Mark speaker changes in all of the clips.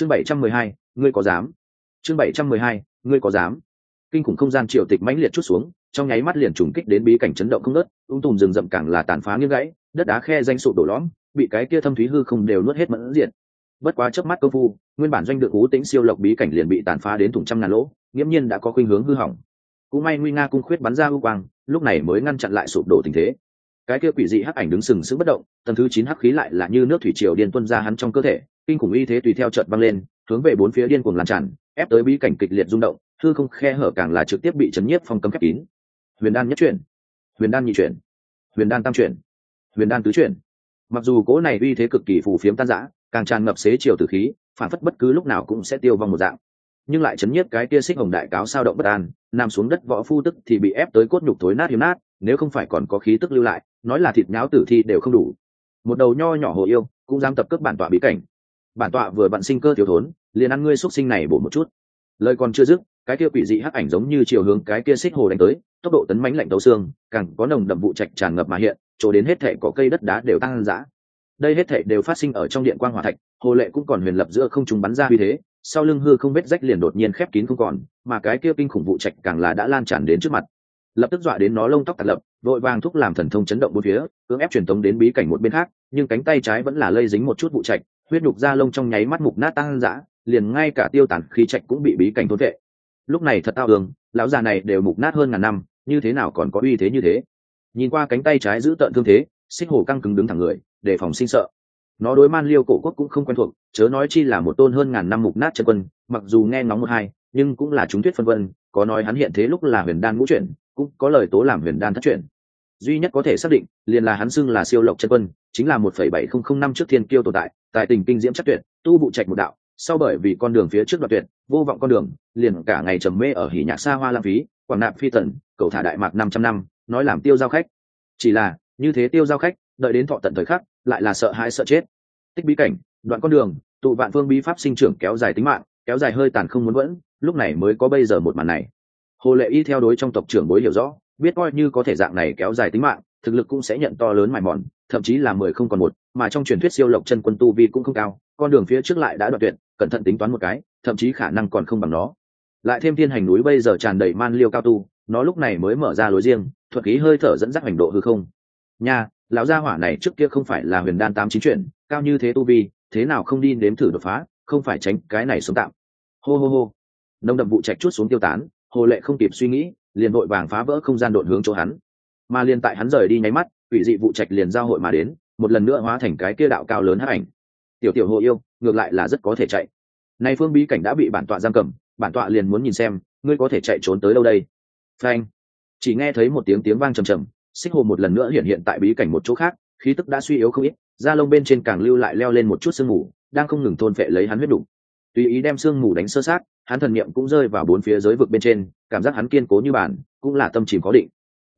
Speaker 1: chương bảy trăm mười hai, ngươi có dám. Chương bảy trăm mười hai, ngươi có dám. Kinh khủng không gian triều tịch mãnh liệt chút xuống, trong nháy mắt liền trùng kích đến bí cảnh chấn động không nớt ung tùm rừng rậm càng là tàn phá nghiêng gãy, đất đá khe danh sụp đổ lõm, bị cái kia thâm thúy hư không đều nuốt hết mẫn diện bất quá chớp mắt công phu, nguyên bản doanh được hú tĩnh siêu lộc bí cảnh liền bị tàn phá đến thủng trăm ngàn lỗ, nghiễm nhiên đã có khuynh hướng hư hỏng. Cũng may nguy nga cung khuyết bắn ra ưu quang, lúc này mới ngăn chặn lại sụp đổ tình thế. Cái kia quỷ dị hắc ảnh đứng sừng sững bất động, tầng thứ chín hắc khí lại là như nước thủy triều điên tuân ra hắn trong cơ thể kinh khủng y thế tùy theo chợt băng lên, hướng về bốn phía điên cuồng lan tràn, ép tới bí cảnh kịch liệt rung động, hư không khe hở càng là trực tiếp bị chấn nhiếp phong cấm khép kín. Huyền đan nhất chuyển, huyền đan nhị chuyển, huyền đan tam chuyển, huyền đan tứ chuyển. Mặc dù cố này uy thế cực kỳ phù phiếm tan rã, càng tràn ngập xế chiều từ khí, phản phất bất cứ lúc nào cũng sẽ tiêu vong một dạng. Nhưng lại chấn nhiếp cái kia xích hồng đại cáo sao động bất an, nằm xuống đất võ phu tức thì bị ép tới cốt nhục thối nát hiếm nát, nếu không phải còn có khí tức lưu lại, nói là thịt nháo tử thi đều không đủ. Một đầu nho nhỏ hồ yêu, cũng dám tập cướp bản tọa bí cảnh bản tọa vừa vặn sinh cơ thiếu thốn, liền ăn ngươi xúc sinh này bổ một chút. Lời còn chưa dứt, cái kia quỷ dị hắc ảnh giống như chiều hướng cái kia xích hồ đánh tới, tốc độ tấn mãnh lạnh tấu xương, càng có nồng đậm vụ trạch tràn ngập mà hiện, chỗ đến hết thệ có cây đất đá đều tăng dã đây hết thệ đều phát sinh ở trong điện quang hỏa thạch, hồ lệ cũng còn huyền lập giữa không trung bắn ra uy thế, sau lưng hư không vết rách liền đột nhiên khép kín không còn, mà cái kia kinh khủng vụ trạch càng là đã lan tràn đến trước mặt. Lập tức dọa đến nó lông tóc tạt lập, vội vàng thúc làm thần thông chấn động bốn phía, cưỡng ép truyền tống đến bí cảnh một bên khác, nhưng cánh tay trái vẫn là lây dính một chút vụ trạch huyết nhục da lông trong nháy mắt mục nát tăng dã liền ngay cả tiêu tản khí trạch cũng bị bí cảnh thôn vệ. Lúc này thật tao đường lão già này đều mục nát hơn ngàn năm, như thế nào còn có uy thế như thế? Nhìn qua cánh tay trái giữ tợn thương thế, xích hồ căng cứng đứng thẳng người để phòng sinh sợ. Nó đối man liêu cổ quốc cũng không quen thuộc, chớ nói chi là một tôn hơn ngàn năm mục nát chân quân, mặc dù nghe ngóng một hai, nhưng cũng là chúng thuyết phân vân, có nói hắn hiện thế lúc là huyền đan ngũ chuyển, cũng có lời tố làm huyền đan thất chuyển. Duy nhất có thể xác định, liền là hắn xưng là siêu lộc chân quân, chính là một phẩy bảy không không năm trước thiên kiêu tồn tại tại tình kinh diễm chắc tuyệt, tu vụ trạch một đạo, sau bởi vì con đường phía trước đoạn tuyệt, vô vọng con đường, liền cả ngày trầm mê ở hỉ nhạc xa hoa lam phí, quảng nạp phi tần, cầu thả đại mạc năm trăm năm, nói làm tiêu giao khách. Chỉ là, như thế tiêu giao khách, đợi đến thọ tận thời khắc, lại là sợ hãi sợ chết. Tích bí cảnh, đoạn con đường, tụ vạn phương bí pháp sinh trưởng kéo dài tính mạng, kéo dài hơi tàn không muốn vẫn, lúc này mới có bây giờ một màn này. Hồ lệ y theo đối trong tộc trưởng bối hiểu rõ, biết coi như có thể dạng này kéo dài tính mạng, thực lực cũng sẽ nhận to lớn mài mòn, thậm chí là mười không còn một mà trong truyền thuyết siêu lộc chân quân tu vi cũng không cao, con đường phía trước lại đã đoạn tuyệt, cẩn thận tính toán một cái, thậm chí khả năng còn không bằng nó. Lại thêm thiên hành núi bây giờ tràn đầy man liêu cao tu, nó lúc này mới mở ra lối riêng, thuật khí hơi thở dẫn dắt hành độ hư không. Nha, lão gia hỏa này trước kia không phải là huyền đan tám chín chuyện cao như thế tu vi, thế nào không đi đếm thử đột phá, không phải tránh cái này sống tạm. Hô hô hô. Nông đậm vụ chạy chút xuống tiêu tán, hồ lệ không kịp suy nghĩ, liền vội vàng phá vỡ không gian đột hướng chỗ hắn. Mà liền tại hắn rời đi nháy mắt, quỷ dị vụ trạch liền giao hội mà đến một lần nữa hóa thành cái kia đạo cao lớn hắc ảnh. Tiểu tiểu hồ yêu, ngược lại là rất có thể chạy. Nay phương bí cảnh đã bị bản tọa giam cầm, bản tọa liền muốn nhìn xem, ngươi có thể chạy trốn tới đâu đây? Phanh. Chỉ nghe thấy một tiếng tiếng vang trầm trầm, xích hồ một lần nữa hiện hiện tại bí cảnh một chỗ khác, khí tức đã suy yếu không ít, da lông bên trên càng lưu lại leo lên một chút sương mù, đang không ngừng thôn phệ lấy hắn huyết đủ. Tùy ý đem sương mù đánh sơ sát, hắn thần niệm cũng rơi vào bốn phía giới vực bên trên, cảm giác hắn kiên cố như bản, cũng là tâm chìm có định.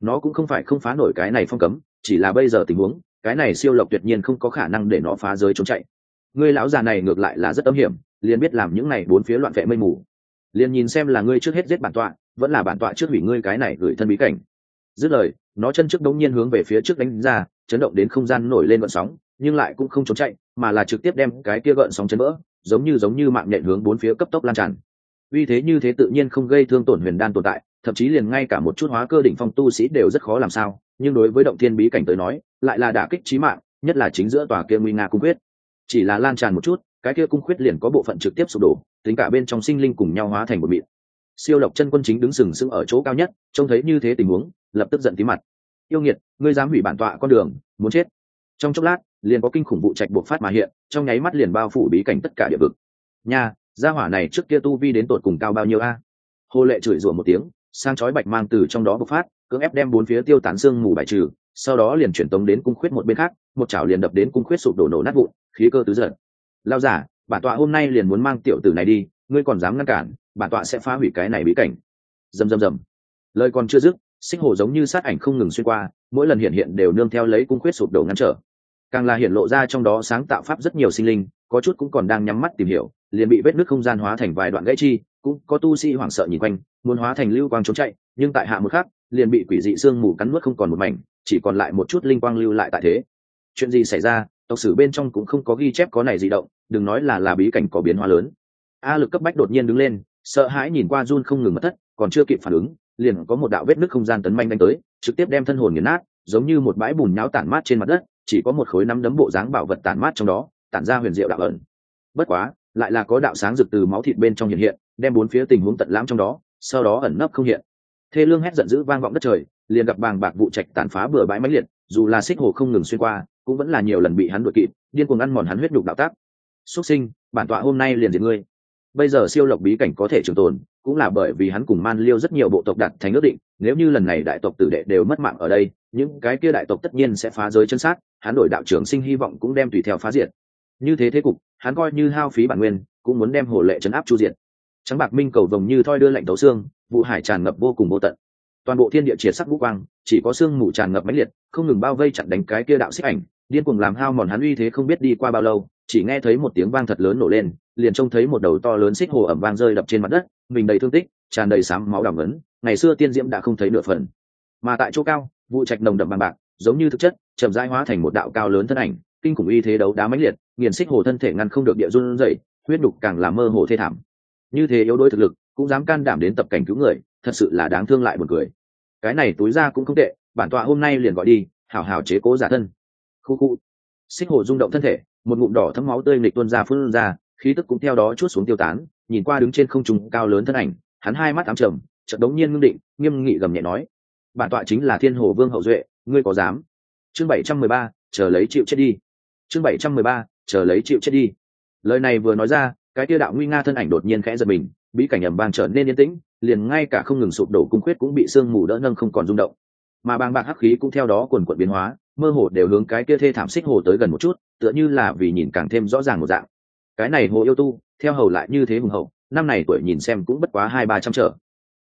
Speaker 1: Nó cũng không phải không phá nổi cái này phong cấm, chỉ là bây giờ tình huống cái này siêu lộc tuyệt nhiên không có khả năng để nó phá giới trốn chạy. Ngươi lão già này ngược lại là rất âm hiểm, liền biết làm những này bốn phía loạn vẽ mây mù. Liền nhìn xem là ngươi trước hết giết bản tọa, vẫn là bản tọa trước hủy ngươi cái này gửi thân bí cảnh. Dứt lời, nó chân trước đống nhiên hướng về phía trước đánh ra, chấn động đến không gian nổi lên gợn sóng, nhưng lại cũng không trốn chạy, mà là trực tiếp đem cái kia gợn sóng chấn vỡ, giống như giống như mạng nhện hướng bốn phía cấp tốc lan tràn. Vì thế như thế tự nhiên không gây thương tổn huyền đan tồn tại, thậm chí liền ngay cả một chút hóa cơ đỉnh phong tu sĩ đều rất khó làm sao nhưng đối với động thiên bí cảnh tới nói, lại là đả kích trí mạng, nhất là chính giữa tòa kia nguy nga cung quyết. Chỉ là lan tràn một chút, cái kia cung quyết liền có bộ phận trực tiếp sụp đổ, tính cả bên trong sinh linh cùng nhau hóa thành một mịn. Siêu lộc chân quân chính đứng sừng sững ở chỗ cao nhất, trông thấy như thế tình huống, lập tức giận tí mặt. Yêu nghiệt, ngươi dám hủy bản tọa con đường, muốn chết? Trong chốc lát, liền có kinh khủng vụ trạch buộc phát mà hiện, trong nháy mắt liền bao phủ bí cảnh tất cả địa vực. Nha, gia hỏa này trước kia tu vi đến tột cùng cao bao nhiêu a? Hồ lệ chửi rủa một tiếng, sang chói bạch mang từ trong đó bộc phát cưỡng ép đem bốn phía tiêu tán xương mù bài trừ, sau đó liền chuyển tống đến cung khuyết một bên khác, một chảo liền đập đến cung khuyết sụp đổ nổ nát vụn, khí cơ tứ giận. Lao giả bản tọa hôm nay liền muốn mang tiểu tử này đi, ngươi còn dám ngăn cản, bản tọa sẽ phá hủy cái này bí cảnh. Dầm dầm dầm. lời còn chưa dứt, xích hồ giống như sát ảnh không ngừng xuyên qua, mỗi lần hiện hiện đều nương theo lấy cung khuyết sụp đổ ngăn trở. Càng là hiện lộ ra trong đó sáng tạo pháp rất nhiều sinh linh, có chút cũng còn đang nhắm mắt tìm hiểu, liền bị vết nước không gian hóa thành vài đoạn gãy chi, cũng có tu sĩ hoảng sợ nhìn quanh, muốn hóa thành lưu quang trốn chạy, nhưng tại hạ một khắc liền bị quỷ dị xương mù cắn nuốt không còn một mảnh, chỉ còn lại một chút linh quang lưu lại tại thế. Chuyện gì xảy ra? Tộc sử bên trong cũng không có ghi chép có này gì động, đừng nói là là bí cảnh có biến hóa lớn. A lực cấp bách đột nhiên đứng lên, sợ hãi nhìn qua run không ngừng mất thất, còn chưa kịp phản ứng, liền có một đạo vết nứt không gian tấn manh đánh tới, trực tiếp đem thân hồn nghiền nát, giống như một bãi bùn nháo tản mát trên mặt đất, chỉ có một khối nắm đấm bộ dáng bảo vật tản mát trong đó, tản ra huyền diệu đạo ẩn. Bất quá, lại là có đạo sáng rực từ máu thịt bên trong hiện hiện, đem bốn phía tình huống tận lãm trong đó, sau đó ẩn nấp không hiện thê lương hét giận dữ vang vọng đất trời, liền gặp bàng bạc vụ trạch tàn phá bừa bãi mãnh liệt, dù là xích hồ không ngừng xuyên qua, cũng vẫn là nhiều lần bị hắn đuổi kịp, điên cuồng ăn mòn hắn huyết nhục đạo tác xuất sinh, bản tọa hôm nay liền diệt ngươi. Bây giờ siêu lộc bí cảnh có thể trường tồn, cũng là bởi vì hắn cùng man liêu rất nhiều bộ tộc đặt thành ước định, nếu như lần này đại tộc tử đệ đều mất mạng ở đây, những cái kia đại tộc tất nhiên sẽ phá giới chân sát, hắn đổi đạo trưởng sinh hy vọng cũng đem tùy theo phá diệt. Như thế thế cục, hắn coi như hao phí bản nguyên, cũng muốn đem hồ lệ chấn áp chu diệt. Trắng bạc minh cầu vồng như thoi đưa lệnh tấu xương vụ hải tràn ngập vô cùng vô tận. Toàn bộ thiên địa triệt sắc vũ quang, chỉ có xương mù tràn ngập mãnh liệt, không ngừng bao vây chặn đánh cái kia đạo xích ảnh, điên cuồng làm hao mòn hắn uy thế không biết đi qua bao lâu, chỉ nghe thấy một tiếng vang thật lớn nổ lên, liền trông thấy một đầu to lớn xích hồ ẩm vang rơi đập trên mặt đất, mình đầy thương tích, tràn đầy sám máu đỏ ngấn, ngày xưa tiên diễm đã không thấy nửa phần. Mà tại chỗ cao, vụ trạch nồng đậm bằng bạc, giống như thực chất, chậm rãi hóa thành một đạo cao lớn thân ảnh, kinh khủng uy thế đấu đá mãnh liệt, nghiền xích hồ thân thể ngăn không được địa run rẩy, huyết đục càng làm mơ hồ thê thảm. Như thế yếu đuối thực lực cũng dám can đảm đến tập cảnh cứu người, thật sự là đáng thương lại buồn cười. Cái này túi ra cũng không tệ, bản tọa hôm nay liền gọi đi, hảo hảo chế cố giả thân. Khu khu. Xích hồ rung động thân thể, một ngụm đỏ thấm máu tươi nghịch tuôn ra phun ra, khí tức cũng theo đó chút xuống tiêu tán, nhìn qua đứng trên không trung cao lớn thân ảnh, hắn hai mắt ám trầm, chợt đống nhiên ngưng định, nghiêm nghị gầm nhẹ nói, bản tọa chính là thiên hồ vương hậu duệ, ngươi có dám? Chương bảy trăm mười ba, chờ lấy chịu chết đi. Chương bảy trăm mười ba, chờ lấy chịu chết đi. Lời này vừa nói ra cái tia đạo nguy nga thân ảnh đột nhiên khẽ giật mình, bí cảnh ẩm bang trở nên yên tĩnh, liền ngay cả không ngừng sụp đổ cung khuyết cũng bị sương mù đỡ nâng không còn rung động. Mà bàng bạc hắc khí cũng theo đó quần quận biến hóa, mơ hồ đều hướng cái kia thê thảm xích hồ tới gần một chút, tựa như là vì nhìn càng thêm rõ ràng một dạng. Cái này hồ yêu tu, theo hầu lại như thế hùng hậu, năm này tuổi nhìn xem cũng bất quá hai ba trăm trở.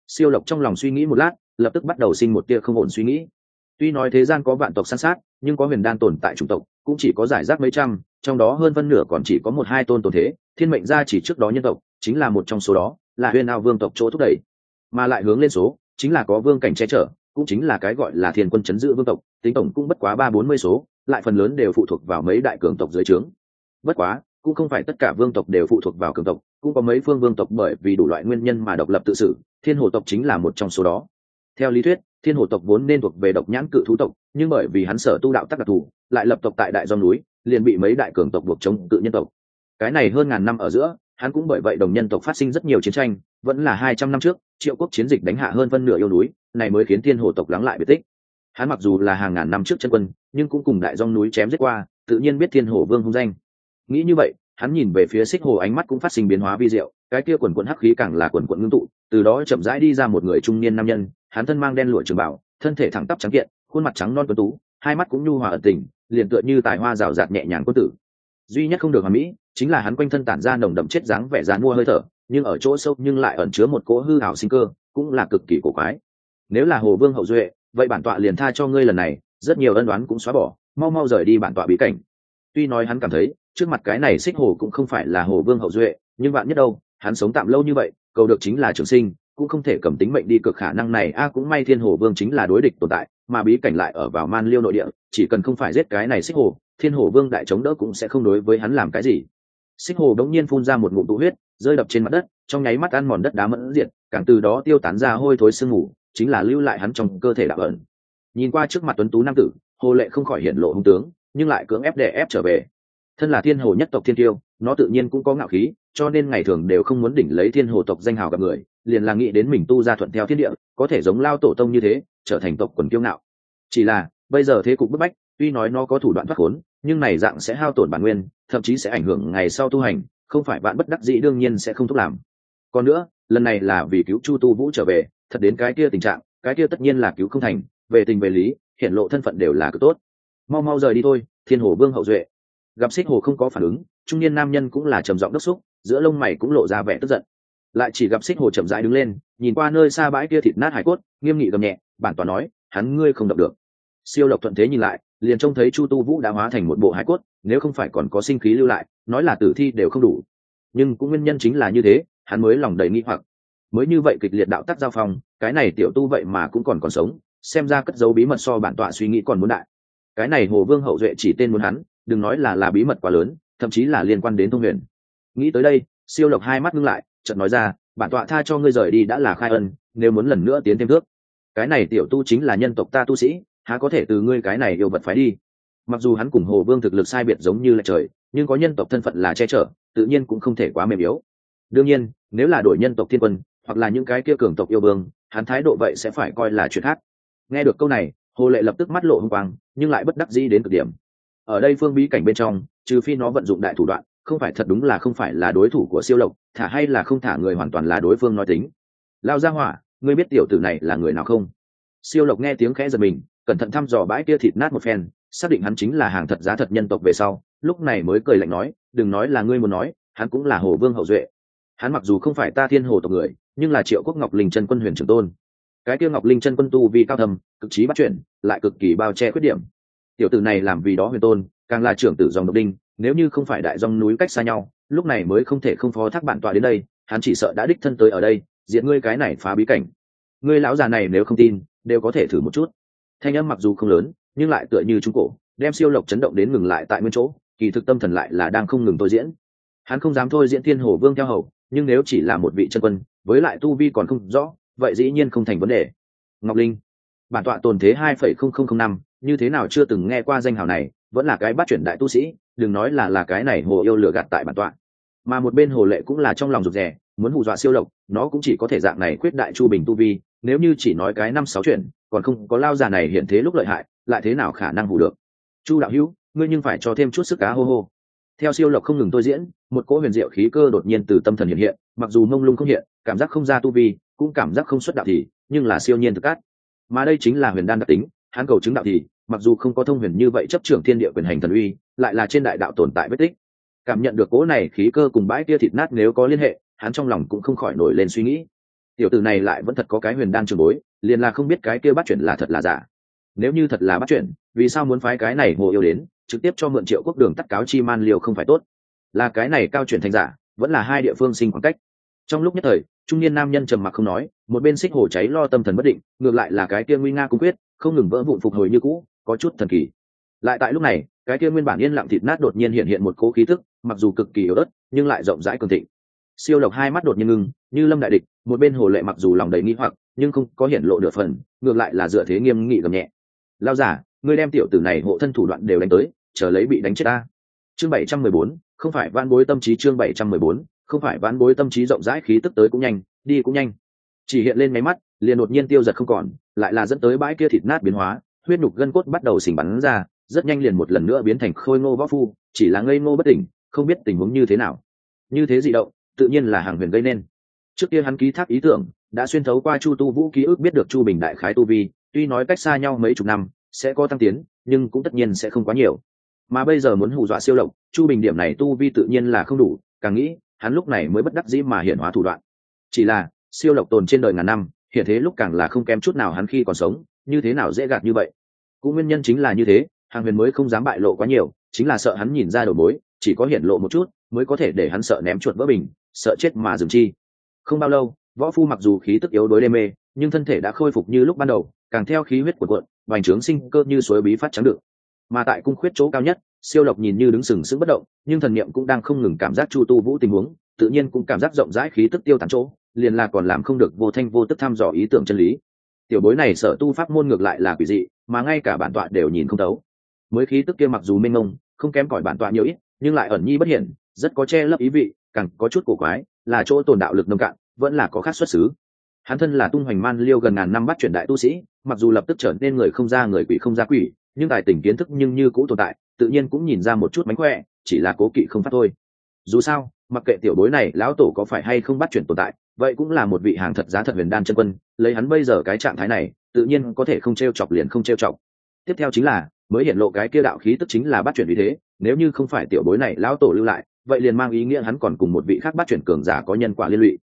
Speaker 1: Siêu lộc trong lòng suy nghĩ một lát, lập tức bắt đầu sinh một tia không ổn suy nghĩ. Tuy nói thế gian có vạn tộc san sát, nhưng có huyền đan tồn tại chủng tộc, cũng chỉ có giải rác mấy trăm, trong đó hơn phân nửa còn chỉ có một hai tôn tồn thế thiên mệnh gia chỉ trước đó nhân tộc, chính là một trong số đó, là huyền ao vương tộc chỗ thúc đẩy. Mà lại hướng lên số, chính là có vương cảnh che chở, cũng chính là cái gọi là thiên quân chấn giữ vương tộc, tính tổng cũng bất quá ba bốn mươi số, lại phần lớn đều phụ thuộc vào mấy đại cường tộc dưới trướng. Bất quá, cũng không phải tất cả vương tộc đều phụ thuộc vào cường tộc, cũng có mấy phương vương tộc bởi vì đủ loại nguyên nhân mà độc lập tự xử, thiên hồ tộc chính là một trong số đó. Theo lý thuyết, thiên hồ tộc vốn nên thuộc về độc nhãn cự thú tộc, nhưng bởi vì hắn sở tu đạo tắc đặc thù, lại lập tộc tại đại do núi, liền bị mấy đại cường tộc buộc chống cự nhân tộc cái này hơn ngàn năm ở giữa, hắn cũng bởi vậy đồng nhân tộc phát sinh rất nhiều chiến tranh, vẫn là hai trăm năm trước, triệu quốc chiến dịch đánh hạ hơn phân nửa yêu núi, này mới khiến thiên hồ tộc lắng lại biệt tích. Hắn mặc dù là hàng ngàn năm trước chân quân, nhưng cũng cùng đại dòng núi chém giết qua, tự nhiên biết thiên hồ vương hung danh. Nghĩ như vậy, hắn nhìn về phía xích hồ ánh mắt cũng phát sinh biến hóa vi diệu, cái kia quần quận hắc khí càng là quần quận ngưng tụ, từ đó chậm rãi đi ra một người trung niên nam nhân, hắn thân mang đen lụa trường bảo, thân thể thẳng tắp trắng kiện, khuôn mặt trắng non tuấn tú, hai mắt cũng nhu hòa ẩn tình, liền tựa như tài hoa rào rạt nhẹ nhàng quân tử duy nhất không được hoàn mỹ chính là hắn quanh thân tản ra nồng đậm chết dáng vẻ dán mua hơi thở, nhưng ở chỗ sâu nhưng lại ẩn chứa một cỗ hư hảo sinh cơ, cũng là cực kỳ cổ quái. Nếu là hồ vương hậu duệ, vậy bản tọa liền tha cho ngươi lần này, rất nhiều ân đoán cũng xóa bỏ, mau mau rời đi bản tọa bí cảnh. Tuy nói hắn cảm thấy, trước mặt cái này xích hồ cũng không phải là hồ vương hậu duệ, nhưng bạn nhất đâu, hắn sống tạm lâu như vậy, cầu được chính là trường sinh, cũng không thể cầm tính mệnh đi, cực khả năng này, a, cũng may thiên hồ vương chính là đối địch tồn tại mà bí cảnh lại ở vào man liêu nội địa, chỉ cần không phải giết cái này xích hồ, thiên hồ vương đại chống đỡ cũng sẽ không đối với hắn làm cái gì. Xích hồ đống nhiên phun ra một ngụm tụ huyết, rơi đập trên mặt đất, trong nháy mắt ăn mòn đất đá mẫn diệt, càng từ đó tiêu tán ra hôi thối sương mù, chính là lưu lại hắn trong cơ thể đạo ẩn. Nhìn qua trước mặt tuấn tú nam tử, hồ lệ không khỏi hiện lộ hung tướng, nhưng lại cưỡng ép để ép trở về. Thân là thiên hồ nhất tộc thiên tiêu, nó tự nhiên cũng có ngạo khí, cho nên ngày thường đều không muốn đỉnh lấy thiên hồ tộc danh hào gặp người, liền là nghĩ đến mình tu ra thuận theo thiên địa, có thể giống lao tổ tông như thế trở thành tộc quần kiêu ngạo. Chỉ là, bây giờ thế cục bức bách, tuy nói nó có thủ đoạn thoát khốn, nhưng này dạng sẽ hao tổn bản nguyên, thậm chí sẽ ảnh hưởng ngày sau tu hành, không phải bạn bất đắc dĩ đương nhiên sẽ không thúc làm. Còn nữa, lần này là vì cứu chu tu vũ trở về, thật đến cái kia tình trạng, cái kia tất nhiên là cứu không thành, về tình về lý, hiện lộ thân phận đều là cực tốt. Mau mau rời đi thôi, thiên hồ vương hậu duệ. Gặp xích hồ không có phản ứng, trung niên nam nhân cũng là trầm giọng đốc xúc, giữa lông mày cũng lộ ra vẻ tức giận lại chỉ gặp xích hồ chậm rãi đứng lên, nhìn qua nơi xa bãi kia thịt nát hải cốt, nghiêm nghị gầm nhẹ, bản tòa nói, hắn ngươi không đọc được. Siêu lộc thuận thế nhìn lại, liền trông thấy chu tu vũ đã hóa thành một bộ hải cốt, nếu không phải còn có sinh khí lưu lại, nói là tử thi đều không đủ. Nhưng cũng nguyên nhân chính là như thế, hắn mới lòng đầy nghi hoặc. Mới như vậy kịch liệt đạo tắc giao phong, cái này tiểu tu vậy mà cũng còn còn sống, xem ra cất dấu bí mật so bản tọa suy nghĩ còn muốn đại. Cái này hồ vương hậu duệ chỉ tên muốn hắn, đừng nói là là bí mật quá lớn, thậm chí là liên quan đến thông huyền. Nghĩ tới đây, siêu lộc hai mắt ngưng lại chợt nói ra, bản tọa tha cho ngươi rời đi đã là khai ân, nếu muốn lần nữa tiến thêm bước cái này tiểu tu chính là nhân tộc ta tu sĩ, há có thể từ ngươi cái này yêu vật phái đi? Mặc dù hắn cùng hồ vương thực lực sai biệt giống như là trời, nhưng có nhân tộc thân phận là che chở, tự nhiên cũng không thể quá mềm yếu. Đương nhiên, nếu là đổi nhân tộc thiên quân, hoặc là những cái kia cường tộc yêu vương, hắn thái độ vậy sẽ phải coi là chuyện khác. Nghe được câu này, hồ lệ lập tức mắt lộ hung quang, nhưng lại bất đắc dĩ đến cực điểm. Ở đây phương bí cảnh bên trong, trừ phi nó vận dụng đại thủ đoạn không phải thật đúng là không phải là đối thủ của siêu lộc, thả hay là không thả người hoàn toàn là đối phương nói tính. Lao ra hỏa, ngươi biết tiểu tử này là người nào không? Siêu lộc nghe tiếng khẽ giật mình, cẩn thận thăm dò bãi kia thịt nát một phen, xác định hắn chính là hàng thật giá thật nhân tộc về sau, lúc này mới cười lạnh nói, đừng nói là ngươi muốn nói, hắn cũng là hồ vương hậu duệ. Hắn mặc dù không phải ta thiên hồ tộc người, nhưng là triệu quốc ngọc linh chân quân huyền trường tôn. Cái kia ngọc linh chân quân tu vì cao thầm cực trí bắt chuyển lại cực kỳ bao che khuyết điểm. Tiểu tử này làm vì đó huyền tôn, càng là trưởng tử dòng độc đinh nếu như không phải đại dòng núi cách xa nhau, lúc này mới không thể không phó thác bản tọa đến đây, hắn chỉ sợ đã đích thân tới ở đây diện ngươi cái này phá bí cảnh. Ngươi lão già này nếu không tin, đều có thể thử một chút. Thanh âm mặc dù không lớn, nhưng lại tựa như trung cổ, đem siêu lộc chấn động đến ngừng lại tại nguyên chỗ, kỳ thực tâm thần lại là đang không ngừng thôi diễn. Hắn không dám thôi diễn thiên hổ vương theo hầu, nhưng nếu chỉ là một vị chân quân, với lại tu vi còn không rõ, vậy dĩ nhiên không thành vấn đề. Ngọc linh, bản tọa tồn thế hai phẩy không không không năm, như thế nào chưa từng nghe qua danh hào này, vẫn là cái bắt chuyển đại tu sĩ đừng nói là là cái này hồ yêu lừa gạt tại bản tọa. Mà một bên hồ lệ cũng là trong lòng rụt rè, muốn hù dọa siêu lộc nó cũng chỉ có thể dạng này quyết đại chu bình tu vi, nếu như chỉ nói cái năm sáu chuyện, còn không có lao già này hiện thế lúc lợi hại, lại thế nào khả năng hù được? Chu đạo hữu, ngươi nhưng phải cho thêm chút sức cá hô hô. Theo siêu lộc không ngừng tôi diễn, một cỗ huyền diệu khí cơ đột nhiên từ tâm thần hiện hiện, mặc dù mông lung không hiện, cảm giác không ra tu vi, cũng cảm giác không xuất đạo thì, nhưng là siêu nhiên thực cát mà đây chính là huyền đan đặc tính, hắn cầu chứng đạo thì, mặc dù không có thông huyền như vậy chấp trưởng thiên địa quyền hành thần uy lại là trên đại đạo tồn tại vết tích. Cảm nhận được cỗ này khí cơ cùng bãi tia thịt nát nếu có liên hệ, hắn trong lòng cũng không khỏi nổi lên suy nghĩ. Tiểu tử này lại vẫn thật có cái huyền đan trường bối, liền là không biết cái kia bắt chuyển là thật là giả. Nếu như thật là bắt chuyển vì sao muốn phái cái này hồ yêu đến, trực tiếp cho mượn triệu quốc đường tắt cáo chi man liều không phải tốt? Là cái này cao chuyển thành giả, vẫn là hai địa phương sinh khoảng cách. Trong lúc nhất thời, trung niên nam nhân trầm mặc không nói, một bên xích hổ cháy lo tâm thần bất định, ngược lại là cái kia nguy nga cung quyết, không ngừng vỡ vụn phục hồi như cũ, có chút thần kỳ lại tại lúc này, cái kia nguyên bản yên lặng thịt nát đột nhiên hiện hiện một cố khí thức mặc dù cực kỳ yếu ớt, nhưng lại rộng rãi cường thịnh. Siêu lộc hai mắt đột nhiên ngưng, như lâm đại địch, một bên hồ lệ mặc dù lòng đầy nghi hoặc, nhưng không có hiện lộ được phần, ngược lại là dựa thế nghiêm nghị gầm nhẹ. Lao giả ngươi đem tiểu tử này hộ thân thủ đoạn đều đánh tới, chờ lấy bị đánh chết ta. Chương bảy trăm mười bốn, không phải van bối tâm trí, chương bảy trăm mười bốn, không phải ván bối tâm trí rộng rãi, khí tức tới cũng nhanh, đi cũng nhanh. Chỉ hiện lên máy mắt, liền đột nhiên tiêu giật không còn, lại là dẫn tới bãi kia thịt nát biến hóa, huyết nhục gân cốt bắt đầu xình bắn ra rất nhanh liền một lần nữa biến thành khôi ngô võ phu, chỉ là ngây ngô bất tỉnh, không biết tình huống như thế nào. Như thế dị động, tự nhiên là hàng huyền gây nên. Trước kia hắn ký thác ý tưởng, đã xuyên thấu qua chu tu vũ ký ức biết được chu bình đại khái tu vi, tuy nói cách xa nhau mấy chục năm, sẽ có tăng tiến, nhưng cũng tất nhiên sẽ không quá nhiều. Mà bây giờ muốn hù dọa siêu lộc, chu bình điểm này tu vi tự nhiên là không đủ, càng nghĩ, hắn lúc này mới bất đắc dĩ mà hiện hóa thủ đoạn. Chỉ là, siêu lộc tồn trên đời ngàn năm, hiện thế lúc càng là không kém chút nào hắn khi còn sống, như thế nào dễ gạt như vậy? Cũng nguyên nhân chính là như thế hàng huyền mới không dám bại lộ quá nhiều, chính là sợ hắn nhìn ra đầu mối, chỉ có hiện lộ một chút, mới có thể để hắn sợ ném chuột vỡ bình, sợ chết mà dừng chi. Không bao lâu, võ phu mặc dù khí tức yếu đối đê mê, nhưng thân thể đã khôi phục như lúc ban đầu, càng theo khí huyết của cuộn, vành trướng sinh cơ như suối bí phát trắng được. Mà tại cung khuyết chỗ cao nhất, siêu lộc nhìn như đứng sừng sững bất động, nhưng thần niệm cũng đang không ngừng cảm giác chu tu vũ tình huống, tự nhiên cũng cảm giác rộng rãi khí tức tiêu tán chỗ, liền là còn làm không được vô thanh vô tức thăm dò ý tưởng chân lý. Tiểu bối này sở tu pháp môn ngược lại là quỷ dị, mà ngay cả bản tọa đều nhìn không tấu mới khí tức kia mặc dù minh ngông không kém cỏi bản tọa nhiều ít, nhưng lại ẩn nhi bất hiển, rất có che lấp ý vị, càng có chút cổ quái, là chỗ tồn đạo lực nông cạn, vẫn là có khác xuất xứ. Hắn thân là tung hoành man liêu gần ngàn năm bắt chuyển đại tu sĩ, mặc dù lập tức trở nên người không ra người quỷ không ra quỷ, nhưng tài tình kiến thức nhưng như cũ tồn tại, tự nhiên cũng nhìn ra một chút mánh khỏe, chỉ là cố kỵ không phát thôi. Dù sao, mặc kệ tiểu bối này lão tổ có phải hay không bắt chuyển tồn tại, vậy cũng là một vị hàng thật giá thật huyền đan chân quân, lấy hắn bây giờ cái trạng thái này, tự nhiên có thể không t r e o chọc liền không t r e o chọc. Tiếp theo chính là mới hiện lộ cái kia đạo khí tức chính là bắt chuyển vì thế, nếu như không phải tiểu bối này lão tổ lưu lại, vậy liền mang ý nghĩa hắn còn cùng một vị khác bắt chuyển cường giả có nhân quả liên lụy.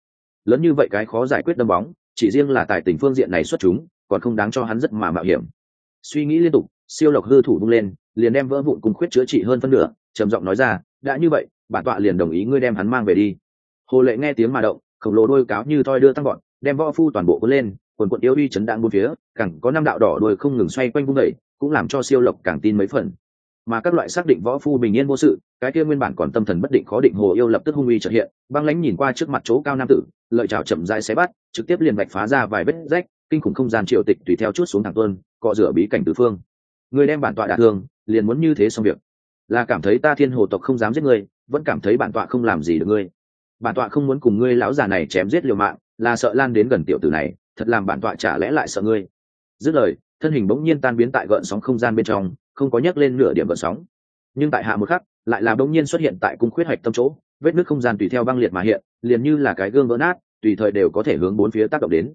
Speaker 1: Lớn như vậy cái khó giải quyết đâm bóng, chỉ riêng là tài tình phương diện này xuất chúng, còn không đáng cho hắn rất mà mạo hiểm. Suy nghĩ liên tục, siêu lộc hư thủ bung lên, liền đem vỡ vụn cùng khuyết chữa trị hơn phân nửa, trầm giọng nói ra, đã như vậy, bản tọa liền đồng ý ngươi đem hắn mang về đi. Hồ lệ nghe tiếng mà động, khổng lồ đôi cáo như thoi đưa tăng bọn, đem võ phu toàn bộ cuốn lên quần quận yêu uy chấn đạn bốn phía, càng có năm đạo đỏ đuôi không ngừng xoay quanh vung đẩy cũng làm cho siêu lộc càng tin mấy phần. Mà các loại xác định võ phu bình yên vô sự, cái kia nguyên bản còn tâm thần bất định khó định hồ yêu lập tức hung uy trợ hiện, băng lãnh nhìn qua trước mặt chỗ cao nam tử, lợi chảo chậm dại xé bắt, trực tiếp liền bạch phá ra vài vết rách, kinh khủng không gian triệu tịch tùy theo chút xuống thẳng tuân, cọ rửa bí cảnh tứ phương. Người đem bản tọa đả thương, liền muốn như thế xong việc. Là cảm thấy ta thiên hồ tộc không dám giết ngươi, vẫn cảm thấy bản tọa không làm gì được ngươi. Bản tọa không muốn cùng ngươi lão già này chém giết liều mạng, là sợ lan đến gần tiểu tử này thật làm bản tọa trả lẽ lại sợ ngươi. Dứt lời, thân hình bỗng nhiên tan biến tại gợn sóng không gian bên trong, không có nhấc lên nửa điểm gợn sóng. Nhưng tại hạ một khắc, lại là bỗng nhiên xuất hiện tại cung khuyết hạch tâm chỗ, vết nước không gian tùy theo băng liệt mà hiện, liền như là cái gương vỡ nát, tùy thời đều có thể hướng bốn phía tác động đến.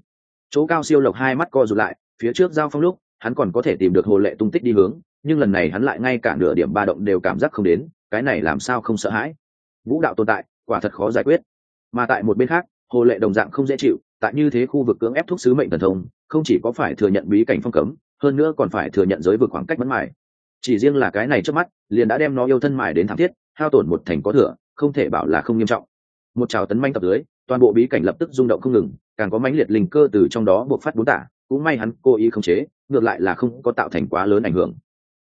Speaker 1: Chỗ cao siêu lộc hai mắt co rụt lại, phía trước giao phong lúc, hắn còn có thể tìm được hồ lệ tung tích đi hướng, nhưng lần này hắn lại ngay cả nửa điểm ba động đều cảm giác không đến, cái này làm sao không sợ hãi. Vũ đạo tồn tại, quả thật khó giải quyết. Mà tại một bên khác, hồ lệ đồng dạng không dễ chịu tại như thế khu vực cưỡng ép thuốc sứ mệnh thần thông, không chỉ có phải thừa nhận bí cảnh phong cấm, hơn nữa còn phải thừa nhận giới vực khoảng cách mẫn mải. Chỉ riêng là cái này trước mắt, liền đã đem nó yêu thân mải đến thảm thiết, hao tổn một thành có thừa, không thể bảo là không nghiêm trọng. Một trào tấn manh tập dưới toàn bộ bí cảnh lập tức rung động không ngừng, càng có mãnh liệt linh cơ từ trong đó buộc phát bốn tả, cũng may hắn cố ý không chế, ngược lại là không có tạo thành quá lớn ảnh hưởng.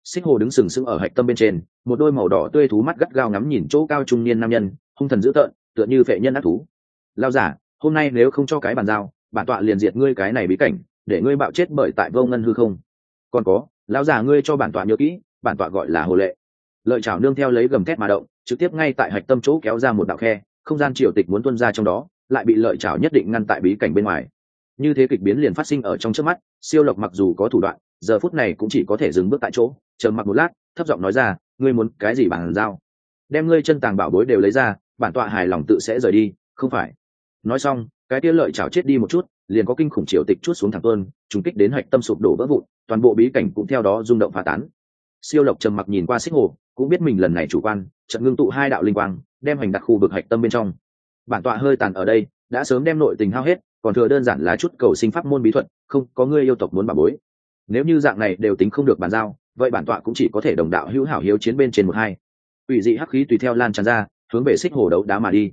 Speaker 1: Xích hồ đứng sừng sững ở hạch tâm bên trên, một đôi màu đỏ tươi thú mắt gắt gao ngắm nhìn chỗ cao trung niên nam nhân, hung thần dữ tợn, tựa như vệ nhân ác thú. Lao giả hôm nay nếu không cho cái bàn giao, bản tọa liền diệt ngươi cái này bí cảnh, để ngươi bạo chết bởi tại vô ngân hư không. Còn có, lão già ngươi cho bản tọa nhớ kỹ, bản tọa gọi là hồ lệ. Lợi chảo nương theo lấy gầm thét mà động, trực tiếp ngay tại hạch tâm chỗ kéo ra một đạo khe, không gian triều tịch muốn tuân ra trong đó, lại bị lợi chảo nhất định ngăn tại bí cảnh bên ngoài. Như thế kịch biến liền phát sinh ở trong trước mắt, siêu lộc mặc dù có thủ đoạn, giờ phút này cũng chỉ có thể dừng bước tại chỗ chờ mặc một lát, thấp giọng nói ra, ngươi muốn cái gì bằng giao? Đem ngươi chân tàng bảo bối đều lấy ra, bản tọa hài lòng tự sẽ rời đi, không phải nói xong, cái tia lợi chảo chết đi một chút, liền có kinh khủng triều tịch chút xuống thẳng tuôn trùng kích đến hạch tâm sụp đổ vỡ vụn, toàn bộ bí cảnh cũng theo đó rung động phá tán. Siêu lộc trầm mặc nhìn qua xích hồ, cũng biết mình lần này chủ quan trận ngưng tụ hai đạo linh quang, đem hành đặt khu vực hạch tâm bên trong. Bản tọa hơi tàn ở đây, đã sớm đem nội tình hao hết, còn thừa đơn giản là chút cầu sinh pháp môn bí thuật, không, có người yêu tộc muốn bà bối. Nếu như dạng này đều tính không được bàn giao, vậy bản tọa cũng chỉ có thể đồng đạo hữu hảo hiếu chiến bên trên một hai. Ủy dị hắc khí tùy theo lan tràn ra, hướng về xích hồ đấu đá mà đi.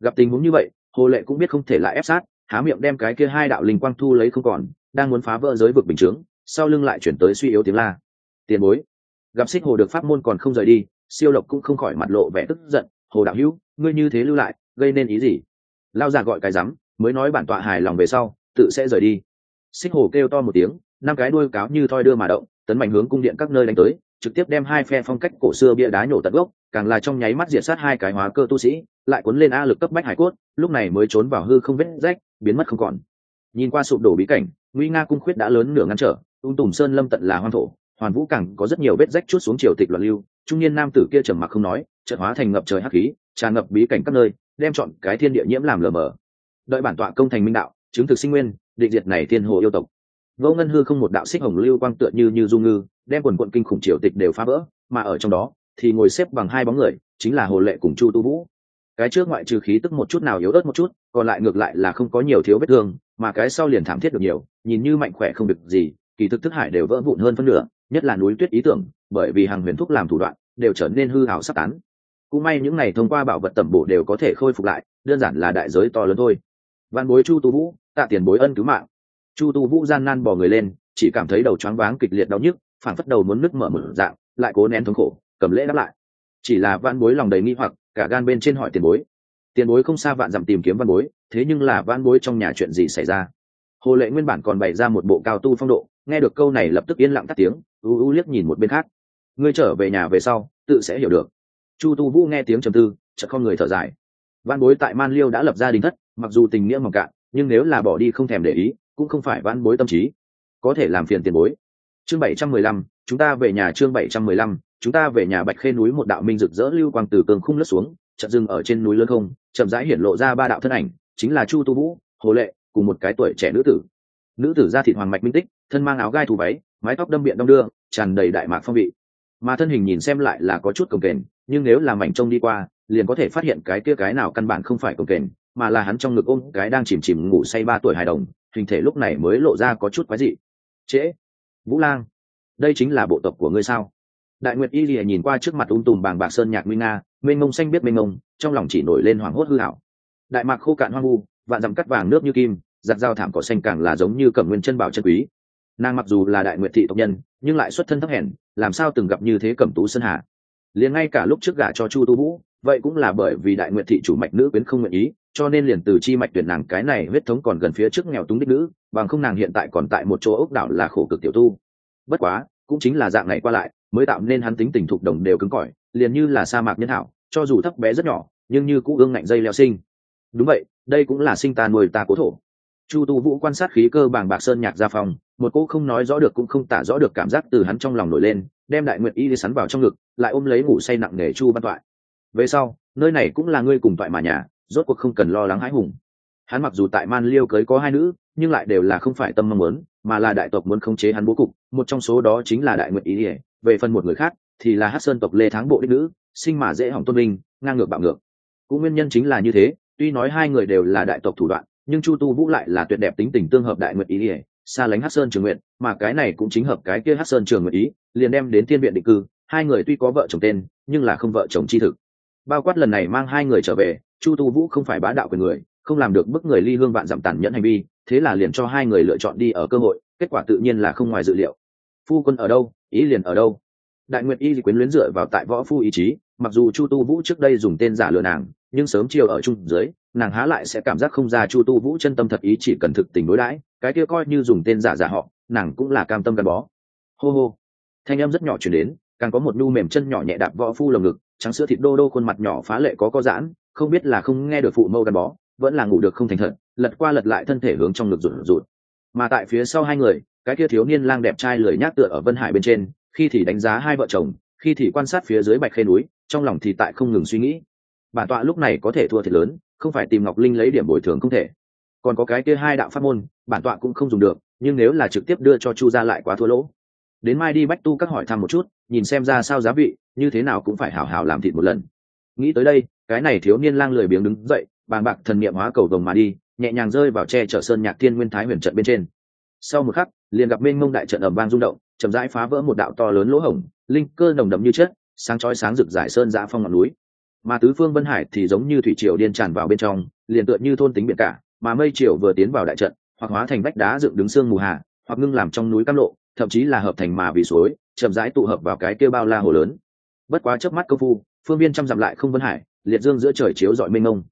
Speaker 1: Gặp tình huống như vậy hồ lệ cũng biết không thể lại ép sát, há miệng đem cái kia hai đạo linh quang thu lấy không còn, đang muốn phá vỡ giới vực bình chướng, sau lưng lại chuyển tới suy yếu tiếng la. Tiền bối, gặp xích hồ được pháp môn còn không rời đi, siêu lộc cũng không khỏi mặt lộ vẻ tức giận, hồ đạo hữu, ngươi như thế lưu lại, gây nên ý gì? Lao già gọi cái rắm, mới nói bản tọa hài lòng về sau, tự sẽ rời đi. Xích hồ kêu to một tiếng, năm cái đuôi cáo như thoi đưa mà động, tấn mạnh hướng cung điện các nơi đánh tới, trực tiếp đem hai phe phong cách cổ xưa bia đá nhổ tận gốc càng là trong nháy mắt diệt sát hai cái hóa cơ tu sĩ, lại cuốn lên a lực cấp bách hải cốt, lúc này mới trốn vào hư không vết rách, biến mất không còn. Nhìn qua sụp đổ bí cảnh, nguy nga cung khuyết đã lớn nửa ngăn trở, ung tùm sơn lâm tận là hoang thổ, hoàn vũ cảng có rất nhiều vết rách chút xuống triều tịch loạn lưu, trung niên nam tử kia trầm mặc không nói, chợt hóa thành ngập trời hắc khí, tràn ngập bí cảnh các nơi, đem chọn cái thiên địa nhiễm làm lờ mờ. Đợi bản tọa công thành minh đạo, chứng thực sinh nguyên, định diệt này thiên hồ yêu tộc. Vô ngân hư không một đạo xích hồng lưu quang tựa như như du ngư, đem quần quận kinh khủng triều tịch đều phá vỡ, mà ở trong đó thì ngồi xếp bằng hai bóng người, chính là hồ lệ cùng chu tu vũ. Cái trước ngoại trừ khí tức một chút nào yếu ớt một chút, còn lại ngược lại là không có nhiều thiếu vết thương, mà cái sau liền thảm thiết được nhiều, nhìn như mạnh khỏe không được gì, kỳ thực thức hải đều vỡ vụn hơn phân nửa, nhất là núi tuyết ý tưởng, bởi vì hàng huyền thuốc làm thủ đoạn, đều trở nên hư hảo sắp tán. Cũng may những này thông qua bảo vật tẩm bổ đều có thể khôi phục lại, đơn giản là đại giới to lớn thôi. Văn bối chu tu vũ, tạ tiền bối ân cứu mạng. Chu tu vũ gian nan bỏ người lên, chỉ cảm thấy đầu choáng váng kịch liệt đau nhức phản phất đầu muốn nứt mở mở dạng, lại cố nén thống khổ cầm lễ đáp lại. Chỉ là văn bối lòng đầy nghi hoặc, cả gan bên trên hỏi tiền bối. Tiền bối không xa vạn dặm tìm kiếm văn bối, thế nhưng là văn bối trong nhà chuyện gì xảy ra? Hồ lệ nguyên bản còn bày ra một bộ cao tu phong độ, nghe được câu này lập tức yên lặng tắt tiếng, u u liếc nhìn một bên khác. Ngươi trở về nhà về sau, tự sẽ hiểu được. Chu tu vũ nghe tiếng trầm tư, chợt không người thở dài. Văn bối tại man liêu đã lập gia đình thất, mặc dù tình nghĩa mỏng cạn, nhưng nếu là bỏ đi không thèm để ý, cũng không phải văn bối tâm trí. Có thể làm phiền tiền bối. Chương bảy trăm mười lăm, chúng ta về nhà chương bảy trăm mười lăm chúng ta về nhà bạch khê núi một đạo minh rực rỡ lưu quang từ cường khung lướt xuống, chợt dừng ở trên núi lớn không, chậm rãi hiển lộ ra ba đạo thân ảnh, chính là chu tu vũ, hồ lệ, cùng một cái tuổi trẻ nữ tử. Nữ tử da thịt hoàng mạch minh tích, thân mang áo gai thù váy, mái tóc đâm biện đong đưa, tràn đầy đại mạc phong vị. Mà thân hình nhìn xem lại là có chút cồng kềnh, nhưng nếu làm mảnh trông đi qua, liền có thể phát hiện cái kia cái nào căn bản không phải cồng kềnh, mà là hắn trong ngực ôm cái đang chìm chìm ngủ say ba tuổi hài đồng, hình thể lúc này mới lộ ra có chút quái dị. Trễ, vũ lang, đây chính là bộ tộc của ngươi sao? Đại nguyệt y lìa nhìn qua trước mặt ung tùm bàng bạc sơn nhạc nguy nga, mênh ngông xanh biết mênh ngông trong lòng chỉ nổi lên hoảng hốt hư hảo đại mạc khô cạn hoang vu, vạn dặm cắt vàng nước như kim, giặt dao thảm cỏ xanh càng là giống như cẩm nguyên chân bảo chân quý. Nàng mặc dù là đại nguyệt thị tộc nhân, nhưng lại xuất thân thấp hèn, làm sao từng gặp như thế cẩm tú sơn hà? Liền ngay cả lúc trước gả cho chu tu vũ, vậy cũng là bởi vì đại Nguyệt thị chủ mạch nữ quyến không nguyện ý, cho nên liền từ chi mạch tuyển nàng cái này huyết thống còn gần phía trước nghèo túng đích nữ, bằng không nàng hiện tại còn tại một chỗ ốc đảo là khổ cực tiểu tu. Bất quá, cũng chính là dạng này qua lại mới tạo nên hắn tính tình thục đồng đều cứng cỏi, liền như là sa mạc nhân hảo, cho dù thấp bé rất nhỏ, nhưng như cũ ương ngạnh dây leo sinh. Đúng vậy, đây cũng là sinh ta nuôi ta cố thổ. Chu tu vũ quan sát khí cơ bàng bạc sơn nhạc ra phòng, một cô không nói rõ được cũng không tả rõ được cảm giác từ hắn trong lòng nổi lên, đem đại nguyệt y đi sắn vào trong ngực, lại ôm lấy ngủ say nặng nề chu văn toại. Về sau, nơi này cũng là ngươi cùng toại mà nhà, rốt cuộc không cần lo lắng hãi hùng. Hắn mặc dù tại man liêu cưới có hai nữ, nhưng lại đều là không phải tâm mong muốn, mà là đại tộc muốn khống chế hắn bố cục, một trong số đó chính là đại nguyệt Y. ỉa về phần một người khác thì là hát sơn tộc lê thắng bộ đích nữ, sinh mà dễ hỏng tôn minh ngang ngược bạo ngược. Cũng nguyên nhân chính là như thế, tuy nói hai người đều là đại tộc thủ đoạn, nhưng chu tu vũ lại là tuyệt đẹp tính tình tương hợp đại nguyện ý ỉa xa lánh hát sơn trường nguyện, mà cái này cũng chính hợp cái kia hát sơn trường nguyện ý, liền đem đến thiên viện định cư, hai người tuy có vợ chồng tên, nhưng là không vợ chồng chi thực. Bao quát lần này mang hai người trở về, chu tu vũ không phải bá đạo quyền người, không làm được bức người ly hương vạn giảm tàn nhẫn hành vi, thế là liền cho hai người lựa chọn đi ở cơ hội, kết quả tự nhiên là không ngoài dự liệu phu quân ở đâu, ý liền ở đâu. Đại nguyệt y quyến luyến dựa vào tại võ phu ý chí, mặc dù chu tu vũ trước đây dùng tên giả lừa nàng, nhưng sớm chiều ở chung dưới, nàng há lại sẽ cảm giác không ra chu tu vũ chân tâm thật ý chỉ cần thực tình đối đãi, cái kia coi như dùng tên giả giả họ, nàng cũng là cam tâm gắn bó. Hô hô. Thanh em rất nhỏ chuyển đến, càng có một nhu mềm chân nhỏ nhẹ đạp võ phu lồng ngực, trắng sữa thịt đô đô khuôn mặt nhỏ phá lệ có có giãn, không biết là không nghe được phụ mâu gắn bó, vẫn là ngủ được không thành thật, lật qua lật lại thân thể hướng trong ngực rụt rụt. Mà tại phía sau hai người cái kia thiếu niên lang đẹp trai lười nhác tựa ở vân hải bên trên, khi thì đánh giá hai vợ chồng, khi thì quan sát phía dưới bạch khê núi, trong lòng thì tại không ngừng suy nghĩ. Bản tọa lúc này có thể thua thiệt lớn, không phải tìm ngọc linh lấy điểm bồi thường không thể. Còn có cái kia hai đạo pháp môn, bản tọa cũng không dùng được, nhưng nếu là trực tiếp đưa cho chu ra lại quá thua lỗ. Đến mai đi bách tu các hỏi thăm một chút, nhìn xem ra sao giá vị, như thế nào cũng phải hảo hảo làm thịt một lần. Nghĩ tới đây, cái này thiếu niên lang lười biếng đứng dậy, bàng bạc thần niệm hóa cầu vồng mà đi, nhẹ nhàng rơi vào che chở sơn nhạc thiên nguyên thái huyền trận bên trên. Sau một khắc liền gặp mênh mông đại trận ẩm vang rung động, chậm rãi phá vỡ một đạo to lớn lỗ hổng, linh cơ nồng đậm như chết, sáng chói sáng rực giải sơn giã phong ngọn núi. Mà tứ phương vân hải thì giống như thủy triều điên tràn vào bên trong, liền tựa như thôn tính biển cả, mà mây triều vừa tiến vào đại trận, hoặc hóa thành vách đá dựng đứng xương mù hà, hoặc ngưng làm trong núi cam lộ, thậm chí là hợp thành mà vì suối, chậm rãi tụ hợp vào cái kêu bao la hồ lớn. Bất quá chớp mắt công phu, phương viên chăm dặm lại không vân hải, liệt dương giữa trời chiếu dọi mênh mông.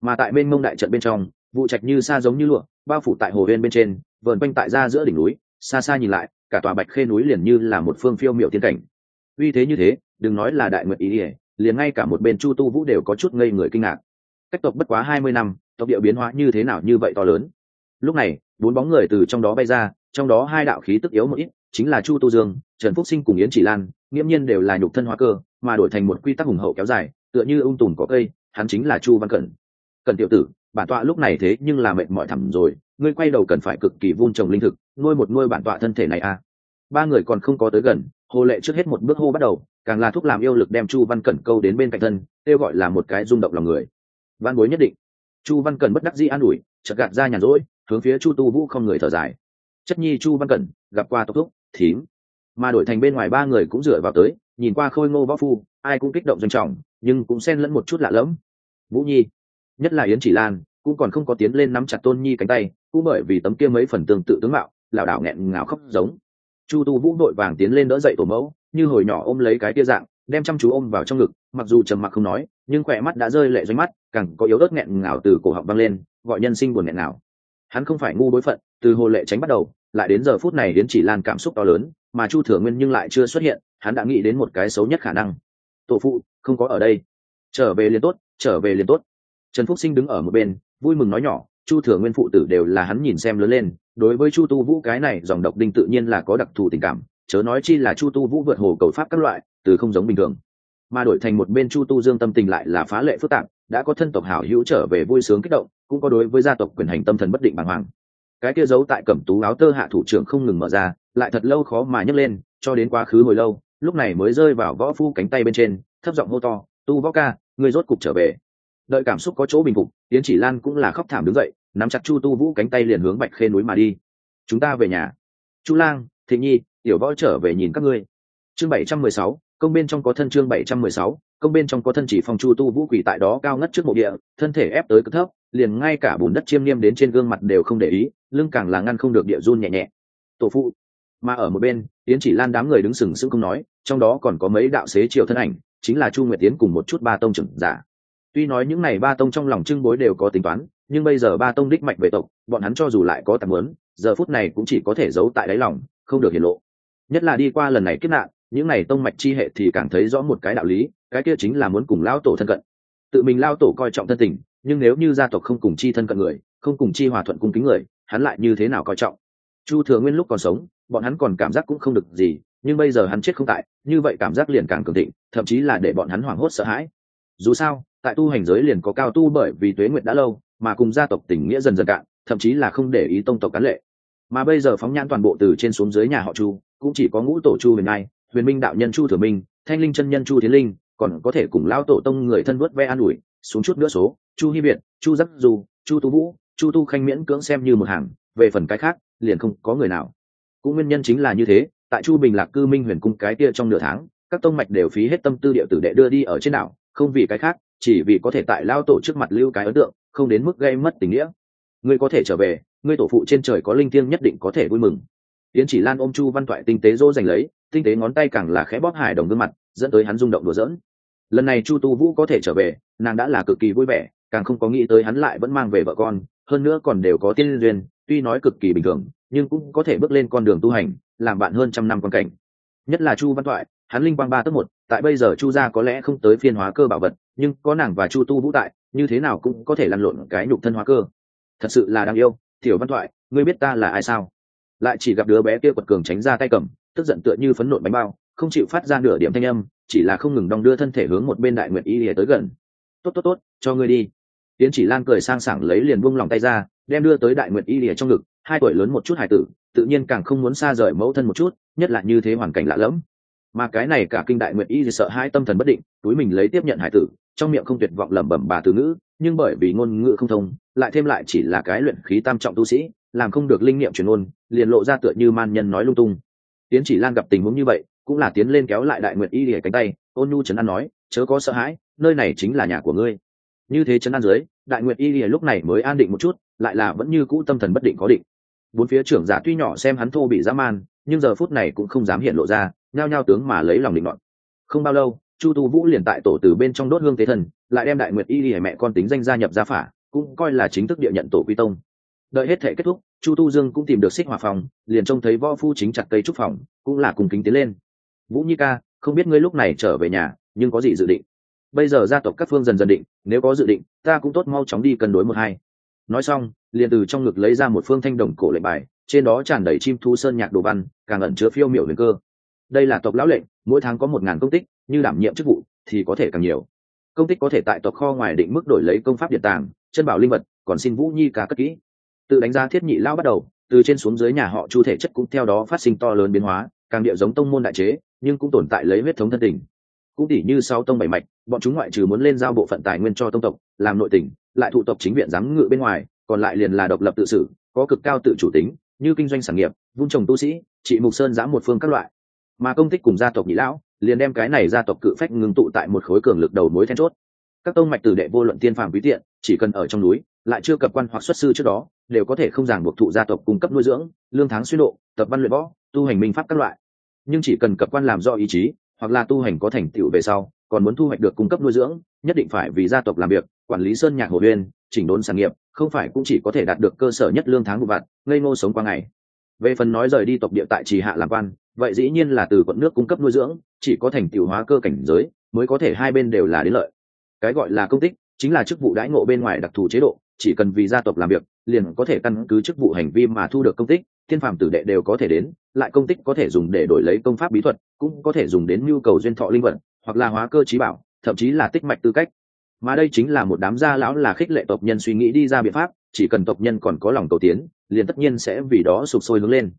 Speaker 1: Mà tại mênh mông đại trận bên trong, vụ trạch như xa giống như lụa, bao phủ tại hồ bên bên trên vờn quanh tại ra giữa đỉnh núi, xa xa nhìn lại, cả tòa bạch khê núi liền như là một phương phiêu miệu tiên cảnh. Uy thế như thế, đừng nói là đại nguyện ý ỉa liền ngay cả một bên chu tu vũ đều có chút ngây người kinh ngạc. Cách tộc bất quá hai mươi năm, tộc địa biến hóa như thế nào như vậy to lớn? Lúc này, bốn bóng người từ trong đó bay ra, trong đó hai đạo khí tức yếu một ít, chính là chu tu dương, trần phúc sinh cùng yến chỉ lan, nghiễm nhiên đều là nhục thân hóa cơ, mà đổi thành một quy tắc hùng hậu kéo dài, tựa như ung tùm có cây, hắn chính là chu văn cẩn. Cần tiểu tử, bản tọa lúc này thế nhưng là mệt mỏi thẳm rồi ngươi quay đầu cần phải cực kỳ vun trồng linh thực, nuôi một nuôi bản tọa thân thể này a à. ba người còn không có tới gần, hồ lệ trước hết một bước hô bắt đầu, càng là thúc làm yêu lực đem chu văn cẩn câu đến bên cạnh thân, kêu gọi là một cái rung động lòng người. Văn bối nhất định. Chu văn cẩn bất đắc dĩ an ủi, chợt gạt ra nhàn rỗi, hướng phía chu tu vũ không người thở dài. Chất nhi chu văn cẩn, gặp qua tốc thúc, thím. Mà đổi thành bên ngoài ba người cũng dựa vào tới, nhìn qua khôi ngô võ phu, ai cũng kích động doanh trọng, nhưng cũng xen lẫn một chút lạ lẫm. Vũ nhi. Nhất là yến chỉ lan, cũng còn không có tiến lên nắm chặt tôn nhi cánh tay cũng bởi vì tấm kia mấy phần tương tự tướng mạo, lảo đảo nghẹn ngào khóc giống. Chu tu vũ đội vàng tiến lên đỡ dậy tổ mẫu, như hồi nhỏ ôm lấy cái tia dạng, đem chăm chú ôm vào trong ngực, mặc dù trầm mặc không nói, nhưng khỏe mắt đã rơi lệ doanh mắt, càng có yếu đớt nghẹn ngào từ cổ họng văng lên, gọi nhân sinh buồn nghẹn ngào hắn không phải ngu bối phận, từ hồ lệ tránh bắt đầu, lại đến giờ phút này đến chỉ lan cảm xúc to lớn, mà chu thừa nguyên nhưng lại chưa xuất hiện, hắn đã nghĩ đến một cái xấu nhất khả năng. Tổ phụ, không có ở đây. Trở về liền tốt, trở về liền tốt. Trần phúc sinh đứng ở một bên, vui mừng nói nhỏ chu thừa nguyên phụ tử đều là hắn nhìn xem lớn lên, đối với chu tu vũ cái này dòng độc đinh tự nhiên là có đặc thù tình cảm, chớ nói chi là chu tu vũ vượt hồ cầu pháp các loại, từ không giống bình thường. Mà đổi thành một bên chu tu dương tâm tình lại là phá lệ phức tạp, đã có thân tộc hảo hữu trở về vui sướng kích động, cũng có đối với gia tộc quyền hành tâm thần bất định bàng hoàng. Cái kia giấu tại cẩm tú áo tơ hạ thủ trưởng không ngừng mở ra, lại thật lâu khó mà nhấc lên, cho đến quá khứ hồi lâu, lúc này mới rơi vào võ phu cánh tay bên trên, thấp giọng hô to, tu võ ca người rốt cục trở về đợi cảm xúc có chỗ bình phục tiến chỉ lan cũng là khóc thảm đứng dậy, nắm chặt chu tu vũ cánh tay liền hướng bạch khê núi mà đi. Chúng ta về nhà. Chu lang, thịnh nhi, tiểu võ trở về nhìn các ngươi. Chương bảy trăm mười sáu, công bên trong có thân chương bảy trăm mười sáu, công bên trong có thân chỉ phòng chu tu vũ quỷ tại đó cao ngất trước mộ địa, thân thể ép tới cực thấp, liền ngay cả bùn đất chiêm niêm đến trên gương mặt đều không để ý, lưng càng là ngăn không được địa run nhẹ nhẹ. Tổ phụ. Mà ở một bên, yến chỉ lan đám người đứng sừng sững không nói, trong đó còn có mấy đạo xế triều thân ảnh, chính là chu nguyệt tiến cùng một chút ba tông trưởng giả tuy nói những n à y ba tông trong lòng trưng bối đều có tính toán, nhưng bây giờ ba tông đích mạnh về tộc, bọn hắn cho dù lại có tạm lớn giờ phút này cũng chỉ có thể giấu tại đáy lòng, không được hiển lộ. Nhất là đi qua lần này kết nạn, những n à y tông mạch chi hệ thì càng thấy rõ một cái đạo lý, cái kia chính là muốn cùng lao tổ thân cận. Tự mình lao tổ coi trọng thân tình, nhưng nếu như gia tộc không cùng chi thân cận người, không cùng chi hòa thuận cung kính người, hắn lại như thế nào coi trọng? Chu thừa nguyên lúc còn sống, bọn hắn còn cảm giác cũng không được gì, nhưng bây giờ hắn chết không tại, như vậy cảm giác liền càng cường thịnh, thậm chí là để bọn hắn hoảng hốt sợ hãi. Dù sao tại tu hành giới liền có cao tu bởi vì tuế nguyệt đã lâu, mà cùng gia tộc tình nghĩa dần dần cạn, thậm chí là không để ý tông tộc cán lệ. Mà bây giờ phóng nhãn toàn bộ từ trên xuống dưới nhà họ chu, cũng chỉ có ngũ tổ chu huyền nay huyền minh đạo nhân chu thừa minh, thanh linh chân nhân chu tiến linh, còn có thể cùng lao tổ tông người thân vớt ve an ủi, xuống chút nữa số, chu hy việt chu giắc dù chu tu vũ, chu tu khanh miễn cưỡng xem như một hàng, về phần cái khác, liền không có người nào. Cũng nguyên nhân chính là như thế, tại chu bình lạc cư minh huyền cung cái kia trong nửa tháng, các tông mạch đều phí hết tâm tư địa tử đệ đưa đi ở trên đảo, không vì cái khác chỉ vì có thể tại lao tổ trước mặt lưu cái ấn tượng, không đến mức gây mất tình nghĩa. Ngươi có thể trở về, ngươi tổ phụ trên trời có linh thiêng nhất định có thể vui mừng. Tiến chỉ lan ôm chu văn toại tinh tế dỗ giành lấy, tinh tế ngón tay càng là khẽ bóp hải đồng gương mặt, dẫn tới hắn rung động đùa dỡn lần này chu tu vũ có thể trở về, nàng đã là cực kỳ vui vẻ, càng không có nghĩ tới hắn lại vẫn mang về vợ con, hơn nữa còn đều có tiên duyên, tuy nói cực kỳ bình thường, nhưng cũng có thể bước lên con đường tu hành, làm bạn hơn trăm năm quan cảnh. Nhất là chu văn thoại, hắn linh quang ba tấc một, tại bây giờ chu gia có lẽ không tới phiên hóa cơ bảo vật nhưng có nàng và chu tu vũ tại, như thế nào cũng có thể lăn lộn cái nhục thân hóa cơ. Thật sự là đáng yêu, tiểu văn thoại, ngươi biết ta là ai sao? Lại chỉ gặp đứa bé kia quật cường tránh ra tay cầm, tức giận tựa như phấn nộn bánh bao, không chịu phát ra nửa điểm thanh âm, chỉ là không ngừng đong đưa thân thể hướng một bên đại nguyện y lìa tới gần. Tốt tốt tốt, cho ngươi đi. Tiến chỉ lan cười sang sảng lấy liền buông lòng tay ra, đem đưa tới đại nguyện y lìa trong ngực. Hai tuổi lớn một chút hải tử, tự nhiên càng không muốn xa rời mẫu thân một chút, nhất là như thế hoàn cảnh lạ lẫm mà cái này cả kinh đại nguyện y sợ hai tâm thần bất định, túi mình lấy tiếp nhận hải tử, trong miệng không tuyệt vọng lẩm bẩm bà từ ngữ, nhưng bởi vì ngôn ngữ không thông, lại thêm lại chỉ là cái luyện khí tam trọng tu sĩ, làm không được linh nghiệm truyền ngôn, liền lộ ra tựa như man nhân nói lung tung. Tiến chỉ lan gặp tình huống như vậy, cũng là tiến lên kéo lại đại nguyện y lìa cánh tay, ôn nhu trấn an nói, chớ có sợ hãi, nơi này chính là nhà của ngươi. Như thế trấn an dưới, đại nguyện y lìa lúc này mới an định một chút, lại là vẫn như cũ tâm thần bất định có định. Bốn phía trưởng giả tuy nhỏ xem hắn thô bị dã man, nhưng giờ phút này cũng không dám hiện lộ ra nhao nhao tướng mà lấy lòng định luận không bao lâu, chu tu vũ liền tại tổ từ bên trong đốt hương tế thần, lại đem đại nguyệt y lìa mẹ con tính danh gia nhập gia phả, cũng coi là chính thức địa nhận tổ quy tông. Đợi hết thể kết thúc, chu tu dương cũng tìm được xích hỏa phòng, liền trông thấy võ phu chính chặt cây trúc phòng, cũng là cùng kính tiến lên. Vũ nhi ca, không biết ngươi lúc này trở về nhà, nhưng có gì dự định? Bây giờ gia tộc các phương dần dần định, nếu có dự định, ta cũng tốt mau chóng đi cân đối một hai. Nói xong, liền từ trong ngực lấy ra một phương thanh đồng cổ lệnh bài, trên đó tràn đầy chim thu sơn nhạc đồ văn, càng ẩn chứa phiêu miểu huyền cơ đây là tộc lão lệnh, mỗi tháng có một ngàn công tích, như đảm nhiệm chức vụ thì có thể càng nhiều. Công tích có thể tại tộc kho ngoài định mức đổi lấy công pháp điện tàng, chân bảo linh vật, còn xin vũ nhi cả cất kỹ. Tự đánh giá thiết nhị lão bắt đầu, từ trên xuống dưới nhà họ chu thể chất cũng theo đó phát sinh to lớn biến hóa, càng điệu giống tông môn đại chế, nhưng cũng tồn tại lấy huyết thống thân tình. Cũng tỉ như sau tông bảy mạch, bọn chúng ngoại trừ muốn lên giao bộ phận tài nguyên cho tông tộc, làm nội tỉnh, lại thụ tộc chính viện giám ngự bên ngoài, còn lại liền là độc lập tự xử, có cực cao tự chủ tính, như kinh doanh sản nghiệp, vun trồng tu sĩ, trị mục sơn giã một phương các loại mà công tích cùng gia tộc nhị lão liền đem cái này gia tộc cự phách ngưng tụ tại một khối cường lực đầu mối then chốt. Các tông mạch tử đệ vô luận tiên phàm quý tiện, chỉ cần ở trong núi, lại chưa cập quan hoặc xuất sư trước đó, đều có thể không ràng buộc thụ gia tộc cung cấp nuôi dưỡng, lương tháng suy độ, tập văn luyện võ, tu hành minh pháp các loại. Nhưng chỉ cần cập quan làm do ý chí, hoặc là tu hành có thành tựu về sau, còn muốn thu hoạch được cung cấp nuôi dưỡng, nhất định phải vì gia tộc làm việc, quản lý sơn nhạc hồ uyên, chỉnh đốn sản nghiệp, không phải cũng chỉ có thể đạt được cơ sở nhất lương tháng một vặt ngây ngô sống qua ngày. Về phần nói rời đi tộc địa tại trì hạ làm quan vậy dĩ nhiên là từ quận nước cung cấp nuôi dưỡng, chỉ có thành tựu hóa cơ cảnh giới mới có thể hai bên đều là đến lợi. Cái gọi là công tích chính là chức vụ đãi ngộ bên ngoài đặc thù chế độ, chỉ cần vì gia tộc làm việc, liền có thể căn cứ chức vụ hành vi mà thu được công tích, thiên phàm tử đệ đều có thể đến, lại công tích có thể dùng để đổi lấy công pháp bí thuật, cũng có thể dùng đến nhu cầu duyên thọ linh vật hoặc là hóa cơ trí bảo, thậm chí là tích mạch tư cách. Mà đây chính là một đám gia lão là khích lệ tộc nhân suy nghĩ đi ra biện pháp, chỉ cần tộc nhân còn có lòng cầu tiến, liền tất nhiên sẽ vì đó sụp sôi hướng lên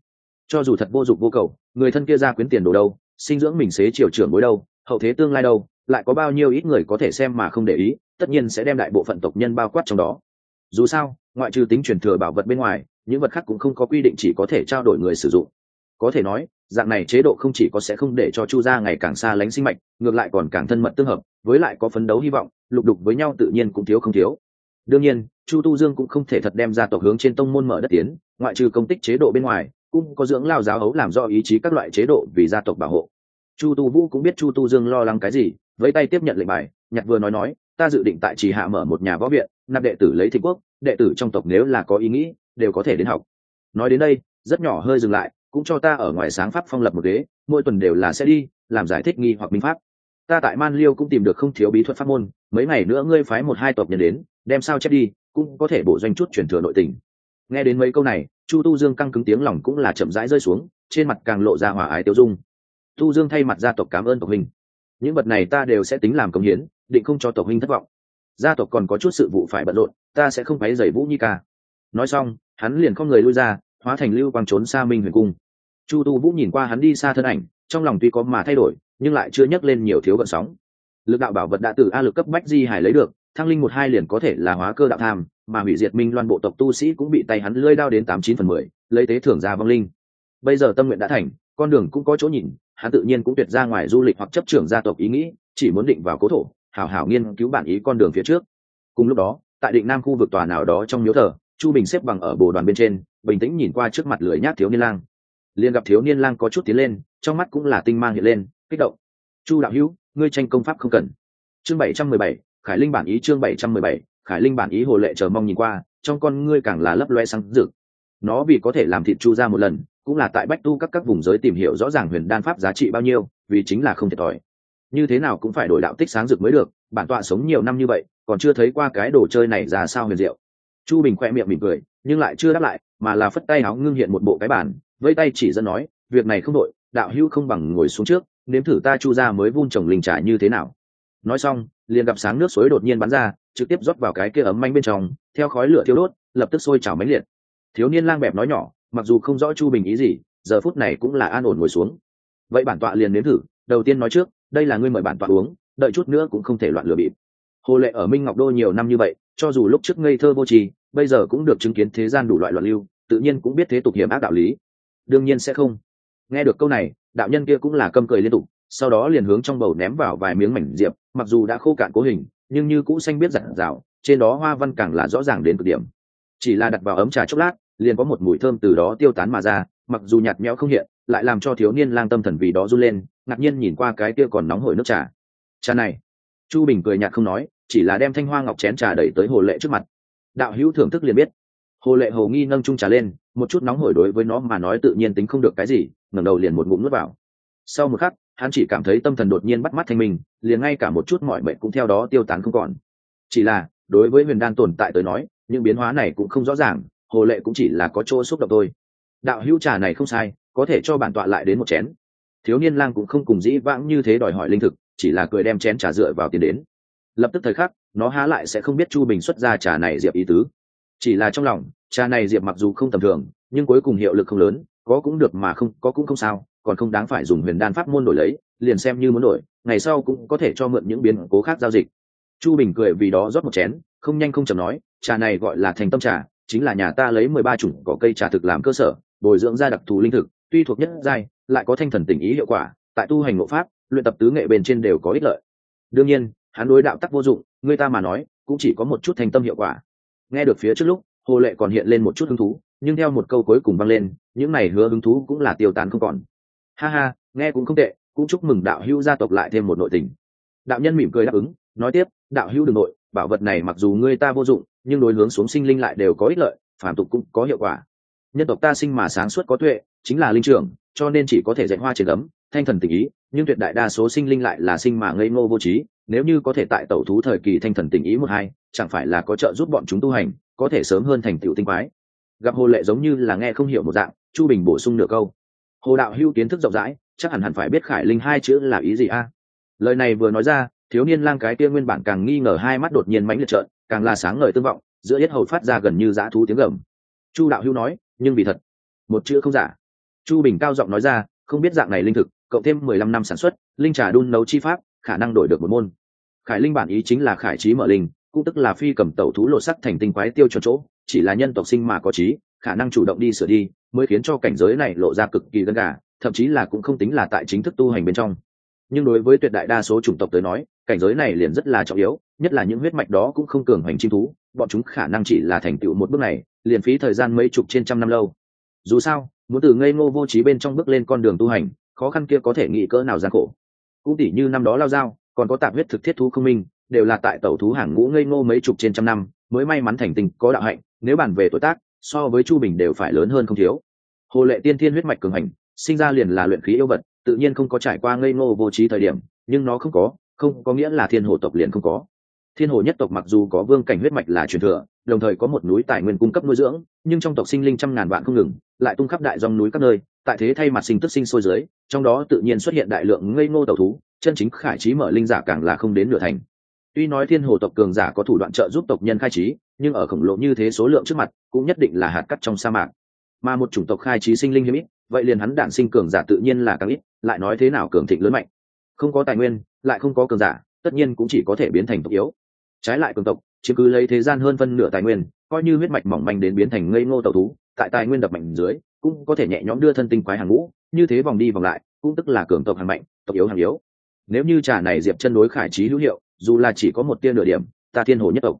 Speaker 1: cho dù thật vô dụng vô cầu, người thân kia ra quyến tiền đồ đâu, sinh dưỡng mình xế chiều trưởng bối đâu, hậu thế tương lai đâu, lại có bao nhiêu ít người có thể xem mà không để ý, tất nhiên sẽ đem đại bộ phận tộc nhân bao quát trong đó. Dù sao, ngoại trừ tính truyền thừa bảo vật bên ngoài, những vật khác cũng không có quy định chỉ có thể trao đổi người sử dụng. Có thể nói, dạng này chế độ không chỉ có sẽ không để cho chu gia ngày càng xa lánh sinh mạch ngược lại còn càng thân mật tương hợp, với lại có phấn đấu hy vọng, lục đục với nhau tự nhiên cũng thiếu không thiếu. Đương nhiên, chu tu dương cũng không thể thật đem ra tộc hướng trên tông môn mở đất tiến, ngoại trừ công tích chế độ bên ngoài cũng có dưỡng lao giáo hấu làm do ý chí các loại chế độ vì gia tộc bảo hộ. Chu tu vũ cũng biết chu tu dương lo lắng cái gì với tay tiếp nhận lệnh bài, nhặt vừa nói nói, ta dự định tại trì hạ mở một nhà võ viện, nạp đệ tử lấy thị quốc, đệ tử trong tộc nếu là có ý nghĩ, đều có thể đến học. Nói đến đây, rất nhỏ hơi dừng lại, cũng cho ta ở ngoài sáng pháp phong lập một ghế, mỗi tuần đều là sẽ đi, làm giải thích nghi hoặc minh pháp. Ta tại man liêu cũng tìm được không thiếu bí thuật pháp môn, mấy ngày nữa ngươi phái một hai tộc nhân đến, đem sao chép đi, cũng có thể bổ doanh chút truyền thừa nội tình nghe đến mấy câu này, chu tu dương căng cứng tiếng lòng cũng là chậm rãi rơi xuống, trên mặt càng lộ ra hòa ái tiêu dung. Tu dương thay mặt gia tộc cảm ơn tộc huynh. Những vật này ta đều sẽ tính làm công hiến, định không cho tộc huynh thất vọng. Gia tộc còn có chút sự vụ phải bận rộn, ta sẽ không phải giày vũ nhi ca. Nói xong, hắn liền không người lui ra, hóa thành lưu quang trốn xa minh huyền cung. Chu tu vũ nhìn qua hắn đi xa thân ảnh, trong lòng tuy có mà thay đổi, nhưng lại chưa nhắc lên nhiều thiếu gợn sóng. Lực đạo bảo vật đã từ a lực cấp bách di hải lấy được, thăng linh một hai liền có thể là hóa cơ đạo tham mà hủy diệt minh loan bộ tộc tu sĩ cũng bị tay hắn lơi đao đến tám chín phần mười, lấy tế thưởng ra vong linh. Bây giờ tâm nguyện đã thành, con đường cũng có chỗ nhìn, hắn tự nhiên cũng tuyệt ra ngoài du lịch hoặc chấp trưởng gia tộc ý nghĩ, chỉ muốn định vào cố thổ hảo hảo nghiên cứu bản ý con đường phía trước. Cùng lúc đó, tại định nam khu vực tòa nào đó trong miếu thờ, chu bình xếp bằng ở bồ đoàn bên trên, bình tĩnh nhìn qua trước mặt lưỡi nhát thiếu niên lang. Liền gặp thiếu niên lang có chút tiến lên, trong mắt cũng là tinh mang hiện lên, kích động. Chu đạo hữu, ngươi tranh công pháp không cần. Chương bảy trăm mười bảy, khải linh bản ý chương bảy trăm mười bảy khải linh bản ý hồ lệ chờ mong nhìn qua, trong con ngươi càng là lấp loe sáng rực. Nó vì có thể làm thịt chu ra một lần, cũng là tại bách tu các các vùng giới tìm hiểu rõ ràng huyền đan pháp giá trị bao nhiêu, vì chính là không thiệt thòi. Như thế nào cũng phải đổi đạo tích sáng rực mới được, bản tọa sống nhiều năm như vậy, còn chưa thấy qua cái đồ chơi này ra sao huyền diệu. Chu bình khoe miệng mỉm cười, nhưng lại chưa đáp lại, mà là phất tay áo ngưng hiện một bộ cái bản với tay chỉ dẫn nói, việc này không đội đạo hữu không bằng ngồi xuống trước, nếm thử ta chu ra mới vun trồng linh trà như thế nào. Nói xong, liền gặp sáng nước suối đột nhiên bắn ra trực tiếp rót vào cái kia ấm manh bên trong, theo khói lửa thiêu đốt, lập tức sôi trào mánh liệt. Thiếu niên lang bẹp nói nhỏ, mặc dù không rõ chu bình ý gì, giờ phút này cũng là an ổn ngồi xuống. Vậy bản tọa liền nếm thử, đầu tiên nói trước, đây là ngươi mời bản tọa uống, đợi chút nữa cũng không thể loạn lừa bịp. Hồ lệ ở minh ngọc đô nhiều năm như vậy, cho dù lúc trước ngây thơ vô trì bây giờ cũng được chứng kiến thế gian đủ loại loạn lưu, tự nhiên cũng biết thế tục hiểm ác đạo lý. Đương nhiên sẽ không. Nghe được câu này, đạo nhân kia cũng là câm cười liên tục, sau đó liền hướng trong bầu ném vào vài miếng mảnh diệp, mặc dù đã khô cạn cố hình nhưng như cũ xanh biết giặt rào, trên đó hoa văn càng là rõ ràng đến cực điểm. Chỉ là đặt vào ấm trà chốc lát, liền có một mùi thơm từ đó tiêu tán mà ra, mặc dù nhạt nhẽo không hiện, lại làm cho thiếu niên lang tâm thần vì đó run lên, ngạc nhiên nhìn qua cái kia còn nóng hổi nước trà. Trà này, chu bình cười nhạt không nói, chỉ là đem thanh hoa ngọc chén trà đẩy tới hồ lệ trước mặt. Đạo hữu thưởng thức liền biết. Hồ lệ hồ nghi nâng trung trà lên, một chút nóng hổi đối với nó mà nói tự nhiên tính không được cái gì, ngẩng đầu liền một ngụm nuốt vào. Sau một khắc hắn chỉ cảm thấy tâm thần đột nhiên bắt mắt thanh minh, liền ngay cả một chút mọi mệnh cũng theo đó tiêu tán không còn. Chỉ là, đối với huyền đan tồn tại tới nói, những biến hóa này cũng không rõ ràng, hồ lệ cũng chỉ là có chỗ xúc động thôi. Đạo hữu trà này không sai, có thể cho bản tọa lại đến một chén. Thiếu niên lang cũng không cùng dĩ vãng như thế đòi hỏi linh thực, chỉ là cười đem chén trà dựa vào tiền đến. Lập tức thời khắc, nó há lại sẽ không biết chu bình xuất ra trà này diệp ý tứ. Chỉ là trong lòng, trà này diệp mặc dù không tầm thường, nhưng cuối cùng hiệu lực không lớn, có cũng được mà không, có cũng không sao còn không đáng phải dùng huyền đan pháp môn đổi lấy, liền xem như muốn đổi, ngày sau cũng có thể cho mượn những biến cố khác giao dịch. Chu bình cười vì đó rót một chén, không nhanh không chầm nói, trà này gọi là thành tâm trà, chính là nhà ta lấy mười ba chủng cỏ cây trà thực làm cơ sở, bồi dưỡng ra đặc thù linh thực, tuy thuộc nhất giai, lại có thanh thần tình ý hiệu quả, tại tu hành ngộ pháp, luyện tập tứ nghệ bên trên đều có ích lợi. Đương nhiên, hắn đối đạo tắc vô dụng, người ta mà nói, cũng chỉ có một chút thành tâm hiệu quả. Nghe được phía trước lúc, hồ lệ còn hiện lên một chút hứng thú, nhưng theo một câu cuối cùng vang lên, những này hứa hứng thú cũng là tiêu tán không còn ha ha, nghe cũng không tệ, cũng chúc mừng đạo hữu gia tộc lại thêm một nội tình. Đạo nhân mỉm cười đáp ứng, nói tiếp, đạo hữu đường nội, bảo vật này mặc dù ngươi ta vô dụng, nhưng đối hướng xuống sinh linh lại đều có ích lợi phản tục cũng có hiệu quả. Nhân tộc ta sinh mà sáng suốt có tuệ, chính là linh trưởng, cho nên chỉ có thể dạy hoa trên ấm thanh thần tình ý, nhưng tuyệt đại đa số sinh linh lại là sinh mà ngây ngô vô trí, nếu như có thể tại tẩu thú thời kỳ thanh thần tình ý một hai, chẳng phải là có trợ giúp bọn chúng tu hành, có thể sớm hơn thành tựu tinh quái. Gặp hồ lệ giống như là nghe không hiểu một dạng, chu bình bổ sung nửa câu hồ đạo hưu kiến thức rộng rãi, chắc hẳn hẳn phải biết khải linh hai chữ là ý gì a? Lời này vừa nói ra, thiếu niên lang cái kia nguyên bản càng nghi ngờ hai mắt đột nhiên mãnh liệt trợn, càng là sáng ngời tương vọng, giữa yết hầu phát ra gần như dã thú tiếng gầm. Chu đạo hưu nói, nhưng vì thật, một chữ không giả. Chu bình cao giọng nói ra, không biết dạng này linh thực, cộng thêm mười lăm năm sản xuất, linh trà đun nấu chi pháp, khả năng đổi được một môn. Khải linh bản ý chính là khải trí mở linh, cũng tức là phi cầm tẩu thú lộ sắt thành tinh quái tiêu chuẩn chỗ, chỉ là nhân tộc sinh mà có trí, khả năng chủ động đi sửa đi mới khiến cho cảnh giới này lộ ra cực kỳ gân gà, thậm chí là cũng không tính là tại chính thức tu hành bên trong. Nhưng đối với tuyệt đại đa số chủng tộc tới nói, cảnh giới này liền rất là trọng yếu, nhất là những huyết mạch đó cũng không cường hành chim thú, bọn chúng khả năng chỉ là thành tựu một bước này, liền phí thời gian mấy chục trên trăm năm lâu. Dù sao, muốn từ ngây ngô vô trí bên trong bước lên con đường tu hành, khó khăn kia có thể nghĩ cỡ nào gian khổ. Cũng tỉ như năm đó lao dao còn có tạp huyết thực thiết thú không minh, đều là tại tẩu thú hàng ngũ ngây ngô mấy chục trên trăm năm, mới may mắn thành tình, có đạo hạnh, nếu bàn về tuổi tác so với chu bình đều phải lớn hơn không thiếu. Hồ lệ tiên thiên huyết mạch cường hành, sinh ra liền là luyện khí yêu vật, tự nhiên không có trải qua ngây ngô vô trí thời điểm, nhưng nó không có không có nghĩa là thiên hồ tộc liền không có. Thiên hồ nhất tộc mặc dù có vương cảnh huyết mạch là truyền thừa, đồng thời có một núi tài nguyên cung cấp nuôi dưỡng, nhưng trong tộc sinh linh trăm ngàn vạn không ngừng, lại tung khắp đại dòng núi các nơi, tại thế thay mặt sinh tức sinh sôi dưới, trong đó tự nhiên xuất hiện đại lượng ngây ngô tàu thú, chân chính khải trí mở linh giả càng là không đến nửa thành tuy nói thiên hồ tộc cường giả có thủ đoạn trợ giúp tộc nhân khai trí, nhưng ở khổng lồ như thế số lượng trước mặt, cũng nhất định là hạt cắt trong sa mạc. Mà một chủng tộc khai trí sinh linh hiếm ít, vậy liền hắn đản sinh cường giả tự nhiên là càng ít, lại nói thế nào cường thịnh lớn mạnh. Không có tài nguyên, lại không có cường giả, tất nhiên cũng chỉ có thể biến thành tộc yếu. Trái lại cường tộc chứ cứ lấy thế gian hơn phân nửa tài nguyên, coi như huyết mạch mỏng manh đến biến thành ngây ngô tàu thú, tại tài nguyên đập mạnh dưới, cũng có thể nhẹ nhõm đưa thân tinh quái hàng ngũ, như thế vòng đi vòng lại, cũng tức là cường tộc hàng mạnh, tộc yếu hàng yếu. Nếu như trà này diệp chân đối khải trí hữu hiệu dù là chỉ có một tia nửa điểm, ta thiên hồ nhất tộc.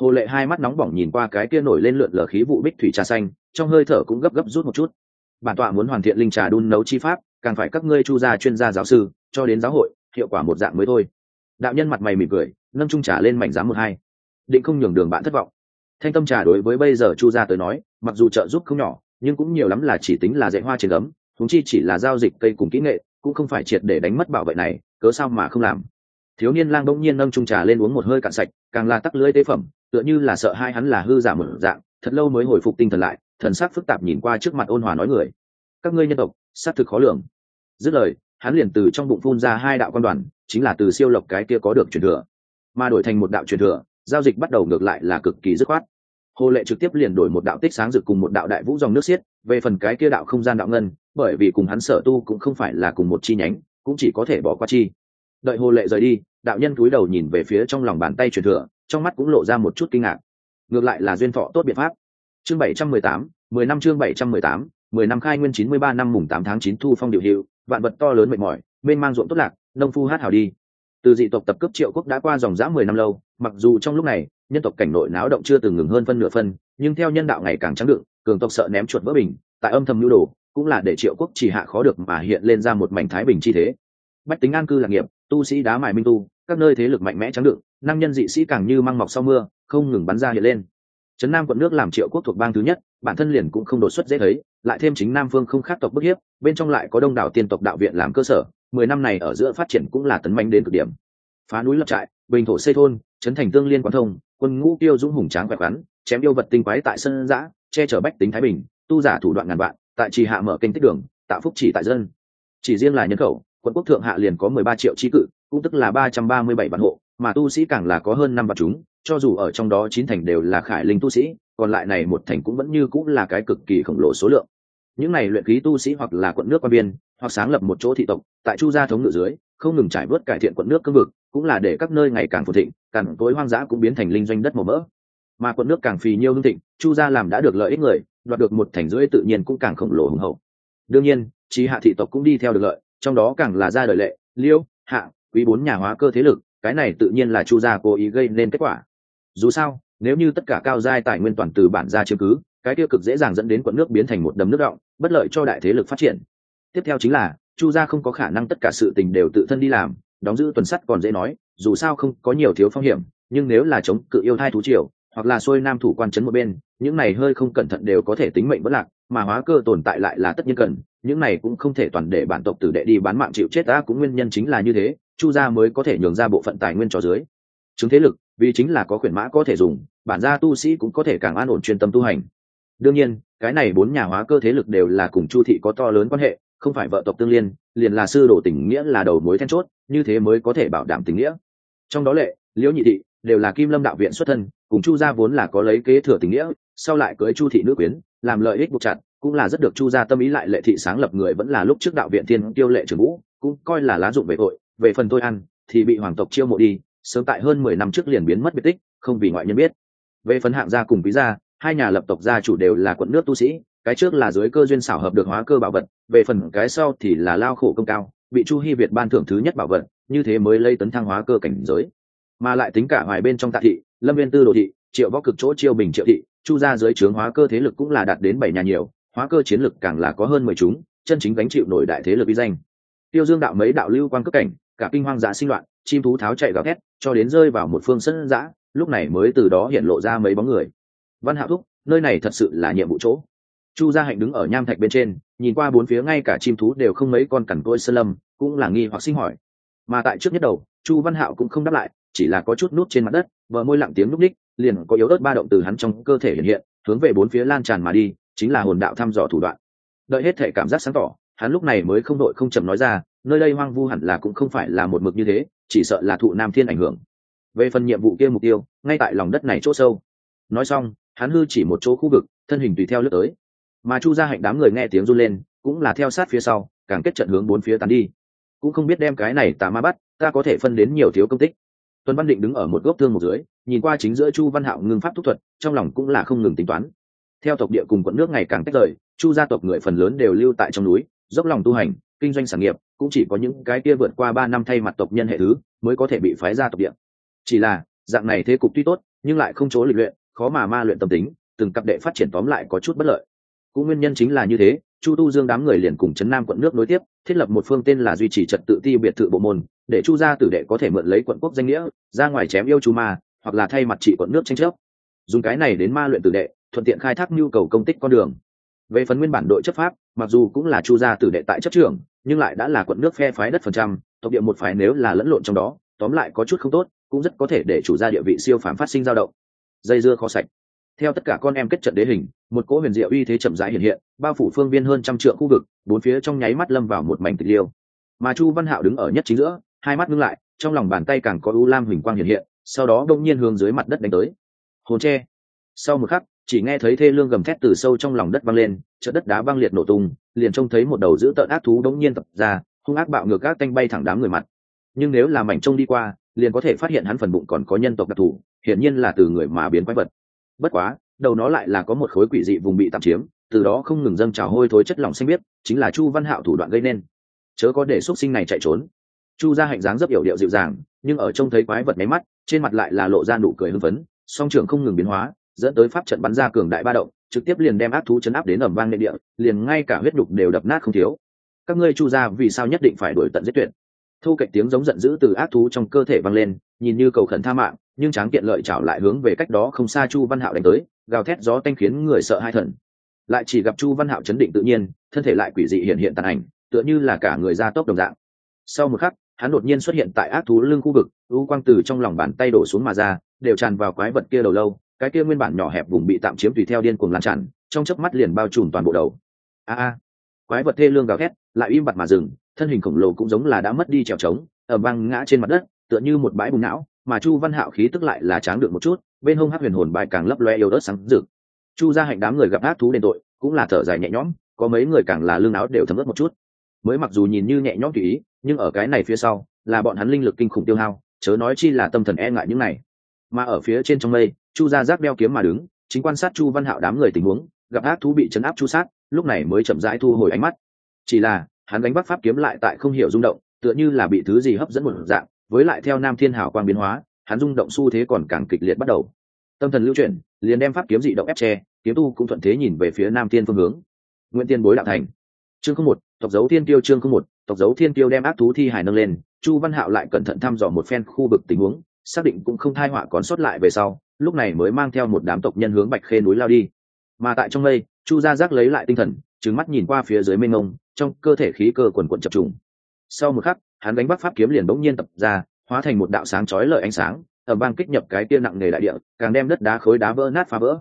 Speaker 1: Hồ lệ hai mắt nóng bỏng nhìn qua cái kia nổi lên lượn lờ khí vụ bích thủy trà xanh, trong hơi thở cũng gấp gấp rút một chút. Bản tọa muốn hoàn thiện linh trà đun nấu chi pháp, càng phải các ngươi chu gia chuyên gia giáo sư, cho đến giáo hội, hiệu quả một dạng mới thôi. Đạo nhân mặt mày mỉm cười, nâng trung trà lên mảnh giá một hai. Định không nhường đường bạn thất vọng. Thanh tâm trà đối với bây giờ chu gia tới nói, mặc dù trợ giúp không nhỏ, nhưng cũng nhiều lắm là chỉ tính là dạy hoa trên ấm thúng chi chỉ là giao dịch cây cùng kỹ nghệ, cũng không phải triệt để đánh mất bảo vệ này, cớ sao mà không làm? Thiếu niên lang bỗng nhiên nâng trung trà lên uống một hơi cạn sạch, càng là tắc lưỡi tế phẩm, tựa như là sợ hai hắn là hư giả một dạng, thật lâu mới hồi phục tinh thần lại, thần sắc phức tạp nhìn qua trước mặt ôn hòa nói người. Các ngươi nhân tộc, xác thực khó lường. Dứt lời, hắn liền từ trong bụng phun ra hai đạo quan đoàn, chính là từ siêu lộc cái kia có được truyền thừa. Mà đổi thành một đạo truyền thừa, giao dịch bắt đầu ngược lại là cực kỳ dứt khoát. Hồ lệ trực tiếp liền đổi một đạo tích sáng rực cùng một đạo đại vũ dòng nước xiết, về phần cái kia đạo không gian đạo ngân, bởi vì cùng hắn sở tu cũng không phải là cùng một chi nhánh, cũng chỉ có thể bỏ qua chi. Đợi hồ lệ rời đi đạo nhân cúi đầu nhìn về phía trong lòng bàn tay truyền thừa, trong mắt cũng lộ ra một chút kinh ngạc. Ngược lại là duyên thọ tốt biện pháp. Chương bảy trăm mười tám, mười năm chương bảy trăm mười tám, mười năm khai nguyên chín mươi ba năm mùng tám tháng chín thu phong điều hiệu, vạn vật to lớn mệt mỏi bên mang ruộng tốt lạc, nông phu hát hào đi. Từ dị tộc tập cấp triệu quốc đã qua dòng dã mười năm lâu, mặc dù trong lúc này, nhân tộc cảnh nội náo động chưa từng ngừng hơn phân nửa phân, nhưng theo nhân đạo ngày càng trắng đựng, cường tộc sợ ném chuột vỡ bình, tại âm thầm nhu đồ, cũng là để triệu quốc chỉ hạ khó được mà hiện lên ra một mảnh thái bình chi thế. Bách tính an cư lạc nghiệp tu sĩ đá mài minh tu, các nơi thế lực mạnh mẽ trắng đựng, nam nhân dị sĩ càng như măng mọc sau mưa, không ngừng bắn ra hiện lên. Trấn nam quận nước làm triệu quốc thuộc bang thứ nhất, bản thân liền cũng không đột xuất dễ thấy, lại thêm chính nam phương không khác tộc bức hiếp, bên trong lại có đông đảo tiên tộc đạo viện làm cơ sở, mười năm này ở giữa phát triển cũng là tấn manh đến cực điểm. Phá núi lập trại, bình thổ xây thôn, trấn thành tương liên quan thông, quân ngũ tiêu dũng hùng tráng khỏe khoắn chém yêu vật tinh quái tại sân giã, che chở bách tính thái bình, tu giả thủ đoạn ngàn vạn, tại trì hạ mở kênh tích đường, tạo phúc chỉ tại dân. Chỉ riêng là nhân khẩu quận quốc thượng hạ liền có mười ba triệu trí cự, cũng tức là ba trăm ba mươi bảy vạn hộ, mà tu sĩ càng là có hơn năm vạn chúng, cho dù ở trong đó chín thành đều là khải linh tu sĩ, còn lại này một thành cũng vẫn như cũng là cái cực kỳ khổng lồ số lượng. Những này luyện khí tu sĩ hoặc là quận nước qua biên, hoặc sáng lập một chỗ thị tộc, tại chu gia thống ngự dưới, không ngừng trải bớt cải thiện quận nước cương vực, cũng là để các nơi ngày càng phồn thịnh cằn tối hoang dã cũng biến thành linh doanh đất màu mỡ. Mà quận nước càng phì nhiêu hương thịnh, chu gia làm đã được lợi ích người, đoạt được một thành rưỡi tự nhiên cũng càng khổng lồ hùng hậu. Đương nhiên trí hạ thị tộc cũng đi theo được lợi trong đó càng là gia đời lệ, liêu, hạ, quý bốn nhà hóa cơ thế lực, cái này tự nhiên là chu gia cố ý gây nên kết quả. Dù sao, nếu như tất cả cao giai tài nguyên toàn từ bản gia chiếm cứ, cái tiêu cực dễ dàng dẫn đến quận nước biến thành một đầm nước động, bất lợi cho đại thế lực phát triển. Tiếp theo chính là, chu gia không có khả năng tất cả sự tình đều tự thân đi làm, đóng giữ tuần sắt còn dễ nói, dù sao không có nhiều thiếu phong hiểm, nhưng nếu là chống cự yêu thai thú triều, hoặc là xuôi nam thủ quan trấn một bên những này hơi không cẩn thận đều có thể tính mệnh bất lạc, mà hóa cơ tồn tại lại là tất nhiên cần, những này cũng không thể toàn để bản tộc tử đệ đi bán mạng chịu chết ta cũng nguyên nhân chính là như thế, chu gia mới có thể nhường ra bộ phận tài nguyên cho dưới. Chứng thế lực, vì chính là có khuyển mã có thể dùng, bản gia tu sĩ cũng có thể càng an ổn chuyên tâm tu hành. Đương nhiên, cái này bốn nhà hóa cơ thế lực đều là cùng chu thị có to lớn quan hệ, không phải vợ tộc tương liên, liền là sư đồ tình nghĩa là đầu mối then chốt, như thế mới có thể bảo đảm tình nghĩa. Trong đó lệ, liễu nhị thị đều là kim lâm đạo viện xuất thân, cùng chu gia vốn là có lấy kế thừa tình nghĩa sau lại cưới chu thị nữ quyến, làm lợi ích buộc chặt, cũng là rất được chu gia tâm ý lại lệ thị sáng lập người vẫn là lúc trước đạo viện thiên tiêu lệ trường vũ, cũng coi là lá dụng về tội, về phần tôi ăn, thì bị hoàng tộc chiêu mộ đi, sớm tại hơn mười năm trước liền biến mất biệt tích, không vì ngoại nhân biết. Về phần hạng gia cùng quý gia, hai nhà lập tộc gia chủ đều là quận nước tu sĩ, cái trước là dưới cơ duyên xảo hợp được hóa cơ bảo vật, về phần cái sau thì là lao khổ công cao, bị chu hy việt ban thưởng thứ nhất bảo vật, như thế mới lấy tấn thăng hóa cơ cảnh giới. Mà lại tính cả ngoài bên trong tạ thị, lâm viên tư đồ thị, triệu võ cực chỗ chiêu bình triệu thị chu ra dưới trướng hóa cơ thế lực cũng là đạt đến bảy nhà nhiều, hóa cơ chiến lực càng là có hơn mười chúng, chân chính gánh chịu nổi đại thế lực uy danh. Tiêu dương đạo mấy đạo lưu quan cấp cảnh, cả kinh hoang dã sinh loạn, chim thú tháo chạy gào thét, cho đến rơi vào một phương sân dã, lúc này mới từ đó hiện lộ ra mấy bóng người. Văn hạo thúc, nơi này thật sự là nhiệm vụ chỗ. Chu gia hạnh đứng ở nham thạch bên trên, nhìn qua bốn phía ngay cả chim thú đều không mấy con cằn côi sơn lâm, cũng là nghi hoặc sinh hỏi. Mà tại trước nhất đầu, chu văn hạo cũng không đáp lại, chỉ là có chút nút trên mặt đất vợ môi lặng tiếng núp ních liền có yếu ớt ba động từ hắn trong cơ thể hiện hiện, hướng về bốn phía lan tràn mà đi, chính là hồn đạo thăm dò thủ đoạn. Đợi hết thể cảm giác sáng tỏ, hắn lúc này mới không đội không chậm nói ra, nơi đây hoang vu hẳn là cũng không phải là một mực như thế, chỉ sợ là thụ nam thiên ảnh hưởng. Về phần nhiệm vụ kia mục tiêu, ngay tại lòng đất này chỗ sâu. Nói xong, hắn hư chỉ một chỗ khu vực, thân hình tùy theo lướt tới. Mà chu gia hạnh đám người nghe tiếng run lên, cũng là theo sát phía sau, càng kết trận hướng bốn phía tán đi. Cũng không biết đem cái này tà ma bắt, ta có thể phân đến nhiều thiếu công tích tuần văn định đứng ở một gốc thương một dưới, nhìn qua chính giữa chu văn hạo ngưng pháp thúc thuật, trong lòng cũng là không ngừng tính toán. Theo tộc địa cùng quận nước ngày càng tách rời, chu gia tộc người phần lớn đều lưu tại trong núi, dốc lòng tu hành, kinh doanh sản nghiệp, cũng chỉ có những cái kia vượt qua ba năm thay mặt tộc nhân hệ thứ mới có thể bị phái ra tộc địa. Chỉ là, dạng này thế cục tuy tốt, nhưng lại không chỗ lịch luyện, khó mà ma luyện tâm tính, từng cặp đệ phát triển tóm lại có chút bất lợi. Cũng nguyên nhân chính là như thế, chu tu dương đám người liền cùng chấn nam quận nước nối tiếp thiết lập một phương tên là duy trì trật tự ti biệt thự bộ môn, để chu gia tử đệ có thể mượn lấy quận quốc danh nghĩa, ra ngoài chém yêu chu ma, hoặc là thay mặt trị quận nước tranh chấp. Dùng cái này đến ma luyện tử đệ, thuận tiện khai thác nhu cầu công tích con đường. Về phần nguyên bản đội chấp pháp, mặc dù cũng là chu gia tử đệ tại chấp trưởng, nhưng lại đã là quận nước phe phái đất phần trăm, tộc địa một phái nếu là lẫn lộn trong đó, tóm lại có chút không tốt, cũng rất có thể để chủ gia địa vị siêu phàm phát sinh dao động. Dây dưa khó sạch. Theo tất cả con em kết trận đế hình, một cỗ huyền diệu uy thế chậm rãi hiện hiện, bao phủ phương viên hơn trăm trượng khu vực bốn phía trong nháy mắt lâm vào một mảnh tịch liêu. Mà chu văn hạo đứng ở nhất chính giữa, hai mắt ngưng lại, trong lòng bàn tay càng có u lam huỳnh quang hiện hiện, sau đó đông nhiên hướng dưới mặt đất đánh tới. Hồn tre sau một khắc, chỉ nghe thấy thê lương gầm thét từ sâu trong lòng đất văng lên chợ đất đá văng liệt nổ tung, liền trông thấy một đầu dữ tợn ác thú đông nhiên tập ra, hung ác bạo ngược các tanh bay thẳng đám người mặt. Nhưng nếu là mảnh trông đi qua, liền có thể phát hiện hắn phần bụng còn có nhân tộc đặc thù, hiển nhiên là từ người mà biến quái vật. Bất quá, đầu nó lại là có một khối quỷ dị vùng bị tạm chiếm từ đó không ngừng dâng trào hôi thối chất lỏng xanh biết chính là chu văn hạo thủ đoạn gây nên. Chớ có để x u ấ t sinh này chạy trốn. Chu ra hạnh dáng rất hiểu điệu dịu dàng, nhưng ở trông thấy quái vật máy mắt, trên mặt lại là lộ ra nụ cười hưng phấn, song trường không ngừng biến hóa, dẫn tới pháp trận bắn ra cường đại ba động, trực tiếp liền đem ác thú chấn áp đến ẩm vang nệ địa, liền ngay cả huyết đục đều đập nát không thiếu. Các ngươi chu ra vì sao nhất định phải đuổi tận giết tuyệt? Thu cạnh tiếng giống giận dữ từ ác thú trong cơ thể vang lên, nhìn như cầu khẩn tha mạng, nhưng tráng kiện lợi chảo lại hướng về cách đó không xa chu văn hạo đánh tới, gào thét gió tanh khiến người sợ hai thần lại chỉ gặp chu văn hạo chấn định tự nhiên, thân thể lại quỷ dị hiện hiện tàn ảnh, tựa như là cả người ra tốc đồng dạng. Sau một khắc, hắn đột nhiên xuất hiện tại ác thú lưng khu vực, u quang từ trong lòng bàn tay đổ xuống mà ra, đều tràn vào quái vật kia đầu lâu, cái kia nguyên bản nhỏ hẹp vùng bị tạm chiếm tùy theo điên cuồng lan tràn, trong chớp mắt liền bao trùm toàn bộ đầu. A a, quái vật thê lương gào thét, lại im bặt mà dừng, thân hình khổng lồ cũng giống là đã mất đi trèo trống ở băng ngã trên mặt đất, tựa như một bãi bùng não, mà chu văn hạo khí tức lại là tráng được một chút, bên hông hắc huyền hồn bài càng lấp loe yếu ớt sáng rực chu gia hạnh đám người gặp ác thú đền tội, cũng là thở dài nhẹ nhõm, có mấy người càng là lương áo đều thấm ướt một chút. Mới mặc dù nhìn như nhẹ nhõm tùy ý, nhưng ở cái này phía sau, là bọn hắn linh lực kinh khủng tiêu hao, chớ nói chi là tâm thần e ngại những này. Mà ở phía trên trong mây, chu gia giác đeo kiếm mà đứng, chính quan sát chu văn hạo đám người tình huống, gặp ác thú bị chấn áp chu sát, lúc này mới chậm rãi thu hồi ánh mắt. Chỉ là, hắn đánh bắt pháp kiếm lại tại không hiểu rung động, tựa như là bị thứ gì hấp dẫn một dạng, với lại theo nam thiên hảo quang biến hóa, hắn rung động xu thế còn càng kịch liệt bắt đầu tâm thần lưu chuyển, liền đem pháp kiếm dị động ép tre kiếm tu cũng thuận thế nhìn về phía nam thiên phương hướng. Nguyễn tiên bối đạo thành. Chương không một, tộc dấu thiên tiêu chương không một, tộc dấu thiên tiêu đem ác thú thi hải nâng lên, chu văn hạo lại cẩn thận thăm dò một phen khu vực tình huống, xác định cũng không thai họa còn sót lại về sau, lúc này mới mang theo một đám tộc nhân hướng bạch khê núi lao đi. Mà tại trong mây, chu gia giác lấy lại tinh thần trứng mắt nhìn qua phía dưới mênh mông, trong cơ thể khí cơ quần quận chập trùng. Sau một khắc, hắn đánh bắt pháp kiếm liền bỗng nhiên tập ra, hóa thành một đạo sáng chói lợi ánh sáng ở bang kích nhập cái kia nặng nề đại địa càng đem đất đá khối đá vỡ nát phá vỡ.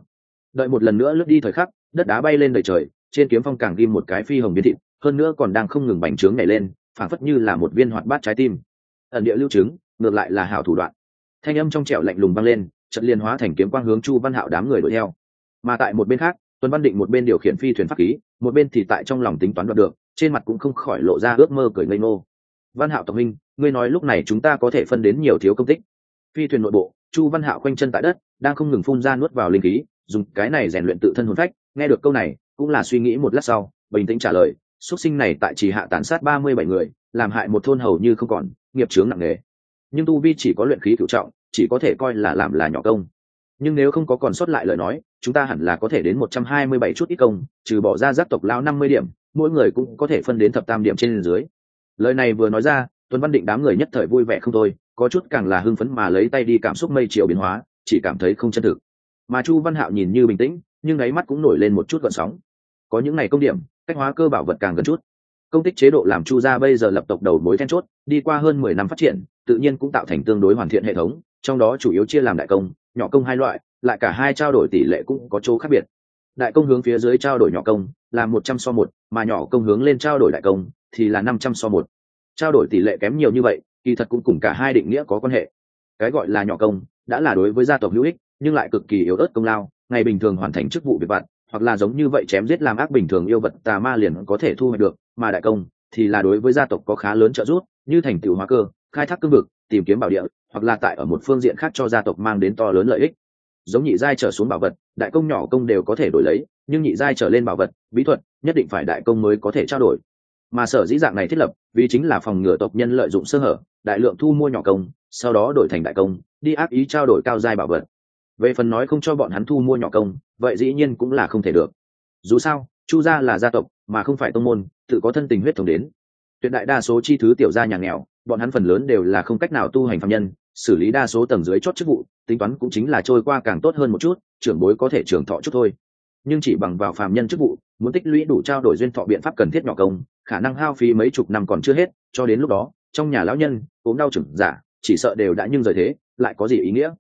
Speaker 1: Đợi một lần nữa lướt đi thời khắc đất đá bay lên đầy trời trên kiếm phong càng ghim một cái phi hồng biến thịt hơn nữa còn đang không ngừng bành trướng nhảy lên phảng phất như là một viên hoạt bát trái tim. Ẩn địa lưu chứng, ngược lại là hảo thủ đoạn. Thanh âm trong trẻo lạnh lùng vang lên trận liên hóa thành kiếm quang hướng chu văn hạo đám người đuổi theo. Mà tại một bên khác tuấn văn định một bên điều khiển phi thuyền pháp khí một bên thì tại trong lòng tính toán đoạt được trên mặt cũng không khỏi lộ ra ước mơ cười ngây ngô. Văn hạo tộc minh ngươi nói lúc này chúng ta có thể phân đến nhiều thiếu công tích phi thuyền nội bộ, chu văn hạo quanh chân tại đất, đang không ngừng phun ra nuốt vào linh khí, dùng cái này rèn luyện tự thân hồn phách. Nghe được câu này, cũng là suy nghĩ một lát sau, bình tĩnh trả lời xuất sinh này tại trì hạ tàn sát ba mươi bảy người, làm hại một thôn hầu như không còn, nghiệp chướng nặng nề. Nhưng tu vi chỉ có luyện khí cựu trọng, chỉ có thể coi là làm là nhỏ công. Nhưng nếu không có còn sót lại lời nói, chúng ta hẳn là có thể đến một trăm hai mươi bảy chút ít công, trừ bỏ ra giác tộc lao năm mươi điểm, mỗi người cũng có thể phân đến thập tam điểm trên dưới. Lời này vừa nói ra tuấn văn định đám người nhất thời vui vẻ không thôi, có chút càng là hưng phấn mà lấy tay đi cảm xúc mây chiều biến hóa, chỉ cảm thấy không chân thực. Mà chu văn hạo nhìn như bình tĩnh, nhưng đáy mắt cũng nổi lên một chút gợn sóng. Có những ngày công điểm, cách hóa cơ bảo vật càng gần chút. Công tích chế độ làm chu gia bây giờ lập tộc đầu mối then chốt, đi qua hơn mười năm phát triển, tự nhiên cũng tạo thành tương đối hoàn thiện hệ thống, trong đó chủ yếu chia làm đại công, nhỏ công hai loại, lại cả hai trao đổi tỷ lệ cũng có chỗ khác biệt. Đại công hướng phía dưới trao đổi nhỏ công là một trăm so một, mà nhỏ công hướng lên trao đổi đại công thì là năm trăm so một trao đổi tỷ lệ kém nhiều như vậy, kỳ thật cũng cùng cả hai định nghĩa có quan hệ. Cái gọi là nhỏ công, đã là đối với gia tộc hữu ích, nhưng lại cực kỳ yếu ớt công lao, ngày bình thường hoàn thành chức vụ việc vặt, hoặc là giống như vậy chém giết làm ác bình thường yêu vật tà ma liền có thể thu hoạch được, mà đại công thì là đối với gia tộc có khá lớn trợ giúp, như thành tựu hóa cơ, khai thác cương vực, tìm kiếm bảo địa, hoặc là tại ở một phương diện khác cho gia tộc mang đến to lớn lợi ích. Giống nhị giai trở xuống bảo vật, đại công nhỏ công đều có thể đổi lấy, nhưng nhị giai trở lên bảo vật, bí thuật, nhất định phải đại công mới có thể trao đổi mà sở dĩ dạng này thiết lập, vì chính là phòng ngừa tộc nhân lợi dụng sơ hở, đại lượng thu mua nhỏ công, sau đó đổi thành đại công, đi ác ý trao đổi cao giai bảo vật. Về phần nói không cho bọn hắn thu mua nhỏ công, vậy dĩ nhiên cũng là không thể được. Dù sao, chu gia là gia tộc, mà không phải tông môn, tự có thân tình huyết thống đến. Tuyệt đại đa số chi thứ tiểu gia nhà nghèo, bọn hắn phần lớn đều là không cách nào tu hành phạm nhân, xử lý đa số tầng dưới chót chức vụ, tính toán cũng chính là trôi qua càng tốt hơn một chút, trưởng bối có thể trưởng thọ chút thôi. Nhưng chỉ bằng vào phạm nhân chức vụ, muốn tích lũy đủ trao đổi duyên thọ biện pháp cần thiết nhỏ công khả năng hao phí mấy chục năm còn chưa hết, cho đến lúc đó, trong nhà lão nhân ốm đau chừng giả chỉ sợ đều đã nhưng rời thế, lại có gì ý nghĩa?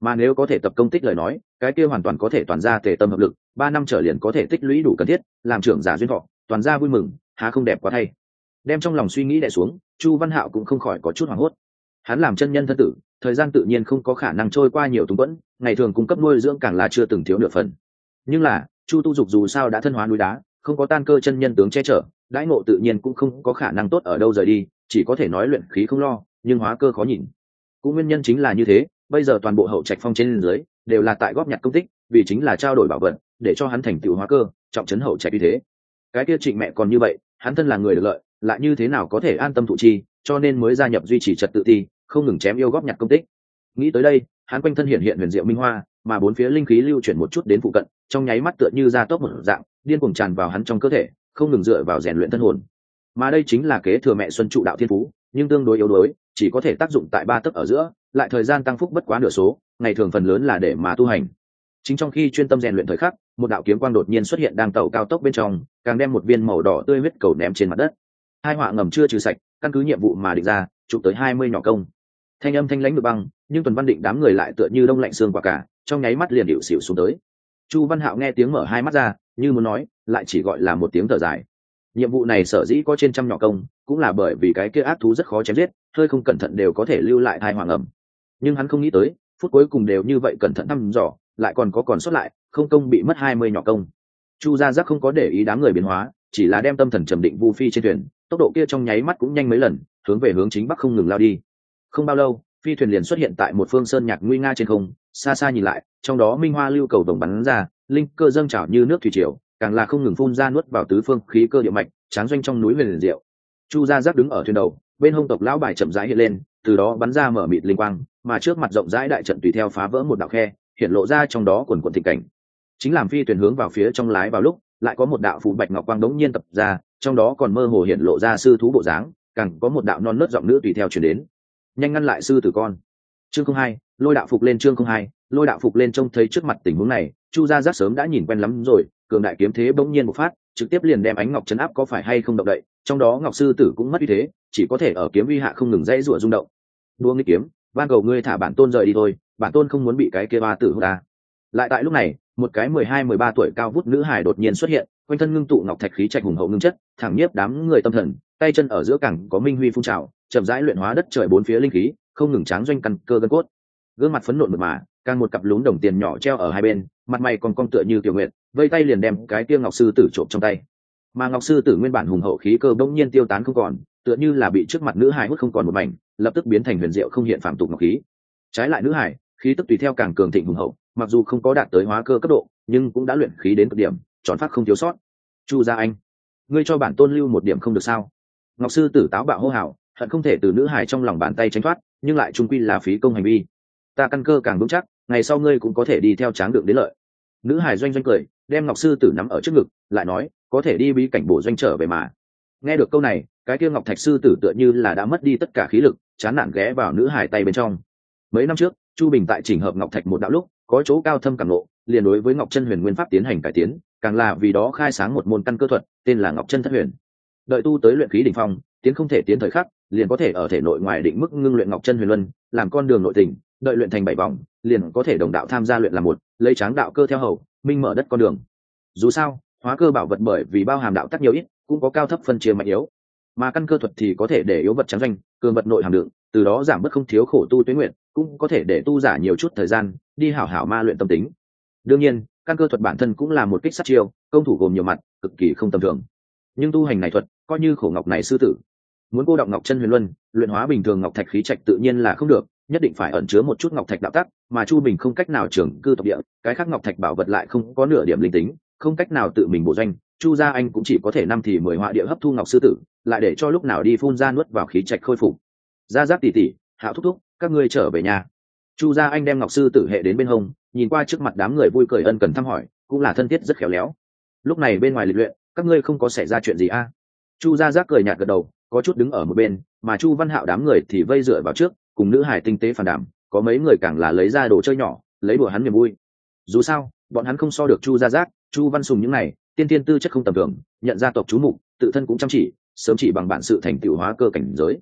Speaker 1: Mà nếu có thể tập công tích lời nói, cái kia hoàn toàn có thể toàn ra tề tâm hợp lực, ba năm trở liền có thể tích lũy đủ cần thiết, làm trưởng giả duyên thọ, toàn ra vui mừng, há không đẹp quá thay. Đem trong lòng suy nghĩ đẻ xuống, chu văn hạo cũng không khỏi có chút hoảng hốt. Hắn làm chân nhân thân tử, thời gian tự nhiên không có khả năng trôi qua nhiều túng quẫn, ngày thường cung cấp nuôi dưỡng càng là chưa từng thiếu nửa phần. Nhưng là, chu tu dục dù sao đã thân hóa núi đá, không có tan cơ chân nhân tướng che chở đãi ngộ tự nhiên cũng không có khả năng tốt ở đâu rời đi, chỉ có thể nói luyện khí không lo, nhưng hóa cơ khó nhìn. Cũng nguyên nhân chính là như thế, bây giờ toàn bộ hậu trạch phong trên dưới, đều là tại góp nhặt công tích, vì chính là trao đổi bảo vật, để cho hắn thành tựu hóa cơ, trọng trấn hậu trạch như thế. Cái kia trịnh mẹ còn như vậy, hắn thân là người được lợi, lại như thế nào có thể an tâm thụ chi, cho nên mới gia nhập duy trì trật tự thi không ngừng chém yêu góp nhặt công tích. Nghĩ tới đây, hắn quanh thân hiện hiện huyền diệu minh hoa, mà bốn phía linh khí lưu chuyển một chút đến phụ cận, trong nháy mắt tựa như ra tốc một dạng, điên cuồng tràn vào hắn trong cơ thể không ngừng dựa vào rèn luyện thân hồn. Mà đây chính là kế thừa mẹ xuân trụ đạo thiên phú, nhưng tương đối yếu đuối, chỉ có thể tác dụng tại ba tấc ở giữa, lại thời gian tăng phúc bất quá nửa số, ngày thường phần lớn là để mà tu hành. Chính trong khi chuyên tâm rèn luyện thời khắc, một đạo kiếm quang đột nhiên xuất hiện đang tàu cao tốc bên trong, càng đem một viên màu đỏ tươi huyết cầu ném trên mặt đất. Hai họa ngầm chưa trừ sạch, căn cứ nhiệm vụ mà định ra, chụp tới hai mươi nhỏ công. Thanh âm thanh lãnh được băng, nhưng tuần văn định đám người lại tựa như đông lạnh xương quả cả, trong nháy mắt liền điệu xỉu xuống tới chu văn hạo nghe tiếng mở hai mắt ra, như muốn nói, lại chỉ gọi là một tiếng thở dài. Nhiệm vụ này sở dĩ có trên trăm nhỏ công, cũng là bởi vì cái kia ác thú rất khó chém giết, hơi không cẩn thận đều có thể lưu lại hai hoàng ẩm. Nhưng hắn không nghĩ tới, phút cuối cùng đều như vậy cẩn thận thăm dò, lại còn có còn sót lại, không công bị mất hai mươi nhỏ công. Chu gia giác không có để ý đám người biến hóa, chỉ là đem tâm thần trầm định vu phi trên thuyền, tốc độ kia trong nháy mắt cũng nhanh mấy lần, hướng về hướng chính bắc không ngừng lao đi. Không bao lâu, phi thuyền liền xuất hiện tại một phương sơn nhạc nguy nga trên không xa xa nhìn lại, trong đó minh hoa lưu cầu đồng bắn ra, linh cơ dâng trào như nước thủy triều, càng là không ngừng phun ra nuốt vào tứ phương khí cơ địa mạch, tráng doanh trong núi huyền liền diệu. Chu gia giác đứng ở thuyền đầu, bên hông tộc lão bài chậm rãi hiện lên, từ đó bắn ra mở mịt linh quang, mà trước mặt rộng rãi đại trận tùy theo phá vỡ một đạo khe, hiện lộ ra trong đó quần quần thịnh cảnh. Chính làm phi thuyền hướng vào phía trong lái vào lúc, lại có một đạo phụ bạch ngọc quang đống nhiên tập ra, trong đó còn mơ hồ hiện lộ ra sư thú bộ dáng, càng có một đạo non nớt giọng nữ tùy theo chuyển đến. Nhanh ngăn lại sư tử con. Chương không hai lôi đạo phục lên chương không hai, lôi đạo phục lên trông thấy trước mặt tình huống này, chu gia giác sớm đã nhìn quen lắm rồi, cường đại kiếm thế bỗng nhiên một phát, trực tiếp liền đem ánh ngọc chấn áp có phải hay không động đậy, trong đó ngọc sư tử cũng mất uy thế, chỉ có thể ở kiếm vi hạ không ngừng dãy rủa rung động. Đua nghĩ kiếm, van cầu ngươi thả bản tôn rời đi thôi, bản tôn không muốn bị cái kia ba tử hút ta. Lại tại lúc này, một cái mười hai, mười ba tuổi cao vút nữ hài đột nhiên xuất hiện, quanh thân ngưng tụ ngọc thạch khí trạch hùng hậu ngưng chất, thẳng nhiếp đám người tâm thần, tay chân ở giữa cẳng có minh huy phun trào, chậm rãi luyện hóa đất trời bốn phía linh khí, không ngừng tráng doanh căn cơ gân cốt gương mặt phấn nộn mật mà, càng một cặp lún đồng tiền nhỏ treo ở hai bên, mặt mày còn cong tựa như tiểu nguyện vây tay liền đem cái tiêu ngọc sư tử trộm trong tay. Mà ngọc sư tử nguyên bản hùng hậu khí cơ bỗng nhiên tiêu tán không còn, tựa như là bị trước mặt nữ hải hút không còn một mảnh, lập tức biến thành huyền diệu không hiện phạm tục ngọc khí. Trái lại nữ hải khí tức tùy theo càng cường thịnh hùng hậu, mặc dù không có đạt tới hóa cơ cấp độ, nhưng cũng đã luyện khí đến cực điểm, tròn phát không thiếu sót. Chu gia anh, ngươi cho bản tôn lưu một điểm không được sao? Ngọc sư tử táo bạo hô hào, hận không thể từ nữ hải trong lòng bàn tay tránh thoát, nhưng lại trung quy là phí công hành vi ta căn cơ càng vững chắc, ngày sau ngươi cũng có thể đi theo tráng đường đến lợi. Nữ hải doanh doanh cười, đem ngọc sư tử nắm ở trước ngực, lại nói, có thể đi bí cảnh bổ doanh trở về mà. Nghe được câu này, cái kia ngọc thạch sư tử tựa như là đã mất đi tất cả khí lực, chán nản ghé vào nữ hải tay bên trong. Mấy năm trước, chu bình tại chỉnh hợp ngọc thạch một đạo lúc, có chỗ cao thâm càng lộ liền đối với ngọc chân huyền nguyên pháp tiến hành cải tiến, càng là vì đó khai sáng một môn căn cơ thuật, tên là ngọc chân thất huyền. Đợi tu tới luyện khí đ ỉ n h phong, tiến không thể tiến thời khắc, liền có thể ở thể nội ngoài định mức ngưng luyện ngọc chân huyền luân, làm con đường nội tình đợi luyện thành bảy vòng, liền có thể đồng đạo tham gia luyện làm một, lấy tráng đạo cơ theo hầu, minh mở đất con đường. Dù sao, hóa cơ bảo vật bởi vì bao hàm đạo tắc nhiều ít, cũng có cao thấp phân chia mạnh yếu. Mà căn cơ thuật thì có thể để yếu vật trắng doanh, cường vật nội hàm lượng, từ đó giảm bớt không thiếu khổ tu tuyến nguyện, cũng có thể để tu giả nhiều chút thời gian, đi hảo hảo ma luyện tâm tính. Đương nhiên, căn cơ thuật bản thân cũng là một kích sát chiêu, công thủ gồm nhiều mặt, cực kỳ không tầm thường. Nhưng tu hành này thuật, coi như khổ ngọc này sư tử. Muốn cô động ngọc chân huyền luân, luyện hóa bình thường ngọc thạch khí trạch tự nhiên là không được nhất định phải ẩn chứa một chút ngọc thạch đạo tắc, mà chu bình không cách nào trưởng cư tộc địa, cái khác ngọc thạch bảo vật lại không có nửa điểm linh tính, không cách nào tự mình bổ doanh, chu gia anh cũng chỉ có thể năm thì mười họa địa hấp thu ngọc sư tử, lại để cho lúc nào đi phun ra nuốt vào khí trạch khôi phục. Gia giáp tỉ tỉ hạ thúc thúc, các ngươi trở về nhà. Chu gia anh đem ngọc sư tử hệ đến bên hông, nhìn qua trước mặt đám người vui cười ân cần thăm hỏi, cũng là thân thiết rất khéo léo. Lúc này bên ngoài lịch luyện, các ngươi không có xảy ra chuyện gì a? Chu gia giác cười nhạt gật đầu, có chút đứng ở một bên, mà chu văn hạo đám người thì vây dựa vào trước cùng nữ hải tinh tế phản đảm, có mấy người càng là lấy ra đồ chơi nhỏ, lấy đùa hắn niềm vui. Dù sao, bọn hắn không so được chu gia giác, chu văn sùng những này, tiên tiên tư chất không tầm thường, nhận ra tộc chú mục, tự thân cũng chăm chỉ, sớm chỉ bằng bản sự thành tựu hóa cơ cảnh giới.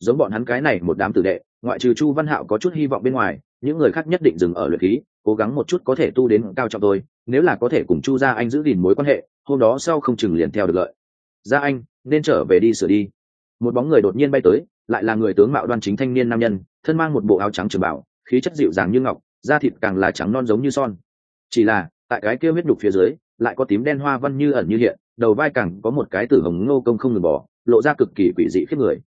Speaker 1: Giống bọn hắn cái này một đám tử đệ, ngoại trừ chu văn hạo có chút hy vọng bên ngoài, những người khác nhất định dừng ở luyện khí, cố gắng một chút có thể tu đến cao trọng tôi nếu là có thể cùng chu gia anh giữ gìn mối quan hệ, hôm đó sau không chừng liền theo được lợi. Gia anh, nên trở về đi sửa đi một bóng người đột nhiên bay tới, lại là người tướng mạo đoan chính thanh niên nam nhân, thân mang một bộ áo trắng trường bảo, khí chất dịu dàng như ngọc, da thịt càng là trắng non giống như son. Chỉ là, tại cái kia huyết đục phía dưới, lại có tím đen hoa văn như ẩn như hiện, đầu vai càng có một cái tử hồng ngô công không ngừng bỏ lộ ra cực kỳ quỷ dị khiếp người.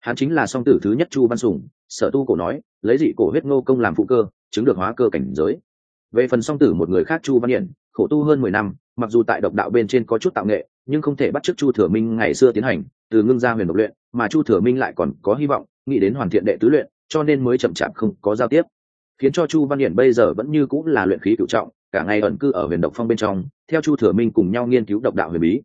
Speaker 1: Hắn chính là song tử thứ nhất chu văn sùng, sở tu cổ nói, lấy dị cổ huyết ngô công làm phụ cơ, chứng được hóa cơ cảnh giới. Về phần song tử một người khác chu văn hiển, khổ tu hơn mười năm, mặc dù tại độc đạo bên trên có chút tạo nghệ, nhưng không thể bắt chước chu thừa minh ngày xưa tiến hành từ ngưng ra huyền độc luyện, mà chu thừa minh lại còn có hy vọng, nghĩ đến hoàn thiện đệ tứ luyện, cho nên mới chậm chạp không có giao tiếp. Khiến cho chu văn hiển bây giờ vẫn như cũng là luyện khí cựu trọng, cả ngày ẩn cư ở huyền độc phong bên trong, theo chu thừa minh cùng nhau nghiên cứu độc đạo huyền bí.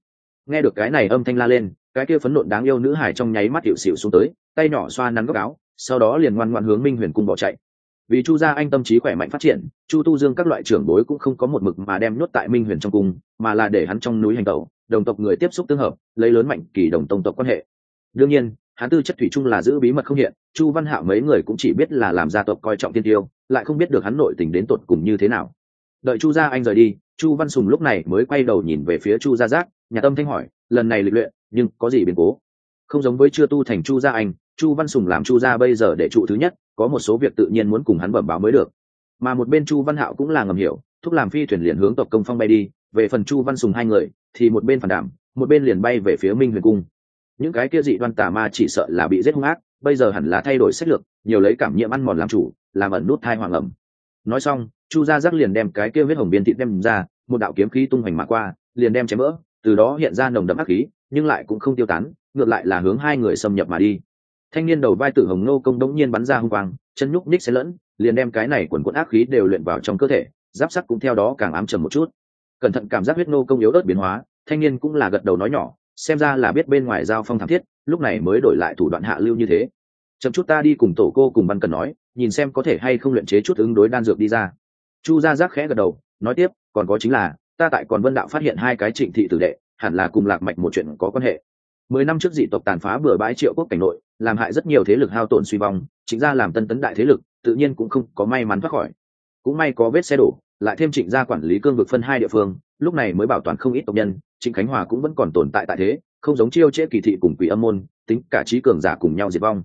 Speaker 1: Nghe được cái này âm thanh la lên, cái kia phấn nộn đáng yêu nữ hải trong nháy mắt hiệu xịu xuống tới, tay nhỏ xoa nắn góc áo, sau đó liền ngoan ngoan hướng minh huyền cung bỏ chạy. Vì chu gia anh tâm trí khỏe mạnh phát triển, chu tu dương các loại trưởng bối cũng không có một mực mà đem nhốt tại minh huyền trong cung, mà là để hắn trong núi hành tẩu đồng tộc người tiếp xúc tương hợp, lấy lớn mạnh kỳ đồng tông tộc quan hệ. Đương nhiên hắn tư chất thủy chung là giữ bí mật không hiện, chu văn hạo mấy người cũng chỉ biết là làm gia tộc coi trọng tiên tiêu, lại không biết được hắn nội tình đến tột cùng như thế nào. Đợi chu gia anh rời đi, chu văn sùng lúc này mới quay đầu nhìn về phía chu gia giác, nhà tâm thanh hỏi, lần này lịch luyện, nhưng có gì biến cố? Không giống với chưa tu thành chu gia anh, chu văn sùng làm chu gia bây giờ để trụ thứ nhất, có một số việc tự nhiên muốn cùng hắn bẩm báo mới được. Mà một bên chu văn hạo cũng là ngầm hiểu, thúc làm phi thuyền liền hướng tộc công phong bay đi về phần chu văn sùng hai người, thì một bên phản đảm, một bên liền bay về phía minh huyền cung. Những cái kia dị đoan tà ma chỉ sợ là bị giết hung ác, bây giờ hẳn là thay đổi sách lược, nhiều lấy cảm nhiễm ăn mòn làm chủ, làm ẩn nút thai hoàng ẩm. Nói xong, chu gia giác liền đem cái kia huyết hồng biên thịt đem ra, một đạo kiếm khí tung hoành mà qua, liền đem chém vỡ từ đó hiện ra nồng đậm ác khí, nhưng lại cũng không tiêu tán, ngược lại là hướng hai người xâm nhập mà đi. Thanh niên đầu vai tử hồng nô công đống nhiên bắn ra hung quang, chân nhúc ních xen lẫn, liền đem cái này quần quận ác khí đều luyện vào trong cơ thể, giáp sắc cũng theo đó càng ám trầm một chút cẩn thận cảm giác huyết nô công yếu ớt biến hóa, thanh niên cũng là gật đầu nói nhỏ, xem ra là biết bên ngoài giao phong thảm thiết, lúc này mới đổi lại thủ đoạn hạ lưu như thế. Chậm chút ta đi cùng tổ cô cùng văn cần nói, nhìn xem có thể hay không luyện chế chút ứng đối đan dược đi ra. Chu gia giác khẽ gật đầu, nói tiếp, còn có chính là, ta tại còn vân đạo phát hiện hai cái trịnh thị tử đệ, hẳn là cùng lạc mạch một chuyện có quan hệ. Mười năm trước dị tộc tàn phá bừa bãi triệu quốc cảnh nội, làm hại rất nhiều thế lực hao tổn suy vong, chính ra làm tân tấn đại thế lực, tự nhiên cũng không có may mắn thoát khỏi. Cũng may có vết xe đổ lại thêm trịnh gia quản lý cương vực phân hai địa phương, lúc này mới bảo toàn không ít tộc nhân, trịnh khánh hòa cũng vẫn còn tồn tại tại thế, không giống chiêu trễ kỳ thị cùng quỷ âm môn, tính cả trí cường giả cùng nhau diệt vong.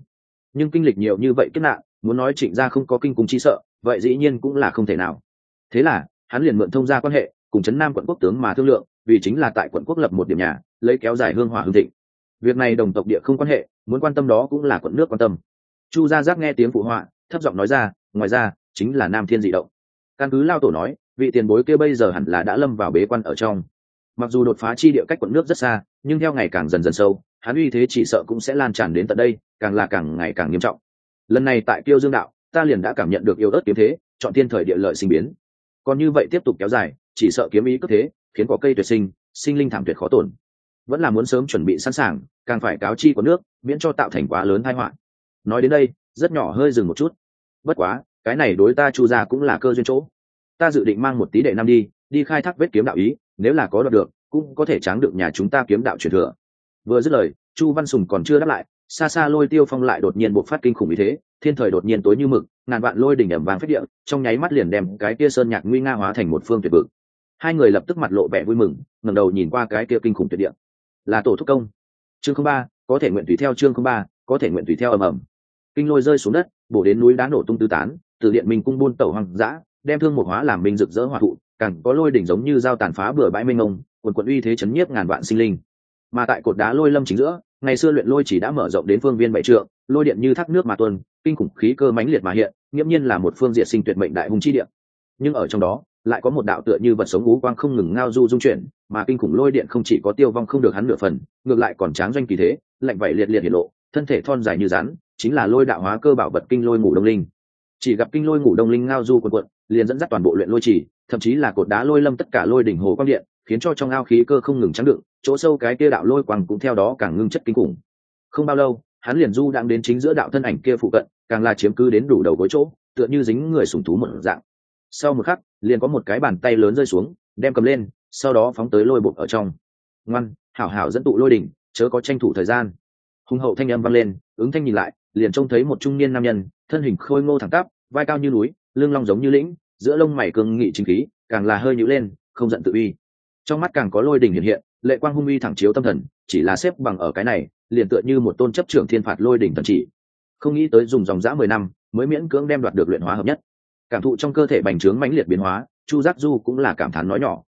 Speaker 1: Nhưng kinh lịch nhiều như vậy kết nạn, muốn nói trịnh gia không có kinh cùng chi sợ, vậy dĩ nhiên cũng là không thể nào. Thế là, hắn liền mượn thông gia quan hệ, cùng Trấn nam quận quốc tướng mà thương lượng, vì chính là tại quận quốc lập một điểm nhà, lấy kéo dài hương hỏa hương thịnh. Việc này đồng tộc địa không quan hệ, muốn quan tâm đó cũng là quận nước quan tâm. Chu gia giác nghe tiếng phụ họa, thấp giọng nói ra, ngoài ra, chính là nam thiên dị động căn cứ lao tổ nói, vị tiền bối kia bây giờ hẳn là đã lâm vào bế quan ở trong. Mặc dù đột phá chi địa cách quận nước rất xa, nhưng theo ngày càng dần dần sâu, hắn uy thế chỉ sợ cũng sẽ lan tràn đến tận đây, càng là càng ngày càng nghiêm trọng. Lần này tại tiêu dương đạo, ta liền đã cảm nhận được yêu ớt kiếm thế, chọn thiên thời địa lợi sinh biến. Còn như vậy tiếp tục kéo dài, chỉ sợ kiếm ý cấp thế, khiến có cây tuyệt sinh sinh linh thảm tuyệt khó tổn. Vẫn là muốn sớm chuẩn bị sẵn sàng, càng phải cáo chi của nước, miễn cho tạo thành quá lớn tai họa. Nói đến đây, rất nhỏ hơi dừng một chút. Bất quá cái này đối ta chu ra cũng là cơ duyên chỗ. Ta dự định mang một tí đệ năm đi đi khai thác vết kiếm đạo ý, nếu là có đoạt được, cũng có thể tráng được nhà chúng ta kiếm đạo truyền thừa. Vừa dứt lời, chu văn sùng còn chưa đáp lại, xa xa lôi tiêu phong lại đột nhiên bộc phát kinh khủng như thế, thiên thời đột nhiên tối như mực, ngàn vạn lôi đỉnh ẩm vàng phết địa, trong nháy mắt liền đem cái kia sơn nhạc nguy nga hóa thành một phương tuyệt vực. Hai người lập tức mặt lộ vẻ vui mừng, ngẩng đầu nhìn qua cái kia kinh khủng tuyệt địa. Là tổ thúc công. Chương không ba, có thể nguyện tùy theo chương không ba, có thể nguyện tùy theo ầm ầm. Kinh lôi rơi xuống đất, bổ đến núi đá nổ tung tứ tán từ điện minh cung buôn tẩu hoang dã, đem thương một hóa làm minh rực rỡ hòa thụ, càng có lôi đỉnh giống như dao tàn phá bừa bãi mênh ngông quần quận uy thế chấn nhiếp ngàn vạn sinh linh. Mà tại cột đá lôi lâm chính giữa, ngày xưa luyện lôi chỉ đã mở rộng đến phương viên bảy trượng, lôi điện như thác nước mà tuân kinh khủng khí cơ mãnh liệt mà hiện, nghiễm nhiên là một phương diện sinh tuyệt mệnh đại hùng chi điện nhưng ở trong đó, lại có một đạo tựa như vật sống ú quang không ngừng ngao du dung chuyển, mà kinh khủng lôi điện không chỉ có tiêu vong không được hắn nửa phần, ngược lại còn tráng doanh kỳ thế, lạnh vậy liệt liệt hiển lộ, thân thể thon dài như rắn, chính là lôi đạo hóa cơ bảo vật kinh lôi ngủ đông linh chỉ gặp kinh lôi ngủ đông linh ngao du quần quận liền dẫn dắt toàn bộ luyện lôi trì, thậm chí là cột đá lôi lâm tất cả lôi đỉnh hồ quang điện, khiến cho trong ao khí cơ không ngừng trắng đựng, chỗ sâu cái kia đạo lôi quang cũng theo đó càng ngưng chất kinh khủng. Không bao lâu, hắn liền du đang đến chính giữa đạo thân ảnh kia phụ cận, càng là chiếm cứ đến đủ đầu gối chỗ, tựa như dính người sùng thú một dạng. Sau một khắc, liền có một cái bàn tay lớn rơi xuống, đem cầm lên, sau đó phóng tới lôi bụng ở trong. Ngoan, hảo hảo dẫn tụ lôi đỉnh, chớ có tranh thủ thời gian. Hùng hậu thanh âm vang lên, ứng thanh nhìn lại liền trông thấy một trung niên nam nhân, thân hình khôi ngô thẳng tắp, vai cao như núi, lưng long giống như lĩnh, giữa lông mày cường nghị chính khí, càng là hơi nhữ lên, không giận tự uy. Trong mắt càng có lôi đình hiện hiện, lệ quang hung uy thẳng chiếu tâm thần, chỉ là xếp bằng ở cái này, liền tựa như một tôn chấp trưởng thiên phạt lôi đình thần chỉ. Không nghĩ tới dùng dòng dã mười năm, mới miễn cưỡng đem đoạt được luyện hóa hợp nhất. Cảm thụ trong cơ thể bành trướng mãnh liệt biến hóa, chu giác du cũng là cảm thán nói nhỏ.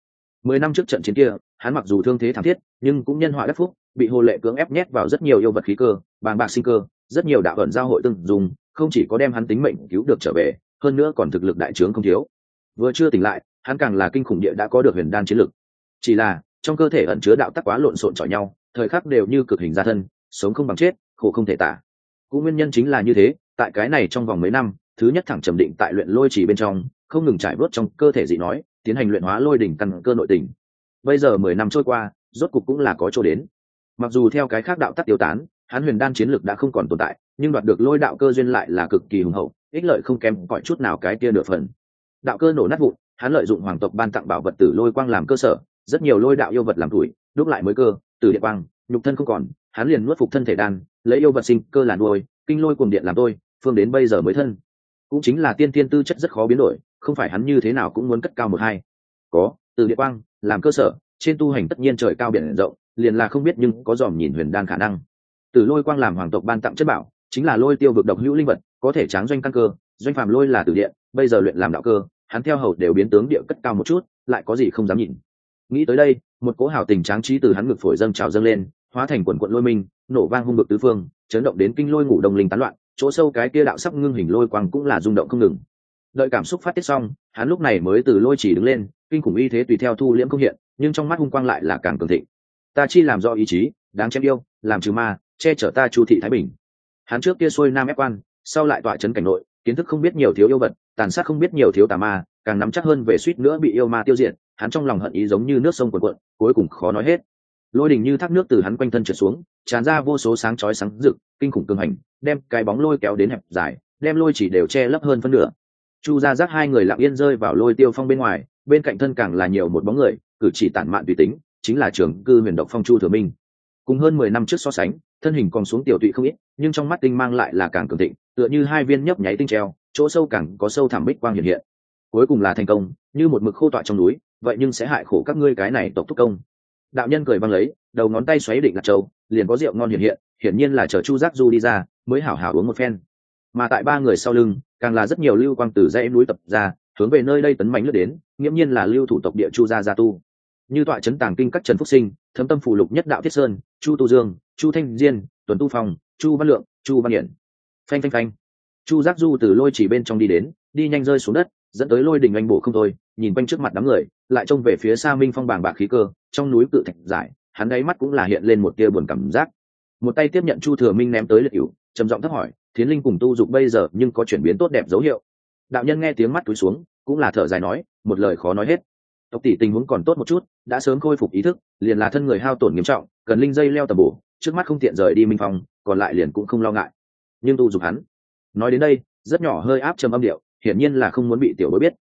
Speaker 1: Mười năm trước trận chiến kia, hắn mặc dù thương thế thảm thiết, nhưng cũng nhân họa đắc phúc, bị hồ lệ cưỡng ép nhét vào rất nhiều yêu vật khí cơ, bàng bạc sinh cơ rất nhiều đạo ẩn giao hội từng dùng, không chỉ có đem hắn tính mệnh cứu được trở về, hơn nữa còn thực lực đại trướng không thiếu. Vừa chưa tỉnh lại, hắn càng là kinh khủng địa đã có được huyền đan chiến lực. Chỉ là, trong cơ thể ẩn chứa đạo tắc quá lộn xộn chọi nhau, thời khắc đều như cực hình gia thân, sống không bằng chết, khổ không thể tả. Cũng nguyên nhân chính là như thế, tại cái này trong vòng mấy năm, thứ nhất thẳng trầm định tại luyện lôi chỉ bên trong, không ngừng trải bớt trong cơ thể dị nói, tiến hành luyện hóa lôi đỉnh căn cơ nội tình. Bây giờ mười năm trôi qua, rốt cục cũng là có chỗ đến. Mặc dù theo cái khác đạo tắc tiêu tán hắn huyền đan chiến lực đã không còn tồn tại, nhưng đoạt được lôi đạo cơ duyên lại là cực kỳ hùng hậu, ích lợi không kém cỏi chút nào cái kia nửa phần. Đạo cơ nổ nát vụn hắn lợi dụng hoàng tộc ban tặng bảo vật tử lôi quang làm cơ sở, rất nhiều lôi đạo yêu vật làm tuổi, đúc lại mới cơ, từ địa quang, nhục thân không còn hắn liền nuốt phục thân thể đan, lấy yêu vật sinh cơ là nuôi, kinh lôi cùng điện làm tôi, phương đến bây giờ mới thân. Cũng chính là tiên tiên tư chất rất khó biến đổi, không phải hắn như thế nào cũng muốn cất cao một hai. Có, từ địa quang, làm cơ sở, trên tu hành tất nhiên trời cao biển rộng, liền là không biết nhưng có dòm nhìn huyền đan khả năng từ lôi quang làm hoàng tộc ban tặng chất bảo, chính là lôi tiêu vực độc hữu linh vật, có thể tráng doanh căn cơ, doanh phàm lôi là từ điện bây giờ luyện làm đạo cơ, hắn theo hầu đều biến tướng địa cất cao một chút, lại có gì không dám nhìn. Nghĩ tới đây, một cố hào tình tráng trí từ hắn ngực phổi dâng trào dâng lên, hóa thành quần quận lôi minh, nổ vang hung ngực tứ phương, chấn động đến kinh lôi ngủ đồng linh tán loạn, chỗ sâu cái kia đạo sắc ngưng hình lôi quang cũng là rung động không ngừng. Đợi cảm xúc phát tiết xong, hắn lúc này mới từ lôi chỉ đứng lên, kinh khủng y thế tùy theo thu liễm công hiện, nhưng trong mắt hung quang lại là càng cường thịnh. Ta chi làm do ý chí, đáng chém yêu, làm trừ ma che chở ta chu thị thái bình hắn trước kia xuôi nam ép quan sau lại tọa chấn cảnh nội kiến thức không biết nhiều thiếu yêu vật tàn sát không biết nhiều thiếu tà ma càng nắm chắc hơn về suýt nữa bị yêu ma tiêu diệt hắn trong lòng hận ý giống như nước sông cuộn cuộn cuối cùng khó nói hết lôi đình như thác nước từ hắn quanh thân trượt xuống tràn ra vô số sáng chói sáng rực kinh khủng cường hành đem cái bóng lôi kéo đến hẹp dài đem lôi chỉ đều che lấp hơn phân nửa chu ra rác hai người lặng yên rơi vào lôi tiêu phong bên ngoài bên cạnh thân càng là nhiều một bóng người cử chỉ tản mạn tùy tính chính là trường cư huyền độc phong chu thừa minh cùng hơn mười năm trước so sánh thân hình còn xuống tiểu tụy không ít, nhưng trong mắt tinh mang lại là càng cường thịnh, tựa như hai viên nhấp nháy tinh treo, chỗ sâu càng có sâu thẳm bích quang hiện hiện. Cuối cùng là thành công, như một mực khô tọa trong núi, vậy nhưng sẽ hại khổ các ngươi cái này tộc thúc công. Đạo nhân cười băng lấy, đầu ngón tay xoáy định lạc châu, liền có rượu ngon hiện hiện, hiển nhiên là chờ chu giác du đi ra, mới hảo hảo uống một phen. Mà tại ba người sau lưng, càng là rất nhiều lưu quang từ dãy núi tập ra, hướng về nơi đây tấn mạnh lướt đến, nghiễm nhiên là lưu thủ tộc địa chu gia gia tu như tọa chấn tàng kinh các trần phúc sinh thấm tâm phủ lục nhất đạo thiết sơn, chu tu dương, chu thanh diên, tuần tu phòng chu văn lượng, chu văn hiển phanh phanh phanh. Chu giác du từ lôi chỉ bên trong đi đến, đi nhanh rơi xuống đất, dẫn tới lôi đình anh bổ không thôi, nhìn quanh trước mặt đám người, lại trông về phía xa minh phong bàng bạc khí cơ, trong núi cự thạch giải, hắn đáy mắt cũng là hiện lên một tia buồn cảm giác. Một tay tiếp nhận chu thừa minh ném tới liệt cựu trầm giọng thắc hỏi, thiến linh cùng tu dục bây giờ nhưng có chuyển biến tốt đẹp dấu hiệu? Đạo nhân nghe tiếng mắt túi xuống, cũng là thở dài nói, một lời khó nói hết tộc tỷ tình huống còn tốt một chút, đã sớm khôi phục ý thức, liền là thân người hao tổn nghiêm trọng, cần linh dây leo tầm bổ, trước mắt không tiện rời đi minh phong, còn lại liền cũng không lo ngại. Nhưng tu dục hắn, nói đến đây, rất nhỏ hơi áp trầm âm điệu, hiển nhiên là không muốn bị tiểu bối biết.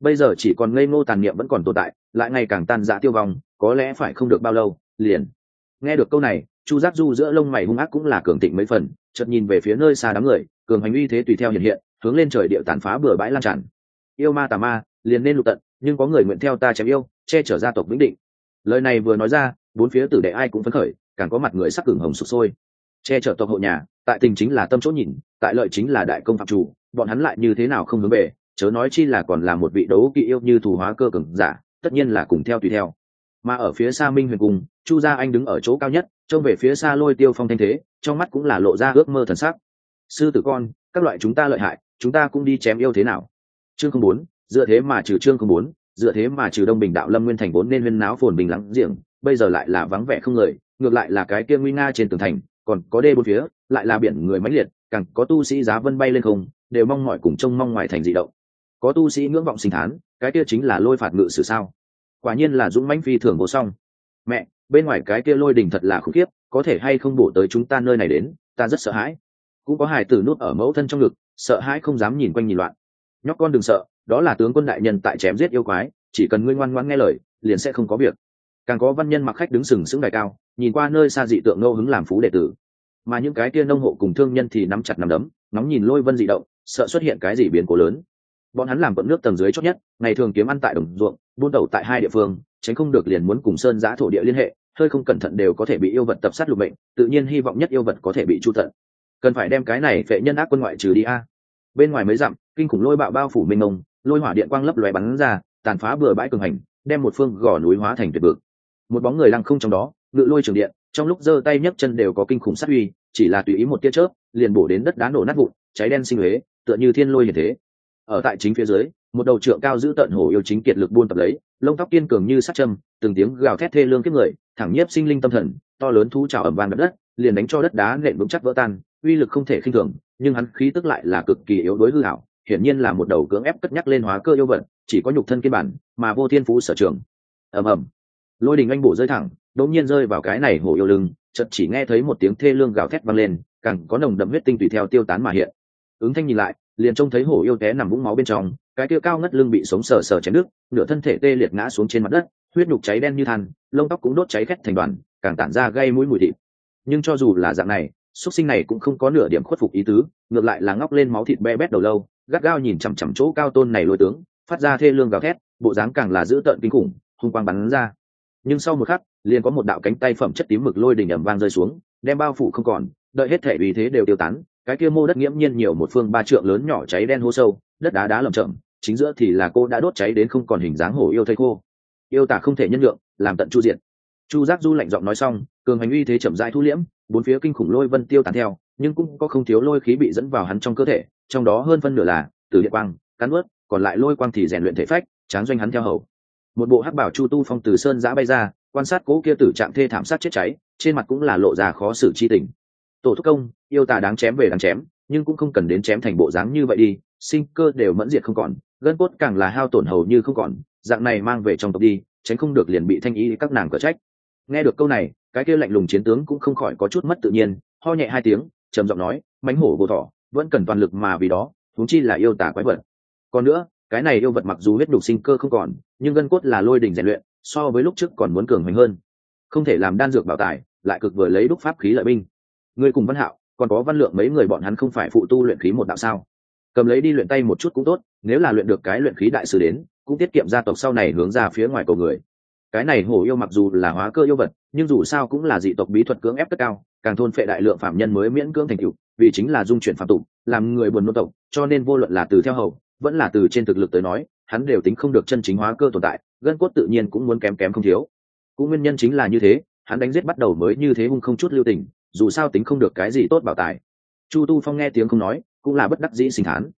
Speaker 1: Bây giờ chỉ còn ngây ngô tàn niệm vẫn còn tồn tại, lại ngày càng tan dã tiêu vong, có lẽ phải không được bao lâu, liền. Nghe được câu này, chu giác du giữa lông mày hung ác cũng là cường tịnh mấy phần, chợt nhìn về phía nơi xa đám người, cường hành uy thế tùy theo hiện hiện, hướng lên trời địa tàn phá bừa bãi lan tràn. Yêu ma tà ma, liền nên lục tận nhưng có người nguyện theo ta chém yêu, che chở gia tộc vĩnh định. Lời này vừa nói ra, bốn phía tử đệ ai cũng phấn khởi, càng có mặt người sắc cửng hồng sụp sôi. Che chở tộc hộ nhà, tại tình chính là tâm chỗ nhìn, tại lợi chính là đại công phạm chủ, bọn hắn lại như thế nào không hướng về, chớ nói chi là còn là một vị đấu kỵ yêu như thù hóa cơ cường giả, tất nhiên là cùng theo tùy theo. Mà ở phía xa minh huyền cung, chu gia anh đứng ở chỗ cao nhất, trông về phía xa lôi tiêu phong thanh thế, trong mắt cũng là lộ ra ước mơ thần sắc. Sư tử con, các loại chúng ta lợi hại, chúng ta cũng đi chém yêu thế nào? Chương không bốn dựa thế mà trừ trương không bốn dựa thế mà trừ đông bình đạo lâm nguyên thành vốn nên huyên náo phồn bình lắng giềng, bây giờ lại là vắng vẻ không người, ngược lại là cái kia nguy nga trên tường thành, còn có đê bốn phía, lại là biển người mãnh liệt, càng có tu sĩ giá vân bay lên không, đều mong mỏi cùng trông mong ngoài thành dị động. Có tu sĩ ngưỡng vọng sinh thán, cái kia chính là lôi phạt ngự sử sao? Quả nhiên là dũng mãnh phi thường vô song. Mẹ, bên ngoài cái kia lôi đình thật là khủng khiếp, có thể hay không bổ tới chúng ta nơi này đến, ta rất sợ hãi. Cũng có hải tử nút ở mẫu thân trong ngực, sợ hãi không dám nhìn quanh nhìn loạn. Nhóc con đừng sợ đó là tướng quân đại nhân tại chém giết yêu quái, chỉ cần ngươi ngoan ngoãn nghe lời, liền sẽ không có việc. Càng có văn nhân mặc khách đứng sừng sững đài cao, nhìn qua nơi xa dị tượng ngô hứng làm phú đệ tử. Mà những cái kia nông hộ cùng thương nhân thì nắm chặt nắm đấm nóng nhìn lôi vân dị động, sợ xuất hiện cái gì biến cố lớn. Bọn hắn làm vận nước tầng dưới chót nhất, ngày thường kiếm ăn tại đồng ruộng, buôn đầu tại hai địa phương, tránh không được liền muốn cùng sơn giã thổ địa liên hệ, hơi không cẩn thận đều có thể bị yêu vật tập sát lục bệnh tự nhiên hy vọng nhất yêu vật có thể bị chu tận. Cần phải đem cái này vệ nhân ác quân ngoại trừ đi a. Bên ngoài mấy dặm, kinh khủng lôi bạo bao phủ mênh mông lôi hỏa điện quang lấp lóe bắn ra, tàn phá bừa bãi cường hành, đem một phương gò núi hóa thành tuyệt vực. Một bóng người lăng không trong đó, ngự lôi trường điện, trong lúc giơ tay nhấc chân đều có kinh khủng sát uy, chỉ là tùy ý một tia chớp, liền bổ đến đất đá nổ nát vụn, cháy đen sinh huế, tựa như thiên lôi như thế. Ở tại chính phía dưới, một đầu trượng cao giữ tận hổ yêu chính kiệt lực buôn tập lấy, lông tóc kiên cường như sắt châm, từng tiếng gào thét thê lương kiếp người, thẳng nhiếp sinh linh tâm thần, to lớn thú trào ẩm vàng đất đất, liền đánh cho đất đá nện vững chắc vỡ tan, uy lực không thể khinh thường, nhưng hắn khí tức lại là cực kỳ yếu đối hư hảo hiển nhiên là một đầu cưỡng ép cất nhắc lên hóa cơ yêu vật, chỉ có nhục thân kiên bản, mà vô thiên phú sở trường. Ầm ầm. Lôi đình anh bổ rơi thẳng, đột nhiên rơi vào cái này hổ yêu lưng, chợt chỉ nghe thấy một tiếng thê lương gào thét vang lên, càng có nồng đậm huyết tinh tùy theo tiêu tán mà hiện. Ứng thanh nhìn lại, liền trông thấy hổ yêu té nằm vũng máu bên trong, cái kia cao ngất lưng bị sống sờ sờ chém nước nửa thân thể tê liệt ngã xuống trên mặt đất, huyết nhục cháy đen như than, lông tóc cũng đốt cháy khét thành đoàn, càng tản ra gây mũi mùi thịt. Nhưng cho dù là dạng này xuất sinh này cũng không có nửa điểm khuất phục ý tứ, ngược lại là ngóc lên máu thịt be bét đầu lâu gắt gao nhìn chằm chằm chỗ cao tôn này lôi tướng, phát ra thê lương gào thét, bộ dáng càng là dữ tợn kinh khủng, hung quang bắn ra. Nhưng sau một khắc, liền có một đạo cánh tay phẩm chất tím mực lôi đỉnh ẩm vang rơi xuống, đem bao phủ không còn, đợi hết thể vì thế đều tiêu tán, cái kia mô đất nghiễm nhiên nhiều một phương ba trượng lớn nhỏ cháy đen hô sâu, đất đá đá lầm chậm chính giữa thì là cô đã đốt cháy đến không còn hình dáng hổ yêu thây khô. Yêu tả không thể nhân lượng làm tận chu diện chu giác du lạnh giọng nói xong, cường hành uy thế chậm rãi thu liễm, bốn phía kinh khủng lôi vân tiêu tán theo nhưng cũng có không thiếu lôi khí bị dẫn vào hắn trong cơ thể, trong đó hơn phân nửa là từ địa quang cắn ướt còn lại lôi quang thì rèn luyện thể phách, tráng doanh hắn theo hầu. Một bộ hắc bảo chu tu phong từ sơn giã bay ra, quan sát cố kia tử trạng thê thảm sát chết cháy, trên mặt cũng là lộ ra khó xử chi tình. Tổ thúc công, yêu tà đáng chém về đáng chém, nhưng cũng không cần đến chém thành bộ dáng như vậy đi, sinh cơ đều mẫn diệt không còn, gân cốt càng là hao tổn hầu như không còn, dạng này mang về trong tộc đi, tránh không được liền bị thanh ý các nàng cở trách. Nghe được câu này, cái kia lạnh lùng chiến tướng cũng không khỏi có chút mất tự nhiên, ho nhẹ hai tiếng trầm giọng nói, mánh hổ vô thỏ, vẫn cần toàn lực mà vì đó thúng chi là yêu tả quái vật. Còn nữa, cái này yêu vật mặc dù huyết đục sinh cơ không còn, nhưng gân cốt là lôi đình rèn luyện, so với lúc trước còn muốn cường mạnh hơn. Không thể làm đan dược bảo tài, lại cực vừa lấy đúc pháp khí lợi binh. Người cùng văn hạo, còn có văn lượng mấy người bọn hắn không phải phụ tu luyện khí một đạo sao? Cầm lấy đi luyện tay một chút cũng tốt, nếu là luyện được cái luyện khí đại sư đến, cũng tiết kiệm gia tộc sau này hướng ra phía ngoài cầu người cái này hổ yêu mặc dù là hóa cơ yêu vật, nhưng dù sao cũng là dị tộc bí thuật cưỡng ép cất cao, càng thôn phệ đại lượng phạm nhân mới miễn cưỡng thành cựu vì chính là dung chuyển phạm tục, làm người buồn nô tộc, cho nên vô luận là từ theo hầu, vẫn là từ trên thực lực tới nói, hắn đều tính không được chân chính hóa cơ tồn tại, gân cốt tự nhiên cũng muốn kém kém không thiếu. Cũng nguyên nhân chính là như thế, hắn đánh giết bắt đầu mới như thế hung không chút lưu tình, dù sao tính không được cái gì tốt bảo tài. Chu tu phong nghe tiếng không nói, cũng là bất đắc dĩ sinh thán.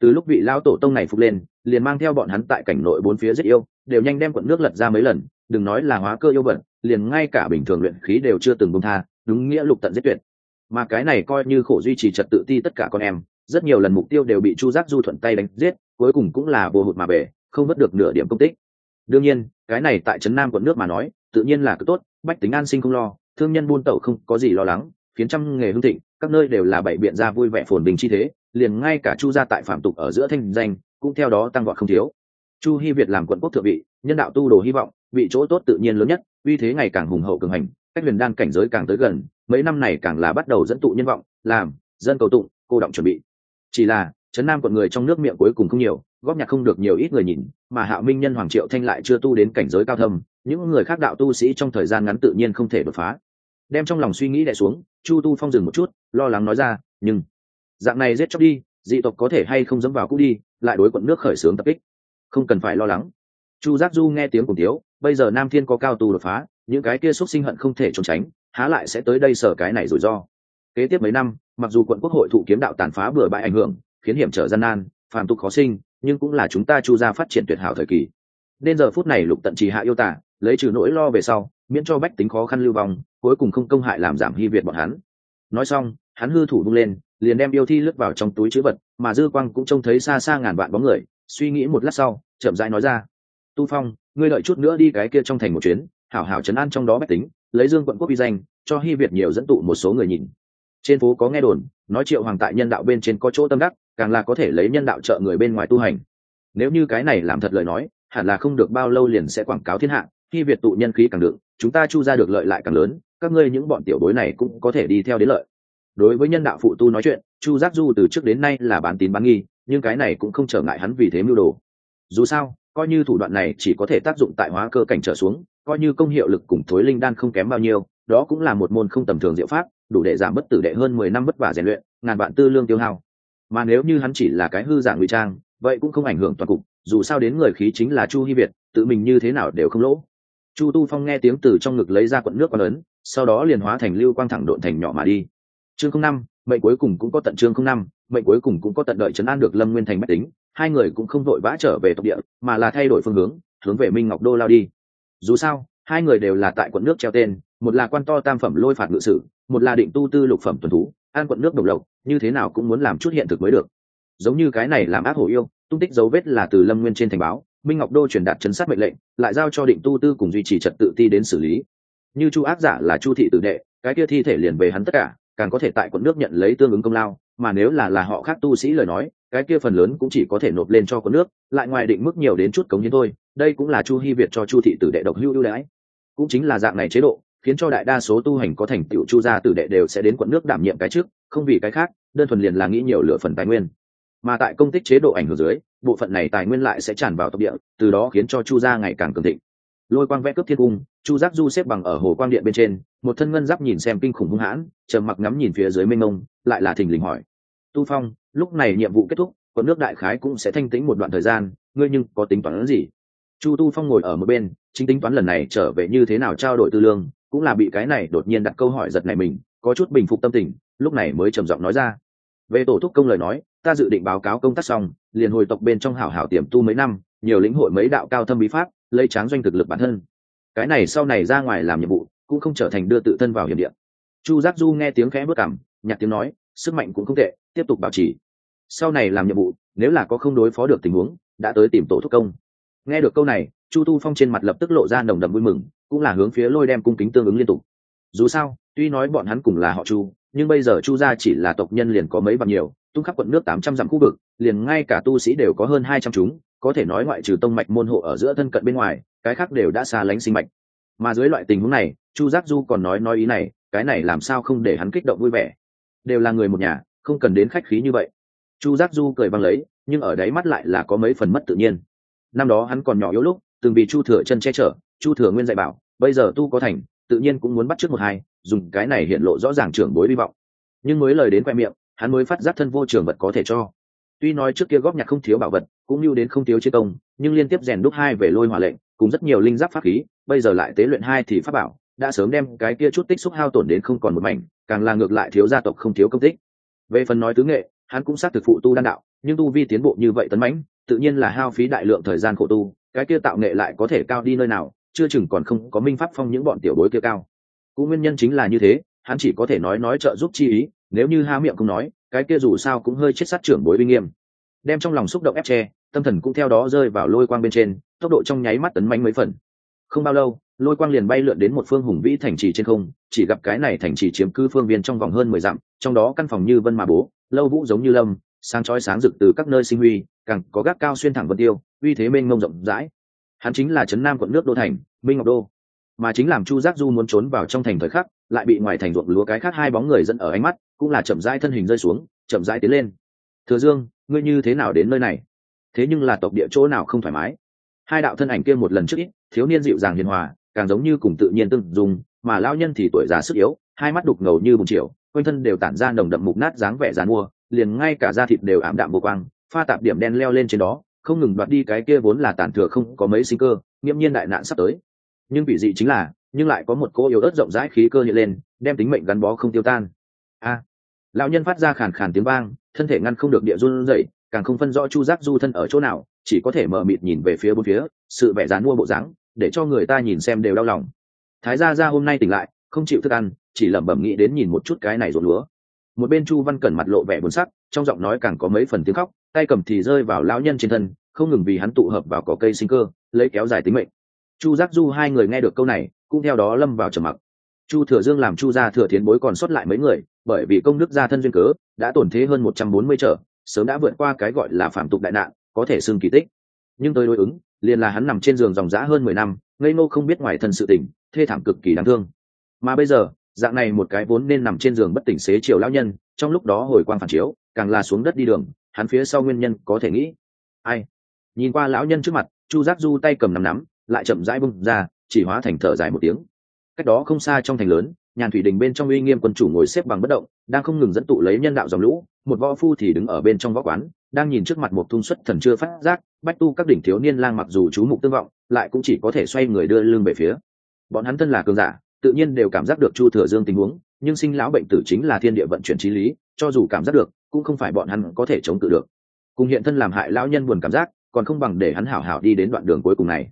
Speaker 1: Từ lúc vị lao tổ tông này phục lên, liền mang theo bọn hắn tại cảnh nội bốn phía rất yêu, đều nhanh đem quận nước lật ra mấy lần đừng nói là hóa cơ yêu vận, liền ngay cả bình thường luyện khí đều chưa từng bông tha, đúng nghĩa lục tận giết tuyệt. Mà cái này coi như khổ duy trì trật tự ti tất cả con em, rất nhiều lần mục tiêu đều bị chu giác du thuận tay đánh giết, cuối cùng cũng là vô hụt mà bể không vớt được nửa điểm công tích. Đương nhiên, cái này tại trấn nam quận nước mà nói, tự nhiên là cứ tốt, bách tính an sinh không lo, thương nhân buôn tẩu không có gì lo lắng, phiến trăm nghề hương thịnh, các nơi đều là bảy biện ra vui vẻ phồn bình chi thế, liền ngay cả chu gia tại phạm tục ở giữa thanh danh, cũng theo đó tăng vọt không thiếu. Chu hy việt làm quận quốc thượng vị, nhân đạo tu đồ hy vọng vị chỗ tốt tự nhiên lớn nhất, uy thế ngày càng hùng hậu cường hành, cách huyền đan cảnh giới càng tới gần, mấy năm này càng là bắt đầu dẫn tụ nhân vọng, làm, dân cầu tụng, cô động chuẩn bị. Chỉ là, trấn nam quận người trong nước miệng cuối cùng không nhiều, góp nhặt không được nhiều ít người nhìn, mà hạ minh nhân hoàng triệu thanh lại chưa tu đến cảnh giới cao thâm, những người khác đạo tu sĩ trong thời gian ngắn tự nhiên không thể đột phá. Đem trong lòng suy nghĩ đ xuống, chu tu phong dừng một chút, lo lắng nói ra, nhưng, dạng này giết chóc đi, dị tộc có thể hay không dẫm vào cũ đi, lại đối quận nước khởi xướng tập kích. Không cần phải lo lắng. Chu giác du nghe tiếng cùng tiếu bây giờ nam thiên có cao tu đột phá, những cái kia xúc sinh hận không thể trốn tránh, há lại sẽ tới đây sở cái này rủi ro. Kế tiếp mấy năm, mặc dù quận quốc hội thụ kiếm đạo tàn phá bừa bãi ảnh hưởng, khiến hiểm trở gian nan, phàm tục khó sinh, nhưng cũng là chúng ta chu ra phát triển tuyệt hảo thời kỳ. Nên giờ phút này lục tận trì hạ yêu tả, lấy trừ nỗi lo về sau, miễn cho bách tính khó khăn lưu vong, cuối cùng không công hại làm giảm hy việt bọn hắn. Nói xong, hắn hư thủ bung lên, liền đem yêu thi lướt vào trong túi chữ vật, mà dư quang cũng trông thấy xa xa ngàn vạn bóng người, suy nghĩ một lát sau, chậm rãi nói ra. Tu phong ngươi đợi chút nữa đi cái kia trong thành một chuyến, hảo hảo chấn an trong đó bách tính, lấy dương quận quốc uy danh, cho hy việt nhiều dẫn tụ một số người nhìn. Trên phố có nghe đồn, nói triệu hoàng tại nhân đạo bên trên có chỗ tâm đắc, càng là có thể lấy nhân đạo trợ người bên ngoài tu hành. Nếu như cái này làm thật lời nói, hẳn là không được bao lâu liền sẽ quảng cáo thiên hạ khi việt tụ nhân khí càng đựng chúng ta chu ra được lợi lại càng lớn, các ngươi những bọn tiểu đối này cũng có thể đi theo đến lợi. Đối với nhân đạo phụ tu nói chuyện, chu giác du từ trước đến nay là bán tín bán nghi, nhưng cái này cũng không trở ngại hắn vì thế mưu đồ. Dù sao coi như thủ đoạn này chỉ có thể tác dụng tại hóa cơ cảnh trở xuống, coi như công hiệu lực cùng thối linh đan không kém bao nhiêu, đó cũng là một môn không tầm thường diệu pháp, đủ để giảm bất tử đệ hơn mười năm vất vả rèn luyện, ngàn vạn tư lương tiêu hao. Mà nếu như hắn chỉ là cái hư giả ngụy trang, vậy cũng không ảnh hưởng toàn cục, dù sao đến người khí chính là chu hy việt, tự mình như thế nào đều không lỗ. Chu tu phong nghe tiếng từ trong ngực lấy ra quận nước quá lớn sau đó liền hóa thành lưu quang thẳng độn thành nhỏ mà đi. Chương không năm, mệnh cuối cùng cũng có tận chương không năm, mệnh cuối cùng cũng có tận đợi chấn an được lâm nguyên thành mách tính hai người cũng không vội vã trở về tộc địa, mà là thay đổi phương hướng hướng về minh ngọc đô lao đi. Dù sao, hai người đều là tại quận nước treo tên, một là quan to tam phẩm lôi phạt ngự sử, một là định tu tư lục phẩm tuần thú, an quận nước độc lộc, như thế nào cũng muốn làm chút hiện thực mới được. Giống như cái này làm ác hổ yêu, tung tích dấu vết là từ lâm nguyên trên thành báo, minh ngọc đô truyền đạt chấn sát mệnh lệnh, lại giao cho định tu tư cùng duy trì trật tự ti đến xử lý. Như chu ác giả là chu thị tử đệ, cái kia thi thể liền về hắn tất cả, càng có thể tại quận nước nhận lấy tương ứng công lao, mà nếu là là họ khác tu sĩ lời nói cái kia phần lớn cũng chỉ có thể nộp lên cho quận nước, lại ngoài định mức nhiều đến chút cống hiến thôi, đây cũng là chu hy việt cho chu thị tử đệ độc hưu ưu đãi. Cũng chính là dạng này chế độ, khiến cho đại đa số tu hành có thành tựu chu gia tử đệ đều sẽ đến quận nước đảm nhiệm cái trước, không vì cái khác, đơn thuần liền là nghĩ nhiều lựa phần tài nguyên. Mà tại công tích chế độ ảnh hưởng dưới, bộ phận này tài nguyên lại sẽ tràn vào tộc địa, từ đó khiến cho chu gia ngày càng cường thịnh. Lôi quang vẽ cướp thiên cung, chu giác du xếp bằng ở hồ quang điện bên trên, một thân ngân giáp nhìn xem kinh khủng hung hãn, trầm mặc ngắm nhìn phía dưới mênh mông, lại là thình lình hỏi. Tu phong lúc này nhiệm vụ kết thúc, quận nước đại khái cũng sẽ thanh tĩnh một đoạn thời gian, ngươi nhưng có tính toán gì? Chu tu phong ngồi ở một bên, chính tính toán lần này trở về như thế nào trao đổi tư lương, cũng là bị cái này đột nhiên đặt câu hỏi giật này mình, có chút bình phục tâm tình, lúc này mới trầm giọng nói ra. Về tổ thúc công lời nói, ta dự định báo cáo công tác xong, liền hồi tộc bên trong hảo hảo tiềm tu mấy năm, nhiều lĩnh hội mấy đạo cao thâm bí pháp, lấy tráng doanh thực lực bản thân. Cái này sau này ra ngoài làm nhiệm vụ, cũng không trở thành đưa tự thân vào hiểm điện chu giác du nghe tiếng khẽ bước cảm nhạc tiếng nói, sức mạnh cũng không tệ tiếp tục bảo trì. Sau này làm nhiệm vụ, nếu là có không đối phó được tình huống, đã tới tìm tổ thúc công. Nghe được câu này, chu tu phong trên mặt lập tức lộ ra nồng đậm vui mừng, cũng là hướng phía lôi đem cung kính tương ứng liên tục. Dù sao, tuy nói bọn hắn cùng là họ chu, nhưng bây giờ chu gia chỉ là tộc nhân liền có mấy bằng nhiều, tung khắp quận nước tám trăm dặm khu vực, liền ngay cả tu sĩ đều có hơn hai trăm chúng, có thể nói ngoại trừ tông mạch môn hộ ở giữa thân cận bên ngoài, cái khác đều đã xa lánh sinh mạch mà dưới loại tình huống này, chu giác du còn nói nói ý này, cái này làm sao không để hắn kích động vui vẻ. Đều là người một nhà không cần đến khách khí như vậy. Chu giác du cười băng lấy, nhưng ở đáy mắt lại là có mấy phần mất tự nhiên. Năm đó hắn còn nhỏ yếu lúc, từng bị chu thừa chân che chở, chu thừa nguyên dạy bảo, bây giờ tu có thành, tự nhiên cũng muốn bắt trước một hai, dùng cái này hiện lộ rõ ràng trưởng bối hy vọng. Nhưng mới lời đến khoe miệng, hắn mới phát giác thân vô trường vật có thể cho. Tuy nói trước kia góp nhặt không thiếu bảo vật, cũng như đến không thiếu chế công, nhưng liên tiếp rèn đúc hai về lôi hỏa lệnh, cùng rất nhiều linh giáp pháp khí, bây giờ lại tế luyện hai thì pháp bảo, đã sớm đem cái kia chút tích xúc hao tổn đến không còn một mảnh, càng là ngược lại thiếu gia tộc không thiếu công tích về phần nói tứ nghệ, hắn cũng xác thực phụ tu đan đạo, nhưng tu vi tiến bộ như vậy tấn mãnh, tự nhiên là hao phí đại lượng thời gian khổ tu, cái kia tạo nghệ lại có thể cao đi nơi nào, chưa chừng còn không có minh pháp phong những bọn tiểu bối kia cao. Cũng nguyên nhân chính là như thế, hắn chỉ có thể nói nói trợ giúp chi ý, nếu như há miệng không nói, cái kia dù sao cũng hơi chết sát trưởng bối uy nghiêm. Đem trong lòng xúc động ép tre tâm thần cũng theo đó rơi vào lôi quang bên trên, tốc độ trong nháy mắt tấn mánh mấy phần. Không bao lâu lôi quang liền bay lượn đến một phương hùng vĩ thành trì trên không, chỉ gặp cái này thành trì chiếm cứ phương viên trong vòng hơn mười dặm, trong đó căn phòng như vân mà bố, lâu vũ giống như lâm, sáng chói sáng rực từ các nơi sinh huy, càng có gác cao xuyên thẳng vân tiêu, uy thế mênh mông rộng rãi. Hắn chính là trấn nam quận nước đô thành, minh ngọc đô. Mà chính làm chu giác du muốn trốn vào trong thành thời khắc, lại bị ngoài thành ruộng lúa cái khác hai bóng người dẫn ở ánh mắt, cũng là chậm rãi thân hình rơi xuống, chậm rãi tiến lên. Thừa dương, ngươi như thế nào đến nơi này? Thế nhưng là tộc địa chỗ nào không thoải mái? Hai đạo thân ảnh kia một lần trước ít, thiếu niên dịu dàng hiền hòa càng giống như cùng tự nhiên tương dùng mà lao nhân thì tuổi già sức yếu, hai mắt đục ngầu như bùn chiều quanh thân đều tản ra nồng đậm mục nát dáng vẻ dàn mua liền ngay cả da thịt đều ảm đạm vô quang, pha tạp điểm đen leo lên trên đó, không ngừng đoạt đi cái kia vốn là tàn thừa không có mấy sinh cơ, nghiễm nhiên đại nạn sắp tới. Nhưng vị dị chính là, nhưng lại có một cỗ yếu ớt rộng rãi khí cơ hiện lên, đem tính mệnh gắn bó không tiêu tan. A! Lão nhân phát ra khàn khàn tiếng vang, thân thể ngăn không được địa run dậy càng không phân rõ chu giác du thân ở chỗ nào, chỉ có thể mờ mịt nhìn về phía bốn phía, sự vẻ dán mua bộ dáng để cho người ta nhìn xem đều đau lòng. Thái gia ra hôm nay tỉnh lại, không chịu thức ăn, chỉ lẩm bẩm nghĩ đến nhìn một chút cái này ruộng lúa. Một bên chu văn cẩn mặt lộ vẻ buồn sắc, trong giọng nói càng có mấy phần tiếng khóc, tay cầm thì rơi vào lão nhân trên thân, không ngừng vì hắn tụ hợp vào cỏ cây sinh cơ, lấy kéo dài tính mệnh. Chu giác du hai người nghe được câu này, cũng theo đó lâm vào trầm mặc. Chu thừa dương làm chu gia thừa thiến bối còn sót lại mấy người, bởi vì công đức gia thân duyên cớ, đã tổn thế hơn một trăm bốn mươi trở, sớm đã vượt qua cái gọi là phạm tục đại nạn, có thể xưng kỳ tích. Nhưng tới đối ứng liền là hắn nằm trên giường dòng dã hơn mười năm, ngây ngô không biết ngoài thân sự tỉnh thê thảm cực kỳ đáng thương. Mà bây giờ, dạng này một cái vốn nên nằm trên giường bất tỉnh xế chiều lão nhân, trong lúc đó hồi quang phản chiếu, càng là xuống đất đi đường, hắn phía sau nguyên nhân có thể nghĩ. Ai? Nhìn qua lão nhân trước mặt, chu giác du tay cầm nắm nắm, lại chậm rãi bung ra, chỉ hóa thành thở dài một tiếng. Cách đó không xa trong thành lớn, nhàn thủy đình bên trong uy nghiêm quân chủ ngồi xếp bằng bất động, đang không ngừng dẫn tụ lấy nhân đạo dòng lũ, một võ phu thì đứng ở bên trong võ quán đang nhìn trước mặt một thung xuất thần chưa phát giác, bách tu các đỉnh thiếu niên lang mặc dù chú mục tương vọng, lại cũng chỉ có thể xoay người đưa lưng về phía. Bọn hắn thân là cường giả, tự nhiên đều cảm giác được chu thừa dương tình huống, nhưng sinh lão bệnh tử chính là thiên địa vận chuyển trí lý, cho dù cảm giác được, cũng không phải bọn hắn có thể chống cự được. Cùng hiện thân làm hại lão nhân buồn cảm giác, còn không bằng để hắn hảo hảo đi đến đoạn đường cuối cùng này.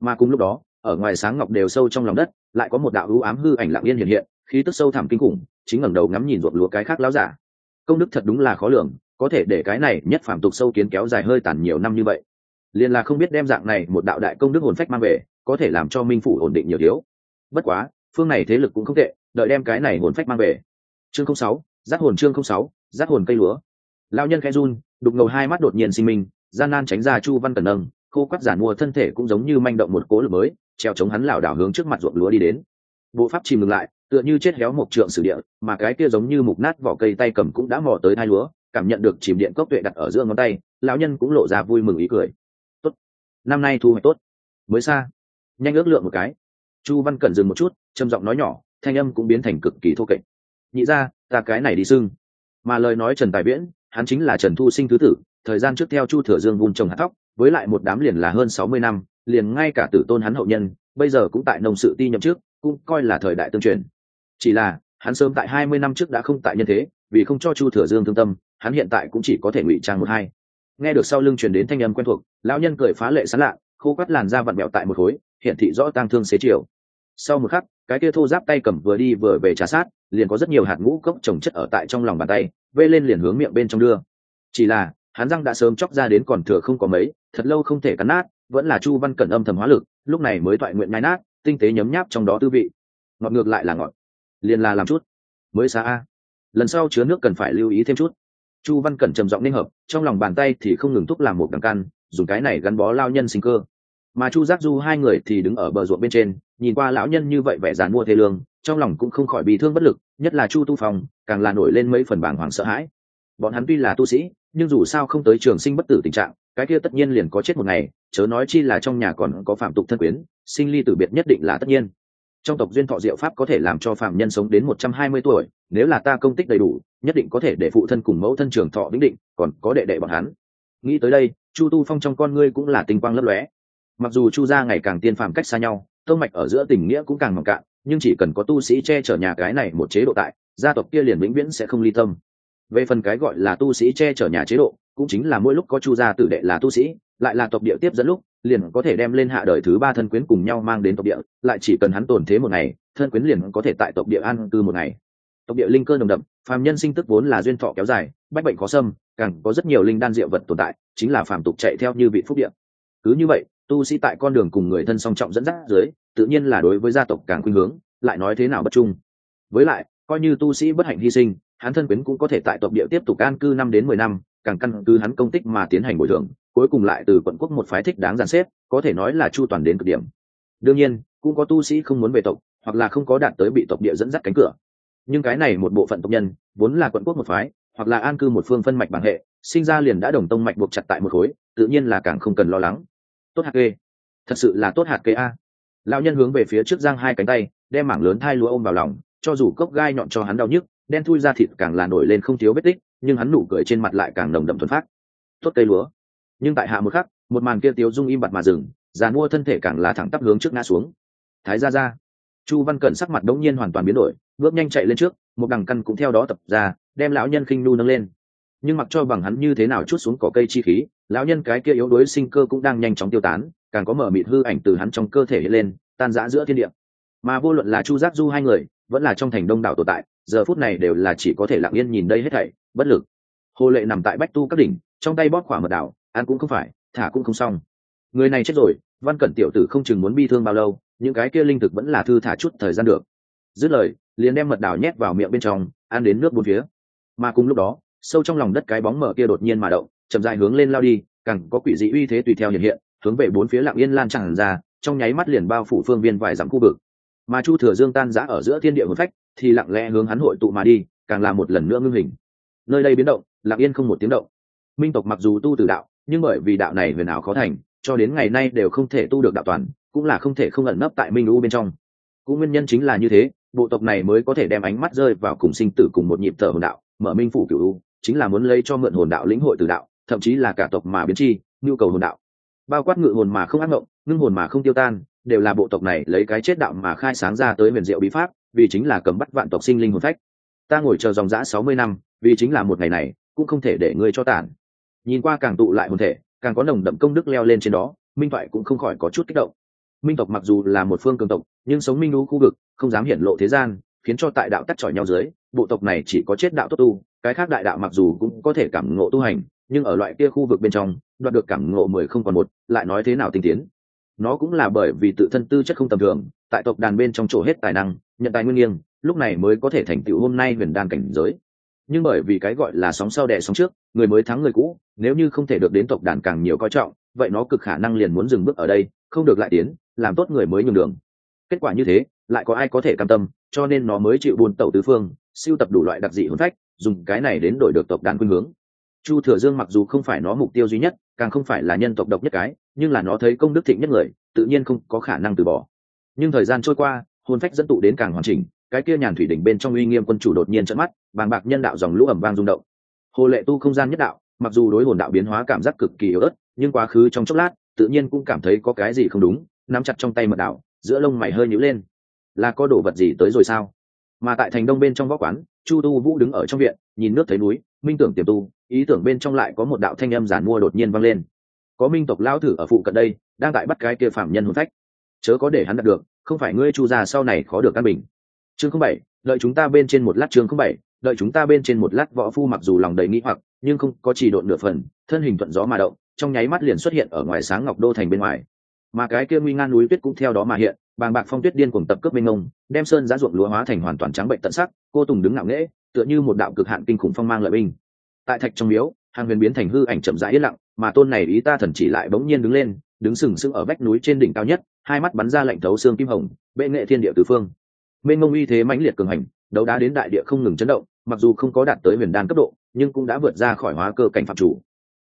Speaker 1: Mà cùng lúc đó, ở ngoài sáng ngọc đều sâu trong lòng đất, lại có một đạo ưu ám hư ảnh lặng yên hiện hiện, khí tức sâu thẳm kinh khủng, chính ngẩng đầu ngắm nhìn ruột lúa cái khác lão giả. Công đức thật đúng là khó lường có thể để cái này nhất phạm tục sâu kiến kéo dài hơi tàn nhiều năm như vậy. Liền là không biết đem dạng này một đạo đại công đức hồn phách mang về, có thể làm cho minh phủ ổn định nhiều thiếu. Bất quá, phương này thế lực cũng không tệ, đợi đem cái này hồn phách mang về. Chương không sáu giác hồn chương không sáu giác hồn cây lúa. Lao nhân khẽ run, đục ngầu hai mắt đột nhiên sinh minh, gian nan tránh ra chu văn cần nâng, khô quắt giản mua thân thể cũng giống như manh động một cố lực mới, treo chống hắn lảo đảo hướng trước mặt ruộng lúa đi đến. Bộ pháp chìm ngừng lại, tựa như chết héo một trượng sử địa, mà cái kia giống như mục nát vỏ cây tay cầm cũng đã mò tới hai lúa cảm nhận được chìm điện cốc tuệ đặt ở giữa ngón tay, lão nhân cũng lộ ra vui mừng ý cười. Tốt, năm nay thu hoạch tốt. Mới xa. Nhanh ước lượng một cái. Chu văn cẩn dừng một chút, trầm giọng nói nhỏ, thanh âm cũng biến thành cực kỳ thô kệch. Nhị ra ta cái này đi sưng. Mà lời nói trần tài viễn, hắn chính là trần thu sinh thứ tử, thời gian trước theo chu thừa dương vùng trồng hạt tóc với lại một đám liền là hơn sáu mươi năm, liền ngay cả tử tôn hắn hậu nhân, bây giờ cũng tại nông sự ti nhậm trước cũng coi là thời đại tương truyền. Chỉ là, hắn sớm tại hai mươi năm trước đã không tại nhân thế vì không cho chu thừa dương thương tâm, hắn hiện tại cũng chỉ có thể ngụy trang một hai. Nghe được sau lưng truyền đến thanh âm quen thuộc, lão nhân cười phá lệ sán lạ, khô quắt làn da vặn mẹo tại một khối hiện thị rõ tang thương xế chiều. Sau một khắc, cái kia thô giáp tay cầm vừa đi vừa về trà sát, liền có rất nhiều hạt ngũ cốc trồng chất ở tại trong lòng bàn tay, vê lên liền hướng miệng bên trong đưa. Chỉ là, hắn răng đã sớm chóc ra đến còn thừa không có mấy, thật lâu không thể cắn nát, vẫn là chu văn cẩn âm thầm hóa lực, lúc này mới toại nguyện nhai nát, tinh tế nhấm nháp trong đó tư vị. Ngọt ngược lại là ngọt. Liền là làm chút. Mới xa a lần sau chứa nước cần phải lưu ý thêm chút. Chu văn cẩn trầm giọng nên hợp, trong lòng bàn tay thì không ngừng thúc làm một đằng căn, dùng cái này gắn bó lao nhân sinh cơ. Mà chu giác du hai người thì đứng ở bờ ruộng bên trên, nhìn qua lão nhân như vậy vẻ dàn mua thế lương, trong lòng cũng không khỏi bị thương bất lực, nhất là chu tu phong, càng là nổi lên mấy phần bảng hoàng sợ hãi. Bọn hắn tuy là tu sĩ, nhưng dù sao không tới trường sinh bất tử tình trạng, cái kia tất nhiên liền có chết một ngày, chớ nói chi là trong nhà còn có phạm tục thân quyến, sinh ly tử biệt nhất định là tất nhiên trong tộc duyên thọ diệu pháp có thể làm cho phạm nhân sống đến một trăm hai mươi tuổi, nếu là ta công tích đầy đủ, nhất định có thể để phụ thân cùng mẫu thân trường thọ vĩnh định, còn có đệ đệ bọn hắn. Nghĩ tới đây, chu tu phong trong con ngươi cũng là tinh quang lấp lóe. Mặc dù chu gia ngày càng tiên phàm cách xa nhau, tông mạch ở giữa tình nghĩa cũng càng mỏng cạn, nhưng chỉ cần có tu sĩ che chở nhà cái này một chế độ tại, gia tộc kia liền vĩnh viễn sẽ không ly tâm. Về phần cái gọi là tu sĩ che chở nhà chế độ cũng chính là mỗi lúc có chu gia tử đệ là tu sĩ, lại là tộc địa tiếp dẫn lúc, liền có thể đem lên hạ đời thứ ba thân quyến cùng nhau mang đến tộc địa, lại chỉ cần hắn tồn thế một ngày, thân quyến liền có thể tại tộc địa an cư một ngày tộc địa linh cơ nồng đậm, phàm nhân sinh tức vốn là duyên thọ kéo dài, bách bệnh khó xâm, càng có rất nhiều linh đan diệu vật tồn tại, chính là phàm tục chạy theo như vị phúc địa. cứ như vậy, tu sĩ tại con đường cùng người thân song trọng dẫn dắt dưới, tự nhiên là đối với gia tộc càng khuynh hướng, lại nói thế nào bất trung với lại, coi như tu sĩ bất hạnh hy sinh, hắn thân quyến cũng có thể tại tộc địa tiếp tục an cư năm đến mười năm càng căn cứ hắn công tích mà tiến hành bồi thường, cuối cùng lại từ quận quốc một phái thích đáng giàn xếp, có thể nói là chu toàn đến cực điểm. Đương nhiên, cũng có tu sĩ không muốn về tộc, hoặc là không có đạt tới bị tộc địa dẫn dắt cánh cửa. Nhưng cái này một bộ phận tộc nhân, vốn là quận quốc một phái, hoặc là an cư một phương phân mạch bằng hệ, sinh ra liền đã đồng tông mạch buộc chặt tại một khối, tự nhiên là càng không cần lo lắng. Tốt hạt kê. Thật sự là tốt hạt kê a. Lão nhân hướng về phía trước giang hai cánh tay, đem mảng lớn thai lúa ôm vào lòng, cho dù cốc gai nhọn cho hắn đau nhức, đen thui ra thịt càng là nổi lên không thiếu vết tích nhưng hắn nụ cười trên mặt lại càng nồng đậm thuần phát. Tốt cây lúa. Nhưng tại hạ một khắc, một màn kia tiếu dung im bặt mà dừng giàn mua thân thể càng là thẳng tắp hướng trước ngã xuống. Thái ra ra. Chu văn cẩn sắc mặt đống nhiên hoàn toàn biến đổi, bước nhanh chạy lên trước, một đằng căn cũng theo đó tập ra, đem lão nhân khinh nu nâng lên. Nhưng mặc cho bằng hắn như thế nào chút xuống cỏ cây chi khí, lão nhân cái kia yếu đuối sinh cơ cũng đang nhanh chóng tiêu tán, càng có mở mịt hư ảnh từ hắn trong cơ thể hiện lên, tan rã giữa thiên địa. Mà vô luận là chu giác du hai người, vẫn là trong thành đông đảo tồn tại, giờ phút này đều là chỉ có thể lặng yên nhìn đây hết thảy bất lực. Hồ lệ nằm tại bách tu các đỉnh, trong tay bóp khỏa mật đảo ăn cũng không phải, thả cũng không xong. Người này chết rồi, văn cẩn tiểu tử không chừng muốn bi thương bao lâu, những cái kia linh thực vẫn là thư thả chút thời gian được. Dứt lời, liền đem mật đảo nhét vào miệng bên trong, ăn đến nước bốn phía. Mà cùng lúc đó, sâu trong lòng đất cái bóng mở kia đột nhiên mà động, chậm dài hướng lên lao đi, càng có quỷ dị uy thế tùy theo hiện hiện, hướng về bốn phía lạng yên lan tràn ra, trong nháy mắt liền bao phủ phương viên vài dặm khu vực. Mà chu thừa dương tan giã ở giữa thiên địa hồn phách, thì lặng lẽ hướng hắn hội tụ mà đi, càng là một lần nữa ngưng hình nơi đây biến động, lặng yên không một tiếng động. Minh tộc mặc dù tu từ đạo, nhưng bởi vì đạo này huyền ảo khó thành, cho đến ngày nay đều không thể tu được đạo toàn, cũng là không thể không ẩn nấp tại minh U bên trong. Cũng nguyên nhân chính là như thế, bộ tộc này mới có thể đem ánh mắt rơi vào cùng sinh tử cùng một nhịp thở hồn đạo, mở minh phủ cửu chính là muốn lấy cho mượn hồn đạo lĩnh hội từ đạo, thậm chí là cả tộc mà biến chi, nhu cầu hồn đạo. Bao quát ngự hồn mà không ác mộng, ngưng hồn mà không tiêu tan, đều là bộ tộc này lấy cái chết đạo mà khai sáng ra tới huyền diệu bí pháp, vì chính là cầm bắt vạn tộc sinh linh hồn phách. Ta ngồi chờ dòng dã sáu mươi năm vì chính là một ngày này, cũng không thể để ngươi cho tản nhìn qua càng tụ lại hồn thể, càng có nồng đậm công đức leo lên trên đó, minh thoại cũng không khỏi có chút kích động. Minh tộc mặc dù là một phương cường tộc, nhưng sống minh lũ khu vực, không dám hiển lộ thế gian, khiến cho tại đạo tắt chọi nhau dưới, bộ tộc này chỉ có chết đạo tốt tu, cái khác đại đạo mặc dù cũng có thể cảm ngộ tu hành, nhưng ở loại kia khu vực bên trong, đoạt được cảm ngộ mười không còn một, lại nói thế nào tinh tiến. Nó cũng là bởi vì tự thân tư chất không tầm thường, tại tộc đàn bên trong chỗ hết tài năng, nhận tài nguyên nghiêng, lúc này mới có thể thành tựu hôm nay huyền đan cảnh giới nhưng bởi vì cái gọi là sóng sau đẻ sóng trước, người mới thắng người cũ, nếu như không thể được đến tộc đàn càng nhiều coi trọng, vậy nó cực khả năng liền muốn dừng bước ở đây, không được lại tiến, làm tốt người mới nhường đường. Kết quả như thế, lại có ai có thể cam tâm, cho nên nó mới chịu buôn tẩu tứ phương, siêu tập đủ loại đặc dị hôn phách, dùng cái này đến đổi được tộc đàn khuynh hướng. Chu thừa dương mặc dù không phải nó mục tiêu duy nhất, càng không phải là nhân tộc độc nhất cái, nhưng là nó thấy công đức thịnh nhất người, tự nhiên không có khả năng từ bỏ. Nhưng thời gian trôi qua hôn phách dẫn tụ đến càng hoàn chỉnh cái kia nhàn thủy đỉnh bên trong uy nghiêm quân chủ đột nhiên trận mắt, bàng bạc nhân đạo dòng lũ ẩm vang rung động. Hồ lệ tu không gian nhất đạo, mặc dù đối hồn đạo biến hóa cảm giác cực kỳ yếu ớt, nhưng quá khứ trong chốc lát, tự nhiên cũng cảm thấy có cái gì không đúng, nắm chặt trong tay mật đạo, giữa lông mày hơi nhữ lên. Là có đồ vật gì tới rồi sao? Mà tại thành đông bên trong võ quán, chu tu vũ đứng ở trong viện, nhìn nước thấy núi, minh tưởng tiềm tu, ý tưởng bên trong lại có một đạo thanh âm giản mua đột nhiên vang lên. Có minh tộc lao thử ở phụ cận đây, đang tại bắt cái kia phạm nhân hồn phách. Chớ có để hắn đạt được, không phải ngươi chu già sau này khó được căn bình chương không bảy, đợi chúng ta bên trên một lát chương không bảy, đợi chúng ta bên trên một lát võ phu mặc dù lòng đầy nghĩ hoặc, nhưng không có chỉ độn nửa phần, thân hình thuận gió mà động, trong nháy mắt liền xuất hiện ở ngoài sáng ngọc đô thành bên ngoài. Mà cái kia nguy ngan núi tuyết cũng theo đó mà hiện, bàng bạc phong tuyết điên cuồng tập cướp mênh ngông đem sơn giá ruộng lúa hóa thành hoàn toàn trắng bệnh tận sắc, cô tùng đứng ngạo nghễ, tựa như một đạo cực hạn kinh khủng phong mang lợi binh. Tại thạch trong miếu, hàng huyền biến thành hư ảnh chậm rãi yên lặng, mà tôn này ý ta thần chỉ lại bỗng nhiên đứng lên, đứng sừng sững ở vách núi trên đỉnh cao nhất, hai mắt bắn ra lạnh thấu xương kim hồng, bệ nghệ thiên địa tứ phương mênh mông uy thế mãnh liệt cường hành, đấu đá đến đại địa không ngừng chấn động, mặc dù không có đạt tới huyền đan cấp độ, nhưng cũng đã vượt ra khỏi hóa cơ cảnh phạm chủ.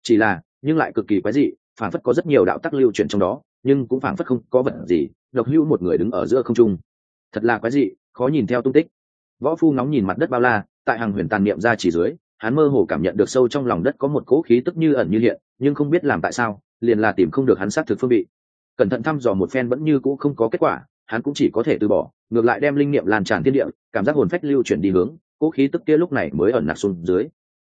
Speaker 1: Chỉ là, nhưng lại cực kỳ quái dị, phản phất có rất nhiều đạo tắc lưu chuyển trong đó, nhưng cũng phản phất không có vật gì, độc hữu một người đứng ở giữa không trung. Thật là quái dị, khó nhìn theo tung tích. Võ phu ngóng nhìn mặt đất bao la, tại hàng huyền tàn niệm ra chỉ dưới, hắn mơ hồ cảm nhận được sâu trong lòng đất có một cỗ khí tức như ẩn như hiện, nhưng không biết làm tại sao, liền là tìm không được hắn xác thực phương vị. cẩn thận thăm dò một phen vẫn như cũ không có kết quả hắn cũng chỉ có thể từ bỏ, ngược lại đem linh niệm lan tràn thiên địa, cảm giác hồn phách lưu chuyển đi hướng cỗ khí tức kia lúc này mới ẩn nặc xuống dưới.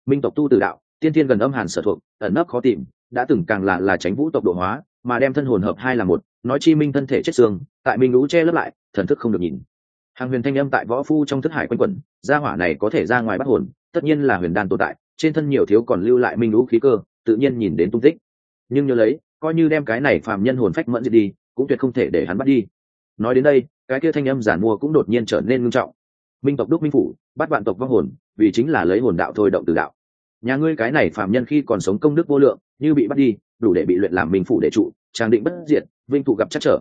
Speaker 1: Minh tộc tu từ đạo, tiên thiên gần âm hàn sở thuộc, ẩn nấp khó tìm, đã từng càng là là tránh vũ tộc độ hóa, mà đem thân hồn hợp hai là một, nói chi minh thân thể chết xương, tại minh lũ che lấp lại, thần thức không được nhìn. Hàng huyền thanh âm tại võ phu trong thức hải quanh quẩn, gia hỏa này có thể ra ngoài bắt hồn, tất nhiên là huyền đan tồn tại, trên thân nhiều thiếu còn lưu lại minh lũ khí cơ, tự nhiên nhìn đến tung tích. Nhưng nhớ lấy, coi như đem cái này phàm nhân hồn phách mẫn diệt đi, cũng tuyệt không thể để hắn bắt đi nói đến đây, cái kia thanh âm giản mua cũng đột nhiên trở nên ngưng trọng. Minh tộc đúc minh phủ, bắt vạn tộc vong hồn, vì chính là lấy hồn đạo thôi động từ đạo. Nhà ngươi cái này phạm nhân khi còn sống công đức vô lượng, như bị bắt đi, đủ để bị luyện làm minh phủ để trụ, trang định bất diệt, vinh thụ gặp chắc trở.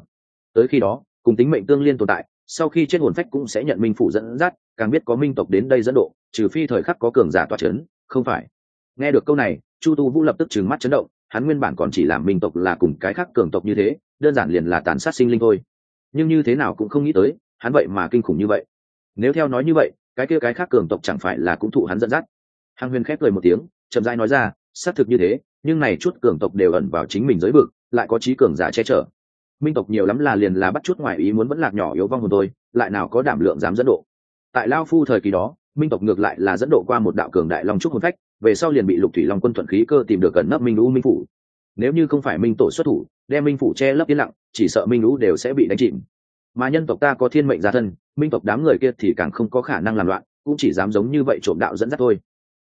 Speaker 1: Tới khi đó, cùng tính mệnh tương liên tồn tại, sau khi chết hồn phách cũng sẽ nhận minh phủ dẫn dắt, càng biết có minh tộc đến đây dẫn độ, trừ phi thời khắc có cường giả toa c h ấ n không phải. Nghe được câu này, chu tu vũ lập tức trừng mắt chấn động, hắn nguyên bản còn chỉ làm minh tộc là cùng cái khác cường tộc như thế, đơn giản liền là tàn sát sinh linh thôi nhưng như thế nào cũng không nghĩ tới, hắn vậy mà kinh khủng như vậy. Nếu theo nói như vậy, cái kia cái khác cường tộc chẳng phải là cũng thụ hắn dẫn dắt? Hằng huyền khép cười một tiếng, chậm rãi nói ra, xác thực như thế, nhưng này chút cường tộc đều ẩn vào chính mình giới vực, lại có trí cường giả che chở. Minh tộc nhiều lắm là liền là bắt chút ngoại ý muốn vẫn lạc nhỏ yếu vong hồn tôi lại nào có đảm lượng dám dẫn độ. Tại lao phu thời kỳ đó, minh tộc ngược lại là dẫn độ qua một đạo cường đại long trúc hồn phách, về sau liền bị lục thủy long quân thuận khí cơ tìm được gần nấp minh lũ minh phủ nếu như không phải minh tổ xuất thủ, đem minh phủ che lấp yên lặng, chỉ sợ minh lũ đều sẽ bị đánh chìm. Mà nhân tộc ta có thiên mệnh gia thân, minh tộc đám người kia thì càng không có khả năng làm loạn, cũng chỉ dám giống như vậy trộm đạo dẫn dắt thôi.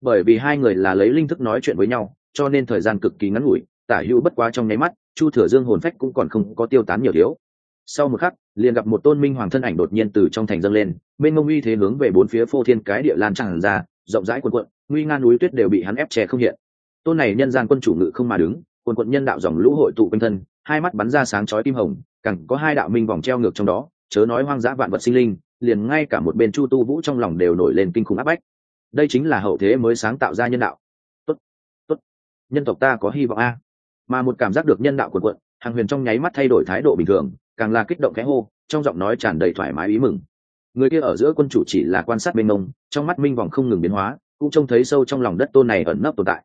Speaker 1: Bởi vì hai người là lấy linh thức nói chuyện với nhau, cho nên thời gian cực kỳ ngắn ngủi, tả hữu bất quá trong nháy mắt, chu thừa dương hồn phách cũng còn không có tiêu tán nhiều thiếu. Sau một khắc, liền gặp một tôn minh hoàng thân ảnh đột nhiên từ trong thành dâng lên bên ngông uy thế hướng về bốn phía phô thiên cái địa lan tràn ra, rộng rãi quần quận nguy nga núi tuyết đều bị hắn ép che không hiện. Tôn này nhân gian quân chủ ngự không mà đứng quần quận nhân đạo dòng lũ hội tụ quanh thân, hai mắt bắn ra sáng chói kim hồng cẳng có hai đạo minh vòng treo ngược trong đó, chớ nói hoang dã vạn vật sinh linh, liền ngay cả một bên chu tu vũ trong lòng đều nổi lên kinh khủng áp bách. Đây chính là hậu thế mới sáng tạo ra nhân đạo. Tốt tốt, nhân tộc ta có hy vọng a. Mà một cảm giác được nhân đạo quần quận, hàng huyền trong nháy mắt thay đổi thái độ bình thường, càng là kích động khẽ hô, trong giọng nói tràn đầy thoải mái ý mừng. Người kia ở giữa quân chủ chỉ là quan sát bên mông, trong mắt minh vòng không ngừng biến hóa, cũng trông thấy sâu trong lòng đất tôn này ẩn nấp tồn tại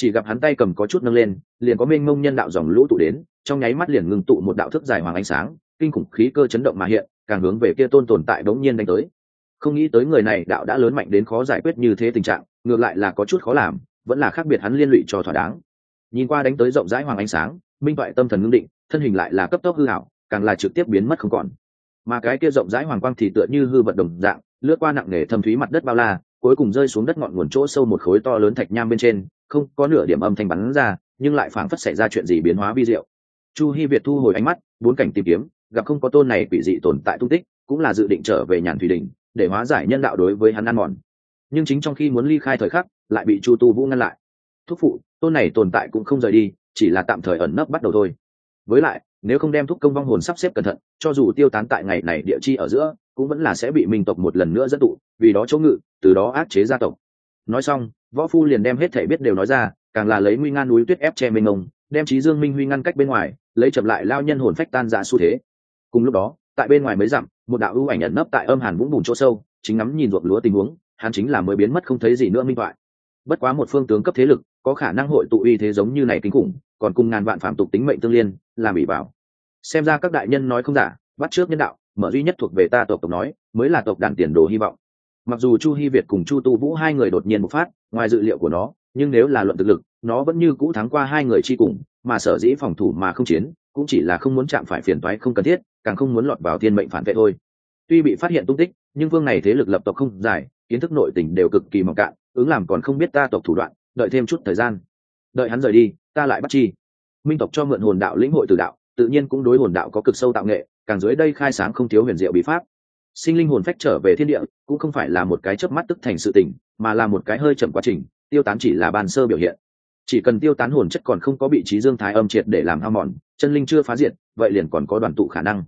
Speaker 1: chỉ gặp hắn tay cầm có chút nâng lên, liền có mênh mông nhân đạo dòng lũ tụ đến, trong nháy mắt liền ngừng tụ một đạo thức dài hoàng ánh sáng, kinh khủng khí cơ chấn động mà hiện, càng hướng về kia tôn tồn tại đống nhiên đánh tới. Không nghĩ tới người này đạo đã lớn mạnh đến khó giải quyết như thế tình trạng, ngược lại là có chút khó làm, vẫn là khác biệt hắn liên lụy cho thỏa đáng. Nhìn qua đánh tới rộng rãi hoàng ánh sáng, minh toại tâm thần ngưng định, thân hình lại là cấp tốc hư hảo càng là trực tiếp biến mất không còn. Mà cái kia rộng rãi hoàng quang thì tựa như hư vận đồng dạng, lướt qua nặng nề thâm thúy mặt đất bao la cuối cùng rơi xuống đất ngọn nguồn chỗ sâu một khối to lớn thạch nham bên trên, không có nửa điểm âm thanh bắn ra, nhưng lại phảng phất xảy ra chuyện gì biến hóa vi diệu. Chu hi việt thu hồi ánh mắt, bốn cảnh tìm kiếm, gặp không có tôn này quỷ dị tồn tại tung tích, cũng là dự định trở về nhàn thủy đình để hóa giải nhân đạo đối với hắn ăn mòn. Nhưng chính trong khi muốn ly khai thời khắc, lại bị chu tu vũ ngăn lại. Thúc phụ, tôn này tồn tại cũng không rời đi, chỉ là tạm thời ẩn nấp bắt đầu thôi. Với lại, nếu không đem thúc công vong hồn sắp xếp cẩn thận, cho dù tiêu tán tại ngày này địa chi ở giữa, cũng vẫn là sẽ bị minh tộc một lần nữa dẫn tụ vì đó chỗ ngự, từ đó áp chế gia tộc. Nói xong, võ phu liền đem hết thể biết đều nói ra, càng là lấy nguy nga núi tuyết ép che mênh ngông đem trí dương minh huy ngăn cách bên ngoài, lấy chậm lại lao nhân hồn phách tan ra xu thế. Cùng lúc đó, tại bên ngoài mới dặm, một đạo ưu ảnh ẩn nấp tại âm hàn vũng bùn chỗ sâu, chính ngắm nhìn ruộng lúa tình huống, hắn chính là mới biến mất không thấy gì nữa minh thoại bất quá một phương tướng cấp thế lực, có khả năng hội tụ uy thế giống như này kinh khủng, còn cùng ngàn vạn phạm tục tính mệnh tương liên, làm ỷ bảo xem ra các đại nhân nói không giả, bắt trước nhân đạo, mở duy nhất thuộc về ta tộc tộc nói, mới là tộc đàn tiền đồ hy vọng mặc dù chu hy việt cùng chu tu vũ hai người đột nhiên một phát, ngoài dự liệu của nó, nhưng nếu là luận thực lực, nó vẫn như cũ thắng qua hai người chi cùng, mà sở dĩ phòng thủ mà không chiến, cũng chỉ là không muốn chạm phải phiền toái không cần thiết, càng không muốn lọt vào thiên mệnh phản vệ thôi. Tuy bị phát hiện tung tích, nhưng vương này thế lực lập tộc không dài, kiến thức nội tình đều cực kỳ mỏng cạn, ứng làm còn không biết ta tộc thủ đoạn, đợi thêm chút thời gian. Đợi hắn rời đi, ta lại bắt chi. Minh tộc cho mượn hồn đạo lĩnh hội từ đạo, tự nhiên cũng đối hồn đạo có cực sâu tạo nghệ, càng dưới đây khai sáng không thiếu huyền diệu bí pháp sinh linh hồn phách trở về thiên địa, cũng không phải là một cái chớp mắt tức thành sự tình, mà là một cái hơi chậm quá trình, tiêu tán chỉ là ban sơ biểu hiện. Chỉ cần tiêu tán hồn chất còn không có bị trí dương thái âm triệt để làm hao mòn, chân linh chưa phá diệt, vậy liền còn có đoàn tụ khả năng.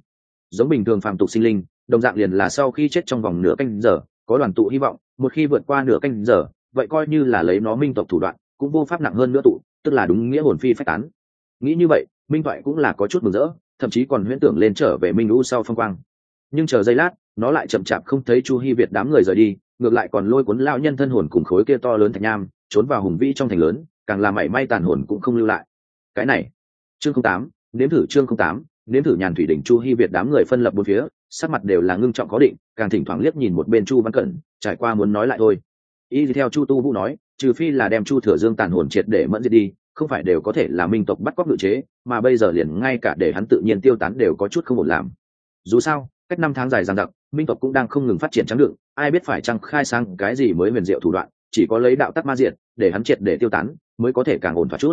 Speaker 1: Giống bình thường phàm tục sinh linh, đồng dạng liền là sau khi chết trong vòng nửa canh giờ, có đoàn tụ hy vọng, một khi vượt qua nửa canh giờ, vậy coi như là lấy nó minh tộc thủ đoạn, cũng vô pháp nặng hơn nữa tụ, tức là đúng nghĩa hồn phi phách tán. Nghĩ như vậy, minh thoại cũng là có chút mừng rỡ, thậm chí còn huyễn tưởng lên trở về minh u sau phong quang. Nhưng chờ giây lát nó lại chậm chạp không thấy chu Hi việt đám người rời đi, ngược lại còn lôi cuốn lao nhân thân hồn cùng khối kia to lớn thạch nham, trốn vào hùng vĩ trong thành lớn, càng làm mảy may tàn hồn cũng không lưu lại. Cái này, chương không tám, nếm thử chương không tám, nếm thử nhàn thủy đỉnh chu Hi việt đám người phân lập bốn phía, sắc mặt đều là ngưng trọng có định, càng thỉnh thoảng liếc nhìn một bên chu văn cẩn, trải qua muốn nói lại thôi. Y theo chu tu vũ nói, trừ phi là đem chu thừa dương tàn hồn triệt để mẫn diệt đi, không phải đều có thể là minh tộc bắt cóc ngự chế, mà bây giờ liền ngay cả để hắn tự nhiên tiêu tán đều có chút không ổn làm. Dù sao, cách năm tháng dài dằng dặc minh tộc cũng đang không ngừng phát triển trắng đựng, ai biết phải chăng khai sang cái gì mới huyền diệu thủ đoạn, chỉ có lấy đạo tắc ma diệt, để hắn triệt để tiêu tán, mới có thể càng ổn thỏa chút.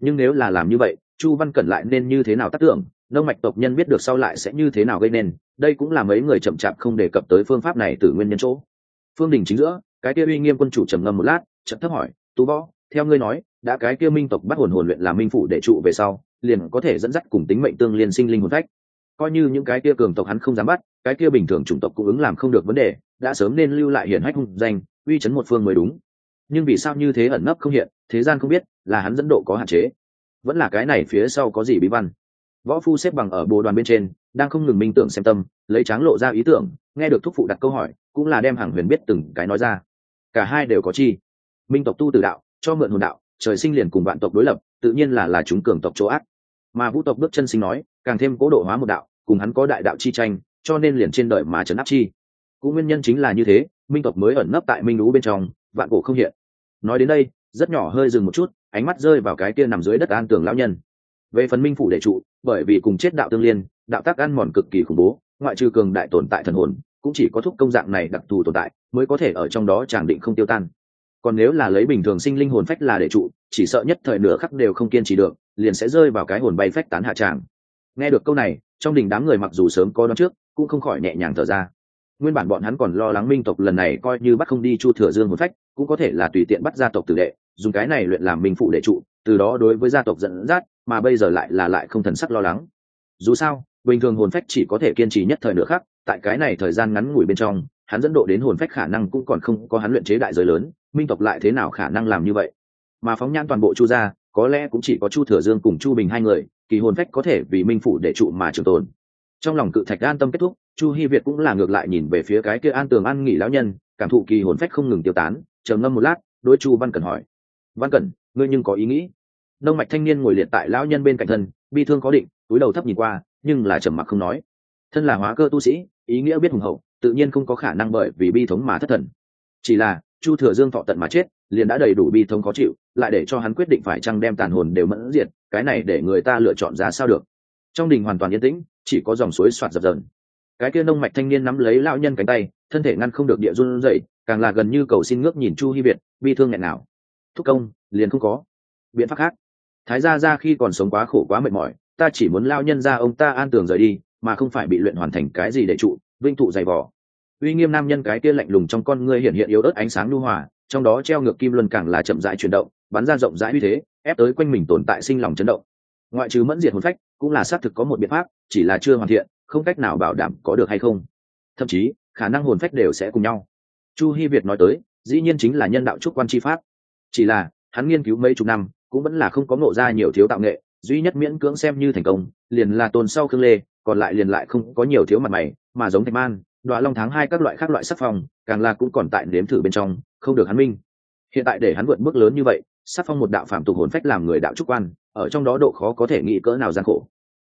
Speaker 1: Nhưng nếu là làm như vậy, chu văn cẩn lại nên như thế nào tác tưởng, nông mạch tộc nhân biết được sau lại sẽ như thế nào gây nên, đây cũng là mấy người chậm chạp không đề cập tới phương pháp này từ nguyên nhân chỗ. Phương đình chính giữa, cái kia uy nghiêm quân chủ trầm ngâm một lát chậm thấp hỏi, tú võ, theo ngươi nói, đã cái kia minh tộc bắt hồn hồn luyện làm minh phủ để trụ về sau, liền có thể dẫn dắt cùng tính mệnh tương liên sinh linh hồn phách coi như những cái kia cường tộc hắn không dám bắt, cái kia bình thường chủng tộc cũng ứng làm không được vấn đề, đã sớm nên lưu lại hiển hách hung danh, uy chấn một phương mới đúng. Nhưng vì sao như thế ẩn nấp không hiện, thế gian không biết, là hắn dẫn độ có hạn chế. Vẫn là cái này phía sau có gì bí văn. Võ phu xếp bằng ở bồ đoàn bên trên, đang không ngừng minh tưởng xem tâm, lấy tráng lộ ra ý tưởng, nghe được thúc phụ đặt câu hỏi, cũng là đem hàng huyền biết từng cái nói ra. Cả hai đều có chi. Minh tộc tu từ đạo, cho mượn hồn đạo, trời sinh liền cùng vạn tộc đối lập, tự nhiên là là chúng cường tộc chỗ ác mà vũ tộc bước chân sinh nói, càng thêm cố độ hóa một đạo, cùng hắn có đại đạo chi tranh, cho nên liền trên đời mà trấn áp chi. Cũng nguyên nhân chính là như thế, minh tộc mới ẩn nấp tại minh lũ bên trong, vạn cổ không hiện. Nói đến đây, rất nhỏ hơi dừng một chút, ánh mắt rơi vào cái kia nằm dưới đất an tường lão nhân. Về phần minh phủ đệ trụ, bởi vì cùng chết đạo tương liên, đạo tác ăn mòn cực kỳ khủng bố, ngoại trừ cường đại tồn tại thần hồn, cũng chỉ có thúc công dạng này đặc thù tồn tại, mới có thể ở trong đó tràng định không tiêu tan còn nếu là lấy bình thường sinh linh hồn phách là để trụ chỉ sợ nhất thời nửa khắc đều không kiên trì được liền sẽ rơi vào cái hồn bay phách tán hạ tràng. Nghe được câu này trong đình đám người mặc dù sớm có đón trước cũng không khỏi nhẹ nhàng thở ra. Nguyên bản bọn hắn còn lo lắng minh tộc lần này coi như bắt không đi chu thừa dương hồn phách cũng có thể là tùy tiện bắt gia tộc tử đệ dùng cái này luyện làm minh phụ để trụ từ đó đối với gia tộc dẫn dắt mà bây giờ lại là lại không thần sắc lo lắng. Dù sao bình thường hồn phách chỉ có thể kiên trì nhất thời nửa khắc, tại cái này thời gian ngắn ngủi bên trong hắn dẫn độ đến hồn phách khả năng cũng còn không có hắn luyện chế đại giới lớn minh tộc lại thế nào khả năng làm như vậy? Mà phóng nhãn toàn bộ chu gia, có lẽ cũng chỉ có chu thừa dương cùng chu bình hai người, kỳ hồn phách có thể vì minh phủ để trụ mà trường tồn. Trong lòng cự thạch an tâm kết thúc, chu hy việt cũng là ngược lại nhìn về phía cái kia an tường ăn nghỉ lão nhân, cảm thụ kỳ hồn phách không ngừng tiêu tán chờ ngâm một lát đôi chu văn cẩn hỏi. Văn cẩn, ngươi nhưng có ý nghĩ? Nông mạch thanh niên ngồi liệt tại lão nhân bên cạnh thân, bi thương có định, túi đầu thấp nhìn qua, nhưng là trầm mặc không nói. Thân là hóa cơ tu sĩ, ý nghĩa biết hùng hậu, tự nhiên không có khả năng bởi vì bi thống mà thất thần. Chỉ là chu thừa dương thọ tận mà chết, liền đã đầy đủ bi thống khó chịu, lại để cho hắn quyết định phải chăng đem tàn hồn đều mẫn diệt, cái này để người ta lựa chọn ra sao được. Trong đình hoàn toàn yên tĩnh, chỉ có dòng suối soạt dập dần cái kia nông mạch thanh niên nắm lấy lão nhân cánh tay, thân thể ngăn không được địa run dậy càng là gần như cầu xin ngước nhìn chu hy việt, bi thương nghẹn nào thúc công, liền không có. Biện pháp khác. Thái gia ra khi còn sống quá khổ quá mệt mỏi, ta chỉ muốn lao nhân ra ông ta an tường rời đi, mà không phải bị luyện hoàn thành cái gì để trụ vinh thụ dày vỏ uy nghiêm nam nhân cái kia lạnh lùng trong con ngươi hiện hiện yếu ớt ánh sáng lưu hòa, trong đó treo ngược kim luân càng là chậm rãi chuyển động, bắn ra rộng rãi uy thế, ép tới quanh mình tồn tại sinh lòng chấn động. Ngoại trừ mẫn diệt hồn phách, cũng là xác thực có một biện pháp, chỉ là chưa hoàn thiện, không cách nào bảo đảm có được hay không. Thậm chí, khả năng hồn phách đều sẽ cùng nhau. Chu hy việt nói tới, dĩ nhiên chính là nhân đạo trúc quan chi pháp. Chỉ là, hắn nghiên cứu mấy chục năm, cũng vẫn là không có ngộ ra nhiều thiếu tạo nghệ, duy nhất miễn cưỡng xem như thành công, liền là tồn sau khương lê, còn lại liền lại không có nhiều thiếu mặt mày, mà giống thạch man đoạ long tháng hai các loại khác loại sắc phong, càng là cũng còn tại nếm thử bên trong, không được hắn minh. Hiện tại để hắn vượt bước lớn như vậy, sắc phong một đạo phạm tục hồn phách làm người đạo trúc quan, ở trong đó độ khó có thể nghĩ cỡ nào gian khổ.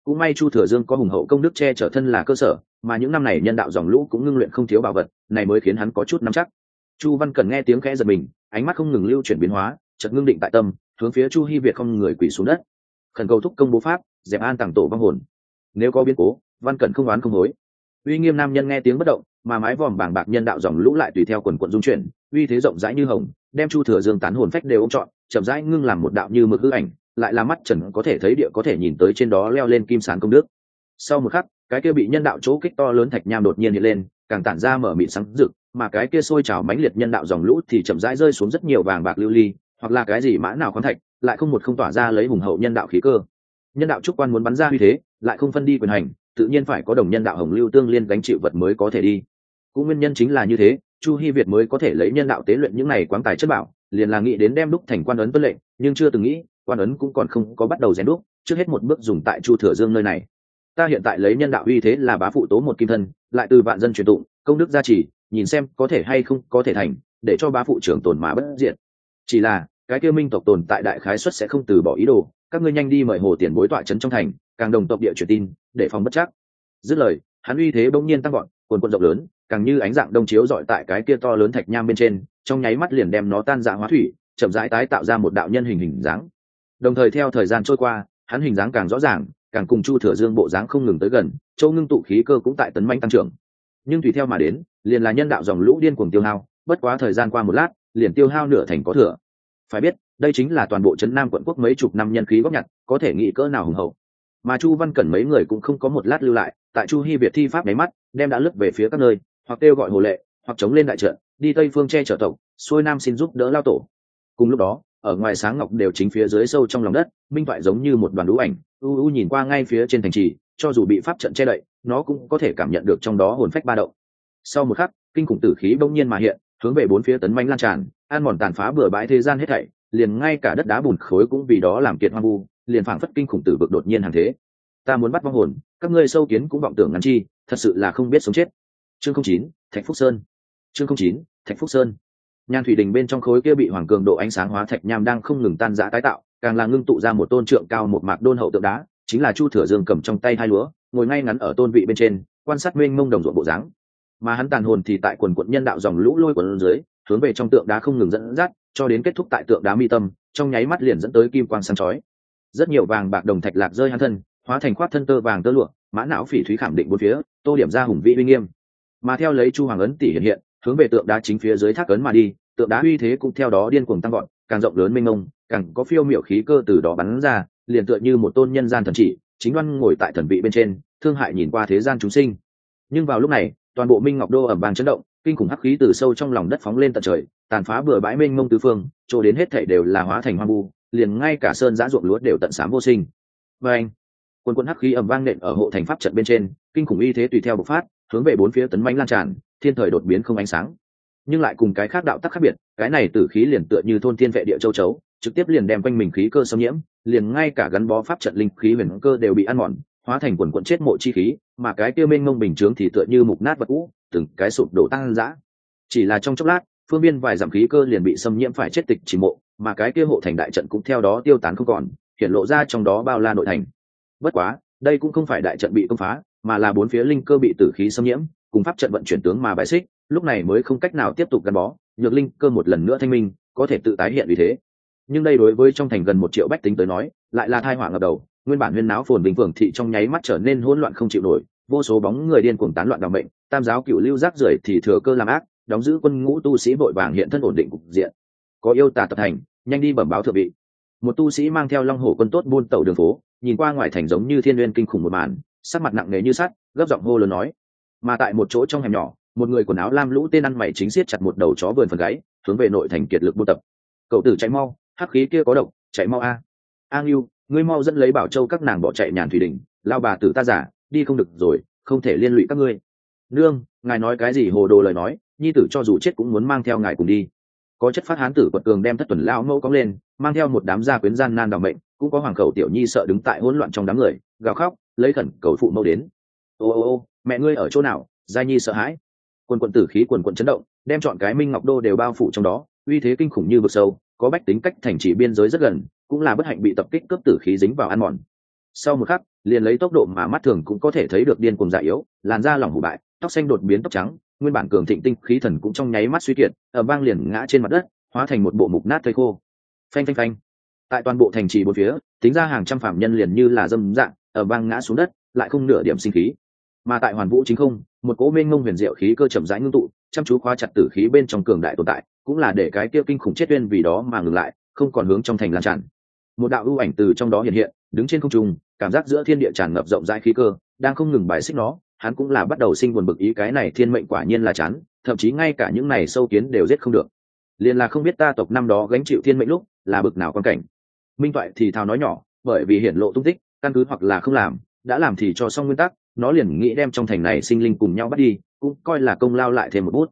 Speaker 1: Cũng may chu thừa dương có hùng hậu công đức che chở thân là cơ sở, mà những năm này nhân đạo dòng lũ cũng ngưng luyện không thiếu bảo vật, này mới khiến hắn có chút nắm chắc. Chu văn cần nghe tiếng khẽ giật mình, ánh mắt không ngừng lưu chuyển biến hóa, chợt ngưng định tại tâm, hướng phía chu hy việt không người quỳ xuống đất. Khẩn cầu thúc công bố pháp, dẹp an tàng tổ vong hồn. Nếu có biến cố, văn cần không oán không hối uy nghiêm nam nhân nghe tiếng bất động, mà mái vòm bàng bạc nhân đạo dòng lũ lại tùy theo quần quận dung chuyển, uy thế rộng rãi như hồng, đem chu thừa dương tán hồn phách đều ôm trọn, chậm rãi ngưng làm một đạo như mực hư ảnh, lại là mắt trần có thể thấy địa có thể nhìn tới trên đó leo lên kim sán công đức. Sau một khắc, cái kia bị nhân đạo chỗ kích to lớn thạch nham đột nhiên hiện lên, càng tản ra mở mịn sáng rực, mà cái kia sôi trào mãnh liệt nhân đạo dòng lũ thì chậm rãi rơi xuống rất nhiều vàng bạc lưu ly, hoặc là cái gì mã nào khoáng thạch, lại không một không tỏa ra lấy hùng hậu nhân đạo khí cơ. Nhân đạo trúc quan muốn bắn ra uy thế, lại không phân đi quyền hành tự nhiên phải có đồng nhân đạo hồng lưu tương liên gánh chịu vật mới có thể đi. Cũng nguyên nhân chính là như thế, chu hy việt mới có thể lấy nhân đạo tế luyện những này quáng tài chất bảo, liền là nghĩ đến đem đúc thành quan ấn tuân lệnh, nhưng chưa từng nghĩ, quan ấn cũng còn không có bắt đầu rèn đúc, trước hết một bước dùng tại chu thừa dương nơi này. Ta hiện tại lấy nhân đạo uy thế là bá phụ tố một kim thân, lại từ vạn dân truyền tụng, công đức gia trì, nhìn xem có thể hay không có thể thành, để cho bá phụ trưởng tồn mà bất diện chỉ là, cái kia minh tộc tồn tại đại khái xuất sẽ không từ bỏ ý đồ, các ngươi nhanh đi mời hồ tiền bối tọa trấn trong thành, càng đồng tộc địa truyền tin để phòng bất chắc. Dứt lời, hắn uy thế bỗng nhiên tăng gọn quần quần rộng lớn, càng như ánh dạng đông chiếu dọi tại cái kia to lớn thạch nham bên trên, trong nháy mắt liền đem nó tan dạ hóa thủy, chậm rãi tái tạo ra một đạo nhân hình hình dáng. Đồng thời theo thời gian trôi qua, hắn hình dáng càng rõ ràng, càng cùng chu thừa dương bộ dáng không ngừng tới gần châu ngưng tụ khí cơ cũng tại tấn manh tăng trưởng. Nhưng tùy theo mà đến, liền là nhân đạo dòng lũ điên cuồng tiêu hao, bất quá thời gian qua một lát, liền tiêu hao nửa thành có thừa. Phải biết, đây chính là toàn bộ trấn nam quận quốc mấy chục năm nhân khí góp nhặt, có thể nghĩ cỡ nào hùng hậu mà chu văn cẩn mấy người cũng không có một lát lưu lại, tại chu hy việt thi pháp nháy mắt, đem đã lướt về phía các nơi, hoặc kêu gọi hồ lệ, hoặc chống lên đại trận, đi tây phương che chở tộc, xuôi nam xin giúp đỡ lao tổ. Cùng lúc đó, ở ngoài sáng ngọc đều chính phía dưới sâu trong lòng đất, minh thoại giống như một đoàn đũ ảnh, u u nhìn qua ngay phía trên thành trì, cho dù bị pháp trận che đậy, nó cũng có thể cảm nhận được trong đó hồn phách ba động. Sau một khắc, kinh khủng tử khí bỗng nhiên mà hiện, hướng về bốn phía tấn manh lan tràn, an mòn tàn phá bừa bãi thế gian hết thảy, liền ngay cả đất đá bùn khối cũng vì đó làm kiệt hoang vu liền phảng phất kinh khủng tử vực đột nhiên hàng thế. Ta muốn bắt vong hồn, các ngươi sâu kiến cũng vọng tưởng ngắn chi, thật sự là không biết sống chết. Chương không chín, thạch phúc sơn. Chương không chín, thạch phúc sơn. Nhan thủy đình bên trong khối kia bị hoàng cường độ ánh sáng hóa thạch nham đang không ngừng tan rã tái tạo, càng là ngưng tụ ra một tôn trượng cao một mạc đôn hậu tượng đá, chính là chu thừa dương cầm trong tay hai lúa, ngồi ngay ngắn ở tôn vị bên trên, quan sát mênh mông đồng ruộng bộ dáng. Mà hắn tàn hồn thì tại quần quận nhân đạo dòng lũ lôi quần dưới, hướng về trong tượng đá không ngừng dẫn dắt, cho đến kết thúc tại tượng đá mi tâm, trong nháy mắt liền dẫn tới kim quang sáng chói rất nhiều vàng bạc đồng thạch lạc rơi hắn thân, hóa thành khoát thân tơ vàng tơ lụa, mã não phỉ thúy khẳng định bốn phía, tô điểm ra hùng vĩ uy nghiêm. Mà theo lấy chu hoàng ấn tỷ hiện hiện, hướng về tượng đá chính phía dưới thác ấn mà đi, tượng đá uy thế cũng theo đó điên cuồng tăng gọn càng rộng lớn mênh mông, càng có phiêu miểu khí cơ từ đó bắn ra, liền tựa như một tôn nhân gian thần chỉ, chính đoan ngồi tại thần vị bên trên, thương hại nhìn qua thế gian chúng sinh. Nhưng vào lúc này, toàn bộ minh ngọc đô ẩm vàng chấn động, kinh khủng hắc khí từ sâu trong lòng đất phóng lên tận trời, tàn phá bừa bãi mênh mông tứ phương chỗ đến hết thảy đều là hóa thành hoang vu liền ngay cả sơn giã ruộng lúa đều tận sám vô sinh. Và anh, quân quân hắc khí ẩm vang nện ở hộ thành pháp trận bên trên, kinh khủng y thế tùy theo bộc phát, hướng về bốn phía tấn mãnh lan tràn, thiên thời đột biến không ánh sáng. Nhưng lại cùng cái khác đạo tắc khác biệt, cái này tử khí liền tựa như thôn thiên vệ địa châu chấu, trực tiếp liền đem quanh mình khí cơ xâm nhiễm, liền ngay cả gắn bó pháp trận linh khí huyền cơ đều bị ăn mòn, hóa thành quần quận chết mộ chi khí, mà cái kia mênh mông bình chướng thì tựa như mục nát vật cũ, từng cái sụp đổ tăng dã. Chỉ là trong chốc lát, phương biên vài dặm khí cơ liền bị xâm nhiễm phải chết tịch chỉ mộ mà cái kia hộ thành đại trận cũng theo đó tiêu tán không còn, hiện lộ ra trong đó bao la nội thành. Bất quá, đây cũng không phải đại trận bị công phá, mà là bốn phía linh cơ bị tử khí xâm nhiễm, cùng pháp trận vận chuyển tướng mà bài xích, lúc này mới không cách nào tiếp tục gắn bó, nhược linh cơ một lần nữa thanh minh, có thể tự tái hiện vì thế. Nhưng đây đối với trong thành gần một triệu bách tính tới nói, lại là thai họa ngập đầu, nguyên bản huyên náo phồn bình phường thị trong nháy mắt trở nên hỗn loạn không chịu nổi, vô số bóng người điên cuồng tán loạn đ mệnh, tam giáo cựu lưu rác rưởi thì thừa cơ làm ác, đóng giữ quân ngũ tu sĩ vội vàng hiện thân ổn định cục diện. Có yêu tà tập thành nhanh đi bẩm báo thượng vị. Một tu sĩ mang theo long hổ quân tốt buôn tẩu đường phố, nhìn qua ngoài thành giống như thiên n kinh khủng một màn, sắc mặt nặng nề như sắt, gấp giọng hô lớn nói. Mà tại một chỗ trong hẻm nhỏ, một người quần áo lam lũ tên ăn mày chính siết chặt một đầu chó vườn phần gáy hướng về nội thành kiệt lực buôn tập. Cậu tử chạy mau, hắc khí kia có độc, chạy mau a. A ngưu ngươi mau dẫn lấy bảo châu các nàng bỏ chạy nhàn thủy đình lao bà tử ta giả, đi không được rồi, không thể liên lụy các ngươi. Nương, ngài nói cái gì hồ đồ lời nói, nhi tử cho dù chết cũng muốn mang theo ngài cùng đi có chất phát hán tử quật cường đem thất tuần lao mẫu cóng lên, mang theo một đám gia quyến gian nan đ mệnh, cũng có hoàng khẩu tiểu nhi sợ đứng tại hỗn loạn trong đám người, gào khóc, lấy khẩn cầu phụ mẫu đến. Ô ô ô, mẹ ngươi ở chỗ nào? Gia nhi sợ hãi. Quần quận tử khí quần quận chấn động, đem chọn cái minh ngọc đô đều bao phủ trong đó, uy thế kinh khủng như vực sâu, có bách tính cách thành trì biên giới rất gần, cũng là bất hạnh bị tập kích cướp tử khí dính vào ăn mòn. Sau một khắc, liền lấy tốc độ mà mắt thường cũng có thể thấy được điên cuồng dạ yếu, làn da lỏng hủ bại, tóc xanh đột biến tóc trắng nguyên bản cường thịnh tinh khí thần cũng trong nháy mắt suy kiệt ở bang liền ngã trên mặt đất, hóa thành một bộ mục nát thây khô. Phanh phanh phanh. Tại toàn bộ thành trì bốn phía, tính ra hàng trăm phạm nhân liền như là dâm dạng ở bang ngã xuống đất, lại không nửa điểm sinh khí. Mà tại hoàn vũ chính không, một cố mênh ngông huyền diệu khí cơ chậm rãi ngưng tụ, chăm chú khóa chặt tử khí bên trong cường đại tồn tại, cũng là để cái kia kinh khủng chết uyên vì đó mà ngừng lại, không còn hướng trong thành lan tràn. Một đạo ưu ảnh từ trong đó hiện hiện, đứng trên không trung, cảm giác giữa thiên địa tràn ngập rộng rãi khí cơ, đang không ngừng bài xích nó hắn cũng là bắt đầu sinh buồn bực ý cái này thiên mệnh quả nhiên là chán, thậm chí ngay cả những này sâu kiến đều giết không được. Liền là không biết ta tộc năm đó gánh chịu thiên mệnh lúc, là bực nào quan cảnh. Minh toại thì thào nói nhỏ, bởi vì hiển lộ tung tích, căn cứ hoặc là không làm, đã làm thì cho xong nguyên tắc, nó liền nghĩ đem trong thành này sinh linh cùng nhau bắt đi, cũng coi là công lao lại thêm một bút.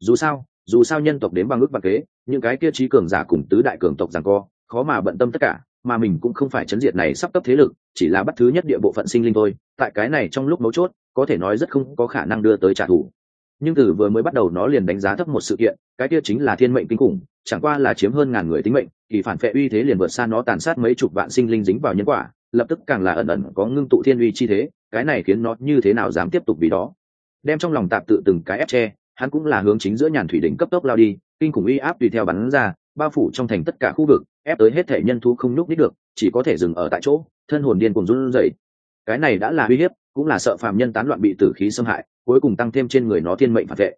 Speaker 1: Dù sao dù sao nhân tộc đến bằng ước và kế, những cái kia trí cường giả cùng tứ đại cường tộc rằng co, khó mà bận tâm tất cả mà mình cũng không phải chấn diệt này sắp cấp thế lực, chỉ là bắt thứ nhất địa bộ phận sinh linh thôi, tại cái này trong lúc mấu chốt, có thể nói rất không có khả năng đưa tới trả thù. Nhưng từ vừa mới bắt đầu nó liền đánh giá thấp một sự kiện, cái kia chính là thiên mệnh kinh khủng, chẳng qua là chiếm hơn ngàn người tính mệnh, kỳ phản phệ uy thế liền vượt xa nó tàn sát mấy chục vạn sinh linh dính vào nhân quả, lập tức càng là ẩn ẩn có ngưng tụ thiên uy chi thế, cái này khiến nó như thế nào dám tiếp tục vì đó. Đem trong lòng tạp tự từng cái ép che, hắn cũng là hướng chính giữa nhàn thủy đỉnh cấp tốc lao đi, kinh khủng uy áp tùy theo bắn ra bao phủ trong thành tất cả khu vực, ép tới hết thể nhân thu không nhúc nít được, chỉ có thể dừng ở tại chỗ, thân hồn điên cùng run rẩy. Cái này đã là uy hiếp, cũng là sợ phàm nhân tán loạn bị tử khí xâm hại, cuối cùng tăng thêm trên người nó thiên mệnh phản vệ.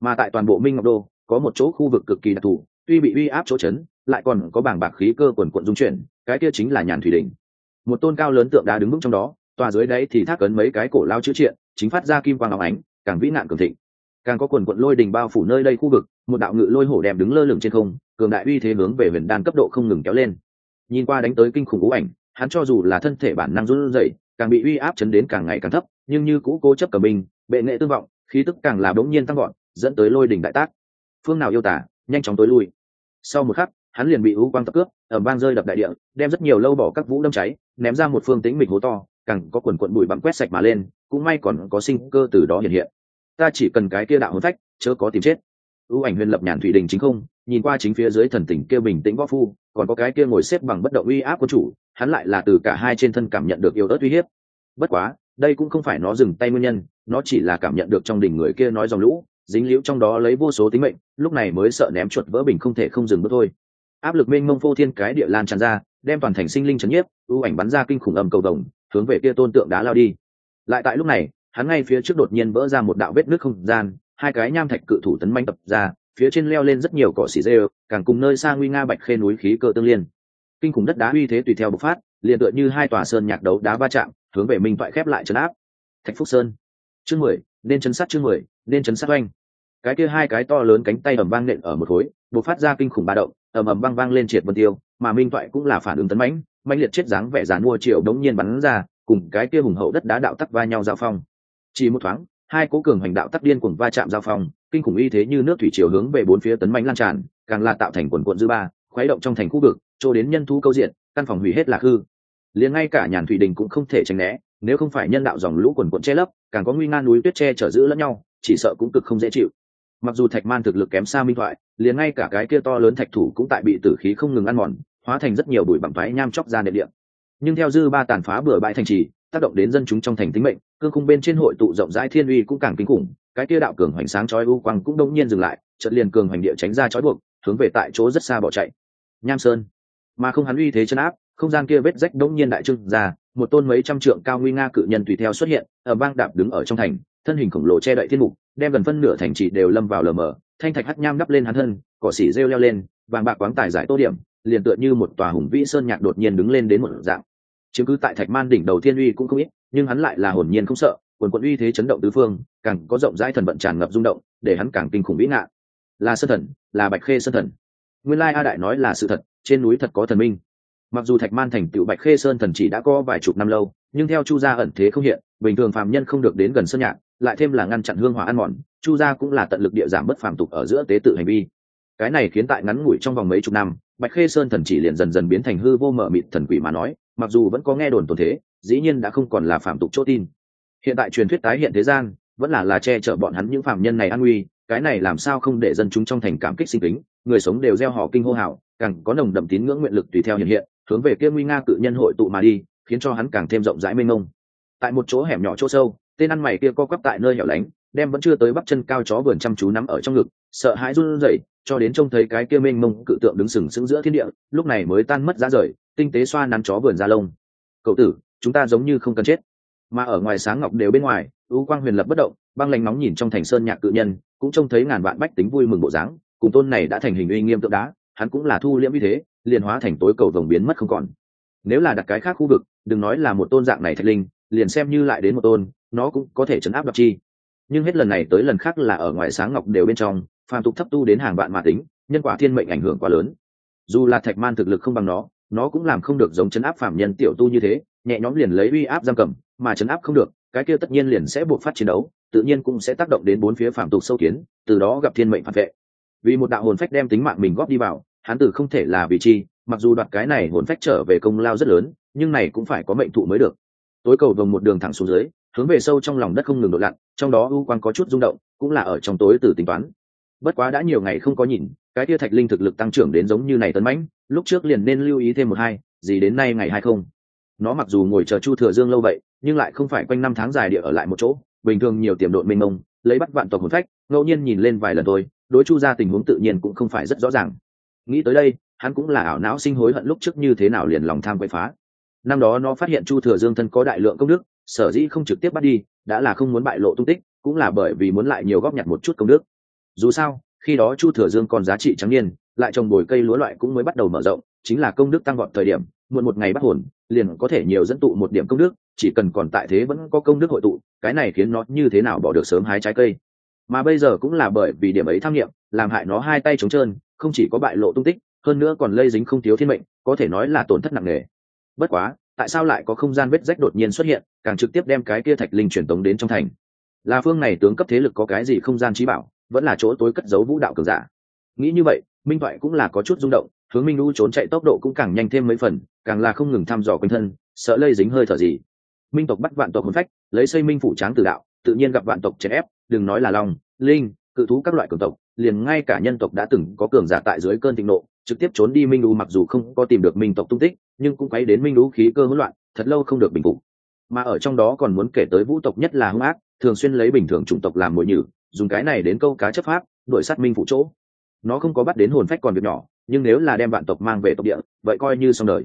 Speaker 1: Mà tại toàn bộ minh ngọc đô, có một chỗ khu vực cực kỳ đặc thù, tuy bị uy áp chỗ chấn, lại còn có bảng bạc khí cơ quần quận dung chuyển, cái kia chính là nhàn thủy đỉnh. Một tôn cao lớn tượng đá đứng vững trong đó, tòa dưới đấy thì thác cấn mấy cái cổ lao chữ triện, chính phát ra kim quang áo ánh, càng vĩ nạn cường thịnh càng có quần quận lôi đình bao phủ nơi đây khu vực, một đạo ngự lôi hổ đẹp đứng lơ lửng trên không, cường đại uy thế hướng về huyền đan cấp độ không ngừng kéo lên. Nhìn qua đánh tới kinh khủng ú ảnh, hắn cho dù là thân thể bản năng run rẩy, càng bị uy áp chấn đến càng ngày càng thấp, nhưng như cũ cố chấp cả mình bệ nghệ tương vọng, khí tức càng là bỗng nhiên tăng gọn dẫn tới lôi đỉnh đại tác. Phương nào yêu tả, nhanh chóng tối lui. Sau một khắc, hắn liền bị u quang tập cướp ở bang rơi đập đại địa, đem rất nhiều lâu bỏ các vũ đâm cháy, ném ra một phương tính mịch hố to, càng có quần quận bụi bặm quét sạch mà lên, cũng may còn có sinh cơ từ đó hiện hiện ta chỉ cần cái kia đạo hồn phách, chớ có tìm chết. Ưu ảnh huyền lập nhàn thủy đình chính không, nhìn qua chính phía dưới thần tỉnh kia bình tĩnh võ phu, còn có cái kia ngồi xếp bằng bất động uy áp của chủ, hắn lại là từ cả hai trên thân cảm nhận được yêu ớt uy hiếp. Bất quá, đây cũng không phải nó dừng tay nguyên nhân, nó chỉ là cảm nhận được trong đỉnh người kia nói dòng lũ, dính liễu trong đó lấy vô số tính mệnh, lúc này mới sợ ném chuột vỡ bình không thể không dừng bước thôi. Áp lực mênh mông phô thiên cái địa lan tràn ra, đem toàn thành sinh linh chấn nhiếp, ưu ảnh bắn ra kinh khủng âm cầu đồng, hướng về kia tôn tượng đá lao đi. Lại tại lúc này hắn ngay phía trước đột nhiên vỡ ra một đạo vết nước không gian, hai cái nham thạch cự thủ tấn manh tập ra, phía trên leo lên rất nhiều cỏ xỉ rêu càng cùng nơi xa nguy nga bạch khê núi khí cơ tương liên. Kinh khủng đất đá uy thế tùy theo bộc phát, liền tựa như hai tòa sơn nhạc đấu đá va chạm, hướng về minh toại khép lại chấn áp. Thạch phúc sơn. Chương mười, nên chấn sát chương mười, nên chấn sát oanh. Cái kia hai cái to lớn cánh tay ầm vang nện ở một khối, bộc phát ra kinh khủng ba động, ầm ầm vang vang lên triệt vân tiêu, mà minh toại cũng là phản ứng tấn mãnh mãnh liệt chết dáng vẻ dàn mua triệu đống nhiên bắn ra, cùng cái kia hùng hậu đất đá đạo tắc va nhau giao phong chỉ một thoáng, hai cố cường hành đạo tắc điên cuồng va chạm giao phong, kinh khủng y thế như nước thủy chiều hướng về bốn phía tấn mãnh lan tràn, càng là tạo thành quần quận dư ba, khuấy động trong thành khu vực chỗ đến nhân thu câu diện, căn phòng hủy hết là hư. Liền ngay cả nhàn thủy đình cũng không thể tránh né, nếu không phải nhân đạo dòng lũ quần quận che lấp, càng có nguy nga núi tuyết che chở giữ lẫn nhau, chỉ sợ cũng cực không dễ chịu. Mặc dù thạch man thực lực kém xa minh thoại, liền ngay cả cái kia to lớn thạch thủ cũng tại bị tử khí không ngừng ăn mòn, hóa thành rất nhiều bụi bặm váy nham chóc ra nệ điện nhưng theo dư ba tàn phá bừa bãi thành trì tác động đến dân chúng trong thành tính mệnh, cương khung bên trên hội tụ rộng rãi thiên uy cũng càng kinh khủng, cái kia đạo cường hoành sáng chói u quang cũng đông nhiên dừng lại, chợt liền cường hoành địa tránh ra chói buộc, hướng về tại chỗ rất xa bỏ chạy. Nham sơn. Mà không hắn uy thế chân áp, không gian kia vết rách đông nhiên đại trưng ra, một tôn mấy trăm trượng cao nguy nga cự nhân tùy theo xuất hiện ở bang đạp đứng ở trong thành, thân hình khổng lồ che đậy thiên mục, đem gần phân nửa thành trì đều lâm vào lờ mờ, thanh thạch hắt nham đắp lên hắn thân, cỏ xỉ rêu leo lên, vàng bạc quáng tài giải tô điểm, liền tựa như một tòa hùng vĩ sơn nhạc đột nhiên đứng lên đến một dạng chứng cứ tại thạch man đỉnh đầu thiên uy cũng không ít, nhưng hắn lại là hồn nhiên không sợ, quần quận uy thế chấn động tứ phương, càng có rộng rãi thần vận tràn ngập rung động, để hắn càng kinh khủng vĩ ngạn là sơn thần, là bạch khê sơn thần. Nguyên lai a đại nói là sự thật, trên núi thật có thần minh. Mặc dù thạch man thành tựu bạch khê sơn thần chỉ đã có vài chục năm lâu, nhưng theo chu gia ẩn thế không hiện, bình thường phàm nhân không được đến gần sơn nhạc, lại thêm là ngăn chặn hương hỏa ăn mòn, chu gia cũng là tận lực địa giảm bất phàm tục ở giữa tế tự hành vi. Cái này khiến tại ngắn ngủi trong vòng mấy chục năm, bạch khê sơn thần chỉ liền dần dần biến thành hư vô mở mịt thần quỷ mà nói mặc dù vẫn có nghe đồn tồn thế, dĩ nhiên đã không còn là phạm tục chỗ tin. Hiện tại truyền thuyết tái hiện thế gian, vẫn là là che chở bọn hắn những phạm nhân này an nguy cái này làm sao không để dân chúng trong thành cảm kích sinh kính, người sống đều gieo họ kinh hô hào, càng có nồng đậm tín ngưỡng nguyện lực tùy theo hiện hiện, hướng về kia nguy nga cự nhân hội tụ mà đi, khiến cho hắn càng thêm rộng rãi mênh mông. Tại một chỗ hẻm nhỏ chỗ sâu, tên ăn mày kia co quắp tại nơi hẻo lánh, đem vẫn chưa tới bắp chân cao chó vườn chăm chú nắm ở trong ngực, sợ hãi run rẩy, cho đến trông thấy cái kia mênh mông cự tượng đứng sừng sững giữa thiên địa, lúc này mới tan mất ra rời tinh tế xoa nắn chó vườn ra lông. Cậu tử, chúng ta giống như không cần chết. Mà ở ngoài sáng ngọc đều bên ngoài, ưu quang huyền lập bất động, băng lạnh nóng nhìn trong thành sơn nhạc cự nhân, cũng trông thấy ngàn vạn bách tính vui mừng bộ dáng, cùng tôn này đã thành hình uy nghiêm tượng đá, hắn cũng là thu liễm như thế, liền hóa thành tối cầu vồng biến mất không còn. Nếu là đặt cái khác khu vực, đừng nói là một tôn dạng này thạch linh, liền xem như lại đến một tôn, nó cũng có thể chấn áp đặc chi. Nhưng hết lần này tới lần khác là ở ngoài sáng ngọc đều bên trong, phàm tục thấp tu đến hàng vạn mà tính, nhân quả thiên mệnh ảnh hưởng quá lớn. Dù là thạch man thực lực không bằng nó nó cũng làm không được giống chấn áp phạm nhân tiểu tu như thế, nhẹ nhõm liền lấy uy áp giam cầm, mà chấn áp không được, cái kia tất nhiên liền sẽ buộc phát chiến đấu, tự nhiên cũng sẽ tác động đến bốn phía phạm tục sâu kiến, từ đó gặp thiên mệnh phản vệ. Vì một đạo hồn phách đem tính mạng mình góp đi vào, hắn tử không thể là vị chi, mặc dù đoạt cái này hồn phách trở về công lao rất lớn, nhưng này cũng phải có mệnh thụ mới được. Tối cầu vòng một đường thẳng xuống dưới, hướng về sâu trong lòng đất không ngừng đột lặn, trong đó u quang có chút rung động, cũng là ở trong tối từ tính toán bất quá đã nhiều ngày không có nhìn, cái tia thạch linh thực lực tăng trưởng đến giống như này tấn mãnh, lúc trước liền nên lưu ý thêm một hai, gì đến nay ngày hai không. Nó mặc dù ngồi chờ chu thừa dương lâu vậy, nhưng lại không phải quanh năm tháng dài địa ở lại một chỗ, bình thường nhiều tiềm đội mênh mông, lấy bắt vạn tộc hồn phách, ngẫu nhiên nhìn lên vài lần thôi, đối chu ra tình huống tự nhiên cũng không phải rất rõ ràng. Nghĩ tới đây, hắn cũng là ảo não sinh hối hận lúc trước như thế nào liền lòng tham quậy phá. Năm đó nó phát hiện chu thừa dương thân có đại lượng công đức, sở dĩ không trực tiếp bắt đi, đã là không muốn bại lộ tung tích, cũng là bởi vì muốn lại nhiều góp nhặt một chút công đức dù sao, khi đó chu thừa dương còn giá trị trắng niên, lại trồng bồi cây lúa loại cũng mới bắt đầu mở rộng, chính là công đức tăng vọt thời điểm, muộn một ngày bắt hồn, liền có thể nhiều dẫn tụ một điểm công đức, chỉ cần còn tại thế vẫn có công đức hội tụ, cái này khiến nó như thế nào bỏ được sớm hái trái cây. Mà bây giờ cũng là bởi vì điểm ấy tham nghiệm, làm hại nó hai tay trống trơn, không chỉ có bại lộ tung tích, hơn nữa còn lây dính không thiếu thiên mệnh, có thể nói là tổn thất nặng nề. Bất quá, tại sao lại có không gian vết rách đột nhiên xuất hiện, càng trực tiếp đem cái kia thạch linh truyền tống đến trong thành? Là phương này tướng cấp thế lực có cái gì không gian trí bảo? Vẫn là chỗ tối cất giấu vũ đạo cường giả. Nghĩ như vậy, minh thoại cũng là có chút rung động, hướng minh u trốn chạy tốc độ cũng càng nhanh thêm mấy phần, càng là không ngừng thăm dò quanh thân, sợ lây dính hơi thở gì. Minh tộc bắt vạn tộc hồn phách, lấy xây minh phủ tráng tự đạo, tự nhiên gặp vạn tộc chèn ép, đừng nói là long, linh, cự thú các loại cường tộc, liền ngay cả nhân tộc đã từng có cường giả tại dưới cơn thịnh nộ, trực tiếp trốn đi minh u mặc dù không có tìm được minh tộc tung tích, nhưng cũng quấy đến minh u khí cơ hỗn loạn, thật lâu không được bình phục. Mà ở trong đó còn muốn kể tới vũ tộc nhất là hung ác, thường xuyên lấy bình thường chủng tộc làm mồi nhử dùng cái này đến câu cá chấp pháp, đuổi sát minh phụ chỗ. Nó không có bắt đến hồn phách còn việc nhỏ, nhưng nếu là đem vạn tộc mang về tộc địa, vậy coi như xong đời.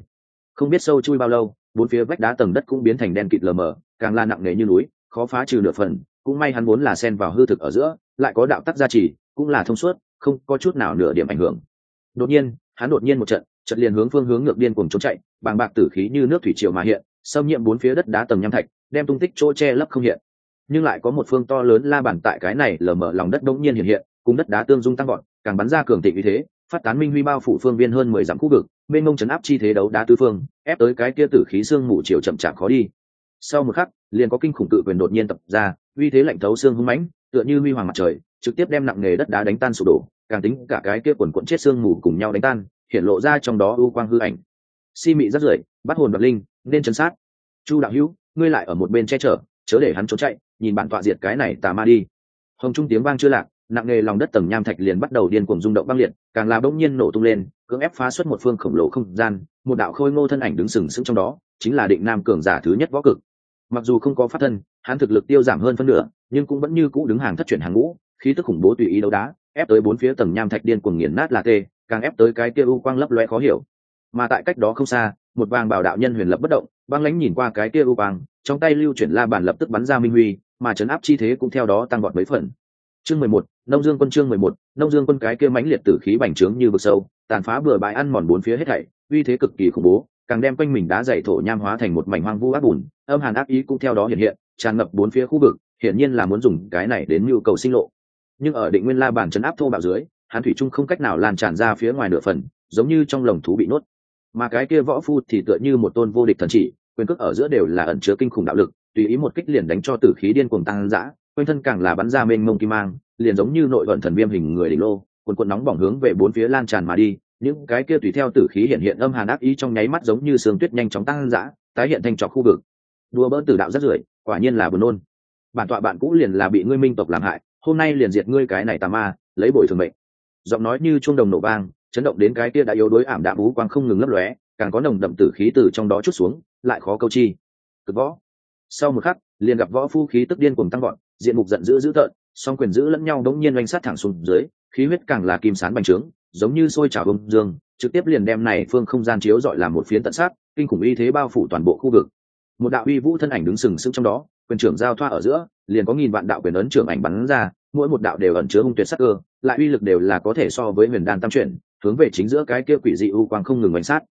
Speaker 1: Không biết sâu chui bao lâu, bốn phía vách đá tầng đất cũng biến thành đen kịt lờ mờ, càng la nặng nề như núi, khó phá trừ nửa phần, cũng may hắn vốn là sen vào hư thực ở giữa, lại có đạo tắc gia trì, cũng là thông suốt, không có chút nào nửa điểm ảnh hưởng. Đột nhiên, hắn đột nhiên một trận trận liền hướng phương hướng ngược điên cùng trốn chạy, bàng bạc tử khí như nước thủy triều mà hiện, xâm nhiễm bốn phía đất đá tầng nham thạch, đem tung tích chỗ che lấp không hiện nhưng lại có một phương to lớn la bàn tại cái này lờ mở lòng đất đống nhiên hiện hiện, cùng đất đá tương dung tăng gọn càng bắn ra cường thịnh như thế, phát tán minh huy bao phủ phương viên hơn mười dặm khu vực bên mông chấn áp chi thế đấu đá tư phương, ép tới cái kia tử khí xương mù chiều chậm chạp khó đi. Sau một khắc, liền có kinh khủng tự quyền đột nhiên tập ra, uy thế lạnh thấu xương hung mãnh, tựa như huy hoàng mặt trời, trực tiếp đem nặng nghề đất đá đánh tan sụp đổ, càng tính cả cái kia quần quận chết xương mù cùng nhau đánh tan, hiện lộ ra trong đó ưu quang hư ảnh. Si mị rất rưởi, bắt hồn đoạt linh, nên chân sát. Chu đạo hữu, ngươi lại ở một bên che chở, chớ để hắn trốn chạy nhìn bản tọa diệt cái này tà ma đi. Hồng trung tiếng vang chưa lạc, nặng nề lòng đất tầng nham thạch liền bắt đầu điên cuồng rung động băng liệt, càng là bỗng nhiên nổ tung lên, cưỡng ép phá xuất một phương khổng lồ không gian, một đạo khôi ngô thân ảnh đứng sừng sững trong đó, chính là định nam cường giả thứ nhất võ cực. Mặc dù không có phát thân, hắn thực lực tiêu giảm hơn phân nửa, nhưng cũng vẫn như cũ đứng hàng thất chuyển hàng ngũ, khí tức khủng bố tùy ý đấu đá, ép tới bốn phía tầng nham thạch điên cuồng nghiền nát là tê, càng ép tới cái kia u quang lấp loe khó hiểu. Mà tại cách đó không xa, một vàng bảo đạo nhân huyền lập bất động, băng lãnh nhìn qua cái kia u quang, trong tay lưu chuyển la bản lập tức bắn ra minh huy mà chấn áp chi thế cũng theo đó tăng gọn mấy phần. Chương mười một, nông dương quân chương mười một, nông dương quân cái kia mãnh liệt tử khí bành trướng như vực sâu, tàn phá bừa bãi ăn mòn bốn phía hết thảy, uy thế cực kỳ khủng bố, càng đem quanh mình đá dày thổ nham hóa thành một mảnh hoang vu ác bùn, âm hàn ác ý cũng theo đó hiện hiện, tràn ngập bốn phía khu vực, hiển nhiên là muốn dùng cái này đến nhu cầu sinh lộ. Nhưng ở định nguyên la bản chấn áp thô bạo dưới, hàn thủy trung không cách nào lan tràn ra phía ngoài nửa phần, giống như trong lồng thú bị nuốt. Mà cái kia võ phu thì tựa như một tôn vô địch thần chỉ, quyền cước ở giữa đều là ẩn chứa kinh khủng đạo lực tùy ý một kích liền đánh cho tử khí điên cuồng tăng dã, quanh thân càng là bắn ra mênh mông kim mang, liền giống như nội vận thần viêm hình người đỉnh lô quần quần nóng bỏng hướng về bốn phía lan tràn mà đi. Những cái kia tùy theo tử khí hiện hiện âm hàn ác ý trong nháy mắt giống như sương tuyết nhanh chóng tăng dã, tái hiện thành trọc khu vực. Đua bỡn tử đạo rất rưởi, quả nhiên là buồn nôn. Bản tọa bạn cũ liền là bị ngươi minh tộc làm hại, hôm nay liền diệt ngươi cái này tà ma, lấy bồi thường mệnh. Giọng nói như chuông đồng nổ vang, chấn động đến cái kia đã yếu đuối ảm đạm vũ quang không ngừng lấp lóe, càng có nồng đậm tử khí từ trong đó chút xuống, lại khó câu chi. Cực võ sau một khắc, liền gặp võ phu khí tức điên cuồng tăng gọn diện mục giận dữ dữ tợn, song quyền giữ lẫn nhau đống nhiên oanh sát thẳng xuống dưới, khí huyết càng là kim sán bành trướng, giống như sôi trào bông dương, trực tiếp liền đem này phương không gian chiếu dọi làm một phiến tận sát, kinh khủng y thế bao phủ toàn bộ khu vực. Một đạo uy vũ thân ảnh đứng sừng sững trong đó, quyền trưởng giao thoa ở giữa, liền có nghìn vạn đạo quyền ấn trưởng ảnh bắn ra, mỗi một đạo đều ẩn chứa hung tuyệt sắc cơ, lại uy lực đều là có thể so với huyền đan tam chuyển, hướng về chính giữa cái kia quỷ dị u quang không ngừng oanh sát.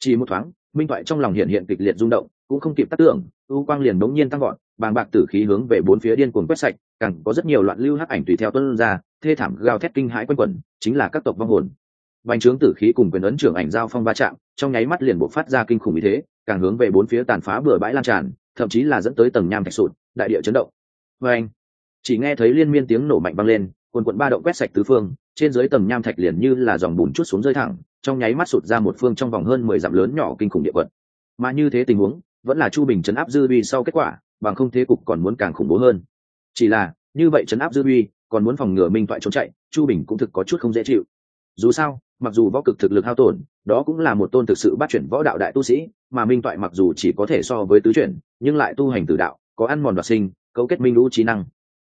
Speaker 1: Chỉ một thoáng, minh thoại trong lòng hiện hiện kịch liệt rung động, cũng không kịp tác tưởng u quang liền đống nhiên tăng gọn bàng bạc tử khí hướng về bốn phía điên cuồng quét sạch, càng có rất nhiều loạn lưu hắc ảnh tùy theo tuân ra, thê thảm gào thét kinh hãi quanh quẩn, chính là các tộc vong hồn. Bành trướng tử khí cùng quyền ấn trưởng ảnh giao phong va chạm, trong nháy mắt liền buộc phát ra kinh khủng ý thế, càng hướng về bốn phía tàn phá bừa bãi lan tràn, thậm chí là dẫn tới tầng nham thạch sụt, đại địa chấn động. Vê anh chỉ nghe thấy liên miên tiếng nổ mạnh băng lên, quần quận ba động quét sạch tứ phương, trên dưới tầng nham thạch liền như là dòng bùn chút xuống rơi thẳng, trong nháy mắt sụt ra một phương trong vòng hơn mười dặm lớn nhỏ kinh khủng địa quật. mà như thế tình huống vẫn là chu bình chấn áp dư uy sau kết quả, bằng không thế cục còn muốn càng khủng bố hơn. Chỉ là, như vậy chấn áp dư uy, còn muốn phòng ngừa minh toại trốn chạy, chu bình cũng thực có chút không dễ chịu. Dù sao, mặc dù võ cực thực lực hao tổn, đó cũng là một tôn thực sự bắt chuyển võ đạo đại tu sĩ, mà minh toại mặc dù chỉ có thể so với tứ chuyển, nhưng lại tu hành tử đạo, có ăn mòn đoạt sinh, cấu kết minh lũ trí năng.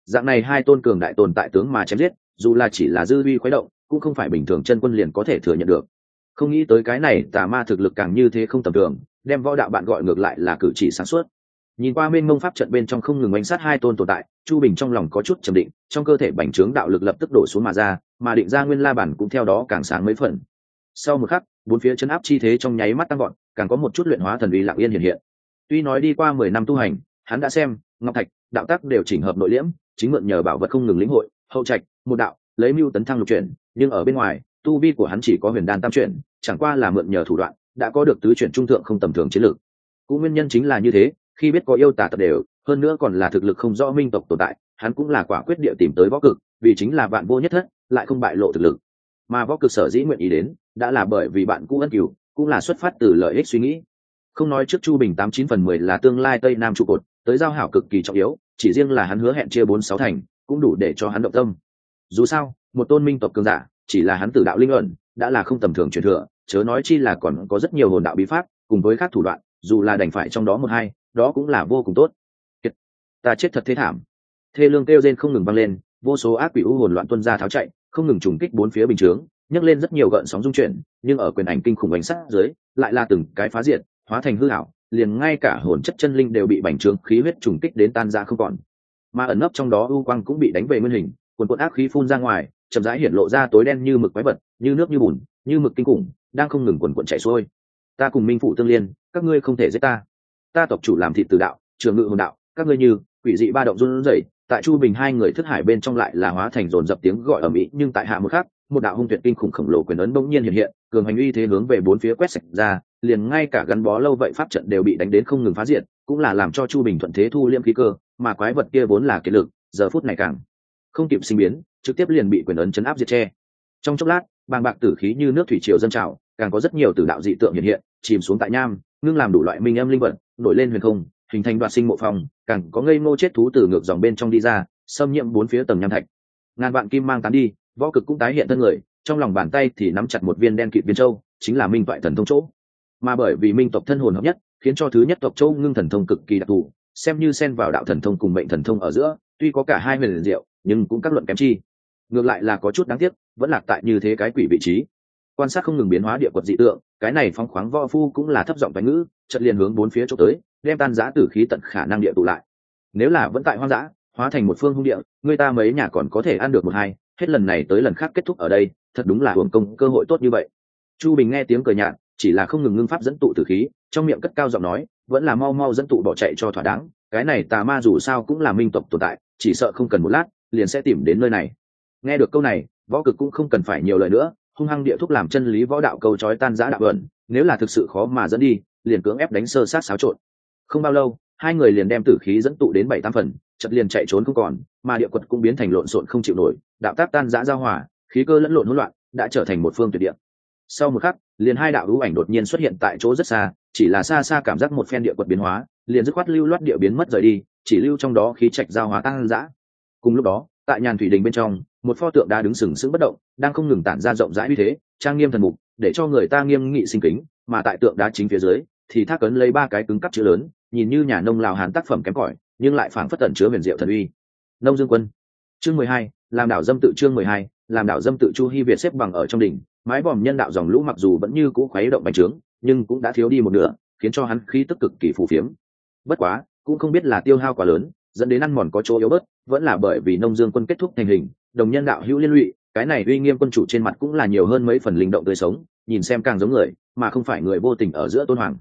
Speaker 1: Dạng này hai tôn cường đại tồn tại tướng mà chém giết, dù là chỉ là dư vi khuấy động, cũng không phải bình thường chân quân liền có thể thừa nhận được. Không nghĩ tới cái này tà ma thực lực càng như thế không tầm thường đem võ đạo bạn gọi ngược lại là cử chỉ sáng suốt. Nhìn qua bên mông pháp trận bên trong không ngừng bánh sát hai tôn tồn tại, chu bình trong lòng có chút trầm định, trong cơ thể bành trướng đạo lực lập tức đổ xuống mà ra, mà định ra nguyên la bản cũng theo đó càng sáng mấy phần. Sau một khắc, bốn phía chấn áp chi thế trong nháy mắt tăng gọn càng có một chút luyện hóa thần uy lặng yên hiện hiện. Tuy nói đi qua mười năm tu hành, hắn đã xem, ngọc thạch, đạo tác đều chỉnh hợp nội liễm, chính mượn nhờ bảo vật không ngừng lĩnh hội, hậu trạch, một đạo, lấy mưu tấn thăng lục chuyển, nhưng ở bên ngoài, tu vi của hắn chỉ có huyền đan tam chuyển, chẳng qua là mượn nhờ thủ đoạn đã có được tứ chuyển trung thượng không tầm thường chiến lược. Cũng nguyên nhân chính là như thế, khi biết có yêu tà tập đều, hơn nữa còn là thực lực không rõ minh tộc tồn tại, hắn cũng là quả quyết địa tìm tới võ cực, vì chính là bạn vô nhất thất, lại không bại lộ thực lực. Mà võ cực sở dĩ nguyện ý đến, đã là bởi vì bạn cũ ân cửu, cũng là xuất phát từ lợi ích suy nghĩ. Không nói trước chu bình tám chín phần mười là tương lai tây nam trụ cột, tới giao hảo cực kỳ trọng yếu, chỉ riêng là hắn hứa hẹn chia bốn sáu thành, cũng đủ để cho hắn động tâm. Dù sao, một tôn minh tộc cường giả, chỉ là hắn tử đạo linh ẩn đã là không tầm thường truyền thừa, chớ nói chi là còn có rất nhiều hồn đạo bí pháp, cùng với các thủ đoạn, dù là đành phải trong đó một hai, đó cũng là vô cùng tốt. Ta chết thật thế thảm. Thê lương kêu rên không ngừng vang lên, vô số ác quỷ u hồn loạn tuân ra tháo chạy, không ngừng trùng kích bốn phía bình chướng, nhấc lên rất nhiều gợn sóng dung chuyển, nhưng ở quyền ảnh kinh khủng bánh sát dưới, lại là từng cái phá diệt, hóa thành hư ảo, liền ngay cả hồn chất chân linh đều bị bành trướng, khí huyết trùng kích đến tan ra không còn. Mà ẩn nấp trong đó u quang cũng bị đánh về nguyên hình quần quần ác khí phun ra ngoài chậm rãi hiện lộ ra tối đen như mực quái vật như nước như bùn như mực kinh khủng đang không ngừng quần quần chảy xuôi. Ta cùng minh phụ tương liên các ngươi không thể giết ta. Ta tộc chủ làm thịt từ đạo trường ngự hồn đạo các ngươi như quỷ dị ba động run rẩy tại chu bình hai người thất hải bên trong lại là hóa thành dồn dập tiếng gọi ở mỹ nhưng tại hạ một khắc một đạo hung tuyệt kinh khủng khổng lồ quyền ấn bỗng nhiên hiện hiện cường hành uy thế hướng về bốn phía quét sạch ra liền ngay cả gắn bó lâu vậy pháp trận đều bị đánh đến không ngừng phá diện, cũng là làm cho chu bình thuận thế thu liêm khí cơ mà quái vật kia vốn là kiệt lực giờ phút này càng không kịp sinh biến, trực tiếp liền bị quyền ấn chấn áp diệt che trong chốc lát, bàng bạc tử khí như nước thủy triều dân trào, càng có rất nhiều tử đạo dị tượng hiện hiện, chìm xuống tại nham, ngưng làm đủ loại minh âm linh vật, nổi lên huyền không, hình thành đoạt sinh mộ phòng càng có ngây ngô chết thú từ ngược dòng bên trong đi ra, xâm nhiễm bốn phía tầng nham thạch. Ngàn vạn kim mang tán đi, võ cực cũng tái hiện thân người, trong lòng bàn tay thì nắm chặt một viên đen kịt viên châu, chính là minh toại thần thông chỗ. Mà bởi vì minh tộc thân hồn hợp nhất, khiến cho thứ nhất tộc châu ngưng thần thông cực kỳ đặc thù xem như xen vào đạo thần thông cùng mệnh thần thông ở giữa, tuy có cả hai huyền diệu, nhưng cũng các luận kém chi. Ngược lại là có chút đáng tiếc, vẫn lạc tại như thế cái quỷ vị trí. Quan sát không ngừng biến hóa địa quật dị tượng, cái này phong khoáng võ phu cũng là thấp giọng bài ngữ chật liền hướng bốn phía chỗ tới, đem tan giã tử khí tận khả năng địa tụ lại. Nếu là vẫn tại hoang dã, hóa thành một phương hung địa, người ta mấy nhà còn có thể ăn được một hai, hết lần này tới lần khác kết thúc ở đây, thật đúng là hưởng công cơ hội tốt như vậy. Chu bình nghe tiếng cờ nhạt, chỉ là không ngừng ngưng pháp dẫn tụ tử khí, trong miệng cất cao giọng nói vẫn là mau mau dẫn tụ bỏ chạy cho thỏa đáng. Cái này tà ma dù sao cũng là minh tộc tồn tại, chỉ sợ không cần một lát, liền sẽ tìm đến nơi này. Nghe được câu này, võ cực cũng không cần phải nhiều lời nữa, hung hăng địa thúc làm chân lý võ đạo câu trói tan giã đạo ẩn, nếu là thực sự khó mà dẫn đi, liền cưỡng ép đánh sơ sát xáo trộn. Không bao lâu, hai người liền đem tử khí dẫn tụ đến bảy tam phần, chật liền chạy trốn không còn, mà địa quật cũng biến thành lộn xộn không chịu nổi, đạo tác tan giã giao hòa, khí cơ lẫn lộn hỗn loạn, đã trở thành một phương tuyệt địa. Sau một khắc, liền hai đạo hữu ảnh đột nhiên xuất hiện tại chỗ rất xa chỉ là xa xa cảm giác một phen địa quật biến hóa, liền dứt khoát lưu loát địa biến mất rời đi, chỉ lưu trong đó khí trạch giao hóa tăng dã. cùng lúc đó, tại nhàn thủy đình bên trong, một pho tượng đá đứng sừng sững bất động, đang không ngừng tản ra rộng rãi như thế, trang nghiêm thần mục, để cho người ta nghiêm nghị sinh kính, mà tại tượng đá chính phía dưới, thì thác ấn lấy ba cái cứng cắp chữ lớn, nhìn như nhà nông lào hàn tác phẩm kém cỏi, nhưng lại phảng phất tẩn chứa huyền diệu thần uy nông dương quân chương mười hai, làm đảo dâm tự chương mười hai, làm đảo dâm tự chu hy việt xếp bằng ở trong đỉnh, mái vòm nhân đạo dòng lũ mặc dù vẫn như cũ khuấy động bành trướng nhưng cũng đã thiếu đi một nửa, khiến cho hắn khí tức cực kỳ phù phiếm. Bất quá, cũng không biết là tiêu hao quá lớn, dẫn đến ăn mòn có chỗ yếu bớt, vẫn là bởi vì nông dương quân kết thúc thành hình, đồng nhân đạo hữu liên lụy, cái này uy nghiêm quân chủ trên mặt cũng là nhiều hơn mấy phần linh động tươi sống, nhìn xem càng giống người, mà không phải người vô tình ở giữa tôn hoàng.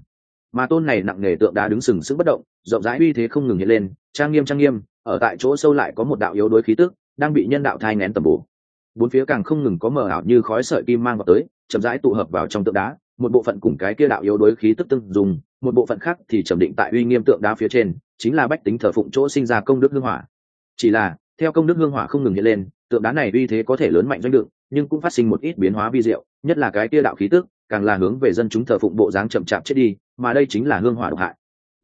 Speaker 1: Mà tôn này nặng nề tượng đá đứng sừng sững bất động, rộng rãi uy thế không ngừng hiện lên, trang nghiêm trang nghiêm, ở tại chỗ sâu lại có một đạo yếu đối khí tức, đang bị nhân đạo thai ngén tầm bổ. Bốn phía càng không ngừng có mờ ảo như khói sợi kim mang vào tới, chậm rãi tụ hợp vào trong tượng đá một bộ phận cùng cái kia đạo yếu đối khí tức tương dùng, một bộ phận khác thì trầm định tại uy nghiêm tượng đá phía trên, chính là bách tính thờ phụng chỗ sinh ra công đức hương hỏa. Chỉ là, theo công đức hương hỏa không ngừng hiện lên, tượng đá này uy thế có thể lớn mạnh doanh đựng nhưng cũng phát sinh một ít biến hóa vi diệu, nhất là cái kia đạo khí tức, càng là hướng về dân chúng thờ phụng bộ dáng chậm chạp chết đi, mà đây chính là hương hỏa độc hại.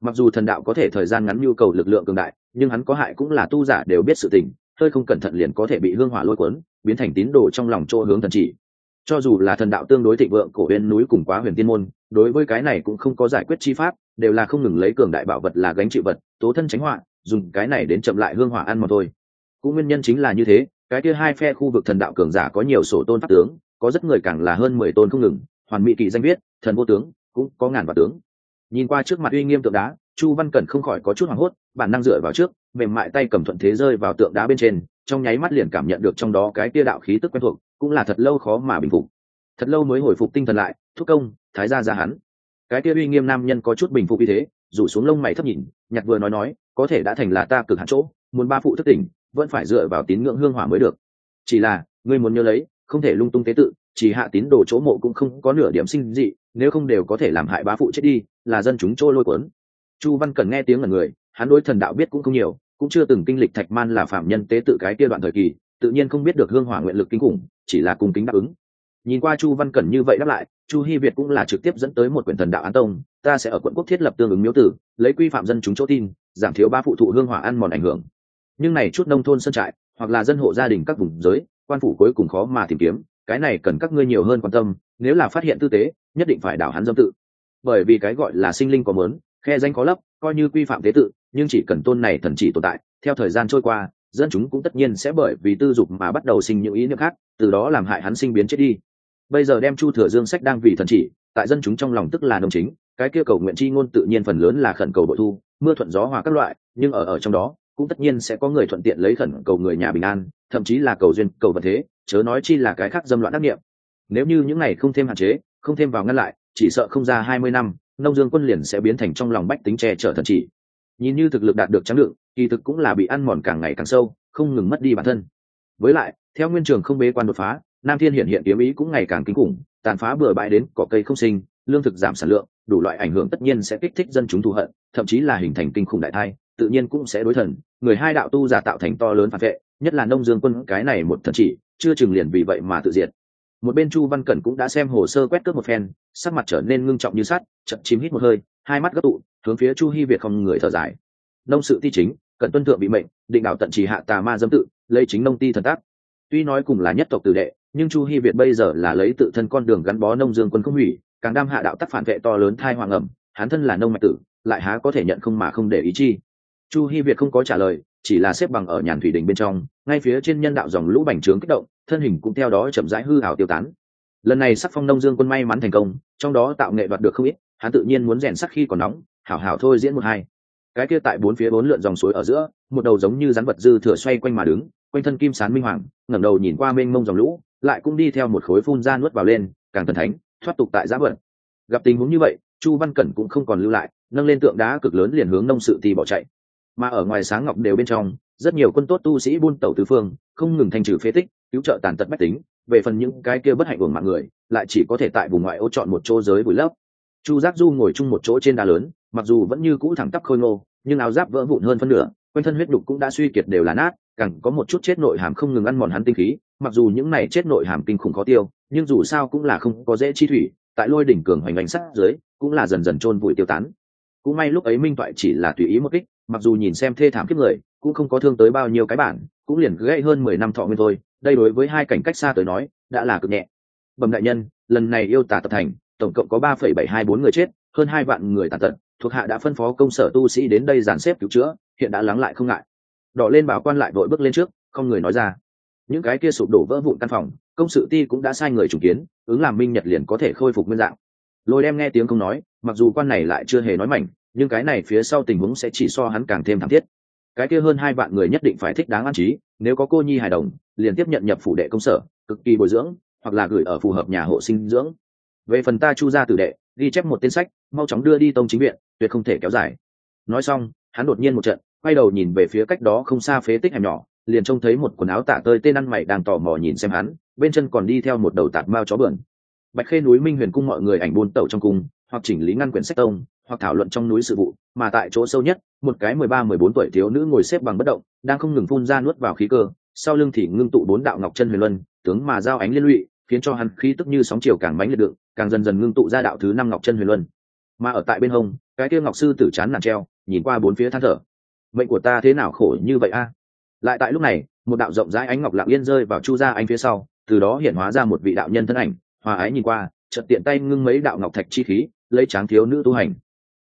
Speaker 1: Mặc dù thần đạo có thể thời gian ngắn nhu cầu lực lượng cường đại, nhưng hắn có hại cũng là tu giả đều biết sự tình, hơi không cẩn thận liền có thể bị hương hỏa lôi cuốn, biến thành tín đồ trong lòng chỗ hướng thần chỉ cho dù là thần đạo tương đối thịnh vượng, cổ huyền núi cùng quá huyền tiên môn, đối với cái này cũng không có giải quyết chi pháp, đều là không ngừng lấy cường đại bảo vật là gánh chịu vật, tố thân tránh họa, dùng cái này đến chậm lại hương hỏa ăn mà thôi. Cũng nguyên nhân chính là như thế, cái kia hai phe khu vực thần đạo cường giả có nhiều sổ tôn pháp tướng, có rất người càng là hơn mười tôn không ngừng, hoàn mỹ kỳ danh viết, thần vô tướng, cũng có ngàn vạn tướng. Nhìn qua trước mặt uy nghiêm tượng đá, chu văn cẩn không khỏi có chút hoảng hốt, bản năng dựa vào trước, mềm mại tay cầm thuận thế rơi vào tượng đá bên trên, trong nháy mắt liền cảm nhận được trong đó cái kia đạo khí tức quen thuộc cũng là thật lâu khó mà bình phục. Thật lâu mới hồi phục tinh thần lại, thúc công, thái gia ra hắn. Cái kia uy nghiêm nam nhân có chút bình phục như thế, rủ xuống lông mày thấp nhìn, nhặt vừa nói nói, có thể đã thành là ta cực hạn chỗ, muốn ba phụ thất tỉnh, vẫn phải dựa vào tín ngưỡng hương hỏa mới được. Chỉ là, ngươi muốn nhớ lấy, không thể lung tung tế tự, chỉ hạ tín đồ chỗ mộ cũng không có nửa điểm sinh dị, nếu không đều có thể làm hại bá phụ chết đi, là dân chúng trôi lôi cuốn. Chu văn cần nghe tiếng là người, hắn đối thần đạo biết cũng không nhiều, cũng chưa từng kinh lịch thạch man là phạm nhân tế tự cái kia đoạn thời kỳ tự nhiên không biết được hương hỏa nguyện lực kinh khủng, chỉ là cùng kính đáp ứng. Nhìn qua chu văn cẩn như vậy đáp lại, chu hy việt cũng là trực tiếp dẫn tới một quyển thần đạo an tông, ta sẽ ở quận quốc thiết lập tương ứng miếu tử, lấy quy phạm dân chúng chỗ tin, giảm thiếu ba phụ thụ hương hỏa ăn mòn ảnh hưởng. Nhưng này chút nông thôn sân trại, hoặc là dân hộ gia đình các vùng giới, quan phủ cuối cùng khó mà tìm kiếm, cái này cần các ngươi nhiều hơn quan tâm, nếu là phát hiện tư tế, nhất định phải đảo hắn dâm tự. Bởi vì cái gọi là sinh linh có mớn khe danh có lấp, coi như quy phạm tế tự, nhưng chỉ cần tôn này thần chỉ tồn tại, theo thời gian trôi qua dân chúng cũng tất nhiên sẽ bởi vì tư dục mà bắt đầu sinh những ý niệm khác, từ đó làm hại hắn sinh biến chết đi. Bây giờ đem chu thừa dương sách đang vì thần chỉ, tại dân chúng trong lòng tức là đồng chính, cái kia cầu nguyện chi ngôn tự nhiên phần lớn là khẩn cầu bội thu, mưa thuận gió hòa các loại, nhưng ở ở trong đó, cũng tất nhiên sẽ có người thuận tiện lấy khẩn cầu người nhà bình an, thậm chí là cầu duyên, cầu vật thế, chớ nói chi là cái khác dâm loạn đắc nghiệm nếu như những này không thêm hạn chế, không thêm vào ngăn lại, chỉ sợ không ra hai mươi năm, nông dương quân liền sẽ biến thành trong lòng bách tính che chở thần chỉ nhìn như thực lực đạt được trắng lượng kỳ thực cũng là bị ăn mòn càng ngày càng sâu, không ngừng mất đi bản thân. Với lại, theo nguyên trường không bế quan đột phá, nam thiên hiện hiện kiếm ý cũng ngày càng kinh khủng, tàn phá bừa bãi đến cỏ cây không sinh, lương thực giảm sản lượng, đủ loại ảnh hưởng tất nhiên sẽ kích thích dân chúng thù hận, thậm chí là hình thành kinh khủng đại thai, tự nhiên cũng sẽ đối thần, người hai đạo tu giả tạo thành to lớn phản vệ, nhất là nông dương quân cái này một thần chỉ, chưa chừng liền vì vậy mà tự diệt. Một bên chu văn cẩn cũng đã xem hồ sơ quét cướp một phen, sắc mặt trở nên ngưng trọng như sắt, chậm chìm hít một hơi, hai mắt gấp tụ hướng phía chu hy việt không người thở dài. Nông sự ti chính, cần tuân thượng bị mệnh, định đạo tận trì hạ tà ma dâm tự, lấy chính nông ti thần tác. Tuy nói cùng là nhất tộc tử đệ, nhưng chu hy việt bây giờ là lấy tự thân con đường gắn bó nông dương quân không hủy, càng đam hạ đạo tắc phản vệ to lớn thai hoàng ẩm hắn thân là nông mạch tử, lại há có thể nhận không mà không để ý chi. Chu hy việt không có trả lời, chỉ là xếp bằng ở nhàn thủy đình bên trong, ngay phía trên nhân đạo dòng lũ bành trướng kích động, thân hình cũng theo đó chậm rãi hư hào tiêu tán. Lần này sắc phong nông dương quân may mắn thành công, trong đó tạo nghệ đoạt được không ít hắn tự nhiên muốn rèn sắc khi còn nóng hảo hảo thôi diễn một hai. Cái kia tại bốn phía bốn lượn dòng suối ở giữa, một đầu giống như rắn vật dư thừa xoay quanh mà đứng, quanh thân kim sán minh hoàng, ngẩng đầu nhìn qua mênh mông dòng lũ, lại cũng đi theo một khối phun ra nuốt vào lên, càng thần thánh, thoát tục tại giã vận gặp tình huống như vậy, chu văn cẩn cũng không còn lưu lại, nâng lên tượng đá cực lớn liền hướng nông sự thì bỏ chạy. Mà ở ngoài sáng ngọc đều bên trong, rất nhiều quân tốt tu sĩ buôn tẩu tứ phương, không ngừng thanh trừ phế tích, cứu trợ tàn tật bách tính, về phần những cái kia bất hạnh của mạng người, lại chỉ có thể tại vùng ngoại ô chọn một chỗ giới bùi lấp. Chu giác du ngồi chung một chỗ trên đá lớn mặc dù vẫn như cũ thẳng tắp khôi ngô, nhưng áo giáp vỡ vụn hơn phân nửa, quanh thân huyết đục cũng đã suy kiệt đều là nát, càng có một chút chết nội hàm không ngừng ăn mòn hắn tinh khí, mặc dù những này chết nội hàm kinh khủng khó tiêu, nhưng dù sao cũng là không có dễ chi thủy, tại lôi đỉnh cường hoành hành sắt dưới, cũng là dần dần chôn vùi tiêu tán. Cũng may lúc ấy minh toại chỉ là tùy ý một kích, mặc dù nhìn xem thê thảm kiếp người, cũng không có thương tới bao nhiêu cái bản, cũng liền gãy hơn mười năm thọ nguyên thôi, đây đối với hai cảnh cách xa tới nói, đã là cực nhẹ. Bẩm đại nhân, lần này yêu tả tập thành, tổng cộng có ba phẩy bảy hai bốn người chết, hơn hai vạn người tàn tật thuộc hạ đã phân phó công sở tu sĩ đến đây dàn xếp cứu chữa, hiện đã lắng lại không ngại. Đỏ lên bảo quan lại vội bước lên trước, không người nói ra. Những cái kia sụp đổ vỡ vụn căn phòng, công sự ti cũng đã sai người trùng kiến, ứng làm minh nhật liền có thể khôi phục nguyên dạng. Lôi đem nghe tiếng không nói, mặc dù quan này lại chưa hề nói mảnh, nhưng cái này phía sau tình huống sẽ chỉ so hắn càng thêm thảm thiết. Cái kia hơn hai vạn người nhất định phải thích đáng an trí, nếu có cô nhi hài đồng, liền tiếp nhận nhập phủ đệ công sở, cực kỳ bồi dưỡng, hoặc là gửi ở phù hợp nhà hộ sinh dưỡng. Về phần ta chu ra tử đệ, ghi chép một tên sách, mau chóng đưa đi tông chính viện tuyệt không thể kéo dài. Nói xong, hắn đột nhiên một trận, quay đầu nhìn về phía cách đó không xa phế tích hẻm nhỏ, liền trông thấy một quần áo tả tơi tên ăn mày đang tò mò nhìn xem hắn, bên chân còn đi theo một đầu tạt mao chó bờn bạch khê núi minh huyền cung mọi người ảnh buôn tẩu trong cung, hoặc chỉnh lý ngăn quyển sách tông, hoặc thảo luận trong núi sự vụ, mà tại chỗ sâu nhất, một cái mười ba, mười bốn tuổi thiếu nữ ngồi xếp bằng bất động, đang không ngừng phun ra nuốt vào khí cơ, sau lưng thì ngưng tụ bốn đạo ngọc chân huyền luân, tướng mà giao ánh liên lụy, khiến cho hắn khí tức như sóng chiều càng mãnh liệt đựng, càng dần dần ngưng tụ ra đạo thứ năm ngọc chân huyền luân. Mà ở tại bên hông cái kia ngọc sư tử chán nản treo, nhìn qua bốn phía than thở. Mệnh của ta thế nào khổ như vậy a? Lại tại lúc này, một đạo rộng rãi ánh ngọc lặng yên rơi vào chu gia anh phía sau, từ đó hiện hóa ra một vị đạo nhân thân ảnh, hòa ái nhìn qua, chợt tiện tay ngưng mấy đạo ngọc thạch chi khí, lấy tráng thiếu nữ tu hành.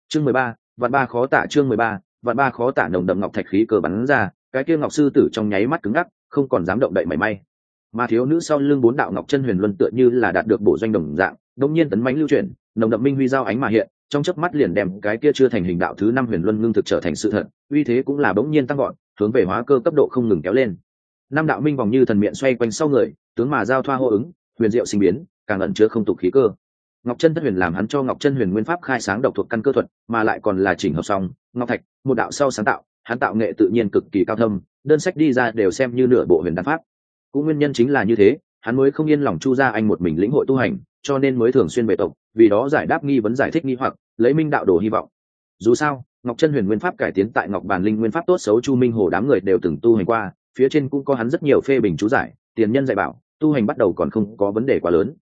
Speaker 1: Chương mười ba, vạn ba khó tả chương mười ba, vạn ba khó tả nồng đậm ngọc thạch khí cờ bắn ra, cái kia ngọc sư tử trong nháy mắt cứng ngắc, không còn dám động đậy mảy may. Mà thiếu nữ sau lưng bốn đạo ngọc chân huyền luân tựa như là đạt được bổ doanh đồng dạng đông nhiên tấn mánh lưu chuyển, nồng đậm minh huy giao ánh mà hiện trong chớp mắt liền đem cái kia chưa thành hình đạo thứ năm huyền luân ngưng thực trở thành sự thật, uy thế cũng là bỗng nhiên tăng gọn hướng về hóa cơ cấp độ không ngừng kéo lên. Năm đạo minh vòng như thần miệng xoay quanh sau người, tướng mà giao thoa hô ứng, huyền diệu sinh biến, càng ẩn chứa không tục khí cơ. Ngọc chân thất huyền làm hắn cho ngọc chân huyền nguyên pháp khai sáng độc thuộc căn cơ thuật, mà lại còn là chỉnh hợp song ngọc thạch, một đạo sau sáng tạo, hắn tạo nghệ tự nhiên cực kỳ cao thâm, đơn sách đi ra đều xem như nửa bộ huyền đan pháp. Cũng nguyên nhân chính là như thế hắn mới không yên lòng chu ra anh một mình lĩnh hội tu hành, cho nên mới thường xuyên về tộc, vì đó giải đáp nghi vấn giải thích nghi hoặc, lấy minh đạo đồ hy vọng. Dù sao, ngọc chân huyền nguyên pháp cải tiến tại ngọc bàn linh nguyên pháp tốt xấu chu minh hồ đám người đều từng tu hành qua, phía trên cũng có hắn rất nhiều phê bình chú giải, tiền nhân dạy bảo, tu hành bắt đầu còn không có vấn đề quá lớn.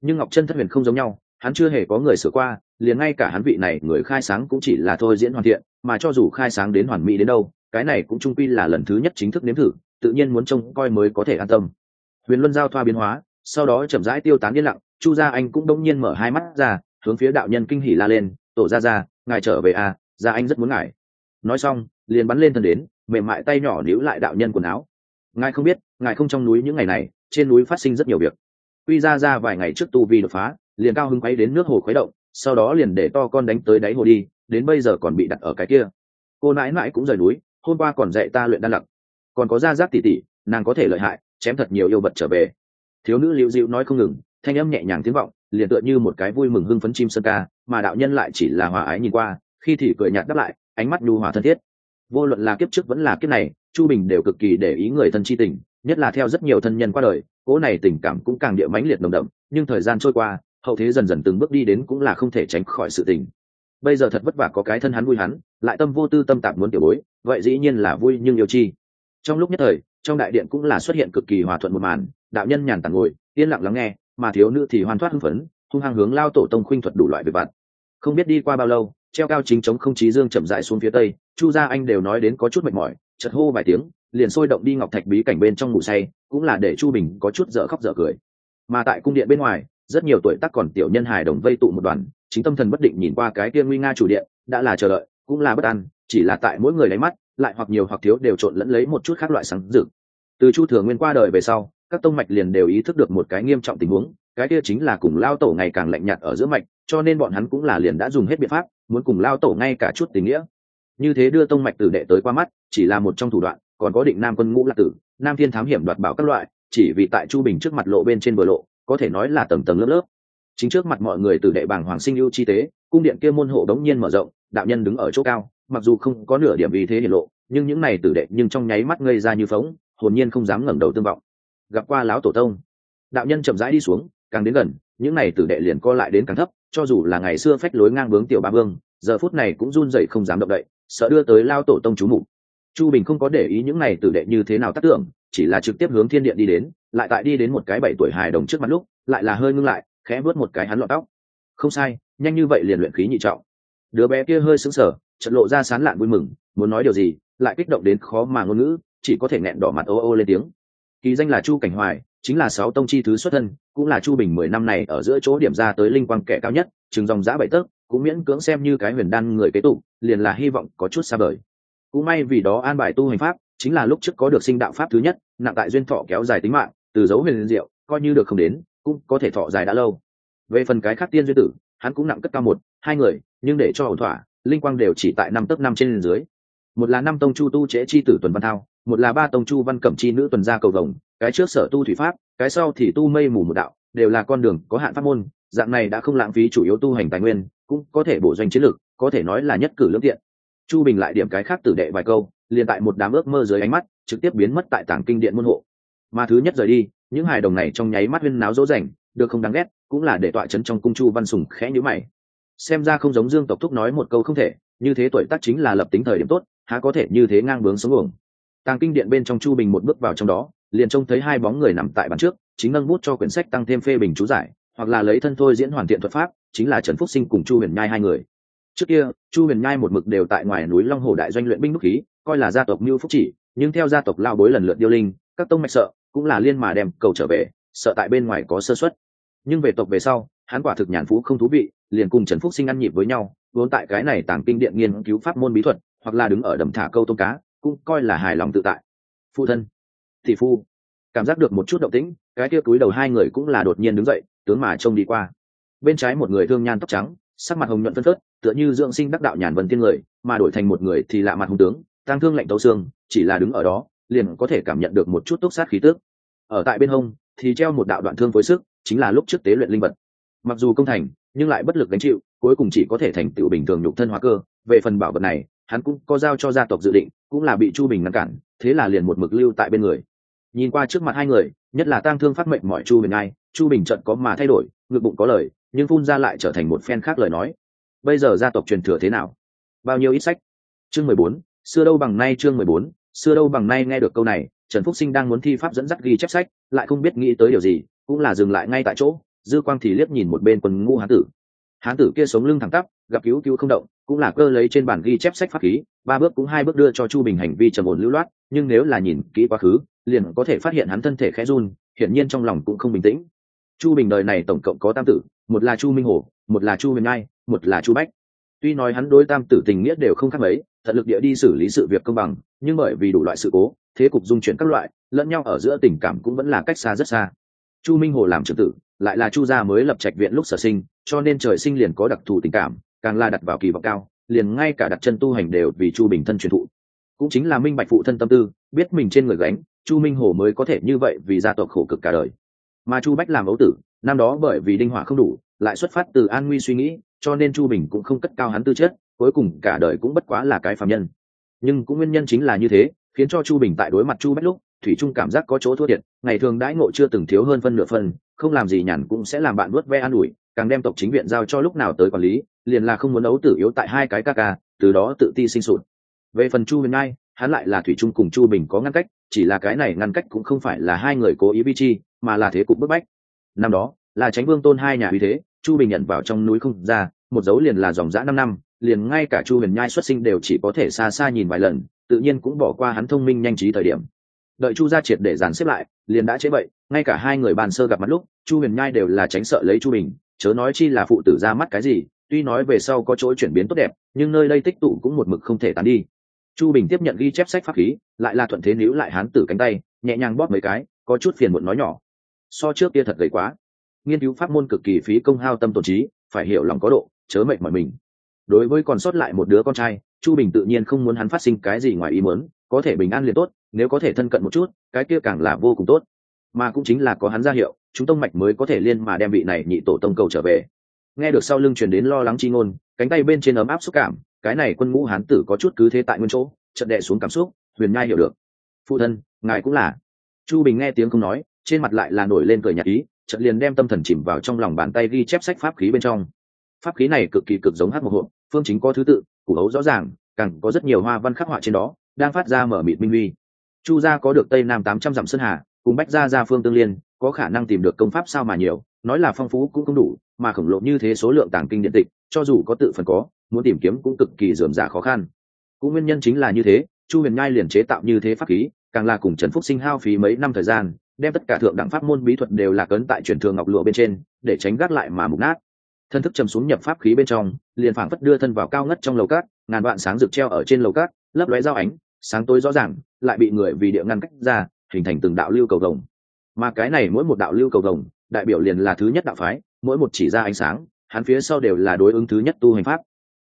Speaker 1: Nhưng ngọc chân thất huyền không giống nhau, hắn chưa hề có người sửa qua, liền ngay cả hắn vị này người khai sáng cũng chỉ là thôi diễn hoàn thiện, mà cho dù khai sáng đến hoàn mỹ đến đâu, cái này cũng trung quy là lần thứ nhất chính thức nếm thử, tự nhiên muốn trông coi mới có thể an tâm huyền luân giao thoa biến hóa, sau đó chậm rãi tiêu tán yên lặng, chu gia anh cũng đông nhiên mở hai mắt ra, hướng phía đạo nhân kinh hỉ la lên, tổ ra ra ngài trở về à gia anh rất muốn ngài. Nói xong, liền bắn lên thân đến, mềm mại tay nhỏ níu lại đạo nhân quần áo. Ngài không biết, ngài không trong núi những ngày này, trên núi phát sinh rất nhiều việc. Quy ra ra vài ngày trước tu vi đột phá, liền cao hứng quấy đến nước hồ khuấy động, sau đó liền để to con đánh tới đáy hồ đi, đến bây giờ còn bị đặt ở cái kia. Cô nãi nãi cũng rời núi, hôm qua còn dạy ta luyện đan lặc còn có gia giác tỉ tỉ nàng có thể lợi hại chém thật nhiều yêu vật trở về. Thiếu nữ liễu dịu nói không ngừng, thanh âm nhẹ nhàng tiếng vọng, liền tựa như một cái vui mừng hưng phấn chim sơn ca, mà đạo nhân lại chỉ là hòa ái nhìn qua, khi thì cười nhạt đáp lại, ánh mắt nhu hòa thân thiết. Vô luận là kiếp trước vẫn là kiếp này, chu bình đều cực kỳ để ý người thân chi tình, nhất là theo rất nhiều thân nhân qua đời, cỗ này tình cảm cũng càng địa mãnh liệt nồng đậm, nhưng thời gian trôi qua, hậu thế dần dần từng bước đi đến cũng là không thể tránh khỏi sự tình. Bây giờ thật vất vả có cái thân hắn vui hắn, lại tâm vô tư tâm tạp muốn tiểu bối, vậy dĩ nhiên là vui nhưng yêu chi. Trong lúc nhất thời trong đại điện cũng là xuất hiện cực kỳ hòa thuận một màn, đạo nhân nhàn tản ngồi, yên lặng lắng nghe, mà thiếu nữ thì hoàn thoát hưng phấn, hung hăng hướng lao tổ tông khuynh thuật đủ loại về vặt. Không biết đi qua bao lâu, treo cao chính chống không chí dương chậm dại xuống phía tây, chu gia anh đều nói đến có chút mệt mỏi chật hô vài tiếng, liền sôi động đi ngọc thạch bí cảnh bên trong ngủ say, cũng là để chu bình có chút dở khóc dở cười. Mà tại cung điện bên ngoài, rất nhiều tuổi tác còn tiểu nhân hài đồng vây tụ một đoàn, chính tâm thần bất định nhìn qua cái kia nguy nga chủ điện, đã là chờ đợi, cũng là bất an, chỉ là tại mỗi người lấy mắt lại hoặc nhiều hoặc thiếu đều trộn lẫn lấy một chút khác loại sáng rực từ chu thừa nguyên qua đời về sau, các tông mạch liền đều ý thức được một cái nghiêm trọng tình huống, cái kia chính là cùng lao tổ ngày càng lạnh nhạt ở giữa mạch, cho nên bọn hắn cũng là liền đã dùng hết biện pháp, muốn cùng lao tổ ngay cả chút tình nghĩa. Như thế đưa tông mạch tử đệ tới qua mắt, chỉ là một trong thủ đoạn, còn có định nam quân ngũ lạc tử, nam thiên thám hiểm đoạt bảo các loại, chỉ vì tại chu bình trước mặt lộ bên trên bờ lộ, có thể nói là tầng tầng lớp lớp. Chính trước mặt mọi người từ đệ bảng hoàng sinh ưu chi tế, cung điện kia môn hộ đống nhiên mở rộng, đạo nhân đứng ở chỗ cao mặc dù không có nửa điểm ý thế hiển lộ, nhưng những này tử đệ nhưng trong nháy mắt ngây ra như phóng, hồn nhiên không dám ngẩng đầu tương vọng. Gặp qua lão tổ tông, đạo nhân chậm rãi đi xuống, càng đến gần, những này tử đệ liền co lại đến càng thấp, cho dù là ngày xưa phách lối ngang bướng tiểu ba vương, giờ phút này cũng run rẩy không dám động đậy, sợ đưa tới lao tổ tông chú mục. Chu bình không có để ý những này tử đệ như thế nào tác tưởng, chỉ là trực tiếp hướng thiên điện đi đến, lại tại đi đến một cái bảy tuổi hài đồng trước mặt lúc, lại là hơi ngưng lại, khẽ vớt một cái hắn lọt tóc. Không sai, nhanh như vậy liền luyện khí nhị trọng. Đứa bé kia hơi sững sờ trận lộ ra sán lạn vui mừng, muốn nói điều gì, lại kích động đến khó mà ngôn ngữ, chỉ có thể nghẹn đỏ mặt ô ô lên tiếng. Kỳ danh là chu cảnh hoài, chính là sáu tông chi thứ xuất thân, cũng là chu bình mười năm này ở giữa chỗ điểm ra tới linh quang kẻ cao nhất chừng dòng giã bảy tấc, cũng miễn cưỡng xem như cái huyền đan người kế tụ liền là hy vọng có chút xa vời. Cũng may vì đó an bài tu hành pháp, chính là lúc trước có được sinh đạo pháp thứ nhất, nặng tại duyên thọ kéo dài tính mạng, từ dấu huyền diệu, coi như được không đến, cũng có thể thọ dài đã lâu. Về phần cái khác tiên duyên tử, hắn cũng nặng cất cao một, hai người, nhưng để cho ổn thỏa linh quang đều chỉ tại năm tấc năm trên dưới. Một là năm tông chu tu trễ chi tử tuần văn thao, một là ba tông chu văn cẩm chi nữ tuần gia cầu vồng, cái trước sở tu thủy pháp, cái sau thì tu mây mù một đạo, đều là con đường có hạn pháp môn, dạng này đã không lãng phí chủ yếu tu hành tài nguyên, cũng có thể bổ doanh chiến lược, có thể nói là nhất cử lương tiện. Chu bình lại điểm cái khác tử đệ vài câu, liền tại một đám ước mơ dưới ánh mắt, trực tiếp biến mất tại tảng kinh điện môn hộ. Mà thứ nhất rời đi, những hài đồng này trong nháy mắt huyên náo dỗ dành được không đáng ghét, cũng là để tọa chấn trong cung chu văn sùng khẽ nhữ mày xem ra không giống dương tộc thúc nói một câu không thể, như thế tuổi tác chính là lập tính thời điểm tốt, há có thể như thế ngang bướng xuống uổng. Tàng kinh điện bên trong chu bình một bước vào trong đó, liền trông thấy hai bóng người nằm tại bàn trước, chính nâng bút cho quyển sách tăng thêm phê bình chú giải, hoặc là lấy thân thôi diễn hoàn thiện thuật pháp, chính là trần phúc sinh cùng chu huyền nhai hai người. Trước kia, chu huyền nhai một mực đều tại ngoài núi long hồ đại doanh luyện binh đúc khí, coi là gia tộc mưu phúc chỉ, nhưng theo gia tộc lao bối lần lượt điêu linh, các tông mạch sợ, cũng là liên mà đem cầu trở về, sợ tại bên ngoài có sơ xuất nhưng về tộc về sau, hắn quả thực nhàn phú không thú vị liền cùng trần phúc sinh ăn nhịp với nhau, vốn tại cái này tàng kinh điện nghiên cứu pháp môn bí thuật, hoặc là đứng ở đầm thả câu tôm cá, cũng coi là hài lòng tự tại. Phụ thân thị phu, cảm giác được một chút động tĩnh, cái kia túi đầu hai người cũng là đột nhiên đứng dậy, tướng mà trông đi qua. Bên trái một người thương nhan tóc trắng, sắc mặt hồng nhuận phân phớt, tựa như dưỡng sinh đắc đạo nhàn vân tiên người, mà đổi thành một người thì lạ mặt hùng tướng tăng thương lạnh tấu xương, chỉ là đứng ở đó, liền có thể cảm nhận được một chút túc sát khí tước ở tại bên hông, thì treo một đạo đoạn thương phối sức, chính là lúc trước tế luyện linh vật. Mặc dù công thành nhưng lại bất lực gánh chịu, cuối cùng chỉ có thể thành tựu bình thường nhục thân hóa cơ. Về phần bảo vật này, hắn cũng có giao cho gia tộc dự định, cũng là bị chu bình ngăn cản, thế là liền một mực lưu tại bên người. Nhìn qua trước mặt hai người, nhất là tang thương phát mệnh mọi chu bình ai, chu bình trận có mà thay đổi, ngực bụng có lời, nhưng phun ra lại trở thành một phen khác lời nói. Bây giờ gia tộc truyền thừa thế nào? Bao nhiêu ít sách? Chương mười bốn, xưa đâu bằng nay chương mười bốn, xưa đâu bằng nay nghe được câu này, trần phúc sinh đang muốn thi pháp dẫn dắt ghi chép sách, lại không biết nghĩ tới điều gì, cũng là dừng lại ngay tại chỗ dư quang thì liếc nhìn một bên quân ngu hán tử. Hán tử kia sống lưng thẳng tắp, gặp cứu cứu không động, cũng là cơ lấy trên bản ghi chép sách pháp khí, ba bước cũng hai bước đưa cho chu bình hành vi trầm ổn lưu loát, nhưng nếu là nhìn kỹ quá khứ, liền có thể phát hiện hắn thân thể khẽ run, hiển nhiên trong lòng cũng không bình tĩnh. Chu bình đời này tổng cộng có tam tử, một là chu minh hồ, một là chu huyền ngai, một là chu bách. Tuy nói hắn đối tam tử tình nghĩa đều không khác mấy thật lực địa đi xử lý sự việc công bằng, nhưng bởi vì đủ loại sự cố, thế cục dung chuyển các loại, lẫn nhau ở giữa tình cảm cũng vẫn là cách xa rất xa chu minh hồ làm trưởng tử, lại là chu gia mới lập trạch viện lúc sở sinh, cho nên trời sinh liền có đặc thù tình cảm, càng là đặt vào kỳ vọng cao, liền ngay cả đặt chân tu hành đều vì chu bình thân truyền thụ. Cũng chính là minh bạch phụ thân tâm tư, biết mình trên người gánh, chu minh hồ mới có thể như vậy vì gia tộc khổ cực cả đời. Mà chu bách làm ấu tử, năm đó bởi vì đinh hỏa không đủ, lại xuất phát từ an nguy suy nghĩ, cho nên chu bình cũng không cất cao hắn tư chất, cuối cùng cả đời cũng bất quá là cái phạm nhân. Nhưng cũng nguyên nhân chính là như thế, khiến cho chu bình tại đối mặt chu bách lúc thủy trung cảm giác có chỗ thua thiệt, ngày thường đãi ngộ chưa từng thiếu hơn phân nửa phân không làm gì nhàn cũng sẽ làm bạn nuốt ve an ủi, càng đem tộc chính viện giao cho lúc nào tới quản lý, liền là không muốn ấu tử yếu tại hai cái ca ca, từ đó tự ti sinh sụt. Về phần chu huyền ngai, hắn lại là thủy trung cùng chu bình có ngăn cách, chỉ là cái này ngăn cách cũng không phải là hai người cố ý vi chi, mà là thế cục bức bách. Năm đó, là tránh vương tôn hai nhà uy thế, chu bình nhận vào trong núi không ra, một dấu liền là dòng dã năm năm, liền ngay cả chu huyền nhai xuất sinh đều chỉ có thể xa xa nhìn vài lần, tự nhiên cũng bỏ qua hắn thông minh nhanh trí thời điểm đợi chu gia triệt để dàn xếp lại, liền đã chế vậy, ngay cả hai người bàn sơ gặp mặt lúc, chu huyền nhai đều là tránh sợ lấy chu bình, chớ nói chi là phụ tử ra mắt cái gì, tuy nói về sau có chỗ chuyển biến tốt đẹp, nhưng nơi đây tích tụ cũng một mực không thể tán đi. Chu bình tiếp nhận ghi chép sách pháp khí, lại là thuận thế níu lại hán tử cánh tay, nhẹ nhàng bóp mấy cái, có chút phiền muộn nói nhỏ. So trước kia thật gầy quá. Nghiên cứu pháp môn cực kỳ phí công hao tâm tổn trí, phải hiểu lòng có độ, chớ mệt mỏi mình. Đối với còn sót lại một đứa con trai, chu bình tự nhiên không muốn hắn phát sinh cái gì ngoài ý muốn, có thể bình an liền tốt nếu có thể thân cận một chút, cái kia càng là vô cùng tốt. Mà cũng chính là có hắn ra hiệu, chúng tông mạch mới có thể liên mà đem vị này nhị tổ tông cầu trở về. Nghe được sau lưng truyền đến lo lắng chi ngôn, cánh tay bên trên ấm áp xúc cảm, cái này quân ngũ hán tử có chút cứ thế tại nguyên chỗ trận đệ xuống cảm xúc, huyền nhai hiểu được. Phụ thân, ngài cũng là. Chu bình nghe tiếng không nói, trên mặt lại là nổi lên cười nhạt ý trận liền đem tâm thần chìm vào trong lòng bàn tay ghi chép sách pháp khí bên trong. Pháp khí này cực kỳ cực giống hát một hộp, phương chính có thứ tự, củ hấu rõ ràng, càng có rất nhiều hoa văn khắc họa trên đó, đang phát ra mở mịt minh huy chu gia có được tây nam tám trăm dặm sơn hà, cùng bách gia gia phương tương liên, có khả năng tìm được công pháp sao mà nhiều, nói là phong phú cũng không đủ, mà khổng lồ như thế số lượng tàng kinh điện tịch, cho dù có tự phần có, muốn tìm kiếm cũng cực kỳ dườm giả khó khăn. Cũng nguyên nhân chính là như thế, chu huyền nhai liền chế tạo như thế pháp khí, càng là cùng trần phúc sinh hao phí mấy năm thời gian, đem tất cả thượng đẳng pháp môn bí thuật đều là cấn tại truyền thường ngọc lụa bên trên, để tránh gác lại mà mục nát. Thân thức chầm xuống nhập pháp khí bên trong, liền phảng phất đưa thân vào cao ngất trong lầu cát, ngàn vạn sáng rực treo ở trên lầu cát, lấp lóe dao ánh sáng tối rõ ràng, lại bị người vì địa ngăn cách ra, hình thành từng đạo lưu cầu vồng. Mà cái này mỗi một đạo lưu cầu vồng, đại biểu liền là thứ nhất đạo phái, mỗi một chỉ ra ánh sáng, hắn phía sau đều là đối ứng thứ nhất tu hành pháp.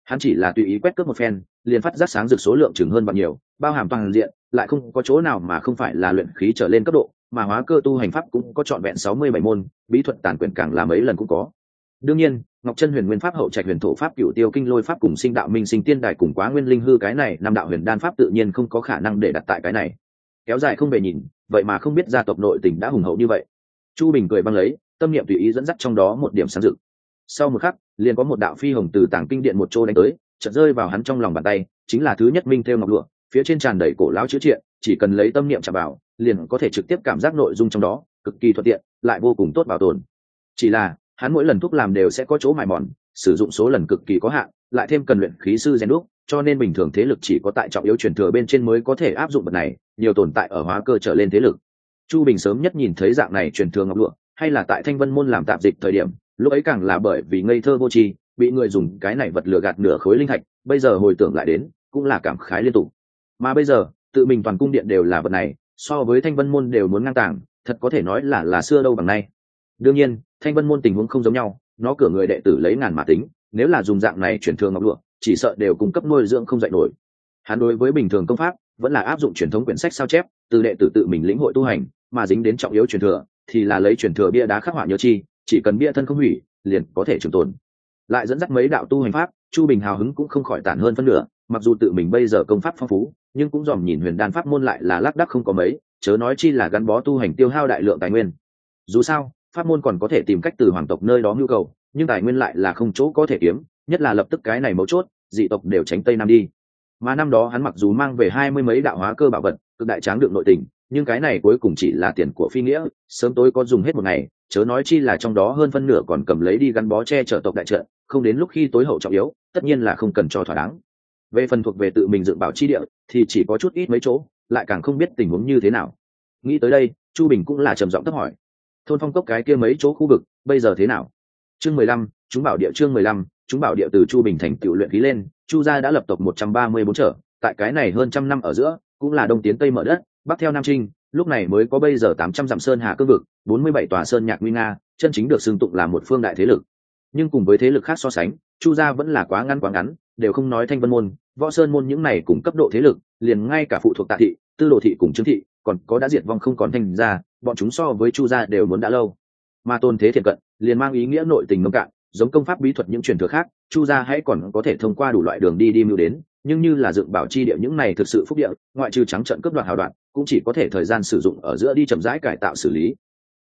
Speaker 1: Hắn chỉ là tùy ý quét cướp một phen, liền phát giác sáng rực số lượng chừng hơn bao nhiêu bao hàm toàn diện, lại không có chỗ nào mà không phải là luyện khí trở lên cấp độ, mà hóa cơ tu hành pháp cũng có trọn vẹn sáu mươi bảy môn, bí thuật tàn quyền càng là mấy lần cũng có đương nhiên, ngọc chân huyền nguyên pháp hậu trạch huyền thổ pháp cựu tiêu kinh lôi pháp cùng sinh đạo minh sinh tiên đài cùng quá nguyên linh hư cái này năm đạo huyền đan pháp tự nhiên không có khả năng để đặt tại cái này. Kéo dài không về nhìn, vậy mà không biết gia tộc nội tình đã hùng hậu như vậy. Chu bình cười băng lấy, tâm niệm tùy ý dẫn dắt trong đó một điểm sáng dự. Sau một khắc, liền có một đạo phi hồng từ tảng kinh điện một chỗ đánh tới, chợt rơi vào hắn trong lòng bàn tay, chính là thứ nhất minh theo ngọc lụa, phía trên tràn đầy cổ lão chữ triện, chỉ cần lấy tâm niệm chạm vào, liền có thể trực tiếp cảm giác nội dung trong đó cực kỳ thuận tiện, lại vô cùng tốt bảo tồn. Chỉ là hắn mỗi lần thuốc làm đều sẽ có chỗ mài mòn, sử dụng số lần cực kỳ có hạn, lại thêm cần luyện khí sư rèn đúc, cho nên bình thường thế lực chỉ có tại trọng yếu truyền thừa bên trên mới có thể áp dụng vật này, nhiều tồn tại ở hóa cơ trở lên thế lực. Chu bình sớm nhất nhìn thấy dạng này truyền thừa ngọc lụa, hay là tại thanh vân môn làm tạp dịch thời điểm, lúc ấy càng là bởi vì ngây thơ vô tri, bị người dùng cái này vật lừa gạt nửa khối linh thạch, bây giờ hồi tưởng lại đến, cũng là cảm khái liên tục. Mà bây giờ, tự mình toàn cung điện đều là vật này, so với thanh vân môn đều muốn ngang tàng, thật có thể nói là là xưa đâu bằng nay. Đương nhiên thanh vân môn tình huống không giống nhau, nó cửa người đệ tử lấy ngàn mà tính, nếu là dùng dạng này chuyển thường ngọc lụa, chỉ sợ đều cung cấp nuôi dưỡng không dạy nổi. Hắn đối với bình thường công pháp, vẫn là áp dụng truyền thống quyển sách sao chép, từ đệ tử tự mình lĩnh hội tu hành, mà dính đến trọng yếu truyền thừa, thì là lấy truyền thừa bia đá khắc họa nhớ chi, chỉ cần bia thân không hủy, liền có thể trường tồn. Lại dẫn dắt mấy đạo tu hành pháp, chu bình hào hứng cũng không khỏi tản hơn phân nửa, mặc dù tự mình bây giờ công pháp phong phú, nhưng cũng dòm nhìn huyền đan pháp môn lại là lác đắc không có mấy, chớ nói chi là gắn bó tu hành tiêu hao đại lượng tài nguyên. Dù sao pháp môn còn có thể tìm cách từ hoàng tộc nơi đó nhu cầu, nhưng tài nguyên lại là không chỗ có thể kiếm, nhất là lập tức cái này mấu chốt, dị tộc đều tránh tây nam đi. Mà năm đó hắn mặc dù mang về hai mươi mấy đạo hóa cơ bảo vật, cực đại tráng được nội tình, nhưng cái này cuối cùng chỉ là tiền của phi nghĩa, sớm tối có dùng hết một ngày, chớ nói chi là trong đó hơn phân nửa còn cầm lấy đi gắn bó che chở tộc đại trợ không đến lúc khi tối hậu trọng yếu, tất nhiên là không cần cho thỏa đáng. Về phần thuộc về tự mình dựng bảo chi địa, thì chỉ có chút ít mấy chỗ, lại càng không biết tình huống như thế nào. Nghĩ tới đây, chu bình cũng là trầm giọng thấp hỏi thôn phong cốc cái kia mấy chỗ khu vực, bây giờ thế nào? Chương mười lăm, chúng bảo địa chương mười lăm, chúng bảo địa từ chu bình thành tự luyện khí lên, chu gia đã lập tộc một trăm ba mươi bốn trở, tại cái này hơn trăm năm ở giữa, cũng là đông tiến tây mở đất, bắc theo nam trinh, lúc này mới có bây giờ tám trăm dặm sơn hà cương vực, bốn mươi bảy tòa sơn nhạc nguy nga, chân chính được xưng tụng là một phương đại thế lực. Nhưng cùng với thế lực khác so sánh, chu gia vẫn là quá ngắn quá ngắn, đều không nói thanh vân môn, võ sơn môn những này cùng cấp độ thế lực, liền ngay cả phụ thuộc tạ thị, tư đồ thị cùng trương thị, còn có đã diệt vong không còn thanh ra bọn chúng so với chu gia đều muốn đã lâu. Mà tôn thế thiện cận, liền mang ý nghĩa nội tình nông cạn, giống công pháp bí thuật những truyền thừa khác, chu gia hãy còn có thể thông qua đủ loại đường đi đi mưu đến, nhưng như là dựng bảo chi địa những này thực sự phúc địa, ngoại trừ trắng trận cướp đoạt hào đoạn, cũng chỉ có thể thời gian sử dụng ở giữa đi chậm rãi cải tạo xử lý.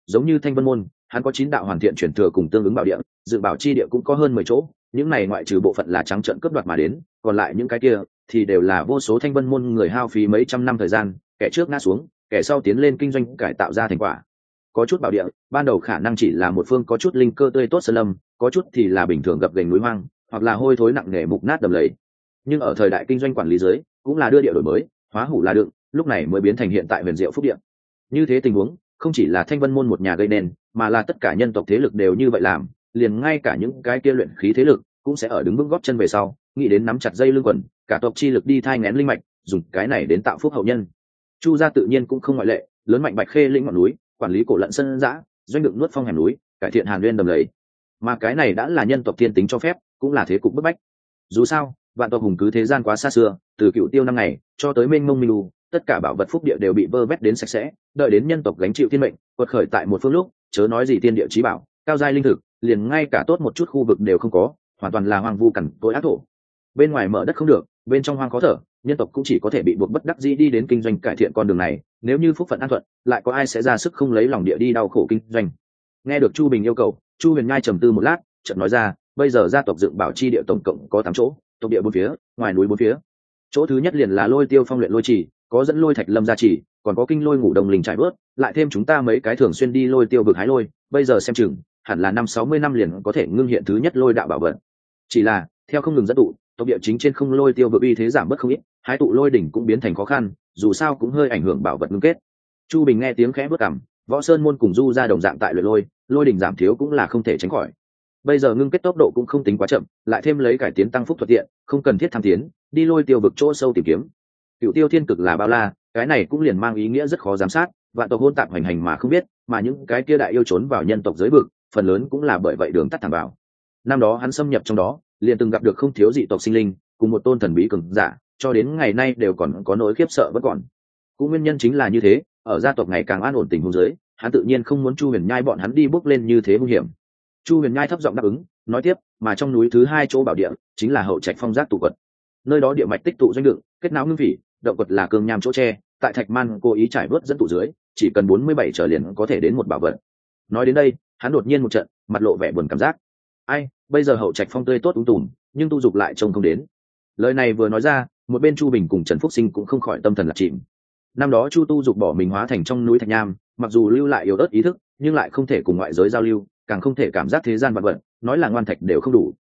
Speaker 1: Giống như thanh vân môn, hắn có chín đạo hoàn thiện truyền thừa cùng tương ứng bảo địa, dựng bảo chi địa cũng có hơn mười chỗ, những này ngoại trừ bộ phận là trắng trận cướp đoạt mà đến, còn lại những cái kia thì đều là vô số thanh vân môn người hao phí mấy trăm năm thời gian, kẻ trước ngã xuống kẻ sau tiến lên kinh doanh cải tạo ra thành quả. Có chút bảo địa, ban đầu khả năng chỉ là một phương có chút linh cơ tươi tốt sơn lâm, có chút thì là bình thường gập gành núi hoang, hoặc là hôi thối nặng nề mục nát đầm lầy. Nhưng ở thời đại kinh doanh quản lý dưới cũng là đưa địa đổi mới, hóa hủ là đựng, lúc này mới biến thành hiện tại huyền diệu phúc điện như thế tình huống, không chỉ là thanh vân môn một nhà gây nên, mà là tất cả nhân tộc thế lực đều như vậy làm, liền ngay cả những cái kia luyện khí thế lực cũng sẽ ở đứng vững góp chân về sau, nghĩ đến nắm chặt dây lưng quần, cả tộc chi lực đi thai ngén linh mạch, dùng cái này đến tạo phúc hậu nhân chu gia tự nhiên cũng không ngoại lệ, lớn mạnh bạch khê lĩnh ngọn núi, quản lý cổ lận sân giã, doanh đựng nuốt phong hẻm núi, cải thiện hàn nguyên đầm lầy. Mà cái này đã là nhân tộc thiên tính cho phép, cũng là thế cục bức bách. Dù sao, vạn tộc hùng cứ thế gian quá xa xưa, từ cựu tiêu năm ngày cho tới mênh mông minh lu tất cả bảo vật phúc địa đều bị vơ vét đến sạch sẽ, đợi đến nhân tộc gánh chịu thiên mệnh, quật khởi tại một phương lúc, chớ nói gì tiên địa trí bảo, cao giai linh thực, liền ngay cả tốt một chút khu vực đều không có, hoàn toàn là hoang vu cằn tối ác thổ. Bên ngoài mở đất không được bên trong hoang khó thở, nhân tộc cũng chỉ có thể bị buộc bất đắc dĩ đi đến kinh doanh cải thiện con đường này, nếu như phúc phận an thuận, lại có ai sẽ ra sức không lấy lòng địa đi đau khổ kinh doanh. Nghe được chu bình yêu cầu, chu huyền ngai trầm tư một lát, chợt nói ra, bây giờ gia tộc dựng bảo chi địa tổng cộng có tám chỗ, tộc địa bốn phía, ngoài núi bốn phía. Chỗ thứ nhất liền là lôi tiêu phong luyện lôi trì, có dẫn lôi thạch lâm gia trì, còn có kinh lôi ngủ đồng lình trải bớt lại thêm chúng ta mấy cái thường xuyên đi lôi tiêu vực hái lôi, bây giờ xem chừng, hẳn là năm sáu mươi năm liền có thể ngưng hiện thứ nhất lôi đạo bảo vật. Chỉ là, theo không ngừng dẫn tụ tộc địa chính trên không lôi tiêu vực uy thế giảm bớt không ít hái tụ lôi đỉnh cũng biến thành khó khăn, dù sao cũng hơi ảnh hưởng bảo vật ngưng kết. Chu bình nghe tiếng khẽ bước cảm võ sơn môn cùng du ra đồng dạng tại luyện lôi lôi đỉnh giảm thiếu cũng là không thể tránh khỏi. Bây giờ ngưng kết tốc độ cũng không tính quá chậm, lại thêm lấy cải tiến tăng phúc thuận tiện, không cần thiết tham tiến, đi lôi tiêu vực chỗ sâu tìm kiếm. Cựu tiêu thiên cực là bao la, cái này cũng liền mang ý nghĩa rất khó giám sát, vạn tộc hôn tạp hoành hành mà không biết, mà những cái kia đại yêu trốn vào nhân tộc giới vực, phần lớn cũng là bởi vậy đường tắt thẳng vào. Năm đó hắn xâm nhập trong đó liền từng gặp được không thiếu dị tộc sinh linh, cùng một tôn thần bí cường giả, cho đến ngày nay đều còn có nỗi khiếp sợ vẫn còn. Cũng nguyên nhân chính là như thế, ở gia tộc ngày càng an ổn tình hôn giới hắn tự nhiên không muốn chu huyền nhai bọn hắn đi bước lên như thế nguy hiểm. Chu huyền nhai thấp giọng đáp ứng, nói tiếp, mà trong núi thứ hai chỗ bảo địa, chính là hậu trạch phong giác tụ quật. Nơi đó địa mạch tích tụ doanh đựng kết não ngưng phỉ, động quật là cường nham chỗ tre, tại thạch man cố ý trải bớt dẫn tụ dưới, chỉ cần bốn mươi bảy trở liền có thể đến một bảo vật. Nói đến đây, hắn đột nhiên một trận, mặt lộ vẻ buồn cảm giác ai, bây giờ hậu trạch phong tươi tốt ung tùm, nhưng tu dục lại trông không đến. Lời này vừa nói ra, một bên chu bình cùng trần phúc sinh cũng không khỏi tâm thần lạc chìm. Năm đó chu tu dục bỏ mình hóa thành trong núi thạch nham, mặc dù lưu lại yếu ớt ý thức, nhưng lại không thể cùng ngoại giới giao lưu, càng không thể cảm giác thế gian vật vật, nói là ngoan thạch đều không đủ.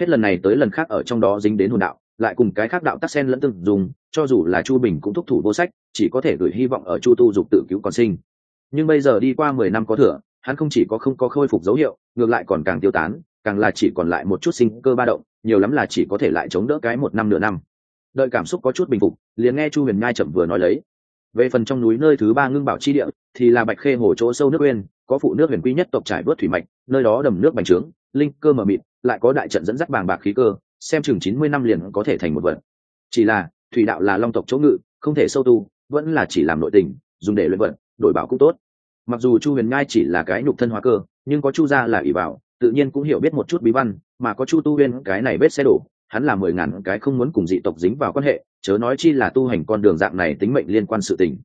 Speaker 1: Hết lần này tới lần khác ở trong đó dính đến hồn đạo, lại cùng cái khác đạo tắc sen lẫn từng dùng, cho dù là chu bình cũng thúc thủ vô sách, chỉ có thể gửi hy vọng ở chu tu dục tự cứu còn sinh. Nhưng bây giờ đi qua mười năm có thừa, hắn không chỉ có không có khôi phục dấu hiệu, ngược lại còn càng tiêu tán càng là chỉ còn lại một chút sinh cơ ba động, nhiều lắm là chỉ có thể lại chống đỡ cái một năm nửa năm. Đợi cảm xúc có chút bình phục, liền nghe chu huyền nhai chậm vừa nói lấy. Về phần trong núi nơi thứ ba ngưng bảo chi địa, thì là bạch khê hồ chỗ sâu nước uyên có phụ nước huyền quy nhất tộc trải vớt thủy mạch, nơi đó đầm nước bành trướng, linh cơ mờ mịt, lại có đại trận dẫn dắt bàng bạc khí cơ, xem chừng chín mươi năm liền có thể thành một vật. Chỉ là, thủy đạo là long tộc chỗ ngự, không thể sâu tu, vẫn là chỉ làm nội tình, dùng để luyện vận đổi bảo cũng tốt. Mặc dù chu huyền Ngai chỉ là cái nhục thân hóa cơ, nhưng có chu gia là ỷ bảo tự nhiên cũng hiểu biết một chút bí văn, mà có chu tu huyên cái này vết xe đổ, hắn là mười ngàn cái không muốn cùng dị tộc dính vào quan hệ, chớ nói chi là tu hành con đường dạng này tính mệnh liên quan sự tình.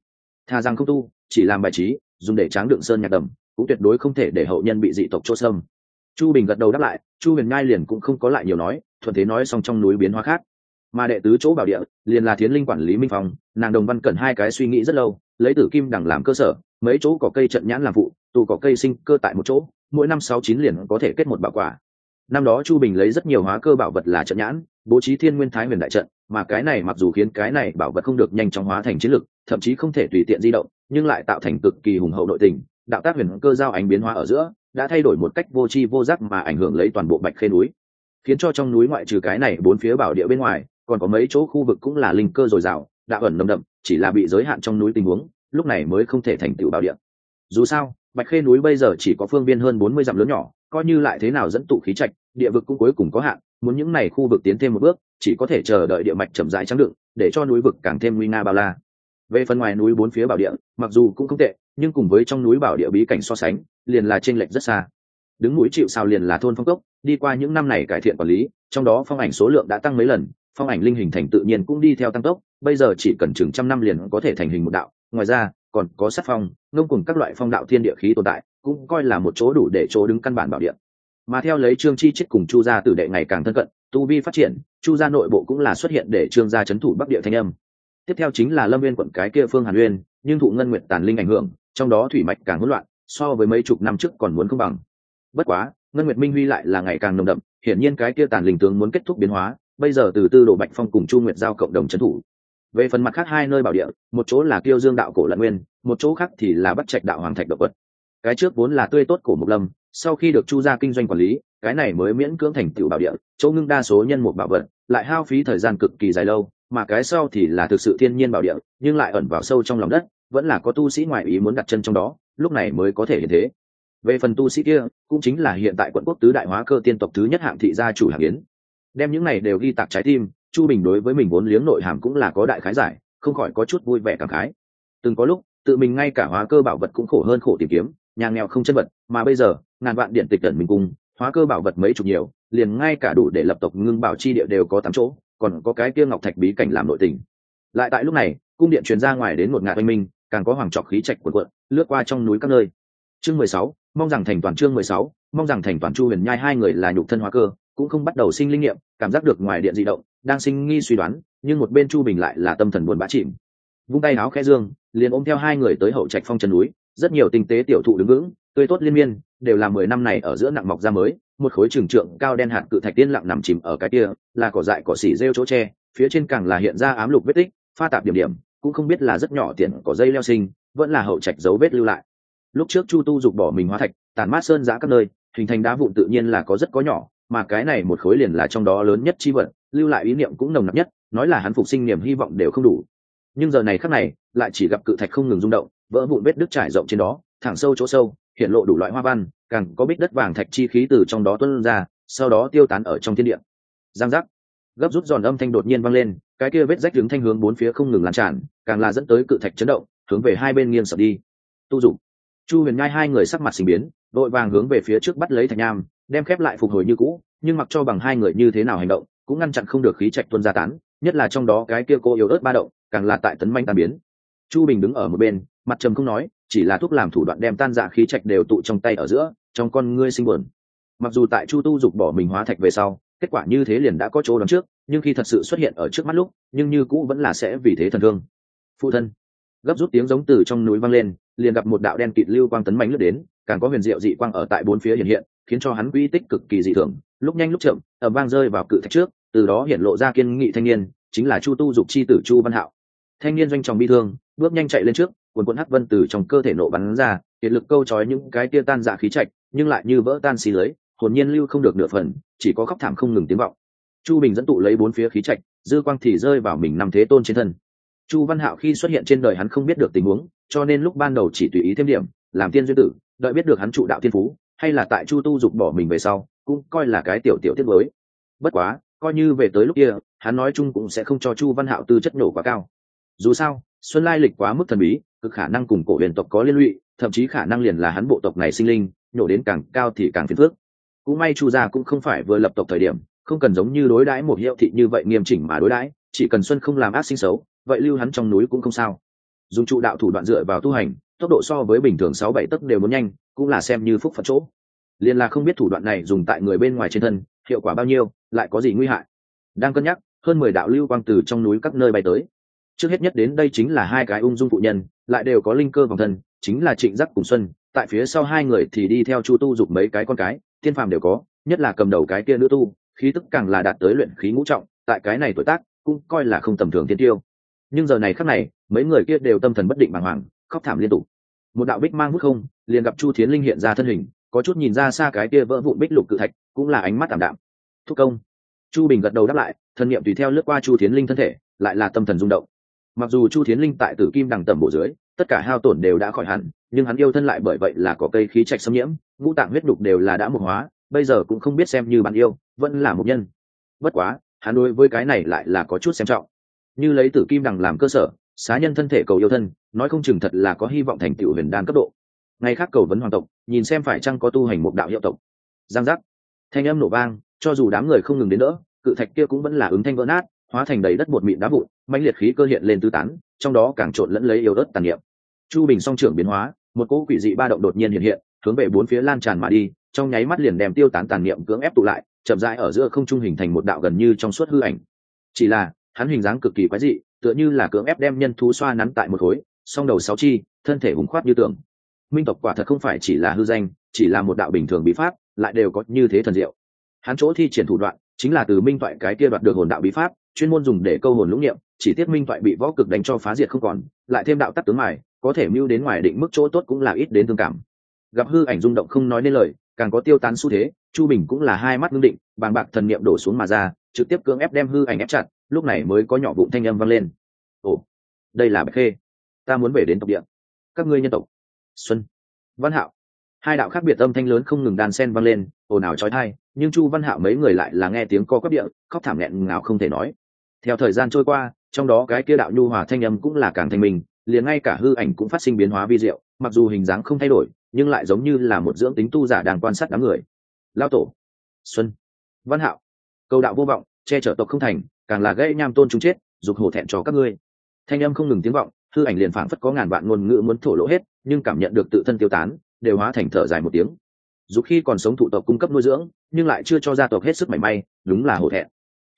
Speaker 1: Tha rằng không tu, chỉ làm bài trí, dùng để tráng đựng sơn nhạc đầm, cũng tuyệt đối không thể để hậu nhân bị dị tộc chỗ sâm chu bình gật đầu đáp lại, chu huyền ngay liền cũng không có lại nhiều nói, thuận thế nói xong trong núi biến hóa khác. Mà đệ tứ chỗ bảo địa, liền là thiến linh quản lý minh phong, nàng đồng văn cẩn hai cái suy nghĩ rất lâu, lấy tử kim đằng làm cơ sở, mấy chỗ có cây trận nhãn làm phụ tù có cây sinh cơ tại một chỗ mỗi năm sáu chín liền có thể kết một bảo quả. Năm đó chu bình lấy rất nhiều hóa cơ bảo vật là trận nhãn, bố trí thiên nguyên thái huyền đại trận, mà cái này mặc dù khiến cái này bảo vật không được nhanh chóng hóa thành chiến lực, thậm chí không thể tùy tiện di động, nhưng lại tạo thành cực kỳ hùng hậu nội tình, đạo tác huyền cơ giao ánh biến hóa ở giữa, đã thay đổi một cách vô tri vô giác mà ảnh hưởng lấy toàn bộ bạch khê núi. Khiến cho trong núi ngoại trừ cái này bốn phía bảo địa bên ngoài, còn có mấy chỗ khu vực cũng là linh cơ dồi dào đã ẩn nồng đậm, chỉ là bị giới hạn trong núi tình huống, lúc này mới không thể thành tựu bảo địa. Dù sao bạch khê núi bây giờ chỉ có phương biên hơn bốn mươi dặm lớn nhỏ, coi như lại thế nào dẫn tụ khí trạch, địa vực cũng cuối cùng có hạn, muốn những này khu vực tiến thêm một bước, chỉ có thể chờ đợi địa mạch chậm rãi trắng đựng, để cho núi vực càng thêm nguy nga bao la. Về phần ngoài núi bốn phía bảo địa, mặc dù cũng không tệ, nhưng cùng với trong núi bảo địa bí cảnh so sánh, liền là trên lệch rất xa. Đứng núi chịu sao liền là thôn phong cốc, đi qua những năm này cải thiện quản lý, trong đó phong ảnh số lượng đã tăng mấy lần, phong ảnh linh hình thành tự nhiên cũng đi theo tăng tốc, bây giờ chỉ cần chừng trăm năm liền có thể thành hình một đạo. Ngoài ra còn có sát phong, ngông cùng các loại phong đạo thiên địa khí tồn tại, cũng coi là một chỗ đủ để chỗ đứng căn bản bảo địa. Mà theo lấy trương chi chết cùng chu gia tử đệ ngày càng thân cận, tu vi phát triển, chu gia nội bộ cũng là xuất hiện để trương gia c h ấ n thủ bắc địa thanh âm. Tiếp theo chính là lâm viên quận cái kia phương hàn uyên, nhưng thụ ngân nguyện tàn linh ảnh hưởng, trong đó thủy mạch càng hỗn loạn, so với mấy chục năm trước còn muốn không bằng. Bất quá, ngân nguyệt minh huy lại là ngày càng nồng đậm, hiển nhiên cái kia tàn linh tướng muốn kết thúc biến hóa, bây giờ từ tư đồ bạch phong cùng chu nguyệt giao cộng đồng trấn thủ về phần mặt khác hai nơi bảo địa, một chỗ là kiêu dương đạo cổ lận nguyên, một chỗ khác thì là bắt trạch đạo hoàng thạch động vật cái trước vốn là tươi tốt cổ mục lâm, sau khi được chu gia kinh doanh quản lý, cái này mới miễn cưỡng thành tựu bảo địa, chỗ ngưng đa số nhân một bảo vật, lại hao phí thời gian cực kỳ dài lâu, mà cái sau thì là thực sự thiên nhiên bảo địa, nhưng lại ẩn vào sâu trong lòng đất, vẫn là có tu sĩ ngoại ý muốn đặt chân trong đó, lúc này mới có thể hiện thế. Về phần tu sĩ kia, cũng chính là hiện tại quận quốc tứ đại hóa cơ tiên tộc thứ nhất hạng thị gia chủ hạng yến. Đem những này đều ghi tạc trái tim chu bình đối với mình vốn liếng nội hàm cũng là có đại khái giải, không khỏi có chút vui vẻ cảm khái. Từng có lúc, tự mình ngay cả hóa cơ bảo vật cũng khổ hơn khổ tìm kiếm, nhà nghèo không chân vật, mà bây giờ, ngàn vạn điện tịch tận mình cung hóa cơ bảo vật mấy chục nhiều, liền ngay cả đủ để lập tộc ngưng bảo chi địa đều có tám chỗ, còn có cái kia ngọc thạch bí cảnh làm nội tình. Lại tại lúc này, cung điện truyền ra ngoài đến một ngạt oanh minh, càng có hoàng trọc khí trạch quần quận lướt qua trong núi các nơi. Chương mười sáu, mong rằng thành toàn chương mười sáu, mong rằng thành toàn chu huyền nhai hai người là nhục thân hóa cơ, cũng không bắt đầu sinh linh nghiệm, cảm giác được ngoài điện di động đang sinh nghi suy đoán, nhưng một bên chu bình lại là tâm thần buồn bã chìm. Vung tay áo khẽ dương, liền ôm theo hai người tới hậu trạch phong trần núi, rất nhiều tinh tế tiểu thụ đứng vững, tươi tốt liên miên, đều là mười năm này ở giữa nặng mọc ra mới, một khối trừng trượng cao đen hạt cự thạch tiên lặng nằm chìm ở cái kia, là cỏ dại cỏ xỉ rêu chỗ tre, phía trên càng là hiện ra ám lục vết tích, pha tạp điểm điểm, cũng không biết là rất nhỏ tiền cỏ dây leo sinh, vẫn là hậu trạch dấu vết lưu lại. Lúc trước chu tu dục bỏ mình hóa thạch, tàn mát sơn giã các nơi, hình thành đá vụn tự nhiên là có rất có nhỏ, mà cái này một khối liền là trong đó lớn nhất chi vật lưu lại ý niệm cũng nồng nặc nhất, nói là hắn phục sinh niềm hy vọng đều không đủ. Nhưng giờ này khắc này, lại chỉ gặp cự thạch không ngừng rung động, vỡ vụn vết đứt trải rộng trên đó, thẳng sâu chỗ sâu, hiện lộ đủ loại hoa văn, càng có bích đất vàng thạch chi khí từ trong đó tuân ra, sau đó tiêu tán ở trong thiên địa. Giang giác. Gấp rút giòn âm thanh đột nhiên vang lên, cái kia vết rách đứng thanh hướng bốn phía không ngừng lan tràn, càng là dẫn tới cự thạch chấn động, hướng về hai bên nghiêng sập đi. Tu dụng chu huyền ngai hai người sắc mặt sinh biến, đội vàng hướng về phía trước bắt lấy thạch nham, đem khép lại phục hồi như cũ, nhưng mặc cho bằng hai người như thế nào hành động cũng ngăn chặn không được khí trạch tuân gia tán, nhất là trong đó cái kia cô yếu ớt ba động càng là tại tấn manh tan biến. Chu bình đứng ở một bên, mặt trầm không nói, chỉ là thuốc làm thủ đoạn đem tan dạ khí trạch đều tụ trong tay ở giữa, trong con ngươi sinh buồn. Mặc dù tại chu tu dục bỏ mình hóa thạch về sau, kết quả như thế liền đã có chỗ đón trước, nhưng khi thật sự xuất hiện ở trước mắt lúc, nhưng như cũ vẫn là sẽ vì thế thần thương. Phụ thân, gấp rút tiếng giống từ trong núi vang lên, liền gặp một đạo đen kịt lưu quang tấn mánh lướt đến, càng có huyền diệu dị quang ở tại bốn phía hiện hiện, khiến cho hắn quy tích cực kỳ dị thường. Lúc nhanh lúc chậm ở vang rơi vào cự thạch trước từ đó hiện lộ ra kiên nghị thanh niên, chính là chu tu dục chi tử chu văn hạo. Thanh niên doanh tròng bi thương, bước nhanh chạy lên trước, quần quần hắc vân từ trong cơ thể nổ bắn ra, hiện lực câu trói những cái tia tan dạ khí chạch nhưng lại như vỡ tan xì lưới, hồn nhiên lưu không được nửa phần, chỉ có khóc thảm không ngừng tiếng vọng. Chu bình dẫn tụ lấy bốn phía khí trạch, dư quang thì rơi vào mình năm thế tôn trên thân. Chu văn hạo khi xuất hiện trên đời hắn không biết được tình huống, cho nên lúc ban đầu chỉ tùy ý thêm điểm, làm tiên duyên tử, đợi biết được hắn trụ đạo thiên phú, hay là tại chu tu dục bỏ mình về sau, cũng coi là cái tiểu tiểu tiết mới. Bất quá coi như về tới lúc kia, hắn nói chung cũng sẽ không cho chu văn hạo tư chất nổ quá cao. Dù sao, xuân lai lịch quá mức thần bí, cực khả năng cùng cổ huyền tộc có liên lụy, thậm chí khả năng liền là hắn bộ tộc này sinh linh nhổ đến càng cao thì càng phiền phước cũng may chu gia cũng không phải vừa lập tộc thời điểm, không cần giống như đối đãi một hiệu thị như vậy nghiêm chỉnh mà đối đãi, chỉ cần xuân không làm ác sinh xấu, vậy lưu hắn trong núi cũng không sao. Dùng trụ đạo thủ đoạn dựa vào tu hành, tốc độ so với bình thường sáu bảy tấc đều muốn nhanh, cũng là xem như phúc phật chỗ liền là không biết thủ đoạn này dùng tại người bên ngoài trên thân, hiệu quả bao nhiêu, lại có gì nguy hại. Đang cân nhắc, hơn mười đạo lưu quang từ trong núi các nơi bay tới. Trước hết nhất đến đây chính là hai cái ung dung phụ nhân, lại đều có linh cơ vòng thân, chính là trịnh giác cùng xuân, tại phía sau hai người thì đi theo chu tu dục mấy cái con cái, tiên phàm đều có, nhất là cầm đầu cái kia nữ tu, khí tức càng là đạt tới luyện khí ngũ trọng, tại cái này tuổi tác, cũng coi là không tầm thường thiên tiêu. Nhưng giờ này khắc này, mấy người kia đều tâm thần bất định bàng hoàng, khóc thảm liên tục. Một đạo bích mang hút không, liền gặp chu thiến linh hiện ra thân hình có chút nhìn ra xa cái kia vỡ vụn bích lục cự thạch, cũng là ánh mắt ảm đạm. Thúc công. Chu bình gật đầu đáp lại, thân niệm tùy theo lướt qua chu thiến linh thân thể, lại là tâm thần rung động. Mặc dù chu thiến linh tại tử kim đằng tầm bộ dưới, tất cả hao tổn đều đã khỏi hẳn, nhưng hắn yêu thân lại bởi vậy là có cây khí trạch xâm nhiễm, ngũ tạng huyết đục đều là đã mục hóa, bây giờ cũng không biết xem như bạn yêu, vẫn là một nhân. Bất quá, hắn đối với cái này lại là có chút xem trọng. Như lấy tử kim đằng làm cơ sở, xá nhân thân thể cầu yêu thân, nói không chừng thật là có hy vọng thành tựu huyền đan cấp độ ngày khác cầu vấn hoàng tộc, nhìn xem phải chăng có tu hành một đạo hiệu tộc. Giang giác. Thanh âm nổ vang, cho dù đám người không ngừng đến nữa cự thạch kia cũng vẫn là ứng thanh vỡ nát, hóa thành đầy đất bột mịn đá vụn, mãnh liệt khí cơ hiện lên tư tán, trong đó càng trộn lẫn lấy yêu đất tàn niệm. Chu bình song trưởng biến hóa, một cỗ quỷ dị ba động đột nhiên hiện hiện, hướng về bốn phía lan tràn mà đi, trong nháy mắt liền đem tiêu tán tàn niệm cưỡng ép tụ lại, chậm rãi ở giữa không trung hình thành một đạo gần như trong suốt hư ảnh. Chỉ là, hắn hình dáng cực kỳ quái dị, tựa như là cưỡng ép đem nhân thú xoa nắn tại một khối, song đầu sáu chi, thân thể hùng khoát như tường minh tộc quả thật không phải chỉ là hư danh, chỉ là một đạo bình thường bí pháp, lại đều có như thế thần diệu. Hắn chỗ thi triển thủ đoạn chính là từ minh toại cái kia đoạt được hồn đạo bí pháp, chuyên môn dùng để câu hồn lũng niệm, chỉ tiếc minh toại bị võ cực đánh cho phá diệt không còn, lại thêm đạo tắc tướng mài, có thể mưu đến ngoài định mức chỗ tốt cũng là ít đến thương cảm. Gặp hư ảnh rung động không nói nên lời, càng có tiêu tán xu thế, chu bình cũng là hai mắt ngưng định bàn bạc thần niệm đổ xuống mà ra, trực tiếp cưỡng ép đem hư ảnh ép chặt, lúc này mới có nhỏ vụn thanh âm vang lên. Ồ, đây là bạch khê, ta muốn về đến tộc địa. Các ngươi nhân tộc xuân. Văn hạo. Hai đạo khác biệt âm thanh lớn không ngừng đàn sen vang lên, ồn ào trói thai nhưng chu văn hạo mấy người lại là nghe tiếng co quắp địa, khóc thảm nghẹn ngào không thể nói. Theo thời gian trôi qua, trong đó cái kia đạo nhu hòa thanh âm cũng là càng thanh mình liền ngay cả hư ảnh cũng phát sinh biến hóa vi diệu, mặc dù hình dáng không thay đổi, nhưng lại giống như là một dưỡng tính tu giả đang quan sát đám người. Lao tổ. Xuân. Văn hạo. Câu đạo vô vọng, che chở tộc không thành, càng là gây nham tôn chúng chết, dục hổ thẹn cho các ngươi. Thanh âm không ngừng tiếng vọng, hư ảnh liền phảng phất có ngàn vạn ngôn ngữ muốn thổ lỗ hết nhưng cảm nhận được tự thân tiêu tán, đều hóa thành thở dài một tiếng. Dù khi còn sống thụ tộc cung cấp nuôi dưỡng, nhưng lại chưa cho gia tộc hết sức mảy may, đúng là hổ thẹn.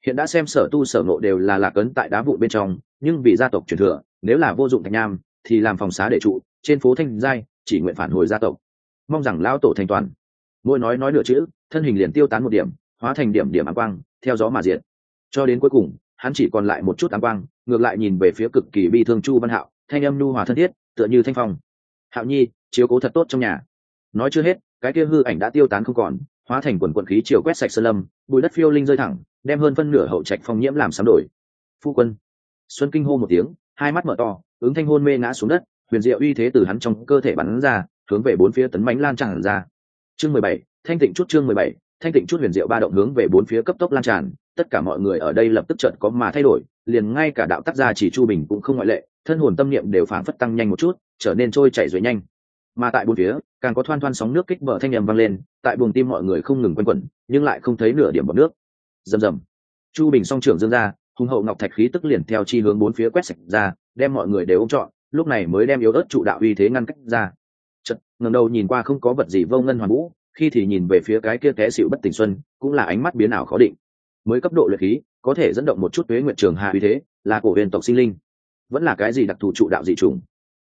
Speaker 1: Hiện đã xem sở tu sở ngộ đều là lạc ấn tại đá vụ bên trong, nhưng vì gia tộc truyền thừa, nếu là vô dụng thành nham, thì làm phòng xá để trụ, trên phố thanh giai, chỉ nguyện phản hồi gia tộc. Mong rằng lão tổ thành toàn. Mỗi nói nói nửa chữ, thân hình liền tiêu tán một điểm, hóa thành điểm điểm áng quang, theo gió mà diện cho đến cuối cùng, hắn chỉ còn lại một chút áng quang, ngược lại nhìn về phía cực kỳ bi thương chu văn hạo, thanh âm nhu hòa thân thiết, tựa như thanh phong hạo nhi, chiếu cố thật tốt trong nhà. Nói chưa hết, cái kia hư ảnh đã tiêu tán không còn, hóa thành quần quận khí chiều quét sạch sơn lâm, bụi đất phiêu linh rơi thẳng, đem hơn phân nửa hậu trạch phong nhiễm làm sám đổi. Phu quân. Xuân kinh hô một tiếng, hai mắt mở to, ứng thanh hôn mê ngã xuống đất, huyền diệu uy thế từ hắn trong cơ thể bắn ra, hướng về bốn phía tấn mánh lan tràn ra. Chương mười bảy, thanh tịnh chút chương mười bảy, thanh tịnh chút huyền diệu ba động hướng về bốn phía cấp tốc lan tràn, tất cả mọi người ở đây lập tức trận có mà thay đổi liền ngay cả đạo tác gia chỉ chu bình cũng không ngoại lệ, thân hồn tâm niệm đều phản phất tăng nhanh một chút, trở nên trôi chảy dưới nhanh. Mà tại bốn phía, càng có thoan thoan sóng nước kích bờ thanh nhầm vang lên, tại buồng tim mọi người không ngừng quanh quẩn, nhưng lại không thấy nửa điểm bọt nước. Rầm rầm. Chu bình song trưởng dương ra, hùng hậu ngọc thạch khí tức liền theo chi hướng bốn phía quét sạch ra, đem mọi người đều ôm trọn, lúc này mới đem yếu ớt trụ đạo uy thế ngăn cách ra. Chật ngẩng đầu nhìn qua không có vật gì vô ngân hoàn vũ, khi thì nhìn về phía cái kia té xịu bất tỉnh xuân, cũng là ánh mắt biến ảo khó định. Mới cấp độ luyện khí có thể dẫn động một chút tuế nguyện trường hạ uy thế, là cổ huyền tộc sinh linh, vẫn là cái gì đặc thù trụ đạo dị trùng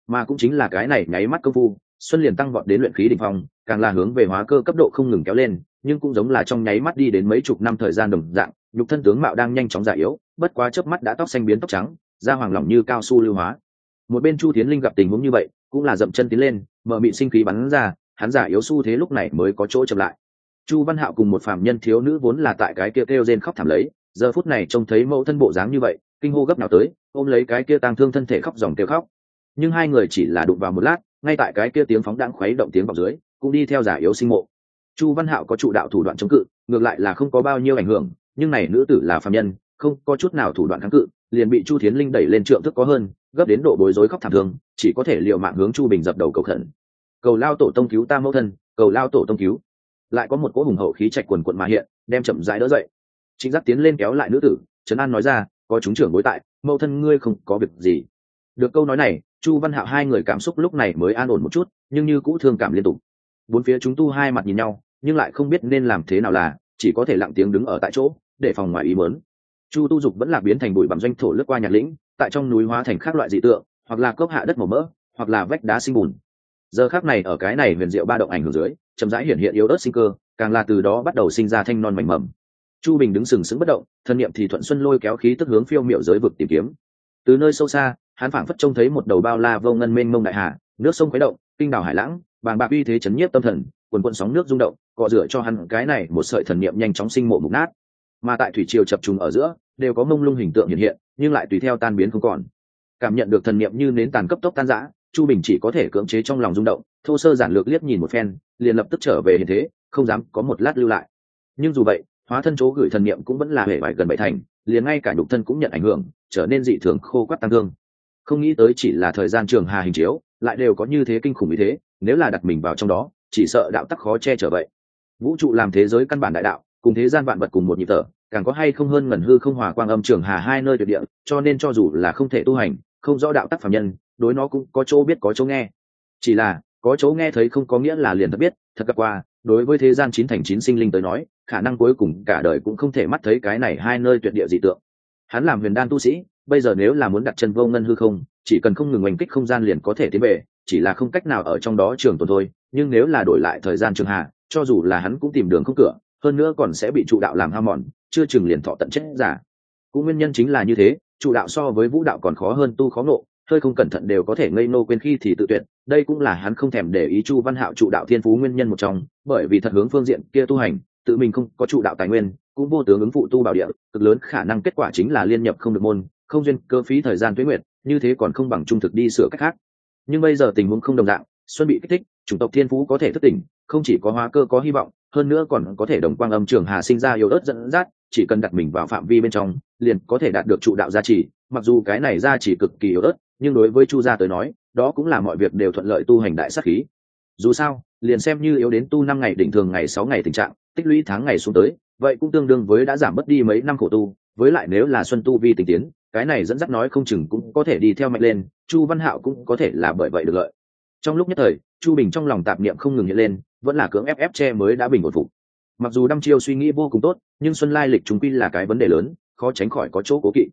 Speaker 1: mà cũng chính là cái này nháy mắt công phu, xuân liền tăng vọt đến luyện khí đ ỉ n h phong, càng là hướng về hóa cơ cấp độ không ngừng kéo lên, nhưng cũng giống là trong nháy mắt đi đến mấy chục năm thời gian đồng dạng, nhục thân tướng mạo đang nhanh chóng già yếu, bất quá chớp mắt đã tóc xanh biến tóc trắng, da hoàng lỏng như cao su lưu hóa. Một bên chu tiến linh gặp tình huống như vậy, cũng là dậm chân tiến lên, mở mị sinh khí bắn ra, hắn giả yếu su thế lúc này mới có chỗ chậm lại. Chu văn hạo cùng một phạm nhân thiếu nữ vốn là tại cái kia kêu rên khóc thảm lấy giờ phút này trông thấy mẫu thân bộ dáng như vậy, kinh hô gấp nào tới, ôm lấy cái kia tang thương thân thể khóc dòng kêu khóc. Nhưng hai người chỉ là đụng vào một lát, ngay tại cái kia tiếng phóng đãng khuấy động tiếng vào dưới, cũng đi theo giả yếu sinh mộ. Chu văn hạo có trụ đạo thủ đoạn chống cự, ngược lại là không có bao nhiêu ảnh hưởng, nhưng này nữ tử là phạm nhân, không có chút nào thủ đoạn kháng cự, liền bị chu thiến linh đẩy lên trượng thức có hơn, gấp đến độ bối rối khóc thảm thương, chỉ có thể liệu mạng hướng chu bình dập đầu cầu khẩn. Cầu lao tổ tông cứu ta mẫu thân, cầu lao tổ tông cứu. Lại có một cỗ hùng hậu khí chạch quần quận mà hiện, đem chậm rãi đỡ dậy chính giác tiến lên kéo lại nữ tử, trấn an nói ra, có chúng trưởng bối tại, mẫu thân ngươi không có việc gì. Được câu nói này, chu văn hạo hai người cảm xúc lúc này mới an ổn một chút, nhưng như cũ thương cảm liên tục. Bốn phía chúng tu hai mặt nhìn nhau, nhưng lại không biết nên làm thế nào là, chỉ có thể lặng tiếng đứng ở tại chỗ, để phòng ngoài ý mớn chu tu dục vẫn là biến thành bụi bằng doanh thổ lướt qua nhạc lĩnh, tại trong núi hóa thành các loại dị tượng, hoặc là cốc hạ đất màu mỡ, hoặc là vách đá sinh bùn. Giờ khác này ở cái này huyền diệu ba động ảnh hưởng dưới, chậm rãi hiện hiện yếu ớt sinh cơ, càng là từ đó bắt đầu sinh ra thanh non mảnh mầm chu bình đứng sừng sững bất động, thân nhiệm thì thuận xuân lôi kéo khí tức hướng phiêu miệu giới vực tìm kiếm. Từ nơi sâu xa, hắn phảng phất trông thấy một đầu bao la vô ngân mênh mông đại hà nước sông khuấy động, kinh đảo hải lãng, bàng bạc uy thế chấn nhiếp tâm thần, quần quận sóng nước rung động, cọ rửa cho hắn cái này một sợi thần niệm nhanh chóng sinh mộ mục nát. Mà tại thủy triều chập trùng ở giữa, đều có mông lung hình tượng hiện hiện, nhưng lại tùy theo tan biến không còn. Cảm nhận được thần niệm như nến tàn cấp tốc tan rã, chu bình chỉ có thể cưỡng chế trong lòng rung động, thô sơ giản lược liếc nhìn một phen, liền lập tức trở về hiện thế, không dám có một lát lưu lại. Nhưng dù vậy hóa thân chỗ gửi thần niệm cũng vẫn là hệ vải gần bảy thành, liền ngay cả nhục thân cũng nhận ảnh hưởng, trở nên dị thường khô quắt tăng thương. Không nghĩ tới chỉ là thời gian trường hà hình chiếu, lại đều có như thế kinh khủng như thế, nếu là đặt mình vào trong đó, chỉ sợ đạo tắc khó che trở vậy. Vũ trụ làm thế giới căn bản đại đạo, cùng thế gian vạn vật cùng một nhịp thở, càng có hay không hơn ngần hư không hòa quang âm trường hà hai nơi tuyệt địa, cho nên cho dù là không thể tu hành, không rõ đạo tắc phạm nhân, đối nó cũng có chỗ biết có chỗ nghe. Chỉ là, có chỗ nghe thấy không có nghĩa là liền thật biết, thật gặp qua, đối với thế gian chín thành chín sinh linh tới nói khả năng cuối cùng cả đời cũng không thể mắt thấy cái này hai nơi tuyệt địa dị tượng. Hắn làm huyền đan tu sĩ bây giờ nếu là muốn đặt chân vô ngân hư không chỉ cần không ngừng oanh kích không gian liền có thể tiến về chỉ là không cách nào ở trong đó trường tồn thôi nhưng nếu là đổi lại thời gian trường hạ cho dù là hắn cũng tìm đường không cửa hơn nữa còn sẽ bị trụ đạo làm hao mòn chưa chừng liền thọ tận chết giả. Cũng nguyên nhân chính là như thế trụ đạo so với vũ đạo còn khó hơn tu khó nộ, hơi không cẩn thận đều có thể ngây nô quên khi thì tự tuyệt đây cũng là hắn không thèm để ý chu văn hạo trụ đạo thiên phú nguyên nhân một trong bởi vì thật hướng phương diện kia tu hành tự mình không có trụ đạo tài nguyên, cũng vô tướng ứng phụ tu bảo địa, cực lớn khả năng kết quả chính là liên nhập không được môn, không duyên, cơ phí thời gian tuế nguyệt, như thế còn không bằng trung thực đi sửa cách khác. Nhưng bây giờ tình huống không đồng dạng, xuân bị kích thích, chủng tộc thiên phú có thể thức tỉnh, không chỉ có hóa cơ có hy vọng, hơn nữa còn có thể đồng quang âm trường hà sinh ra yếu ớt dẫn dắt, chỉ cần đặt mình vào phạm vi bên trong, liền có thể đạt được trụ đạo gia trì, mặc dù cái này gia trì cực kỳ yếu ớt, nhưng đối với chu gia tới nói, đó cũng là mọi việc đều thuận lợi tu hành đại sát khí. Dù sao, liền xem như yếu đến tu năm ngày đỉnh thường ngày sáu ngày tình trạng tích lũy tháng ngày xuống tới, vậy cũng tương đương với đã giảm mất đi mấy năm khổ tu, với lại nếu là xuân tu vi tình tiến, cái này dẫn dắt nói không chừng cũng có thể đi theo mạnh lên, chu văn hạo cũng có thể là bởi vậy được lợi. Trong lúc nhất thời, chu bình trong lòng tạp niệm không ngừng hiện lên, vẫn là cưỡng ép ép che mới đã bình ổn phục. Mặc dù đăm chiêu suy nghĩ vô cùng tốt, nhưng xuân lai lịch chúng quy là cái vấn đề lớn, khó tránh khỏi có chỗ cố kỵ.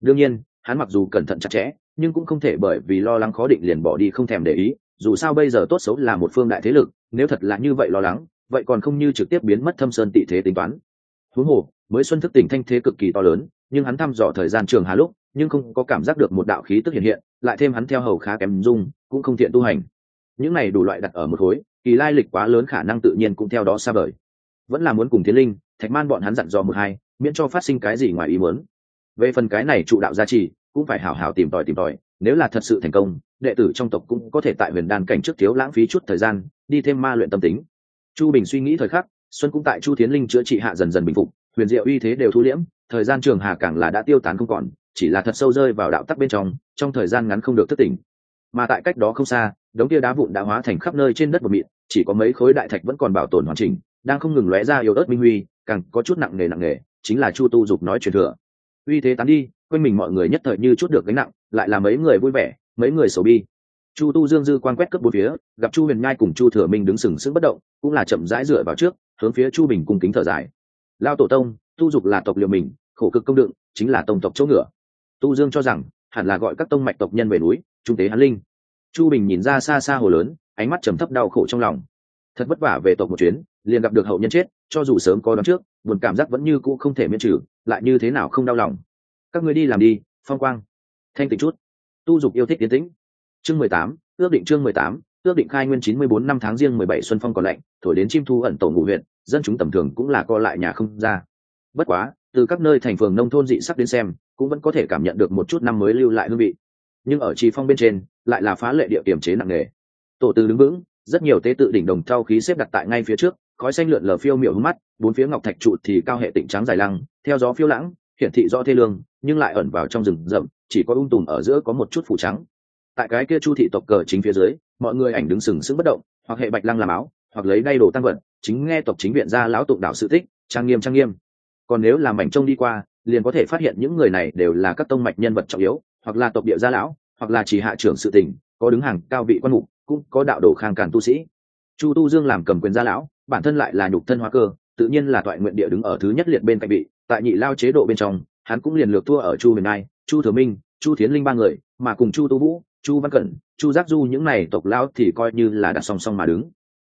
Speaker 1: Đương nhiên, hắn mặc dù cẩn thận chặt chẽ, nhưng cũng không thể bởi vì lo lắng khó định liền bỏ đi không thèm để ý, dù sao bây giờ tốt xấu là một phương đại thế lực, nếu thật là như vậy lo lắng vậy còn không như trực tiếp biến mất thâm sơn tị thế tính toán. Huống hồ, mới xuân thức tỉnh thanh thế cực kỳ to lớn, nhưng hắn thăm dò thời gian trường hà lúc, nhưng không có cảm giác được một đạo khí tức hiện hiện, lại thêm hắn theo hầu khá kém dung, cũng không thiện tu hành. Những này đủ loại đặt ở một khối, kỳ lai lịch quá lớn khả năng tự nhiên cũng theo đó xa vời. Vẫn là muốn cùng thiên linh, thạch man bọn hắn dặn dò một hai, miễn cho phát sinh cái gì ngoài ý muốn. Về phần cái này trụ đạo gia trì, cũng phải hảo hảo tìm tòi tìm tòi, nếu là thật sự thành công, đệ tử trong tộc cũng có thể tại huyền đan cảnh trước thiếu lãng phí chút thời gian, đi thêm ma luyện tâm tính chu bình suy nghĩ thời khắc, xuân cũng tại chu tiến linh chữa trị hạ dần dần bình phục, huyền diệu uy thế đều thu liễm, thời gian trường hà càng là đã tiêu tán không còn, chỉ là thật sâu rơi vào đạo tắc bên trong trong thời gian ngắn không được thất tỉnh. Mà tại cách đó không xa, đống kia đá vụn đã hóa thành khắp nơi trên đất một mịn, chỉ có mấy khối đại thạch vẫn còn bảo tồn hoàn chỉnh, đang không ngừng lóe ra yếu ớt minh huy, càng có chút nặng nề nặng nề, chính là chu tu dục nói truyền thừa. Uy thế tán đi, quanh mình mọi người nhất thời như chút được gánh nặng, lại là mấy người vui vẻ, mấy người sầu bi chu tu dương dư quan quét cướp bốn phía, gặp chu huyền nhai cùng chu thừa minh đứng sừng sững bất động, cũng là chậm rãi dựa vào trước, hướng phía chu bình cung kính thở dài. Lao tổ tông, tu dục là tộc liệu mình, khổ cực công đựng, chính là tông tộc chỗ ngựa. Tu dương cho rằng, hẳn là gọi các tông mạch tộc nhân về núi, trung tế hán linh. Chu bình nhìn ra xa xa hồ lớn, ánh mắt trầm thấp đau khổ trong lòng. Thật vất vả về tộc một chuyến, liền gặp được hậu nhân chết, cho dù sớm có đón trước, buồn cảm giác vẫn như cũ không thể miễn trừ, lại như thế nào không đau lòng. Các người đi làm đi, phong quang. Thanh tịnh chút. Tu dục yêu thích tiến tĩnh chương mười tám, ước định chương mười tám, ước định khai nguyên chín mươi bốn năm tháng riêng mười bảy xuân phong còn lạnh, thổi đến chim thu ẩn tổ ngụ huyện, dân chúng tầm thường cũng là co lại nhà không ra. Bất quá, từ các nơi thành phường nông thôn dị sắc đến xem, cũng vẫn có thể cảm nhận được một chút năm mới lưu lại hương vị. Nhưng ở trì phong bên trên, lại là phá lệ địa kiểm chế nặng nề. Tổ tư đứng vững, rất nhiều tế tự đỉnh đồng thau khí xếp đặt tại ngay phía trước, khói xanh lượn lờ phiêu miểu hướng mắt, bốn phía ngọc thạch trụ thì cao hệ tịnh trắng dài lăng, theo gió phiêu lãng, hiển thị rõ thê lương, nhưng lại ẩn vào trong rừng rậm, chỉ có ung tùm ở giữa có một chút phủ trắng tại cái kia chu thị tộc cờ chính phía dưới, mọi người ảnh đứng sừng sững bất động, hoặc hệ bạch lăng làm áo, hoặc lấy đay đồ tăng vật, chính nghe tộc chính viện ra lão tụng đạo sự tích, trang nghiêm trang nghiêm. Còn nếu làm mảnh trông đi qua, liền có thể phát hiện những người này đều là các tông mạch nhân vật trọng yếu, hoặc là tộc địa gia lão, hoặc là chỉ hạ trưởng sự tình, có đứng hàng cao vị quan mục, cũng có đạo đồ khang càn tu sĩ. Chu tu dương làm cầm quyền gia lão, bản thân lại là nhục thân hoa cơ, tự nhiên là toại nguyện địa đứng ở thứ nhất liệt bên cạnh vị, tại nhị lao chế độ bên trong, hắn cũng liền lược thua ở chu miền nai chu thừa minh, chu thiến linh ba người, mà cùng chu tu vũ chu văn cẩn, chu giác du những này tộc lão thì coi như là đặt song song mà đứng.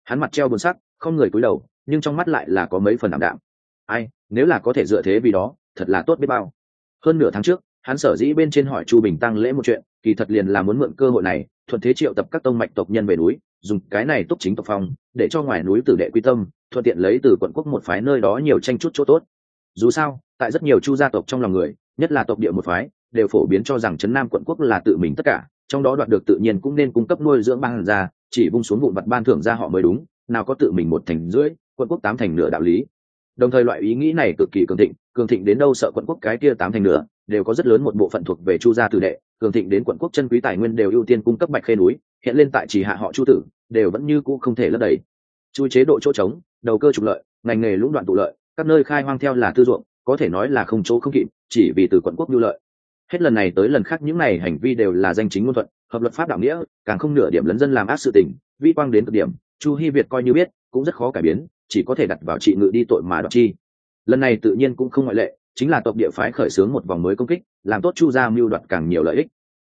Speaker 1: Hắn mặt treo buồn sắc, không người cúi đầu, nhưng trong mắt lại là có mấy phần ảm đạm. Ai, nếu là có thể dựa thế vì đó, thật là tốt biết bao. Hơn nửa tháng trước, hắn sở dĩ bên trên hỏi chu bình tăng lễ một chuyện, kỳ thật liền là muốn mượn cơ hội này, thuận thế triệu tập các tông mạch tộc nhân về núi, dùng cái này túc chính tộc phong, để cho ngoài núi tử đệ quy tâm, thuận tiện lấy từ quận quốc một phái nơi đó nhiều tranh chút chỗ tốt. Dù sao, tại rất nhiều chu gia tộc trong lòng người, nhất là tộc địa một phái, đều phổ biến cho rằng trấn nam quận quốc là tự mình tất cả trong đó đoạt được tự nhiên cũng nên cung cấp nuôi dưỡng ban ra, chỉ vung xuống vụn vặt ban thưởng ra họ mới đúng, nào có tự mình một thành rưỡi, quận quốc tám thành nửa đạo lý. Đồng thời loại ý nghĩ này cực kỳ cường thịnh cường thịnh đến đâu sợ quận quốc cái kia tám thành nửa, đều có rất lớn một bộ phận thuộc về chu gia tử đệ, cường thịnh đến quận quốc chân quý tài nguyên đều ưu tiên cung cấp bạch khê núi, hiện lên tại chỉ hạ họ chu tử, đều vẫn như cũ không thể lấp đầy. Chui chế độ chỗ trống, đầu cơ trục lợi, ngành nghề lũng đoạn tụ lợi, các nơi khai hoang theo là tư ruộng, có thể nói là không chỗ không kịp, chỉ vì từ quận quốc nhu lợi hết lần này tới lần khác những này hành vi đều là danh chính ngôn thuận, hợp luật pháp đạo nghĩa, càng không nửa điểm lấn dân làm ác sự tình, vi quang đến cực điểm, chu hy việt coi như biết, cũng rất khó cải biến, chỉ có thể đặt vào trị ngự đi tội mà đoạt chi. Lần này tự nhiên cũng không ngoại lệ, chính là tộc địa phái khởi xướng một vòng mới công kích, làm tốt chu gia mưu đoạt càng nhiều lợi ích.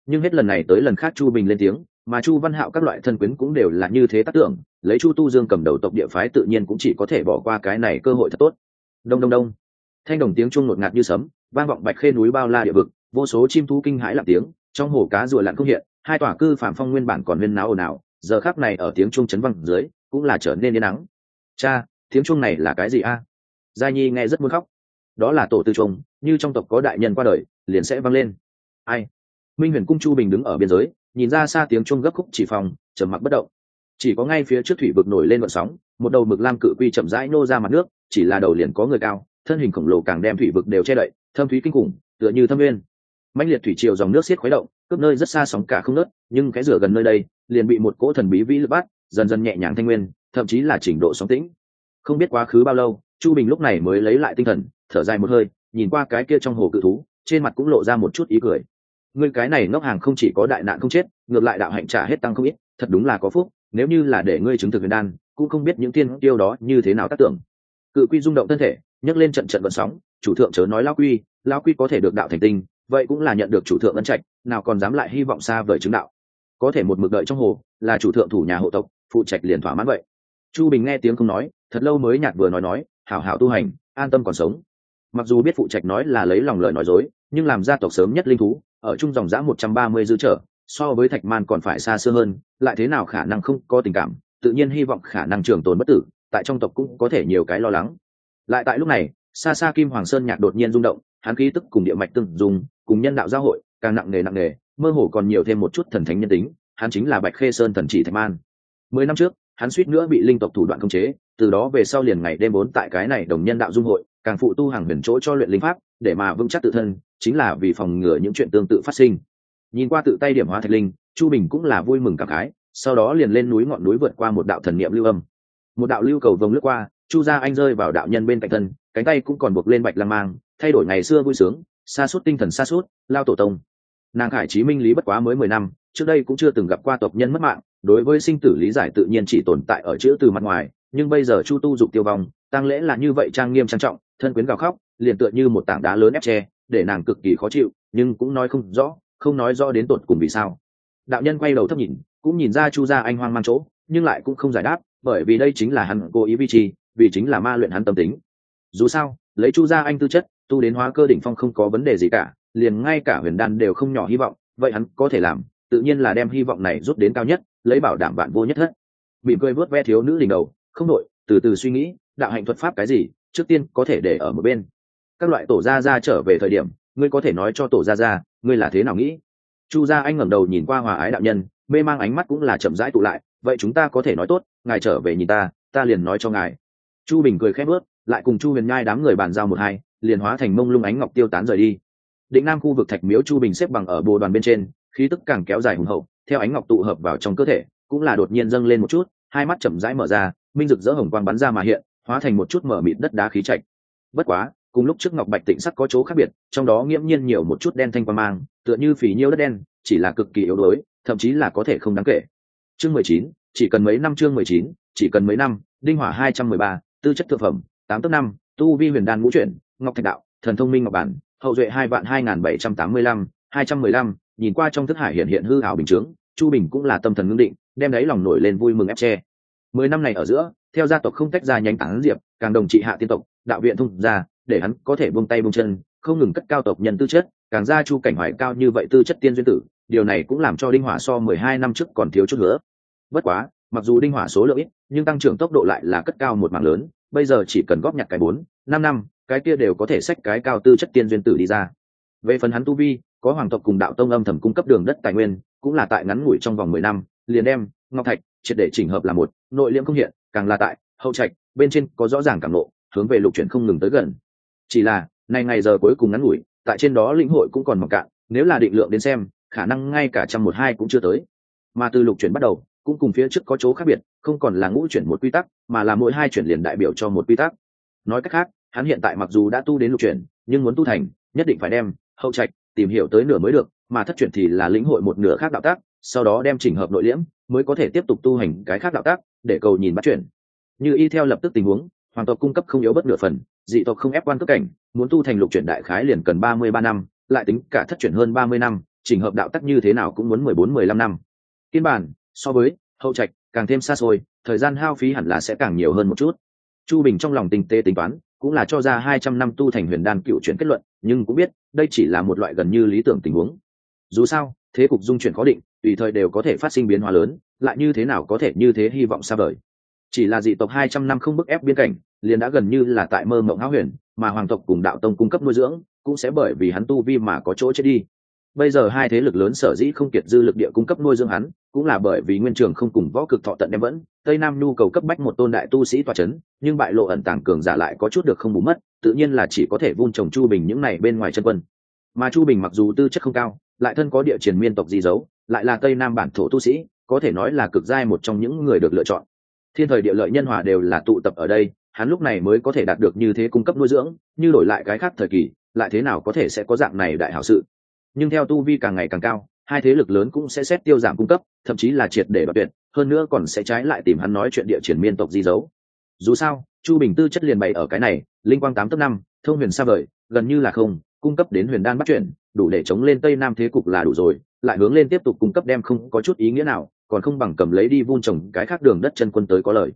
Speaker 1: Nhưng hết lần này tới lần khác chu bình lên tiếng, mà chu văn hạo các loại thân quyến cũng đều là như thế tác tưởng, lấy chu tu dương cầm đầu tộc địa phái tự nhiên cũng chỉ có thể bỏ qua cái này cơ hội thật tốt. Đông đông đông. Thanh đồng tiếng chuông ngột ngạt như sấm, vang vọng bạch khê núi bao la địa vực vô số chim thú kinh hãi lặng tiếng, trong hồ cá rùa lặn không hiện, hai tòa cư phạm phong nguyên bản còn nguyên náo ồn ào, giờ khác này ở tiếng chuông chấn văng dưới, cũng là trở nên yên nắng. Cha, tiếng chuông này là cái gì a? Gia nhi nghe rất muốn khóc. Đó là tổ tư trùng như trong tộc có đại nhân qua đời, liền sẽ vang lên. Ai? Minh huyền cung chu bình đứng ở biên giới, nhìn ra xa tiếng chuông gấp khúc chỉ phòng, trầm mặc bất động. Chỉ có ngay phía trước thủy vực nổi lên vận sóng, một đầu mực lam cự quy chậm rãi nô ra mặt nước, chỉ là đầu liền có người cao, thân hình khổng lồ càng đem thủy vực đều che đậy, thâm thúy kinh khủng, tựa như thâm nguyên mạnh liệt thủy triều dòng nước xiết khuấy động, cướp nơi rất xa sóng cả không nớt, nhưng cái rửa gần nơi đây, liền bị một cỗ thần bí vĩ lực bắt, dần dần nhẹ nhàng thanh nguyên, thậm chí là trình độ sóng tĩnh. Không biết quá khứ bao lâu, chu bình lúc này mới lấy lại tinh thần, thở dài một hơi, nhìn qua cái kia trong hồ cự thú, trên mặt cũng lộ ra một chút ý cười. Ngươi cái này ngốc hàng không chỉ có đại nạn không chết, ngược lại đạo hạnh trả hết tăng không ít, thật đúng là có phúc, nếu như là để ngươi chứng thực huyền đan, cũng không biết những tiên tiêu đó như thế nào tác tưởng. Cự quy rung động thân thể, nhấc lên trận trận vận sóng, chủ thượng chớ nói lao quy lao quy có thể được đạo thành tinh vậy cũng là nhận được chủ thượng ân trạch, nào còn dám lại hy vọng xa vời chứng đạo. Có thể một mực đợi trong hồ, là chủ thượng thủ nhà hộ tộc, phụ trạch liền thỏa mãn vậy. Chu bình nghe tiếng không nói, thật lâu mới nhạt vừa nói nói, hảo hảo tu hành, an tâm còn sống. Mặc dù biết phụ trạch nói là lấy lòng lời nói dối, nhưng làm gia tộc sớm nhất linh thú, ở chung dòng giã một trăm ba mươi dư trở, so với thạch man còn phải xa xưa hơn, lại thế nào khả năng không có tình cảm, tự nhiên hy vọng khả năng trường tồn bất tử, tại trong tộc cũng có thể nhiều cái lo lắng. Lại tại lúc này xa xa kim hoàng sơn nhạc đột nhiên rung động, hắn khí tức cùng địa mạch từng dùng cùng nhân đạo giao hội, càng nặng nề nặng nề, mơ hồ còn nhiều thêm một chút thần thánh nhân tính, hắn chính là bạch khê sơn thần chỉ thạch man. Mười năm trước, hắn suýt nữa bị linh tộc thủ đoạn khống chế, từ đó về sau liền ngày đêm bốn tại cái này đồng nhân đạo dung hội, càng phụ tu hàng huyền chỗ cho luyện linh pháp, để mà vững chắc tự thân, chính là vì phòng ngừa những chuyện tương tự phát sinh. Nhìn qua tự tay điểm hóa thạch linh, chu bình cũng là vui mừng cảm khái, sau đó liền lên núi ngọn núi vượt qua một đạo thần niệm lưu âm. Một đạo lưu cầu vồng lướt qua, chu gia anh rơi vào đạo nhân bên cạnh thân, cánh tay cũng còn buộc lên bạch lăng mang, thay đổi ngày xưa vui sướng xa suốt tinh thần xa suốt lao tổ tông. Nàng khải trí minh lý bất quá mới mười năm, trước đây cũng chưa từng gặp qua tộc nhân mất mạng, đối với sinh tử lý giải tự nhiên chỉ tồn tại ở chữ từ mặt ngoài, nhưng bây giờ chu tu dục tiêu vong tăng lễ là như vậy trang nghiêm trang trọng, thân quyến gào khóc, liền tựa như một tảng đá lớn ép tre, để nàng cực kỳ khó chịu, nhưng cũng nói không rõ, không nói rõ đến tột cùng vì sao. Đạo nhân quay đầu thấp nhìn, cũng nhìn ra chu gia anh hoang mang chỗ, nhưng lại cũng không giải đáp, bởi vì đây chính là hắn cố ý vi trì, vì chính là ma luyện hắn tâm tính. Dù sao, lấy chu gia anh tư chất tu đến hóa cơ đỉnh phong không có vấn đề gì cả, liền ngay cả huyền đan đều không nhỏ hy vọng, vậy hắn có thể làm, tự nhiên là đem hy vọng này rút đến cao nhất, lấy bảo đảm bạn vô nhất thất. Bị cười vớt ve thiếu nữ đỉnh đầu, không đội từ từ suy nghĩ, đạo hạnh thuật pháp cái gì, trước tiên có thể để ở một bên. Các loại tổ gia gia trở về thời điểm, ngươi có thể nói cho tổ gia gia, ngươi là thế nào nghĩ? Chu gia anh ngẩng đầu nhìn qua hòa ái đạo nhân, mê mang ánh mắt cũng là chậm rãi tụ lại, vậy chúng ta có thể nói tốt, ngài trở về nhìn ta ta liền nói cho ngài. Chu bình cười khép bước, lại cùng chu huyền nhai đám người bàn giao một hai liền hóa thành mông lung ánh ngọc tiêu tán rời đi. Định nam khu vực thạch miếu chu bình xếp bằng ở bồ đoàn bên trên, khí tức càng kéo dài hùng hậu, theo ánh ngọc tụ hợp vào trong cơ thể, cũng là đột nhiên dâng lên một chút, hai mắt chậm rãi mở ra, minh rực rỡ hồng quang bắn ra mà hiện, hóa thành một chút mở mịt đất đá khí chạch bất quá, cùng lúc trước ngọc bạch tịnh sắc có chỗ khác biệt, trong đó nghiễm nhiên nhiều một chút đen thanh quang mang, tựa như phỉ nhiêu đất đen, chỉ là cực kỳ yếu đuối, thậm chí là có thể không đáng kể. Chương mười chín, chỉ cần mấy năm chương mười chín, chỉ cần mấy năm, đinh hỏa hai trăm mười ba, tư chất thực phẩm, tám tấc năm, tu vi huyền đan ngũ chuyển ngọc thạch đạo, thần thông minh ngọc bản, hậu duệ hai vạn hai nghìn bảy trăm tám mươi lăm, hai trăm mười lăm, nhìn qua trong thức hải hiện hiện hư hảo bình chướng, chu bình cũng là tâm thần ngưng định, đem đáy lòng nổi lên vui mừng ép tre mười năm này ở giữa, theo gia tộc không tách ra nhánh tán diệp, càng đồng trị hạ tiên tộc, đạo viện thông ra để hắn có thể buông tay buông chân, không ngừng cất cao tộc nhân tư chất, càng ra chu cảnh hoài cao như vậy tư chất tiên duyên tử, điều này cũng làm cho đinh hỏa so mười hai năm trước còn thiếu chút nữa. Bất quá, mặc dù đinh hỏa số lượng ít, nhưng tăng trưởng tốc độ lại là cất cao một mảng lớn, bây giờ chỉ cần góp nhặt cái bốn, năm năm cái kia đều có thể xách cái cao tư chất tiên duyên tử đi ra. Về phần hắn tu vi, có hoàng tộc cùng đạo tông âm thầm cung cấp đường đất tài nguyên, cũng là tại ngắn ngủi trong vòng mười năm, liền đem ngọc thạch triệt để chỉnh hợp là một, nội liễm không hiện, càng là tại hậu trạch, bên trên có rõ ràng cảm nộ, hướng về lục chuyển không ngừng tới gần. Chỉ là này ngày giờ cuối cùng ngắn ngủi, tại trên đó lĩnh hội cũng còn mỏng cạn, nếu là định lượng đến xem, khả năng ngay cả trăm một hai cũng chưa tới. Mà từ lục chuyển bắt đầu, cũng cùng phía trước có chỗ khác biệt, không còn là ngũ chuyển một quy tắc, mà là mỗi hai chuyển liền đại biểu cho một quy tắc. Nói cách khác hắn hiện tại mặc dù đã tu đến lục chuyển, nhưng muốn tu thành, nhất định phải đem hậu trạch tìm hiểu tới nửa mới được, mà thất chuyển thì là lĩnh hội một nửa khác đạo tác, sau đó đem chỉnh hợp nội liễm, mới có thể tiếp tục tu hành cái khác đạo tác, để cầu nhìn bắt chuyển. Như y theo lập tức tình huống, hoàng tộc cung cấp không yếu bất nửa phần, dị tộc không ép quan cấp cảnh, muốn tu thành lục chuyển đại khái liền cần ba mươi ba năm, lại tính cả thất chuyển hơn ba mươi năm, chỉnh hợp đạo tắc như thế nào cũng muốn mười bốn mười lăm năm. Kiên bản, so với hậu trạch càng thêm xa xôi, thời gian hao phí hẳn là sẽ càng nhiều hơn một chút. Chu bình trong lòng tinh tế tính toán cũng là cho ra hai trăm năm tu thành huyền đan cựu chuyển kết luận, nhưng cũng biết, đây chỉ là một loại gần như lý tưởng tình huống. Dù sao, thế cục dung chuyển khó định, tùy thời đều có thể phát sinh biến hóa lớn, lại như thế nào có thể như thế hy vọng xa vời. Chỉ là dị tộc hai trăm năm không bức ép biên cảnh, liền đã gần như là tại mơ mộng ngáo huyền, mà hoàng tộc cùng đạo tông cung cấp nuôi dưỡng, cũng sẽ bởi vì hắn tu vi mà có chỗ chết đi bây giờ hai thế lực lớn sở dĩ không kiệt dư lực địa cung cấp nuôi dưỡng hắn, cũng là bởi vì nguyên trường không cùng võ cực thọ tận đem vẫn. Tây nam nhu cầu cấp bách một tôn đại tu sĩ toa c h ấ n nhưng bại lộ ẩn tàng cường giả lại có chút được không bù mất, tự nhiên là chỉ có thể vun trồng chu bình những này bên ngoài chân quân. Mà chu bình mặc dù tư chất không cao, lại thân có địa triển miên tộc di dấu, lại là tây nam bản thổ tu sĩ, có thể nói là cực giai một trong những người được lựa chọn. Thiên thời địa lợi nhân hòa đều là tụ tập ở đây, hắn lúc này mới có thể đạt được như thế cung cấp nuôi dưỡng, như đổi lại cái khác thời kỳ, lại thế nào có thể sẽ có dạng này đại hảo sự nhưng theo tu vi càng ngày càng cao, hai thế lực lớn cũng sẽ xét tiêu giảm cung cấp, thậm chí là triệt để đoạt tuyệt, hơn nữa còn sẽ trái lại tìm hắn nói chuyện địa triển miên tộc di dấu. Dù sao, chu bình tư chất liền bày ở cái này, linh quang tám tấp năm, thông huyền xa vời, gần như là không, cung cấp đến huyền đan bắt chuyển đủ để chống lên tây nam thế cục là đủ rồi, lại hướng lên tiếp tục cung cấp đem không có chút ý nghĩa nào, còn không bằng cầm lấy đi vun trồng cái khác đường đất chân quân tới có lời.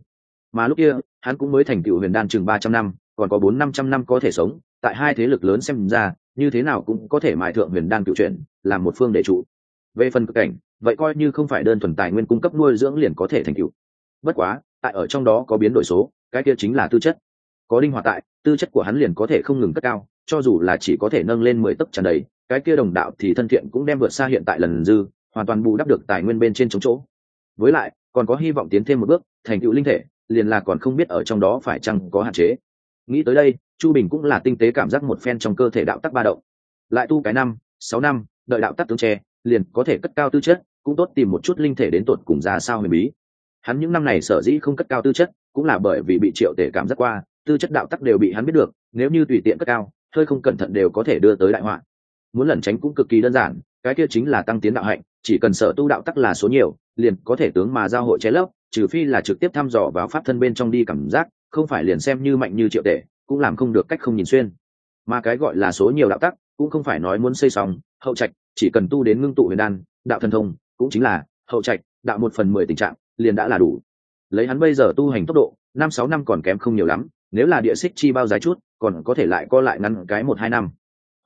Speaker 1: Mà lúc kia, hắn cũng mới thành tựu huyền đan chừng ba trăm năm, còn có bốn năm trăm năm có thể sống, tại hai thế lực lớn xem ra như thế nào cũng có thể mài thượng huyền đan cựu chuyển, làm một phương để trụ. Về phần cực cảnh, vậy coi như không phải đơn thuần tài nguyên cung cấp nuôi dưỡng liền có thể thành cựu bất quá, tại ở trong đó có biến đổi số, cái kia chính là tư chất. Có linh hoạt tại, tư chất của hắn liền có thể không ngừng cất cao, cho dù là chỉ có thể nâng lên mười tấc tràn đầy, cái kia đồng đạo thì thân thiện cũng đem vượt xa hiện tại lần dư, hoàn toàn bù đắp được tài nguyên bên trên chống chỗ. Với lại, còn có hy vọng tiến thêm một bước, thành tựu linh thể, liền là còn không biết ở trong đó phải chăng có hạn chế nghĩ tới đây, chu bình cũng là tinh tế cảm giác một phen trong cơ thể đạo tắc ba động. Lại tu cái năm, sáu năm, đợi đạo tắc tướng tre liền có thể cất cao tư chất, cũng tốt tìm một chút linh thể đến tột cùng ra sao huyền bí. Hắn những năm này sở dĩ không cất cao tư chất, cũng là bởi vì bị triệu tể cảm giác qua, tư chất đạo tắc đều bị hắn biết được, nếu như tùy tiện cất cao, hơi không cẩn thận đều có thể đưa tới đại họa. Muốn lẩn tránh cũng cực kỳ đơn giản, cái kia chính là tăng tiến đạo hạnh, chỉ cần sở tu đạo tắc là số nhiều, liền có thể tướng mà giao hội chế lấp, trừ phi là trực tiếp thăm dò vào pháp thân bên trong đi cảm giác không phải liền xem như mạnh như triệu tể, cũng làm không được cách không nhìn xuyên. Mà cái gọi là số nhiều đạo tắc, cũng không phải nói muốn xây xong, hậu trạch, chỉ cần tu đến ngưng tụ huyền đan, đạo thần thông, cũng chính là, hậu trạch, đạo một phần mười tình trạng, liền đã là đủ. Lấy hắn bây giờ tu hành tốc độ, năm sáu năm còn kém không nhiều lắm, nếu là địa xích chi bao giá chút, còn có thể lại co lại ngăn cái một hai năm.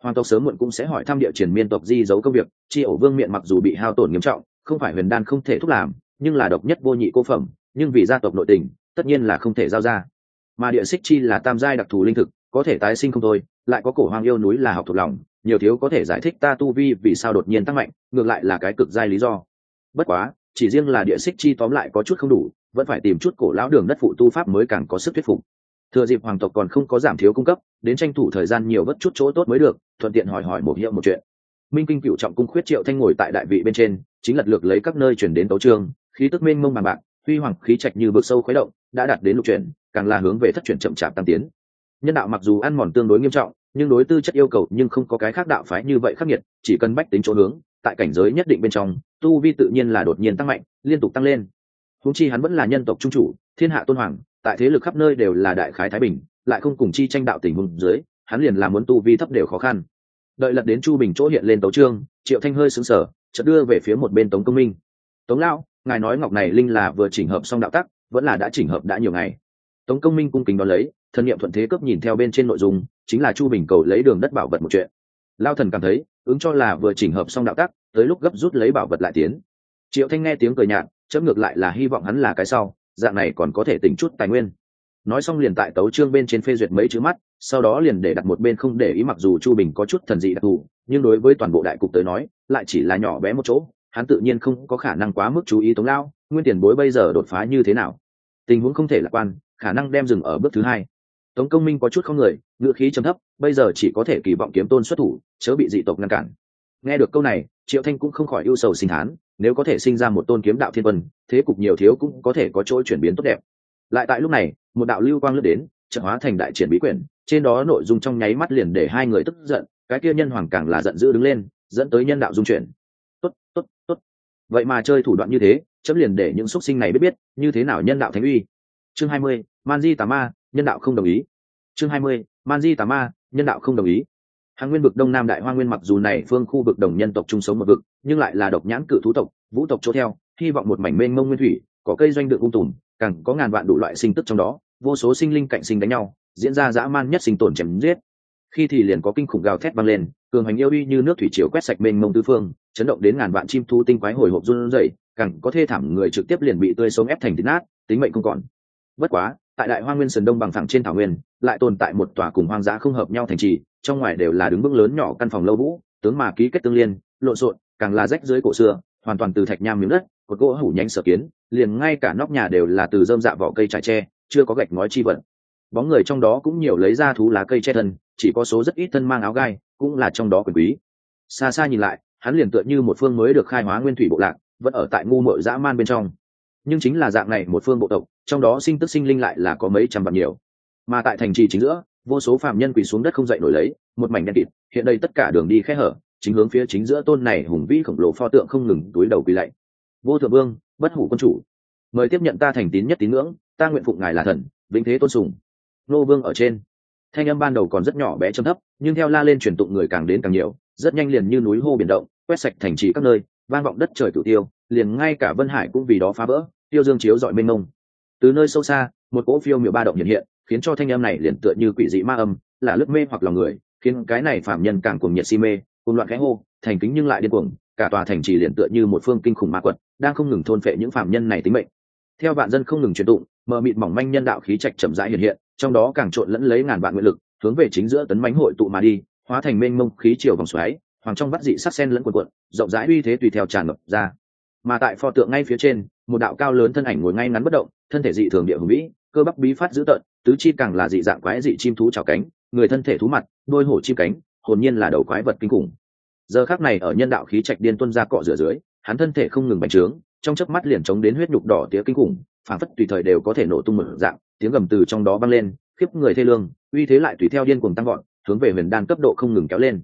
Speaker 1: Hoàng tộc sớm muộn cũng sẽ hỏi thăm địa triển miên tộc di giấu công việc, chi ổ vương miệng mặc dù bị hao tổn nghiêm trọng, không phải huyền đan không thể thúc làm, nhưng là độc nhất vô nhị cô phẩm, nhưng vì gia tộc nội tình, tất nhiên là không thể giao ra mà địa xích chi là tam giai đặc thù linh thực, có thể tái sinh không thôi, lại có cổ hoang yêu núi là học thuộc lòng, nhiều thiếu có thể giải thích ta tu vi vì sao đột nhiên tăng mạnh, ngược lại là cái cực giai lý do. Bất quá, chỉ riêng là địa xích chi tóm lại có chút không đủ, vẫn phải tìm chút cổ lão đường đất phụ tu pháp mới càng có sức thuyết phục. Thừa dịp hoàng tộc còn không có giảm thiếu cung cấp, đến tranh thủ thời gian nhiều vất chút chỗ tốt mới được, thuận tiện hỏi hỏi một hiệu một chuyện. Minh kinh cựu trọng cung khuyết triệu thanh ngồi tại đại vị bên trên, chính lật lược lấy các nơi chuyển đến tấu trương khí tức mênh mông bằng bạc, huy hoàng khí trạch như vực sâu khuấy động, đã đạt đến lục chuyển càng là hướng về thất chuyển chậm chạp tăng tiến. Nhân đạo mặc dù ăn mòn tương đối nghiêm trọng, nhưng đối tư chất yêu cầu nhưng không có cái khác đạo phái như vậy khắc nghiệt, chỉ cần bách tính chỗ hướng, tại cảnh giới nhất định bên trong, tu vi tự nhiên là đột nhiên tăng mạnh, liên tục tăng lên. Húng chi hắn vẫn là nhân tộc trung chủ, thiên hạ tôn hoàng, tại thế lực khắp nơi đều là đại khái thái bình, lại không cùng chi tranh đạo tình huống dưới, hắn liền làm muốn tu vi thấp đều khó khăn. Đợi lật đến chu bình chỗ hiện lên tấu trương triệu thanh hơi xứng sở chợt đưa về phía một bên tống công minh. Tống lão, ngài nói ngọc này linh là vừa chỉnh hợp xong đạo tắc, vẫn là đã chỉnh hợp đã nhiều ngày tống công minh cung kính đón lấy thân nhiệm thuận thế cấp nhìn theo bên trên nội dung, chính là chu bình cầu lấy đường đất bảo vật một chuyện. Lao thần cảm thấy, ứng cho là vừa chỉnh hợp xong đạo tắc, tới lúc gấp rút lấy bảo vật lại tiến. Triệu thanh nghe tiếng cười nhạt chấm ngược lại là hy vọng hắn là cái sau, dạng này còn có thể tỉnh chút tài nguyên. Nói xong liền tại tấu trương bên trên phê duyệt mấy chữ mắt, sau đó liền để đặt một bên không để ý mặc dù chu bình có chút thần dị đặc thù, nhưng đối với toàn bộ đại cục tới nói, lại chỉ là nhỏ bé một chỗ, hắn tự nhiên không có khả năng quá mức chú ý tống lao, nguyên tiền bối bây giờ đột phá như thế nào? Tình huống không thể lạc quan khả năng đem dừng ở bước thứ hai. Tống công minh có chút không người, ngữ khí chấm thấp, bây giờ chỉ có thể kỳ vọng kiếm tôn xuất thủ, chớ bị dị tộc ngăn cản. Nghe được câu này, triệu thanh cũng không khỏi ưu sầu sinh thán, nếu có thể sinh ra một tôn kiếm đạo thiên vân thế cục nhiều thiếu cũng có thể có chỗ chuyển biến tốt đẹp. Lại tại lúc này, một đạo lưu quang lướt đến trợ hóa thành đại triển bí quyển, trên đó nội dung trong nháy mắt liền để hai người tức giận, cái kia nhân hoàng càng là giận dữ đứng lên, dẫn tới nhân đạo dung chuyển. Tốt tốt tốt. Vậy mà chơi thủ đoạn như thế, chấm liền để những xuất sinh này biết biết, như thế nào nhân đạo thánh uy chương hai mươi, man di tà ma, nhân đạo không đồng ý. Chương hai mươi, man di tà ma, nhân đạo không đồng ý. Hàng nguyên vực đông nam đại hoa nguyên mặc dù này phương khu vực đồng nhân tộc chung sống một vực, nhưng lại là độc nhãn cự thú tộc, vũ tộc chỗ theo, hy vọng một mảnh mênh mông nguyên thủy, có cây doanh được ung tùm, càng có ngàn vạn đủ loại sinh tức trong đó, vô số sinh linh cạnh sinh đánh nhau, diễn ra dã man nhất sinh tồn chém giết. Khi thì liền có kinh khủng gào thét vang lên, cường hành yêu uy như nước thủy triều quét sạch mênh mông tứ phương, chấn động đến ngàn vạn chim thu tinh quái hồi hộp run rẩy, càng có thê thảm người trực tiếp liền bị tươi sống ép thành thịt nát, tính mệnh không còn bất quá, tại đại hoa nguyên sơn đông bằng phẳng trên thảo nguyên, lại tồn tại một tòa cùng hoang dã không hợp nhau thành trì, trong ngoài đều là đứng bước lớn nhỏ căn phòng lâu vũ, tướng mà ký kết tương liên, lộn xộn, càng là rách dưới cổ xưa, hoàn toàn từ thạch nham miếng đất cột gỗ hủ nhánh sở kiến, liền ngay cả nóc nhà đều là từ dơm dạ vỏ cây trải tre, chưa có gạch ngói chi vận bóng người trong đó cũng nhiều lấy ra thú lá cây che thân, chỉ có số rất ít thân mang áo gai, cũng là trong đó quyền quý. Xa xa nhìn lại, hắn liền tựa như một phương mới được khai hóa nguyên thủy bộ lạc, vẫn ở tại ngu mội dã man bên trong nhưng chính là dạng này một phương bộ tộc, trong đó sinh tức sinh linh lại là có mấy trăm vạn nhiều. Mà tại thành trì chính giữa, vô số phạm nhân quỳ xuống đất không dậy nổi lấy, một mảnh đen kịt, hiện đây tất cả đường đi khe hở, chính hướng phía chính giữa tôn này hùng vĩ khổng lồ pho tượng không ngừng túi đầu quỳ lạy. Vô thượng vương, bất hủ quân chủ, mời tiếp nhận ta thành tín nhất tín ngưỡng, ta nguyện phụng ngài là thần, vĩnh thế tôn sùng. Nô vương ở trên. Thanh âm ban đầu còn rất nhỏ bé chấm thấp, nhưng theo la lên truyền tụng người càng đến càng nhiều, rất nhanh liền như núi hô biển động, quét sạch thành trì các nơi vang vọng đất trời cửu tiêu, liền ngay cả vân hải cũng vì đó phá vỡ, tiêu dương chiếu dọi mênh mông. Từ nơi sâu xa, một cỗ phiêu miệu ba động hiện hiện, khiến cho thanh âm này liền tựa như quỷ dị ma âm, là lướt mê hoặc lòng người, khiến cái này phạm nhân càng cuồng nhiệt si mê cùng loạn cái hô, thành kính nhưng lại điên cuồng, cả tòa thành trì liền tựa như một phương kinh khủng ma quật, đang không ngừng thôn phệ những phạm nhân này tính mệnh. Theo vạn dân không ngừng chuyển tụng, mờ mịt mỏng manh nhân đạo khí trạch chậm rãi hiện hiện, trong đó càng trộn lẫn lấy ngàn vạn nguyện lực, hướng về chính giữa tấn mánh hội tụ mà đi, hóa thành mênh mông khí chiều vòng xoáy hoàng trong vắt dị sắc sen lẫn quần quận rộng rãi uy thế tùy theo tràn ngập ra. Mà tại pho tượng ngay phía trên, một đạo cao lớn thân ảnh ngồi ngay ngắn bất động, thân thể dị thường địa hùng vĩ, cơ bắp bí phát dữ tợn, tứ chi càng là dị dạng quái dị chim thú trào cánh, người thân thể thú mặt, đôi hổ chim cánh, hồn nhiên là đầu quái vật kinh khủng. Giờ khác này ở nhân đạo khí trạch điên tuân ra cọ rửa dưới, hắn thân thể không ngừng bành trướng, trong chớp mắt liền chống đến huyết nhục đỏ tía kinh khủng phản phất tùy thời đều có thể nổ tung mở dạng, tiếng gầm từ trong đó băng lên, khiếp người thê lương, uy thế lại tùy theo điên cuồng tăng gọn hướng về huyền đan cấp độ không ngừng kéo lên.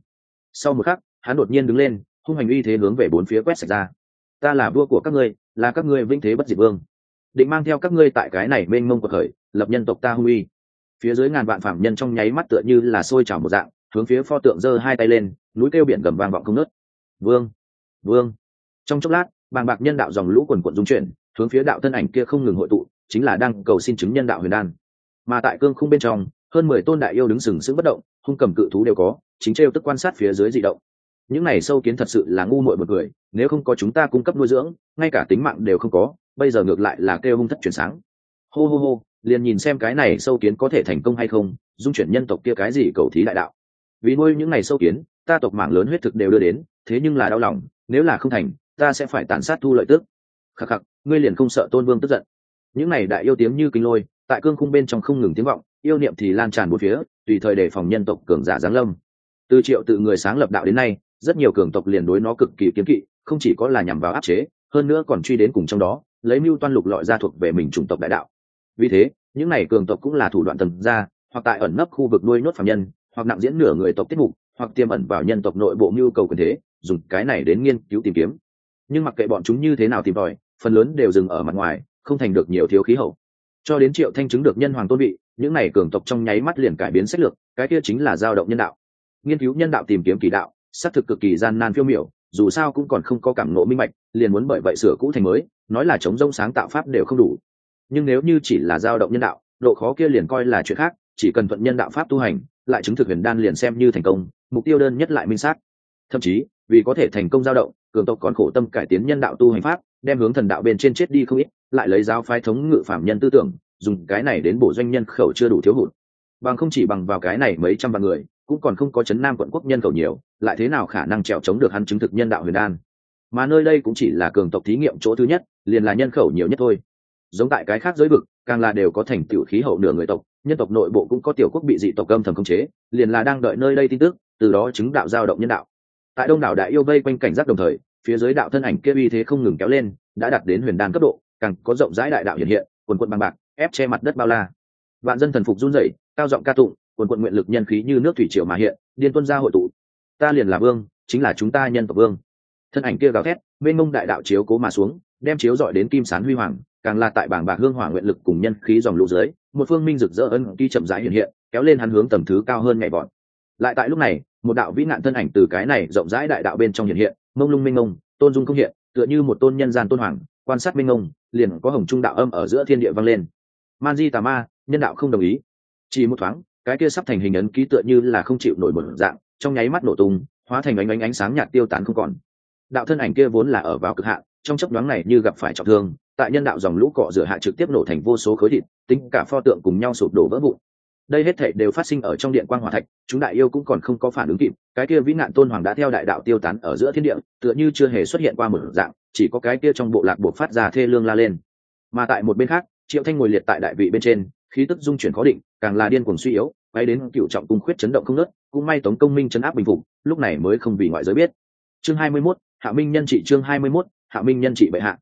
Speaker 1: Sau một khắc hắn đột nhiên đứng lên, hung hành uy thế hướng về bốn phía quét sạch ra. Ta là vua của các ngươi, là các ngươi vinh thế bất diệt vương. Định mang theo các ngươi tại cái này mênh mông cuộc khởi, lập nhân tộc ta hung uy. Phía dưới ngàn vạn phạm nhân trong nháy mắt tựa như là sôi trào một dạng, hướng phía pho tượng giơ hai tay lên, núi kêu biển gầm vang vọng không nớt vương vương. Trong chốc lát, bàng bạc nhân đạo dòng lũ quần quận dung chuyển, hướng phía đạo thân ảnh kia không ngừng hội tụ, chính là đang cầu xin chứng nhân đạo huyền đan. Mà tại cương khung bên trong, hơn mười tôn đại yêu đứng sừng sững bất động, hung cầm cự thú đều có, chính trêu tức quan sát phía dưới dị động những này sâu kiến thật sự là ngu muội một người nếu không có chúng ta cung cấp nuôi dưỡng, ngay cả tính mạng đều không có, bây giờ ngược lại là kêu hung thất chuyển sáng. Hô hô hô, liền nhìn xem cái này sâu kiến có thể thành công hay không, dung chuyển nhân tộc kia cái gì cầu thí đại đạo. Vì nuôi những ngày sâu kiến, ta tộc mạng lớn huyết thực đều đưa đến, thế nhưng là đau lòng, nếu là không thành, ta sẽ phải tàn sát thu lợi tước khắc khắc, ngươi liền không sợ tôn vương tức giận. Những này đại yêu tiếng như kinh lôi, tại cương khung bên trong không ngừng tiếng vọng, yêu niệm thì lan tràn một phía, tùy thời đề phòng nhân tộc cường giả giáng lâm. Từ triệu tự người sáng lập đạo đến nay rất nhiều cường tộc liền đối nó cực kỳ kiếm kỵ, không chỉ có là nhằm vào áp chế, hơn nữa còn truy đến cùng trong đó, lấy mưu toan lục lọi ra thuộc về mình chủng tộc đại đạo. Vì thế, những này cường tộc cũng là thủ đoạn tầng ra, hoặc tại ẩn nấp khu vực nuôi nhốt phạm nhân, hoặc nặng diễn nửa người tộc tiết mục, hoặc tiềm ẩn vào nhân tộc nội bộ mưu cầu quyền thế, dùng cái này đến nghiên cứu tìm kiếm. Nhưng mặc kệ bọn chúng như thế nào tìm tòi, phần lớn đều dừng ở mặt ngoài, không thành được nhiều thiếu khí hậu. Cho đến triệu thanh chứng được nhân hoàng tôn vị, những này cường tộc trong nháy mắt liền cải biến sách lược, cái kia chính là dao động nhân đạo. Nghiên cứu nhân đạo tìm kiếm kỳ đạo xác thực cực kỳ gian nan phiêu miểu, dù sao cũng còn không có cảm ngộ minh mạch liền muốn bởi vậy sửa cũ thành mới, nói là chống rông sáng tạo pháp đều không đủ. Nhưng nếu như chỉ là dao động nhân đạo, độ khó kia liền coi là chuyện khác, chỉ cần thuận nhân đạo pháp tu hành, lại chứng thực huyền đan liền xem như thành công, mục tiêu đơn nhất lại minh xác. Thậm chí, vì có thể thành công dao động, cường tộc còn khổ tâm cải tiến nhân đạo tu hành pháp, đem hướng thần đạo bên trên chết đi không ít, lại lấy giáo phái thống ngự phạm nhân tư tưởng, dùng cái này đến bổ doanh nhân khẩu chưa đủ thiếu hụt. Bằng không chỉ bằng vào cái này mấy trăm vạn người cũng còn không có chấn nam quận quốc nhân khẩu nhiều, lại thế nào khả năng trèo chống được hắn chứng thực nhân đạo huyền đan? Mà nơi đây cũng chỉ là cường tộc thí nghiệm chỗ thứ nhất, liền là nhân khẩu nhiều nhất thôi. Giống tại cái khác giới vực, càng là đều có thành tiểu khí hậu nửa người tộc, nhân tộc nội bộ cũng có tiểu quốc bị dị tộc âm thầm khống chế, liền là đang đợi nơi đây tin tức, từ đó chứng đạo giao động nhân đạo. Tại đông đảo đại yêu vây quanh cảnh giác đồng thời, phía dưới đạo thân ảnh kia uy thế không ngừng kéo lên, đã đạt đến huyền đan cấp độ, càng có rộng rãi đại đạo hiện hiện, quần quận bằng bạc, ép che mặt đất bao la. Vạn dân thần phục run rẩy, cao giọng ca tụng quần quận nguyện lực nhân khí như nước thủy triều mà hiện, điên tuân gia hội tụ. Ta liền là vương, chính là chúng ta nhân tộc vương. Thân ảnh kia gào thét, bên mông đại đạo chiếu cố mà xuống, đem chiếu dọi đến kim sán huy hoàng, càng là tại bảng bạc hương hỏa nguyện lực cùng nhân khí dòng lũ dưới, một phương minh rực rỡ ân kỳ chậm rãi hiện hiện, kéo lên hắn hướng tầm thứ cao hơn ngày vọt. Lại tại lúc này, một đạo vĩ nạn thân ảnh từ cái này rộng rãi đại đạo bên trong hiện hiện, mông lung minh ngông tôn dung không hiện, tựa như một tôn nhân gian tôn hoàng, quan sát minh ngông liền có hồng trung đạo âm ở giữa thiên địa vang lên. Man di tà ma, nhân đạo không đồng ý. Chỉ một thoáng cái kia sắp thành hình ấn ký tựa như là không chịu nổi một dạng, trong nháy mắt nổ tung, hóa thành ánh ánh ánh sáng nhạt tiêu tán không còn. Đạo thân ảnh kia vốn là ở vào cực hạn, trong chấp đoán này như gặp phải trọng thương, tại nhân đạo dòng lũ cọ rửa hạ trực tiếp nổ thành vô số khối thịt, tính cả pho tượng cùng nhau sụp đổ vỡ vụn. Đây hết thể đều phát sinh ở trong điện quan hòa thạch, chúng đại yêu cũng còn không có phản ứng kịp, cái kia vĩ nạn tôn hoàng đã theo đại đạo tiêu tán ở giữa thiên địa, tựa như chưa hề xuất hiện qua một dạng, chỉ có cái kia trong bộ lạc buộc phát ra thê lương la lên. Mà tại một bên khác, triệu thanh ngồi liệt tại đại vị bên trên, khí tức dung chuyển khó định, càng là điên cuồng suy yếu quay đến cựu trọng cung khuyết chấn động không nớt cũng may tống công minh chấn áp bình phục lúc này mới không vì ngoại giới biết. Chương hai mươi 21, hạ minh nhân trị chương hai mươi 21, hạ minh nhân trị bệ hạ.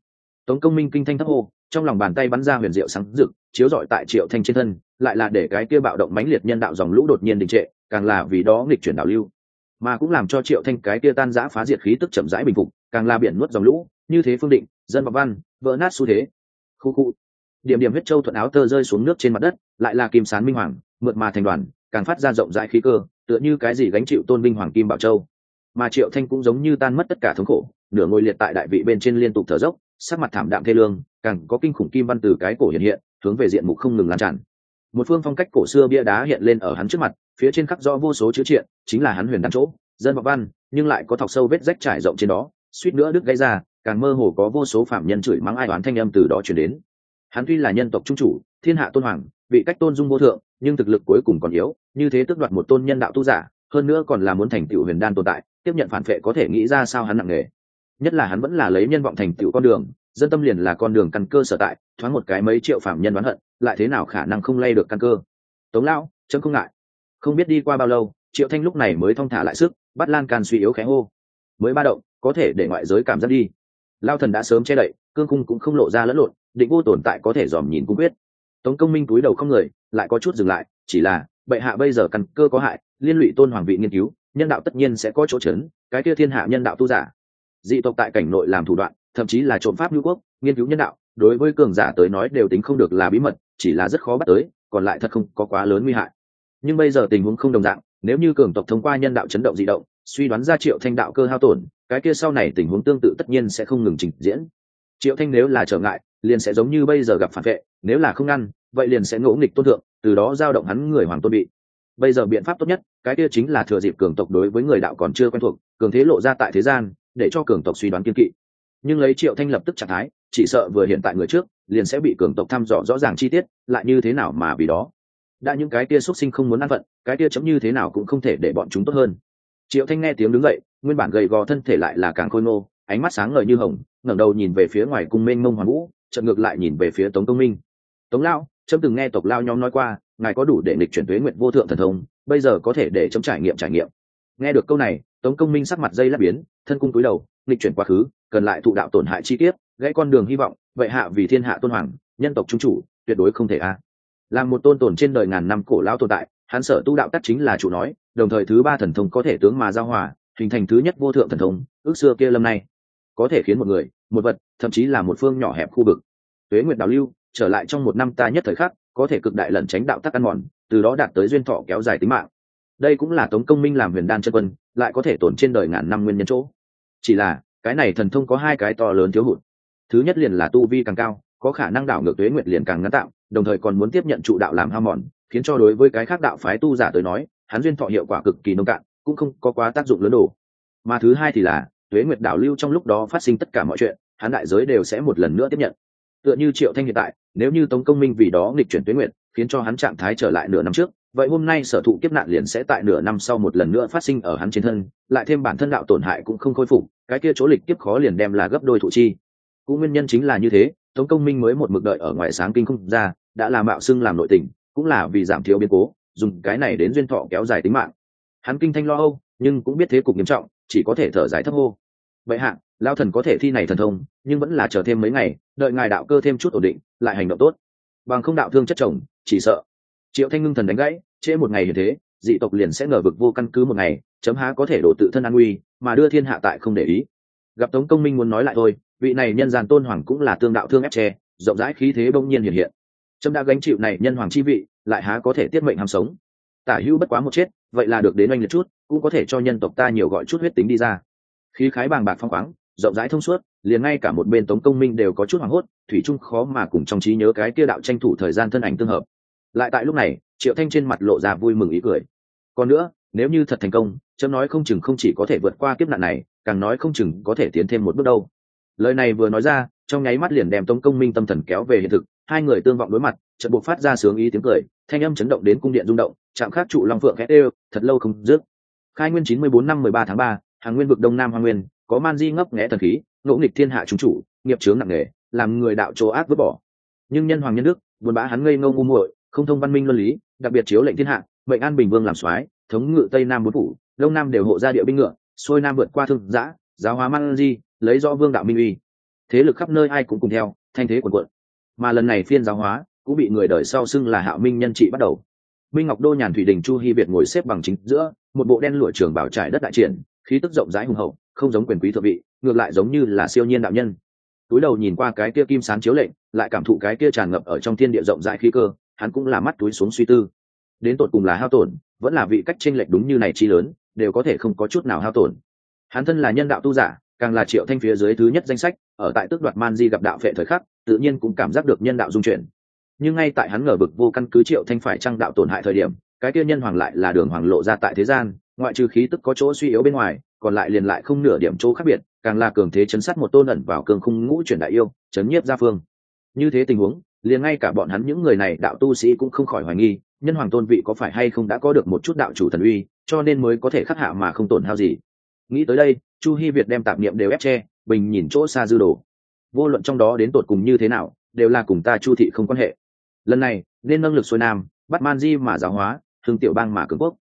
Speaker 1: Tống công minh kinh thanh thấp hô trong lòng bàn tay bắn ra huyền diệu sáng rực chiếu rọi tại triệu thanh trên thân lại là để cái kia bạo động mãnh liệt nhân đạo dòng lũ đột nhiên đình trệ càng là vì đó nghịch chuyển đạo lưu. Mà cũng làm cho triệu thanh cái kia tan giã phá diệt khí tức chậm rãi bình phục càng là biển nuốt dòng lũ như thế phương định dân và văn vỡ nát xu thế. Khu khu. Điểm điểm huyết châu thuận áo tơ rơi xuống nước trên mặt đất lại là kim sán minh hoàng mượt mà thành đoàn, càng phát ra rộng rãi khí cơ, tựa như cái gì gánh chịu tôn vinh hoàng kim bảo châu. Mà triệu thanh cũng giống như tan mất tất cả thống khổ, nửa ngồi liệt tại đại vị bên trên liên tục thở dốc, sắc mặt thảm đạm thê lương, càng có kinh khủng kim văn từ cái cổ hiện hiện, hướng về diện mục không ngừng lan tràn. Một phương phong cách cổ xưa bia đá hiện lên ở hắn trước mặt, phía trên khắc rõ vô số chữ triện, chính là hắn huyền đan chỗ, dân vọng văn, nhưng lại có thọc sâu vết rách trải rộng trên đó, suýt nữa đứt gây ra, càng mơ hồ có vô số phạm nhân chửi mắng ai oán thanh âm từ đó chuyển đến. Hắn tuy là nhân tộc trung chủ, thiên hạ tôn hoàng bị cách tôn dung vô thượng, nhưng thực lực cuối cùng còn yếu, như thế tước đoạt một tôn nhân đạo tu giả, hơn nữa còn là muốn thành tựu huyền đan tồn tại, tiếp nhận phản vệ có thể nghĩ ra sao hắn nặng nề. Nhất là hắn vẫn là lấy nhân vọng thành tựu con đường, dân tâm liền là con đường căn cơ sở tại, thoáng một cái mấy triệu phạm nhân đoán hận, lại thế nào khả năng không lay được căn cơ? Tống lão, chấm không ngại. Không biết đi qua bao lâu, triệu thanh lúc này mới thong thả lại sức, bắt lan can suy yếu khẽ hô. Mới ba động, có thể để ngoại giới cảm giác đi. Lao thần đã sớm che đậy, cương cung cũng không lộ ra lẫn lộn, định vô tồn tại có thể dòm nhìn cung quyết tống công minh túi đầu không người, lại có chút dừng lại, chỉ là, bệ hạ bây giờ căn cơ có hại, liên lụy tôn hoàng vị nghiên cứu, nhân đạo tất nhiên sẽ có chỗ trấn, cái kia thiên hạ nhân đạo tu giả. Dị tộc tại cảnh nội làm thủ đoạn, thậm chí là trộm pháp lưu quốc, nghiên cứu nhân đạo, đối với cường giả tới nói đều tính không được là bí mật, chỉ là rất khó bắt tới, còn lại thật không có quá lớn nguy hại. Nhưng bây giờ tình huống không đồng dạng, nếu như cường tộc thông qua nhân đạo chấn động dị động, suy đoán ra triệu thanh đạo cơ hao tổn, cái kia sau này tình huống tương tự tất nhiên sẽ không ngừng trình diễn. Triệu thanh nếu là trở ngại liền sẽ giống như bây giờ gặp phản vệ, nếu là không ngăn, vậy liền sẽ ngỗ nghịch tôn thượng, từ đó giao động hắn người hoàng tôn bị bây giờ biện pháp tốt nhất, cái kia chính là thừa dịp cường tộc đối với người đạo còn chưa quen thuộc, cường thế lộ ra tại thế gian, để cho cường tộc suy đoán kiên kỵ. Nhưng lấy triệu thanh lập tức trạng thái, chỉ sợ vừa hiện tại người trước, liền sẽ bị cường tộc thăm dò rõ ràng chi tiết, lại như thế nào mà vì đó. Đã những cái kia xuất sinh không muốn ăn vận cái kia chấm như thế nào cũng không thể để bọn chúng tốt hơn. Triệu thanh nghe tiếng đứng dậy, nguyên bản gầy gò thân thể lại là càng khôi ngô, ánh mắt sáng ngời như hồng, ngẩng đầu nhìn về phía ngoài cung mênh mông hoàng vũ chợt ngược lại nhìn về phía tống công minh. Tống lão trâm từng nghe tộc lao nhóm nói qua, ngài có đủ để lịch chuyển tuế nguyện vô thượng thần thông, bây giờ có thể để chấm trải nghiệm trải nghiệm. Nghe được câu này, tống công minh sắc mặt dây lắp biến, thân cung túi đầu lịch chuyển quá khứ, cần lại thụ đạo tổn hại chi tiết gãy con đường hy vọng, vậy hạ vì thiên hạ tôn hoàng, nhân tộc trung chủ, tuyệt đối không thể a. Làm một tôn tồn trên đời ngàn năm cổ lão tồn tại, hắn sở tu đạo tắt chính là chủ nói, đồng thời thứ ba thần thông có thể tướng mà giao hòa, hình thành thứ nhất vô thượng thần thông, ước xưa kia lâm nay. Có thể khiến một người một vật, thậm chí là một phương nhỏ hẹp khu vực. Tuế nguyệt đào lưu, trở lại trong một năm ta nhất thời khắc, có thể cực đại lẩn tránh đạo tắc ăn mòn, từ đó đạt tới duyên thọ kéo dài tính mạng. Đây cũng là tống công minh làm huyền đan chân quân, lại có thể tổn trên đời ngàn năm nguyên nhân chỗ. Chỉ là, cái này thần thông có hai cái to lớn thiếu hụt. Thứ nhất liền là tu vi càng cao, có khả năng đảo ngược tuế nguyệt liền càng ngắn tạo, đồng thời còn muốn tiếp nhận trụ đạo làm ham mòn, khiến cho đối với cái khác đạo phái tu giả tới nói, hắn duyên thọ hiệu quả cực kỳ nông cạn, cũng không có quá tác dụng lớn đồ. Mà thứ hai thì là tuế nguyệt đảo lưu trong lúc đó phát sinh tất cả mọi chuyện, hắn đại giới đều sẽ một lần nữa tiếp nhận. Tựa như triệu thanh hiện tại, nếu như tống công minh vì đó nghịch chuyển tuế nguyệt, khiến cho hắn trạng thái trở lại nửa năm trước, vậy hôm nay sở thụ kiếp nạn liền sẽ tại nửa năm sau một lần nữa phát sinh ở hắn trên thân, lại thêm bản thân đạo tổn hại cũng không khôi phục, cái kia chỗ lịch kiếp khó liền đem là gấp đôi thụ chi. Cũng nguyên nhân chính là như thế, tống công minh mới một mực đợi ở ngoài sáng kinh không ra, đã làm mạo xưng làm nội tình, cũng là vì giảm thiếu biến cố, dùng cái này đến duyên thọ kéo dài tính mạng. Hắn kinh thanh lo âu, nhưng cũng biết thế cục nghiêm trọng chỉ có thể thở dài thấp hô. Vậy hạ lao thần có thể thi này thần thông, nhưng vẫn là chờ thêm mấy ngày, đợi ngài đạo cơ thêm chút ổn định, lại hành động tốt. Bằng không đạo thương chất chồng, chỉ sợ. Triệu thanh ngưng thần đánh gãy, trễ một ngày như thế, dị tộc liền sẽ ngờ vực vô căn cứ một ngày, chấm há có thể đổ tự thân an nguy, mà đưa thiên hạ tại không để ý. Gặp tống công minh muốn nói lại thôi, vị này nhân gian tôn hoàng cũng là tương đạo thương ép tre rộng rãi khí thế bỗng nhiên hiện hiện. Trâm đã gánh chịu này nhân hoàng chi vị, lại há có thể tiết mệnh ham sống. Tả hữu bất quá một chết vậy là được đến oanh liệt chút, cũng có thể cho nhân tộc ta nhiều gọi chút huyết tính đi ra. Khí khái bàng bạc phong khoáng, rộng rãi thông suốt, liền ngay cả một bên tống công minh đều có chút hoảng hốt, thủy trung khó mà cùng trong trí nhớ cái kia đạo tranh thủ thời gian thân ảnh tương hợp. Lại tại lúc này, triệu thanh trên mặt lộ ra vui mừng ý cười. Còn nữa, nếu như thật thành công, chấm nói không chừng không chỉ có thể vượt qua kiếp nạn này, càng nói không chừng có thể tiến thêm một bước đâu. Lời này vừa nói ra, trong nháy mắt liền đem tống công minh tâm thần kéo về hiện thực, hai người tương vọng đối mặt, chợt buộc phát ra sướng ý tiếng cười, thanh âm chấn động đến cung điện rung động trạm khắc trụ long phượng khét ê thật lâu không dứt. Khai nguyên chín mươi bốn năm mười ba tháng ba, hàng nguyên vực đông nam hoa nguyên, có man di ngấp nghẽ thần khí ngỗ nghịch thiên hạ chúng chủ, nghiệp chướng nặng nề, làm người đạo chỗ ác vứt bỏ. Nhưng nhân hoàng nhân đức, buồn bã hắn ngây ngông ngu muội, không thông văn minh luân lý, đặc biệt chiếu lệnh thiên hạ, mệnh an bình vương làm soái, thống ngự tây nam bốn phủ, đông nam đều hộ ra địa binh ngựa, xuôi nam vượt qua thương giã giáo hóa man di, lấy do vương đạo minh uy. Thế lực khắp nơi ai cũng cùng theo, thanh thế quần quận mà lần này phiên giáo hóa, cũng bị người đời sau xưng là hạo minh nhân trị bắt đầu minh ngọc đô nhàn thủy đình chu hy việt ngồi xếp bằng chính giữa, một bộ đen lụa trường bảo trải đất đại triển, khí tức rộng rãi hùng hậu, không giống quyền quý thượng vị, ngược lại giống như là siêu nhiên đạo nhân. Túi đầu nhìn qua cái kia kim sán chiếu lệnh, lại cảm thụ cái kia tràn ngập ở trong thiên địa rộng rãi khí cơ, hắn cũng là mắt túi xuống suy tư. Đến tột cùng là hao tổn, vẫn là vị cách tranh lệch đúng như này chi lớn, đều có thể không có chút nào hao tổn. Hắn thân là nhân đạo tu giả, càng là triệu thanh phía dưới thứ nhất danh sách, ở tại tước đoạt man di gặp đạo phệ thời khắc, tự nhiên cũng cảm giác được nhân đạo dung chuyển nhưng ngay tại hắn ngờ vực vô căn cứ triệu thanh phải trăng đạo tổn hại thời điểm, cái kia nhân hoàng lại là đường hoàng lộ ra tại thế gian, ngoại trừ khí tức có chỗ suy yếu bên ngoài, còn lại liền lại không nửa điểm chỗ khác biệt, càng là cường thế chấn sát một tôn ẩn vào cường khung ngũ chuyển đại yêu, chấn nhiếp gia phương. Như thế tình huống, liền ngay cả bọn hắn những người này đạo tu sĩ cũng không khỏi hoài nghi, nhân hoàng tôn vị có phải hay không đã có được một chút đạo chủ thần uy, cho nên mới có thể khắc hạ mà không tổn hao gì. Nghĩ tới đây, chu hy việt đem tạp niệm đều ép che, bình nhìn chỗ xa dư đồ. Vô luận trong đó đến tột cùng như thế nào, đều là cùng ta chu thị không quan hệ lần này, nên nâng lực xuôi nam, bắt man di mà giáo hóa thương tiểu bang mà cường quốc.